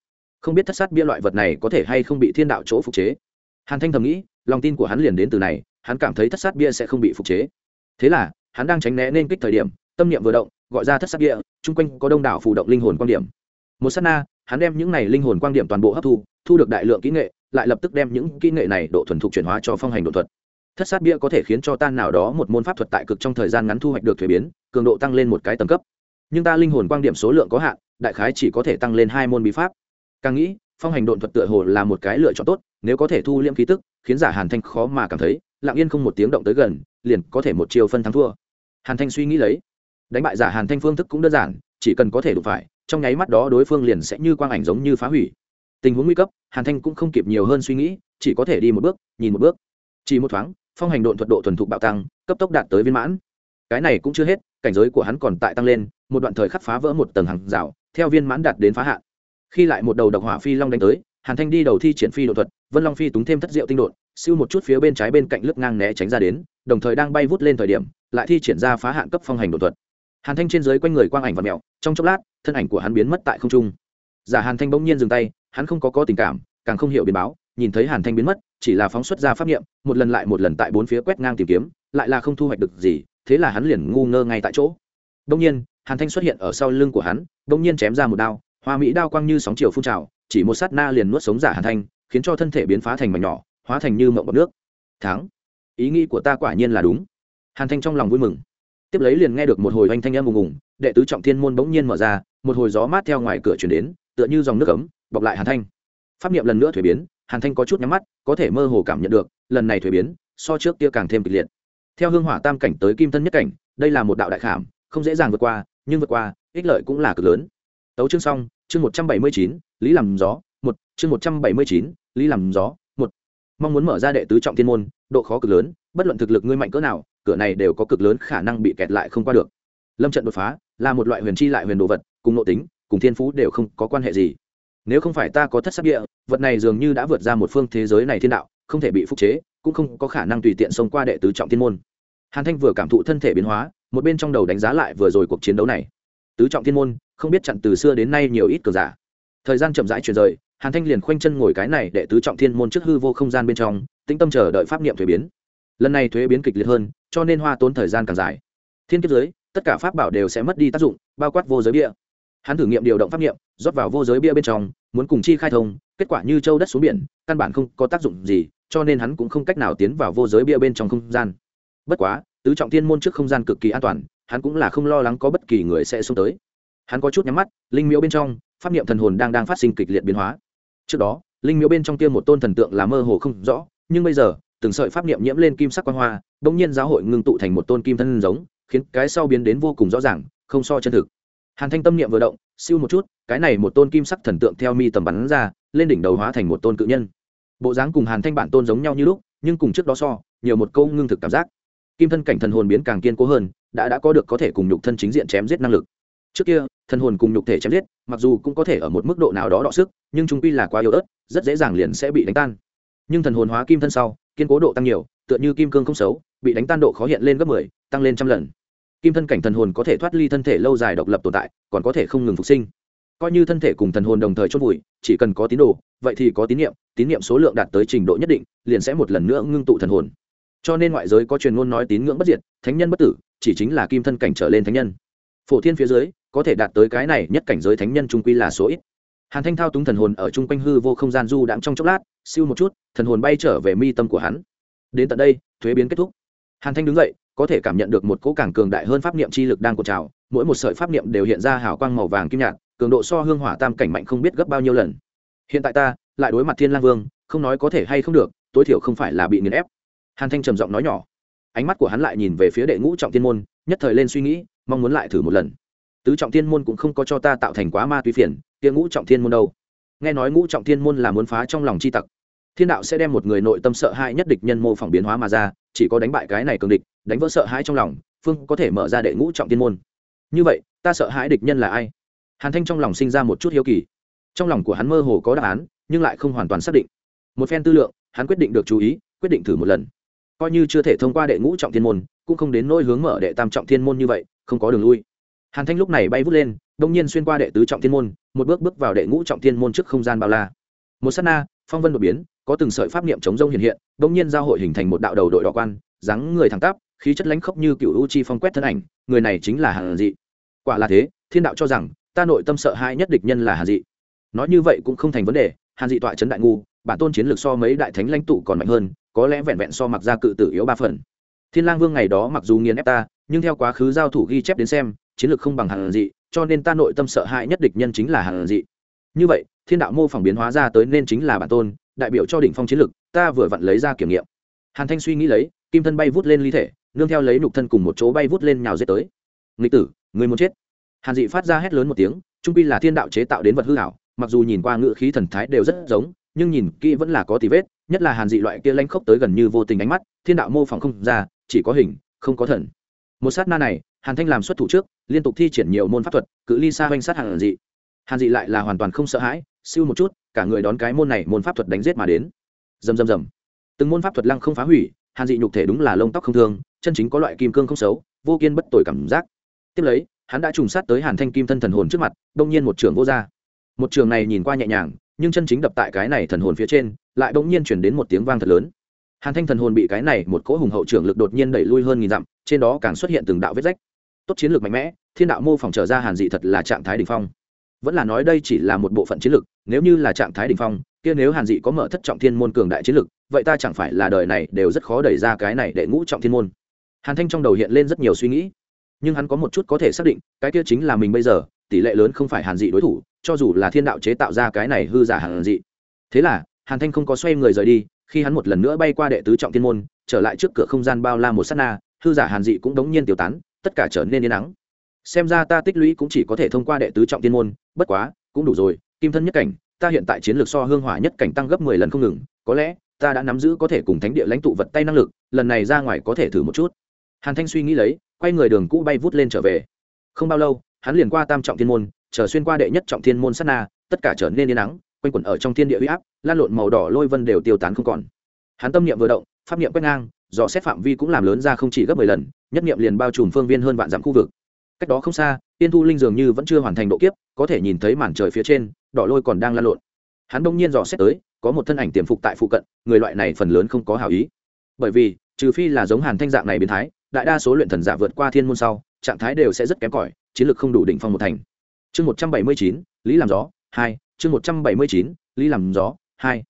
A: Không biết thất sát bia loại vật này có thể hay không bị thiên đạo chỗ phục chế. Hàn thanh thầm nghĩ, lòng tin của hắn liền đến từ này, hắn cảm thấy thất sát bia sẽ không bị phục chế. Thế là, hắn đang tránh né nên kích thời điểm, tâm niệm vừa động, gọi ra thất sát bia, chung quanh có đông đảo phụ động linh hồn quan điểm. Một s á t na, hắn đem những này linh hồn quan điểm toàn bộ hấp thu thu được đại lượng kỹ nghệ, lại lập tức đem những kỹ nghệ này độ thuần thục chuyển hóa cho phong hành độ thuật. Thất sát bia có thể khiến cho tan nào đó một môn pháp thuật tại cực trong thời gian ngắn thu hoạch được thuế biến, cường độ tăng lên một cái tầng cấp nhưng ta linh hồn quan điểm số lượng có hạn, đại khái chỉ có thể tăng lên hai môn bí pháp. Càng nghĩ, phong hành độn thuật tựa hồ là một cái lựa chọn tốt, nếu có thể thu liễm khí tức, khiến giả hàn thanh khó mà cảm thấy, lặng yên không một tiếng động tới gần, liền có thể một chiều phân thắng thua. Hàn thanh suy nghĩ lấy. Đánh bại giả hàn thanh phương thức cũng đơn giản, chỉ cần có thể đụng phải, trong nháy mắt đó đối phương liền sẽ như quang ảnh giống như phá hủy. Tình huống nguy cấp, hàn thanh cũng không kịp nhiều hơn suy nghĩ, chỉ có thể đi một bước, nhìn một bước. Chỉ một thoáng, phong hành độn thuật độ thuần thục bạo tăng, cấp tốc đạt tới viên mãn. Cái này cũng chưa hết, cảnh giới của hắn còn tại tăng lên một đoạn thời khắc phá vỡ một tầng hàng rào, theo viên mãn đạt đến phá hạn. Khi lại một đầu độc hỏa phi long đánh tới, hàn thanh đi đầu thi triển phi độ thuật, vân long phi túng thêm thất diệu tinh đột siêu một chút phía bên trái bên cạnh lướt ngang né tránh ra đến, đồng thời đang bay vút lên thời điểm, lại thi triển ra phá hạn cấp phong hành đột thuật. Hàn thanh trên dưới quanh người quang ảnh và mẹo, trong chốc lát, thân ảnh của hắn biến mất tại không trung. Giả hàn thanh bỗng nhiên dừng tay, hắn không có có tình cảm, càng không hiểu biến báo, nhìn thấy hàn thanh biến mất, chỉ là phóng xuất ra pháp nghiệm một lần lại một lần tại bốn phía quét ngang tìm kiếm, lại là không thu hoạch được gì, thế là hắn liền ngu ngơ ngay tại chỗ. Đông nhiên hàn thanh xuất hiện ở sau lưng của hắn, bỗng nhiên chém ra một đao, hoa mỹ đao quang như sóng chiều phun trào, chỉ một sát na liền nuốt sống giả hàn thanh, khiến cho thân thể biến phá thành mảnh nhỏ, hóa thành như mộng bọc nước. Thắng, ý nghĩ của ta quả nhiên là đúng. Hàn thanh trong lòng vui mừng. Tiếp lấy liền nghe được một hồi oanh thanh âm ùng ùng, đệ tứ trọng thiên môn bỗng nhiên mở ra, một hồi gió mát theo ngoài cửa chuyển đến, tựa như dòng nước ấm, bọc lại hàn thanh. Pháp niệm lần nữa thuế biến, hàn thanh có chút nhắm mắt, có thể mơ hồ cảm nhận được, lần này thuế biến, so trước kia càng thêm kịch liệt. Theo hương hỏa tam cảnh tới kim thân nhất cảnh, đây là một đạo đại khảm, không dễ dàng vượt qua nhưng vượt qua, ích lợi cũng là cực lớn. Tấu chương xong, chương một trăm bảy mươi chín, lý làm gió, một, chương một trăm bảy mươi chín, lý làm gió, một. Mong muốn mở ra đệ tứ trọng thiên môn, độ khó cực lớn, bất luận thực lực ngươi mạnh cỡ nào, cửa này đều có cực lớn khả năng bị kẹt lại không qua được. Lâm trận đột phá, là một loại huyền chi lại huyền đồ vật, cùng nội tính, cùng thiên phú đều không có quan hệ gì. Nếu không phải ta có thất sắc địa, vật này dường như đã vượt ra một phương thế giới này thiên đạo, không thể bị phục chế, cũng không có khả năng tùy tiện xông qua đệ tứ trọng thiên môn. Hàn thanh vừa cảm thụ thân thể biến hóa một bên trong đầu đánh giá lại vừa rồi cuộc chiến đấu này. Tứ trọng thiên môn, không biết chặn từ xưa đến nay nhiều ít cờ giả. Thời gian chậm rãi chuyển rời, hàn thanh liền khoanh chân ngồi cái này để tứ trọng thiên môn trước hư vô không gian bên trong, tĩnh tâm chờ đợi pháp niệm thuế biến. Lần này thuế biến kịch liệt hơn, cho nên hoa tốn thời gian càng dài. Thiên kiếp giới, tất cả pháp bảo đều sẽ mất đi tác dụng, bao quát vô giới bia. Hắn thử nghiệm điều động pháp niệm, rót vào vô giới bia bên trong, muốn cùng chi khai thông, kết quả như châu đất xuống biển, căn bản không có tác dụng gì, cho nên hắn cũng không cách nào tiến vào vô giới bia bên trong không gian. Bất quá tứ trọng thiên môn trước không gian cực kỳ an toàn, hắn cũng là không lo lắng có bất kỳ người sẽ xông tới. Hắn có chút nhắm mắt, linh miễu bên trong, pháp niệm thần hồn đang đang phát sinh kịch liệt biến hóa. Trước đó, linh miễu bên trong kia một tôn thần tượng là mơ hồ không rõ, nhưng bây giờ, từng sợi pháp niệm nhiễm lên kim sắc quan hoa, bỗng nhiên giáo hội ngưng tụ thành một tôn kim thân giống, khiến cái sau biến đến vô cùng rõ ràng, không so chân thực. Hàn thanh tâm niệm vừa động, siêu một chút, cái này một tôn kim sắc thần tượng theo mi tầm bắn ra, lên đỉnh đầu hóa thành một tôn cự nhân. Bộ dáng cùng hàn thanh bản tôn giống nhau như lúc, nhưng cùng trước đó so, nhiều một câu ngưng thực cảm giác kim thân cảnh thần hồn biến càng kiên cố hơn đã đã có được có thể cùng nhục thân chính diện chém giết năng lực. Trước kia thần hồn cùng nhục thể chém giết mặc dù cũng có thể ở một mức độ nào đó đọ sức nhưng chúng quy là quá yếu ớt rất dễ dàng liền sẽ bị đánh tan. Nhưng thần hồn hóa kim thân sau kiên cố độ tăng nhiều tựa như kim cương không xấu bị đánh tan độ khó hiện lên gấp mười tăng lên trăm lần. Kim thân cảnh thần hồn có thể thoát ly thân thể lâu dài độc lập tồn tại còn có thể không ngừng phục sinh. Coi như thân thể cùng thần hồn đồng thời chốt vùi chỉ cần có tín đồ vậy thì có tín niệm, tín niệm số lượng đạt tới trình độ nhất định liền sẽ một lần nữa ngưng tụ thần hồn cho nên ngoại giới có truyền ngôn nói tín ngưỡng bất diệt, thánh nhân bất tử, chỉ chính là kim thân cảnh trở lên thánh nhân. Phổ thiên phía dưới, có thể đạt tới cái này nhất cảnh giới thánh nhân trung quy là số ít. Hàn thanh thao túng thần hồn ở chung quanh hư vô không gian du đãng trong chốc lát, siêu một chút, thần hồn bay trở về mi tâm của hắn. Đến tận đây, thuế biến kết thúc. Hàn thanh đứng dậy, có thể cảm nhận được một cỗ càng cường đại hơn pháp niệm chi lực đang cột trào, mỗi một sợi pháp niệm đều hiện ra hào quang màu vàng kim nhạt, cường độ so hương hỏa tam cảnh mạnh không biết gấp bao nhiêu lần. Hiện tại ta, lại đối mặt thiên lang vương, không nói có thể hay không được, tối thiểu không phải là bị nghiền ép hàn thanh trầm giọng nói nhỏ. Ánh mắt của hắn lại nhìn về phía đệ ngũ trọng thiên môn, nhất thời lên suy nghĩ, mong muốn lại thử một lần. Tứ trọng thiên môn cũng không có cho ta tạo thành quá ma túy phiền, kia ngũ trọng thiên môn đâu? Nghe nói ngũ trọng thiên môn là muốn phá trong lòng chi tặc. Thiên đạo sẽ đem một người nội tâm sợ hãi nhất địch nhân mô phỏng biến hóa mà ra, chỉ có đánh bại cái này cường địch, đánh vỡ sợ hãi trong lòng, phương có thể mở ra đệ ngũ trọng thiên môn. Như vậy, ta sợ hãi địch nhân là ai? Hàn thanh trong lòng sinh ra một chút hiếu kỳ. Trong lòng của hắn mơ hồ có đáp án, nhưng lại không hoàn toàn xác định. Một phen tư lượng, hắn quyết định được chú ý, quyết định thử một lần coi như chưa thể thông qua đệ ngũ trọng thiên môn, cũng không đến nỗi hướng mở đệ tam trọng thiên môn như vậy, không có đường lui. Hàn thanh lúc này bay vút lên, đông nhiên xuyên qua đệ tứ trọng thiên môn, một bước bước vào đệ ngũ trọng thiên môn trước không gian bao la. Một s á t na, phong vân đột biến, có từng sợi pháp niệm chống rông hiện hiện, đông nhiên giao hội hình thành một đạo đầu đội đỏ quan, dáng người thẳng tắp, khí chất lãnh khốc như cựu u chi phong quét thân ảnh, người này chính là hàn dị. Quả là thế, thiên đạo cho rằng, ta nội tâm sợ hãi nhất địch nhân là hàn dị. Nói như vậy cũng không thành vấn đề hàn dị tọa trấn đại ngu, bản tôn chiến lược so mấy đại thánh lãnh tụ còn mạnh hơn có lẽ vẹn vẹn so mặc ra cự tử yếu ba phần. Thiên lang vương ngày đó mặc dù nghiền ép ta, nhưng theo quá khứ giao thủ ghi chép đến xem, chiến lược không bằng hàn dị, cho nên ta nội tâm sợ hãi nhất địch nhân chính là hàn dị. Như vậy, thiên đạo mô phỏng biến hóa ra tới nên chính là bản tôn, đại biểu cho đỉnh phong chiến lược, ta vừa vặn lấy ra kiểm nghiệm. Hàn thanh suy nghĩ lấy, kim thân bay vút lên ly thể, nương theo lấy nục thân cùng một chỗ bay vút lên nhào dết tới. Nghịch tử, người muốn chết. Hàn dị phát ra hét lớn một tiếng, trung pi là thiên đạo chế tạo đến vật hư hảo mặc dù nhìn qua ngự khí thần thái đều rất giống, nhưng nhìn kỹ vẫn là có tí vết nhất là hàn dị loại kia lanh khốc tới gần như vô tình ánh mắt, thiên đạo mô phỏng không ra, chỉ có hình, không có thần. Một sát na này, hàn thanh làm xuất thủ trước, liên tục thi triển nhiều môn pháp thuật, cự ly xa oanh sát hàn dị. Hàn dị lại là hoàn toàn không sợ hãi, siêu một chút, cả người đón cái môn này môn pháp thuật đánh giết mà đến. Dầm dầm dầm từng môn pháp thuật lăng không phá hủy, hàn dị nhục thể đúng là lông tóc không thương, chân chính có loại kim cương không xấu, vô kiên bất tội cảm giác. Tiếp lấy, hắn đã trùng sát tới hàn thanh kim thân thần hồn trước mặt, đông nhiên một trường vô r một trường này nhìn qua nhẹ nhàng, nhưng chân chính đập tại cái này thần hồn phía trên lại bỗng nhiên chuyển đến một tiếng vang thật lớn. Hàn thanh thần hồn bị cái này một cỗ hùng hậu trưởng lực đột nhiên đẩy lui hơn nghìn dặm, trên đó càng xuất hiện từng đạo vết rách. Tốt chiến lược mạnh mẽ, thiên đạo mô phỏng trở ra hàn dị thật là trạng thái đ ỉ n h phong. Vẫn là nói đây chỉ là một bộ phận chiến lược, nếu như là trạng thái đ ỉ n h phong, kia nếu hàn dị có mở thất trọng thiên môn cường đại chiến lược, vậy ta chẳng phải là đời này đều rất khó đẩy ra cái này để ngũ trọng thiên môn. Hàn thanh trong đầu hiện lên rất nhiều suy nghĩ, nhưng hắn có một chút có thể xác định, cái kia chính là mình bây giờ, tỷ lệ lớn không phải hàn dị đối thủ, cho dù là thiên đạo chế tạo ra cái này hư giả hàn dị. Thế là hàn thanh không có xoay người rời đi, khi hắn một lần nữa bay qua đệ tứ trọng thiên môn, trở lại trước cửa không gian bao la một s á t na, hư giả hàn dị cũng đống nhiên tiêu tán, tất cả trở nên yên nắng xem ra ta tích lũy cũng chỉ có thể thông qua đệ tứ trọng thiên môn, bất quá, cũng đủ rồi, kim thân nhất cảnh, ta hiện tại chiến lược so hương hỏa nhất cảnh tăng gấp mười lần không ngừng, có lẽ, ta đã nắm giữ có thể cùng thánh địa lãnh tụ vật tay năng lực, lần này ra ngoài có thể thử một chút. Hàn thanh suy nghĩ lấy, quay người đường cũ bay vút lên trở về. Không bao lâu, hắn liền qua tam trọng thiên môn, chờ xuyên qua đệ nhất trọng thiên môn sát na, tất cả trở nên yên nắng quanh quẩn ở trong thiên địa huy áp, lan lộn màu đỏ lôi vân đều tiêu tán không còn. Hắn tâm niệm vừa động, pháp niệm quét ngang, dò xét phạm vi cũng làm lớn ra không chỉ gấp mười lần, nhất niệm liền bao trùm phương viên hơn vạn dặm khu vực. Cách đó không xa, tiên thu linh dường như vẫn chưa hoàn thành độ kiếp, có thể nhìn thấy màn trời phía trên, đỏ lôi còn đang lan lộn. Hắn đông nhiên dò xét tới, có một thân ảnh tiềm phục tại phụ cận, người loại này phần lớn không có hảo ý. Bởi vì, trừ phi là giống hàn thanh dạng này biến thái, đại đa số luyện thần giả vượt qua thiên môn sau, trạng thái đều sẽ rất kém cỏi, chiến lược không đủ đỉnh phong một thành. Chương một trăm bảy mươi chín, lý làm gió, hai chương một trăm bảy mươi chín, lý làm gió, hai.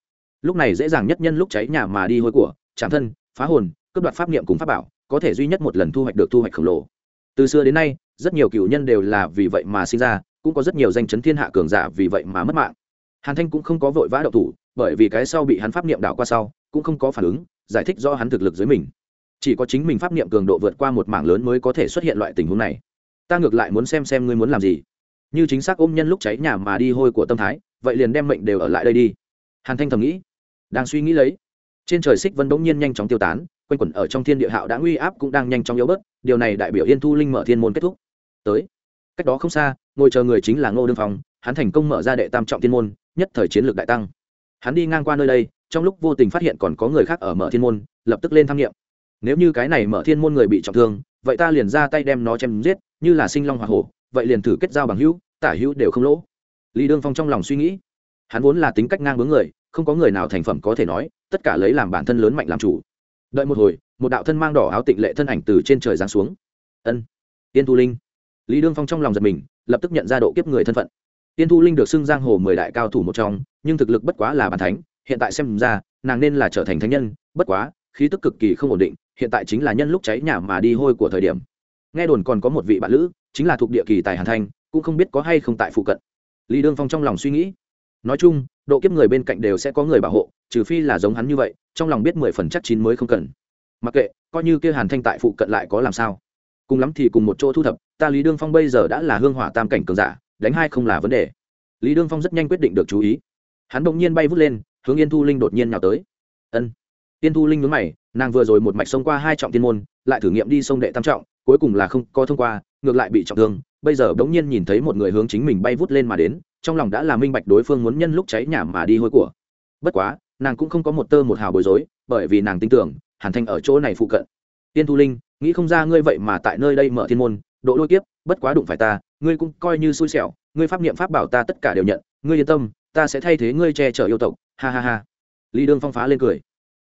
A: Lúc này dễ dàng nhất nhân lúc cháy nhà mà đi hôi của chạm thân, phá hồn, cướp đoạt pháp niệm cùng pháp bảo, có thể duy nhất một lần thu hoạch được thu hoạch khổng lồ. Từ xưa đến nay, rất nhiều cựu nhân đều là vì vậy mà sinh ra, cũng có rất nhiều danh chấn thiên hạ cường giả vì vậy mà mất mạng. Hàn thanh cũng không có vội vã đậu thủ, bởi vì cái sau bị hắn pháp niệm đảo qua sau, cũng không có phản ứng, giải thích do hắn thực lực dưới mình. Chỉ có chính mình pháp niệm cường độ vượt qua một mảng lớn mới có thể xuất hiện loại tình huống này. Ta ngược lại muốn xem xem ngươi muốn làm gì như chính xác ôm nhân lúc cháy nhà mà đi hôi của tâm thái, vậy liền đem mệnh đều ở lại đây đi. Hàn thanh thầm nghĩ, đang suy nghĩ lấy, trên trời xích vân bỗng nhiên nhanh chóng tiêu tán, quanh quẩn ở trong thiên địa hạo đã nguy áp cũng đang nhanh chóng yếu bớt, điều này đại biểu yên thu linh mở thiên môn kết thúc. Tới, cách đó không xa, ngồi chờ người chính là ngô đương phong, hắn thành công mở ra đệ tam trọng thiên môn, nhất thời chiến lược đại tăng. Hắn đi ngang qua nơi đây, trong lúc vô tình phát hiện còn có người khác ở mở thiên môn, lập tức lên tham nghiệm. Nếu như cái này mở thiên môn người bị trọng thương, vậy ta liền ra tay đem nó chém giết, như là sinh long hoa hổ vậy liền thử kết giao bằng hữu, tả hữu đều không lỗ. Lý đương phong trong lòng suy nghĩ, hắn vốn là tính cách ngang bướng người, không có người nào thành phẩm có thể nói, tất cả lấy làm bản thân lớn mạnh làm chủ. Đợi một hồi, một đạo thân mang đỏ áo tịnh lệ thân ảnh từ trên trời giáng xuống. Ân, tiên thu linh. Lý đương phong trong lòng giật mình, lập tức nhận ra độ kiếp người thân phận. Tiên thu linh được xưng giang hồ mười đại cao thủ một trong, nhưng thực lực bất quá là bàn thánh, hiện tại xem ra, nàng nên là trở thành thánh nhân, bất quá, khí tức cực kỳ không ổn định, hiện tại chính là nhân lúc cháy nhà mà đi hôi của thời điểm. Nghe đồn còn có một vị bạn lữ chính là thuộc địa kỳ tài hàn thanh, cũng không biết có hay không tại phụ cận. Lý đương phong trong lòng suy nghĩ. Nói chung, độ kiếp người bên cạnh đều sẽ có người bảo hộ, trừ phi là giống hắn như vậy, trong lòng biết mười phần chắc chín mới không cần. Mặc kệ, coi như kia hàn thanh tại phụ cận lại có làm sao. Cùng lắm thì cùng một chỗ thu thập, ta lý đương phong bây giờ đã là hương hỏa tam cảnh cường giả, đánh hai không là vấn đề. Lý đương phong rất nhanh quyết định được chú ý. Hắn bỗng nhiên bay vút lên, hướng yên thu linh đột nhiên nhào tới. Ân. Yên thu linh nhướng mày, nàng vừa rồi một mạch xông qua hai trọng tiên môn, lại thử nghiệm đi sông đệ tam trọng, cuối cùng là không có thông qua ngược lại bị trọng thương, bây giờ bỗng nhiên nhìn thấy một người hướng chính mình bay vút lên mà đến, trong lòng đã là minh bạch đối phương muốn nhân lúc cháy nhà mà đi hôi của. Bất quá, nàng cũng không có một tơ một hào bối rối, bởi vì nàng tin tưởng, hàn thanh ở chỗ này phụ cận. Tiên thu linh, nghĩ không ra ngươi vậy mà tại nơi đây mở thiên môn, độ lôi kiếp, bất quá đụng phải ta, ngươi cũng coi như xui xẻo, ngươi pháp niệm pháp bảo ta tất cả đều nhận, ngươi yên tâm, ta sẽ thay thế ngươi che chở yêu tộc, ha ha ha. Lý đương phong phá lên cười.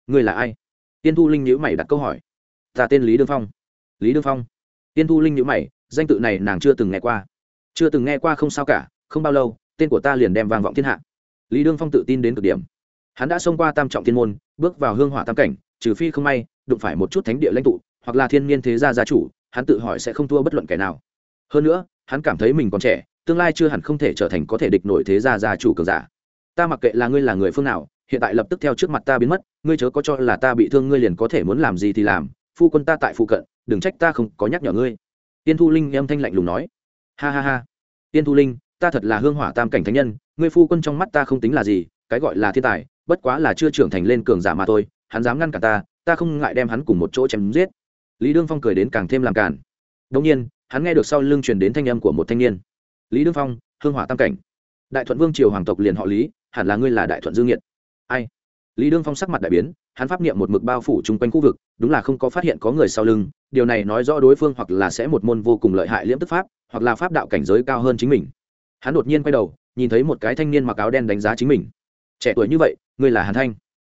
A: Ngươi là ai? Tiên thu linh nhữ mày đặt câu hỏi. Ta tên lý đương phong. Lý đương phong. Tiên thu linh nhữ mày danh tự này nàng chưa từng nghe qua. Chưa từng nghe qua không sao cả, không bao lâu, tên của ta liền đem vang vọng thiên hạ. Lý đương phong tự tin đến cực điểm. Hắn đã xông qua tam trọng thiên môn, bước vào hương hỏa tam cảnh, trừ phi không may, đụng phải một chút thánh địa lãnh tụ, hoặc là thiên niên thế gia gia chủ, hắn tự hỏi sẽ không thua bất luận kẻ nào. Hơn nữa, hắn cảm thấy mình còn trẻ, tương lai chưa hẳn không thể trở thành có thể địch nổi thế gia gia chủ cường giả. Ta mặc kệ là ngươi là người phương nào, hiện tại lập tức theo trước mặt ta biến mất, ngươi chớ có cho là ta bị thương, ngươi liền có thể muốn làm gì thì làm, phu quân ta tại phụ cận, đừng trách ta không có nhắc nhở ngươi tiên thu linh âm thanh lạnh lùng nói. Ha ha ha. Tiên thu linh, ta thật là hương hỏa tam cảnh thánh nhân, ngươi phu quân trong mắt ta không tính là gì, cái gọi là thiên tài, bất quá là chưa trưởng thành lên cường giả mà thôi, hắn dám ngăn cả ta ta không ngại đem hắn cùng một chỗ chém giết. Lý đương phong cười đến càng thêm làm cản. Đông nhiên, hắn nghe được sau lưng truyền đến thanh âm của một thanh niên. Lý đương phong, hương hỏa tam cảnh. Đại thuận vương triều hoàng tộc liền họ lý, hẳn là ngươi là đại thuận dương nghiệt ai? Lý đương phong sắc mặt đại biến, hắn pháp niệm một mực bao phủ chung quanh khu vực, đúng là không có phát hiện có người sau lưng, điều này nói rõ đối phương hoặc là sẽ một môn vô cùng lợi hại liễm tức pháp, hoặc là pháp đạo cảnh giới cao hơn chính mình. Hắn đột nhiên quay đầu, nhìn thấy một cái thanh niên mặc áo đen đánh giá chính mình. Trẻ tuổi như vậy, ngươi là hàn thanh?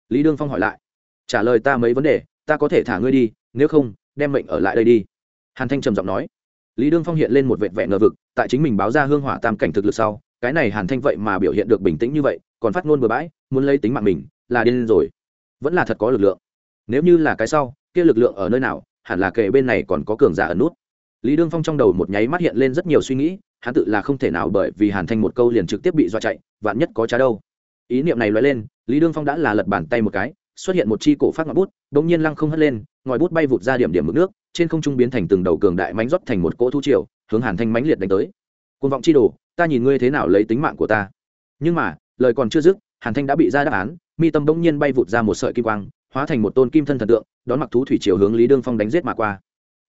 A: Lý đương phong hỏi lại. Trả lời ta mấy vấn đề, ta có thể thả ngươi đi, nếu không, đem mệnh ở lại đây đi. Hàn thanh trầm giọng nói. Lý đương phong hiện lên một vẹn vẹn ngờ vực, tại chính mình báo ra hương hỏa tam cảnh thực lực sau, cái này hàn thanh vậy mà biểu hiện được bình tĩnh như vậy, còn phát ngôn bừa bãi, muốn lấy tính mạng mình là điên rồi. Vẫn là thật có lực lượng. Nếu như là cái sau, kia lực lượng ở nơi nào, hẳn là kề bên này còn có cường giả ở nút. Lý đương phong trong đầu một nháy mắt hiện lên rất nhiều suy nghĩ, hắn tự là không thể nào bởi vì hàn thanh một câu liền trực tiếp bị dọa chạy, vạn nhất có trá đâu. Ý niệm này loại lên, lý đương phong đã là lật bàn tay một cái, xuất hiện một chi cổ phát ngòi bút đ ỗ n g nhiên lăng không hất lên, ngòi bút bay vụt ra điểm điểm mực nước, trên không trung biến thành từng đầu cường đại mánh rót thành một cỗ thu triều, hướng hàn thanh mánh liệt đánh tới. Côn vọng chi đồ, ta nhìn ngươi thế nào lấy tính mạng của ta. Nhưng mà, lời còn chưa dứt, hàn thanh đã bị ra đáp án mi tâm bỗng nhiên bay vụt ra một sợi kim quang, hóa thành một tôn kim thân thần tượng, đón mặc thú thủy chiều hướng lý đương phong đánh giết mà qua.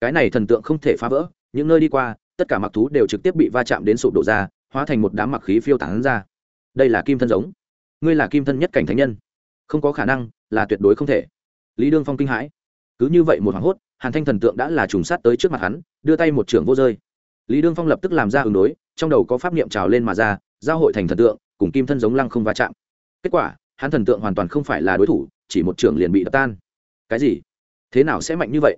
A: Cái này thần tượng không thể phá vỡ, những nơi đi qua, tất cả mặc thú đều trực tiếp bị va chạm đến sụp đổ ra, hóa thành một đám mặc khí phiêu tán ra. Đây là kim thân giống. Ngươi là kim thân nhất cảnh thánh nhân. Không có khả năng, là tuyệt đối không thể. Lý đương phong kinh hãi. Cứ như vậy một hoảng hốt, hàn thanh thần tượng đã là trùng sát tới trước mặt hắn, đưa tay một trưởng vô rơi. Lý đương phong lập tức làm ra ứng đối, trong đầu có pháp niệm trào lên mà ra, giao hội thành thần tượng, cùng kim thân giống lăng không va chạm. Kết quả hắn thần tượng hoàn toàn không phải là đối thủ, chỉ một trưởng liền bị đập tan. Cái gì? Thế nào sẽ mạnh như vậy?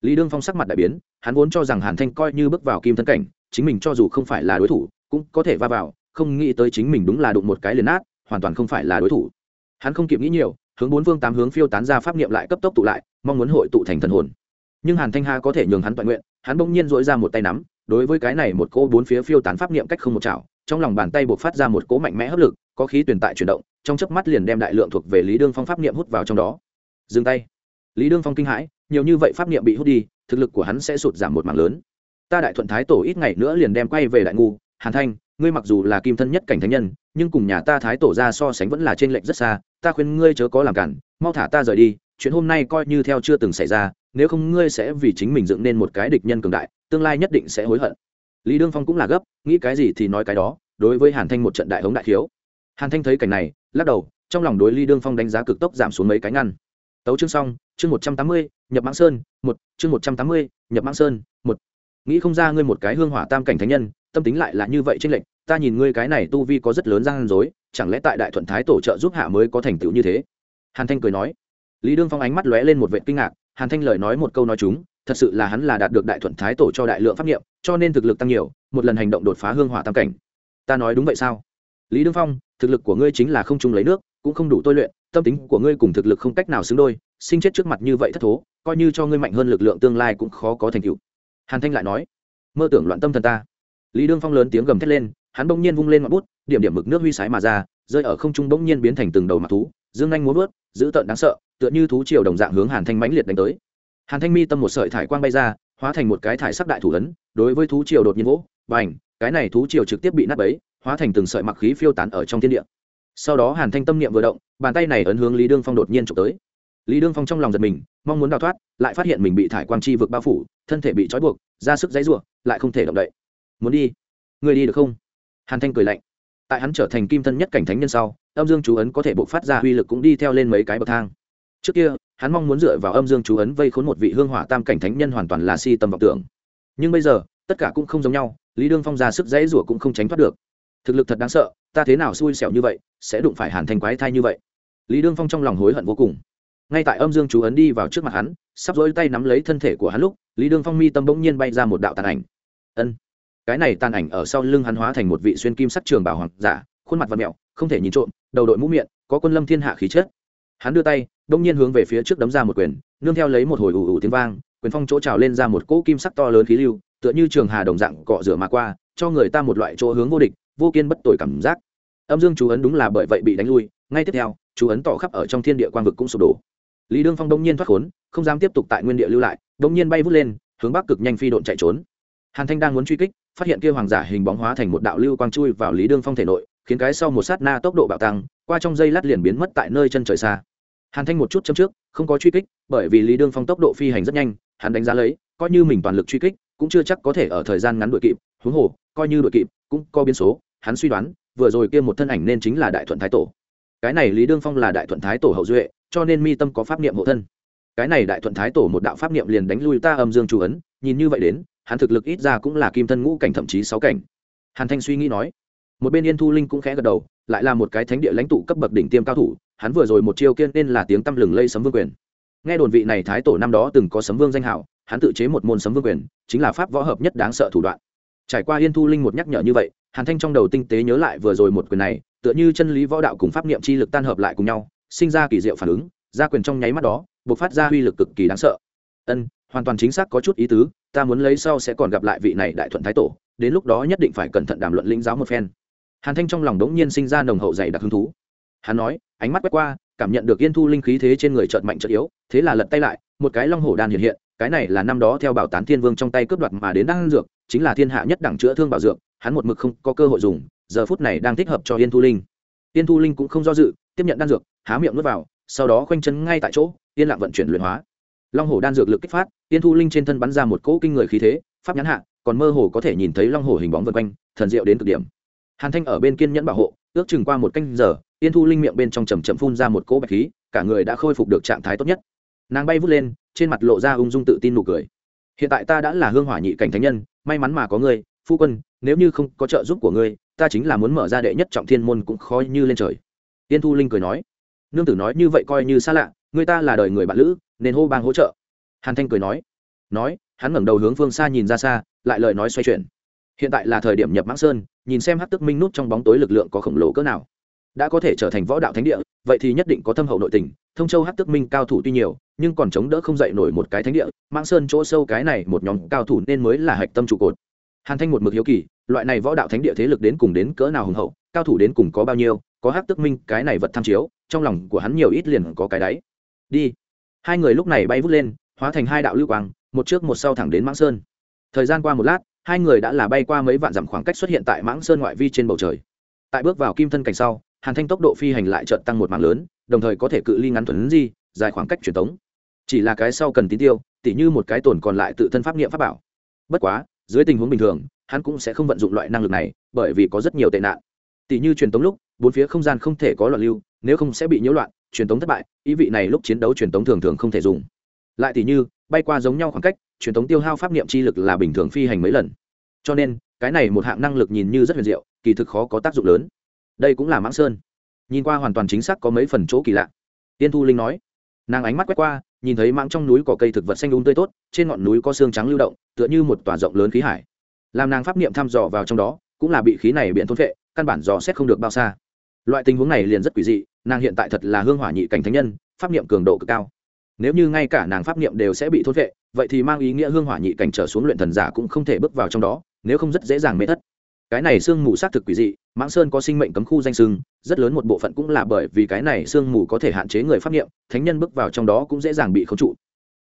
A: Lý đương phong sắc mặt đại biến, hắn vốn cho rằng hàn thanh coi như bước vào kim thân cảnh, chính mình cho dù không phải là đối thủ, cũng có thể va vào, không nghĩ tới chính mình đúng là đụng một cái liền nát, hoàn toàn không phải là đối thủ. Hắn không kịp nghĩ nhiều, hướng bốn phương tám hướng phiêu tán ra pháp niệm lại cấp tốc tụ lại, mong muốn hội tụ thành thần hồn. Nhưng hàn thanh ha có thể nhường hắn toàn nguyện, hắn bỗng nhiên dỗi ra một tay nắm, đối với cái này một cô bốn phía phiêu tán pháp niệm cách không một chảo, trong lòng bàn tay buộc phát ra một cỗ mạnh mẽ hấp lực, có khí tuyển tại chuyển động trong chớp mắt liền đem đại lượng thuộc về lý đương phong pháp niệm hút vào trong đó. Dừng tay. Lý đương phong kinh hãi, nhiều như vậy pháp niệm bị hút đi, thực lực của hắn sẽ sụt giảm một mảng lớn. Ta đại thuận thái tổ ít ngày nữa liền đem quay về đại ngu, hàn thanh, ngươi mặc dù là kim thân nhất cảnh thánh nhân, nhưng cùng nhà ta thái tổ ra so sánh vẫn là trên lệnh rất xa, ta khuyên ngươi chớ có làm cản, mau thả ta rời đi, chuyện hôm nay coi như theo chưa từng xảy ra, nếu không ngươi sẽ vì chính mình dựng nên một cái địch nhân cường đại, tương lai nhất định sẽ hối hận. Lý đương phong cũng là gấp, nghĩ cái gì thì nói cái đó, đối với hàn thanh một trận đại hống đại thiếu hàn thanh thấy cảnh này lắc đầu, trong lòng đối lý đương phong đánh giá cực tốc giảm xuống mấy cái ngăn. Tấu chương xong, chương một trăm tám mươi, nhập mãng sơn, một, chương một trăm tám mươi, nhập mãng sơn, một. Nghĩ không ra ngươi một cái hương hỏa tam cảnh thánh nhân, tâm tính lại là như vậy trên lệnh ta nhìn ngươi cái này tu vi có rất lớn gian dối chẳng lẽ tại đại thuận thái tổ trợ giúp hạ mới có thành tựu như thế? Hàn thanh cười nói. Lý đương phong ánh mắt lóe lên một vệ kinh ngạc, hàn thanh lời nói một câu nói chúng, thật sự là hắn là đạt được đại thuận thái tổ cho đại lượng pháp nghiệm cho nên thực lực tăng nhiều, một lần hành động đột phá hương hỏa tam cảnh. Ta nói đúng vậy sao? Lý đương phong, thực lực của ngươi chính là không chung lấy nước, cũng không đủ tôi luyện, tâm tính của ngươi cùng thực lực không cách nào xứng đôi, sinh chết trước mặt như vậy thất thố, coi như cho ngươi mạnh hơn lực lượng tương lai cũng khó có thành tựu. Hàn thanh lại nói, mơ tưởng loạn tâm thần ta. Lý đương phong lớn tiếng gầm thét lên, hắn bỗng nhiên vung lên ngọn bút, điểm điểm mực nước huy sái mà ra, rơi ở không trung bỗng nhiên biến thành từng đầu mặt thú, dương anh muốn vớt giữ tợn đáng sợ, tựa như thú triều đồng dạng hướng hàn thanh mãnh liệt đánh tới. Hàn thanh mi tâm một sợi thải quang bay ra, hóa thành một cái thải sắc đại thủ ấn, đối với thú triều đột nhiên vỗ và ảnh cái này thú triều trực tiếp bị nát bấy hóa thành từng sợi mặc khí phiêu tán ở trong thiên địa. Sau đó hàn thanh tâm niệm vừa động, bàn tay này ấn hướng lý đương phong đột nhiên trộm tới. Lý đương phong trong lòng giật mình, mong muốn đào thoát, lại phát hiện mình bị thải quang chi vực bao phủ, thân thể bị trói buộc ra sức dãy ruộng lại không thể động đậy. Muốn đi? Người đi được không? Hàn thanh cười lạnh. Tại hắn trở thành kim thân nhất cảnh thánh nhân sau, âm dương chú ấn có thể bộc phát ra uy lực cũng đi theo lên mấy cái bậc thang. Trước kia, hắn mong muốn dựa vào âm dương chú ấn vây khốn một vị hương hỏa tam cảnh thánh nhân hoàn toàn là si tâm vọng tưởng. Nhưng bây giờ, tất cả cũng không giống nhau, lý đương phong ra sức dãy rủa cũng không tránh thoát được thực lực thật đáng sợ, ta thế nào xui xẻo như vậy, sẽ đụng phải hàn thành quái thai như vậy? Lý đương phong trong lòng hối hận vô cùng. Ngay tại âm dương chú ấn đi vào trước mặt hắn, sắp dối tay nắm lấy thân thể của hắn lúc, lý đương phong mi tâm bỗng nhiên bay ra một đạo tàn ảnh. Ân, cái này tàn ảnh ở sau lưng hắn hóa thành một vị xuyên kim sắc trường bảo hoàng giả, khuôn mặt và mẹo, không thể nhìn trộm, đầu đội mũ miệng, có quân lâm thiên hạ khí chất. Hắn đưa tay đông nhiên hướng về phía trước đấm ra một quyền, nương theo lấy một hồi ủ ủ tiếng vang, quyền phong chỗ trào lên ra một cỗ kim sắc to lớn khí lưu, tựa như trường hà đồng dạng cọ rửa mà qua, cho người ta một loại chỗ hướng vô địch vô kiên bất tội cảm giác. Âm dương chú ấn đúng là bởi vậy bị đánh lui, ngay tiếp theo, chú ấn tỏ khắp ở trong thiên địa quang vực cũng sụp đổ. Lý đương phong đông nhiên thoát khốn, không dám tiếp tục tại nguyên địa lưu lại đông nhiên bay vút lên, hướng bắc cực nhanh phi độn chạy trốn. Hàn thanh đang muốn truy kích, phát hiện kia hoàng giả hình bóng hóa thành một đạo lưu quang chui vào lý đương phong thể nội, khiến cái sau một sát na tốc độ bạo tăng, qua trong dây lát liền biến mất tại nơi chân trời xa. Hàn thanh một chút châm trước, không có truy kích, bởi vì lý đương phong tốc độ phi hành rất nhanh, hắn đánh giá lấy, coi như mình toàn lực truy kích, cũng chưa chắc có thể ở thời gian ngắn đuổi kịp huống hồ, coi như đội kịp, cũng có biến số, hắn suy đoán, vừa rồi kia một thân ảnh nên chính là đại thuận thái tổ. Cái này lý đương phong là đại thuận thái tổ hậu duệ, cho nên mi tâm có pháp niệm hộ thân. Cái này đại thuận thái tổ một đạo pháp niệm liền đánh lui ta âm dương chu ấn, nhìn như vậy đến, hắn thực lực ít ra cũng là kim thân ngũ cảnh thậm chí sáu cảnh. Hàn thanh suy nghĩ nói, một bên yên thu linh cũng khẽ gật đầu, lại là một cái thánh địa lãnh tụ cấp bậc đỉnh tiêm cao thủ, hắn vừa rồi một chiêu kiên nên là tiếng tăm lừng lây sấm vương quyền. Nghe đồn vị này thái tổ năm đó từng có sấm vương danh hảo, hắn tự chế một môn sấm vương quyền, chính là pháp võ hợp nhất đáng sợ thủ đoạn trải qua yên thu linh một nhắc nhở như vậy, hàn thanh trong đầu tinh tế nhớ lại vừa rồi một quyền này, tựa như chân lý võ đạo cùng pháp niệm chi lực tan hợp lại cùng nhau, sinh ra kỳ diệu phản ứng, ra quyền trong nháy mắt đó buộc phát ra uy lực cực kỳ đáng sợ. Ân, hoàn toàn chính xác có chút ý tứ, ta muốn lấy sau sẽ còn gặp lại vị này đại thuận thái tổ, đến lúc đó nhất định phải cẩn thận đàm luận lĩnh giáo một phen. Hàn thanh trong lòng đống nhiên sinh ra nồng hậu dày đặc hứng thú. Hắn nói, ánh mắt quét qua, cảm nhận được yên thu linh khí thế trên người trợt mạnh trợt yếu, thế là lật tay lại, một cái long hổ đan hiện hiện cái này là năm đó theo bảo tán thiên vương trong tay cướp đoạt mà đến đan dược, chính là thiên hạ nhất đẳng chữa thương bảo dược, hắn một mực không có cơ hội dùng, giờ phút này đang thích hợp cho yên thu linh. Yên thu linh cũng không do dự, tiếp nhận đan dược, há miệng nuốt vào, sau đó khoanh chân ngay tại chỗ, yên lặng vận chuyển luyện hóa. Long hổ đan dược lực kích phát, yên thu linh trên thân bắn ra một cỗ kinh người khí thế, pháp nhãn hạ, còn mơ hồ có thể nhìn thấy long hổ hình bóng vân quanh, thần diệu đến cực điểm. Hàn thanh ở bên kiên nhẫn bảo hộ, ước chừng qua một canh giờ, yên thu linh miệng bên trong chầm chậm phun ra một cỗ bạch khí, cả người đã khôi phục được trạng thái tốt nhất. Nàng bay vút lên trên mặt lộ ra ung dung tự tin nụ cười. Hiện tại ta đã là hương hỏa nhị cảnh thánh nhân, may mắn mà có ngươi, phu quân, nếu như không có trợ giúp của ngươi, ta chính là muốn mở ra đệ nhất trọng thiên môn cũng khó như lên trời. Tiên thu linh cười nói. Nương tử nói như vậy coi như xa lạ, người ta là đời người bạn lữ, nên hô bang hỗ trợ. Hàn thanh cười nói. Nói, hắn ngẩng đầu hướng phương xa nhìn ra xa, lại lời nói xoay chuyển. Hiện tại là thời điểm nhập mãng sơn, nhìn xem hát tức minh nút trong bóng tối lực lượng có khổng lồ cỡ nào đã có thể trở thành võ đạo thánh địa, vậy thì nhất định có thâm hậu nội tình. Thông châu hát tức minh cao thủ tuy nhiều, nhưng còn chống đỡ không dậy nổi một cái thánh địa. Mãng sơn chỗ sâu cái này một nhóm cao thủ nên mới là hạch tâm trụ cột. Hàn thanh một mực hiếu kỳ, loại này võ đạo thánh địa thế lực đến cùng đến cỡ nào hùng hậu, cao thủ đến cùng có bao nhiêu, có hát tức minh, cái này vật tham chiếu, trong lòng của hắn nhiều ít liền có cái đáy. Đi. Hai người lúc này bay vút lên, hóa thành hai đạo lưu quang, một trước một sau thẳng đến mãng sơn. Thời gian qua một lát, hai người đã là bay qua mấy vạn dặm khoảng cách xuất hiện tại mãng sơn ngoại vi trên bầu trời. Tại bước vào kim thân cảnh sau hàn thanh tốc độ phi hành lại chợt tăng một mạng lớn, đồng thời có thể cự ly ngắn thuần di, dài khoảng cách truyền tống. Chỉ là cái sau cần tín tiêu, tỉ như một cái tổn còn lại tự thân pháp nghiệm pháp bảo. Bất quá, dưới tình huống bình thường, hắn cũng sẽ không vận dụng loại năng lực này, bởi vì có rất nhiều tệ nạn. Tỉ như truyền tống lúc, bốn phía không gian không thể có loạn lưu, nếu không sẽ bị nhiễu loạn, truyền tống thất bại, ý vị này lúc chiến đấu truyền tống thường thường không thể dùng. Lại tỉ như, bay qua giống nhau khoảng cách, truyền tống tiêu hao pháp niệm chi lực là bình thường phi hành mấy lần. Cho nên, cái này một hạng năng lực nhìn như rất huyền diệu, kỳ thực khó có tác dụng lớn đây cũng là mãng sơn. Nhìn qua hoàn toàn chính xác có mấy phần chỗ kỳ lạ. Tiên thu linh nói, nàng ánh mắt quét qua, nhìn thấy mãng trong núi có cây thực vật xanh đúng tươi tốt, trên ngọn núi có xương trắng lưu động, tựa như một tòa rộng lớn khí hải. Làm nàng pháp niệm thăm dò vào trong đó, cũng là bị khí này biện thôn vệ căn bản dò xét không được bao xa. Loại tình huống này liền rất quỷ dị, nàng hiện tại thật là hương hỏa nhị cảnh thánh nhân, pháp niệm cường độ cực cao. Nếu như ngay cả nàng pháp niệm đều sẽ bị thốt vệ vậy thì mang ý nghĩa hương hỏa nhị cảnh trở xuống luyện thần giả cũng không thể bước vào trong đó, nếu không rất dễ dàng mê thất cái này sương mù xác thực quỷ dị, mãng sơn có sinh mệnh cấm khu danh sưng, rất lớn một bộ phận cũng là bởi vì cái này sương mù có thể hạn chế người pháp nghiệm thánh nhân bước vào trong đó cũng dễ dàng bị khống trụ.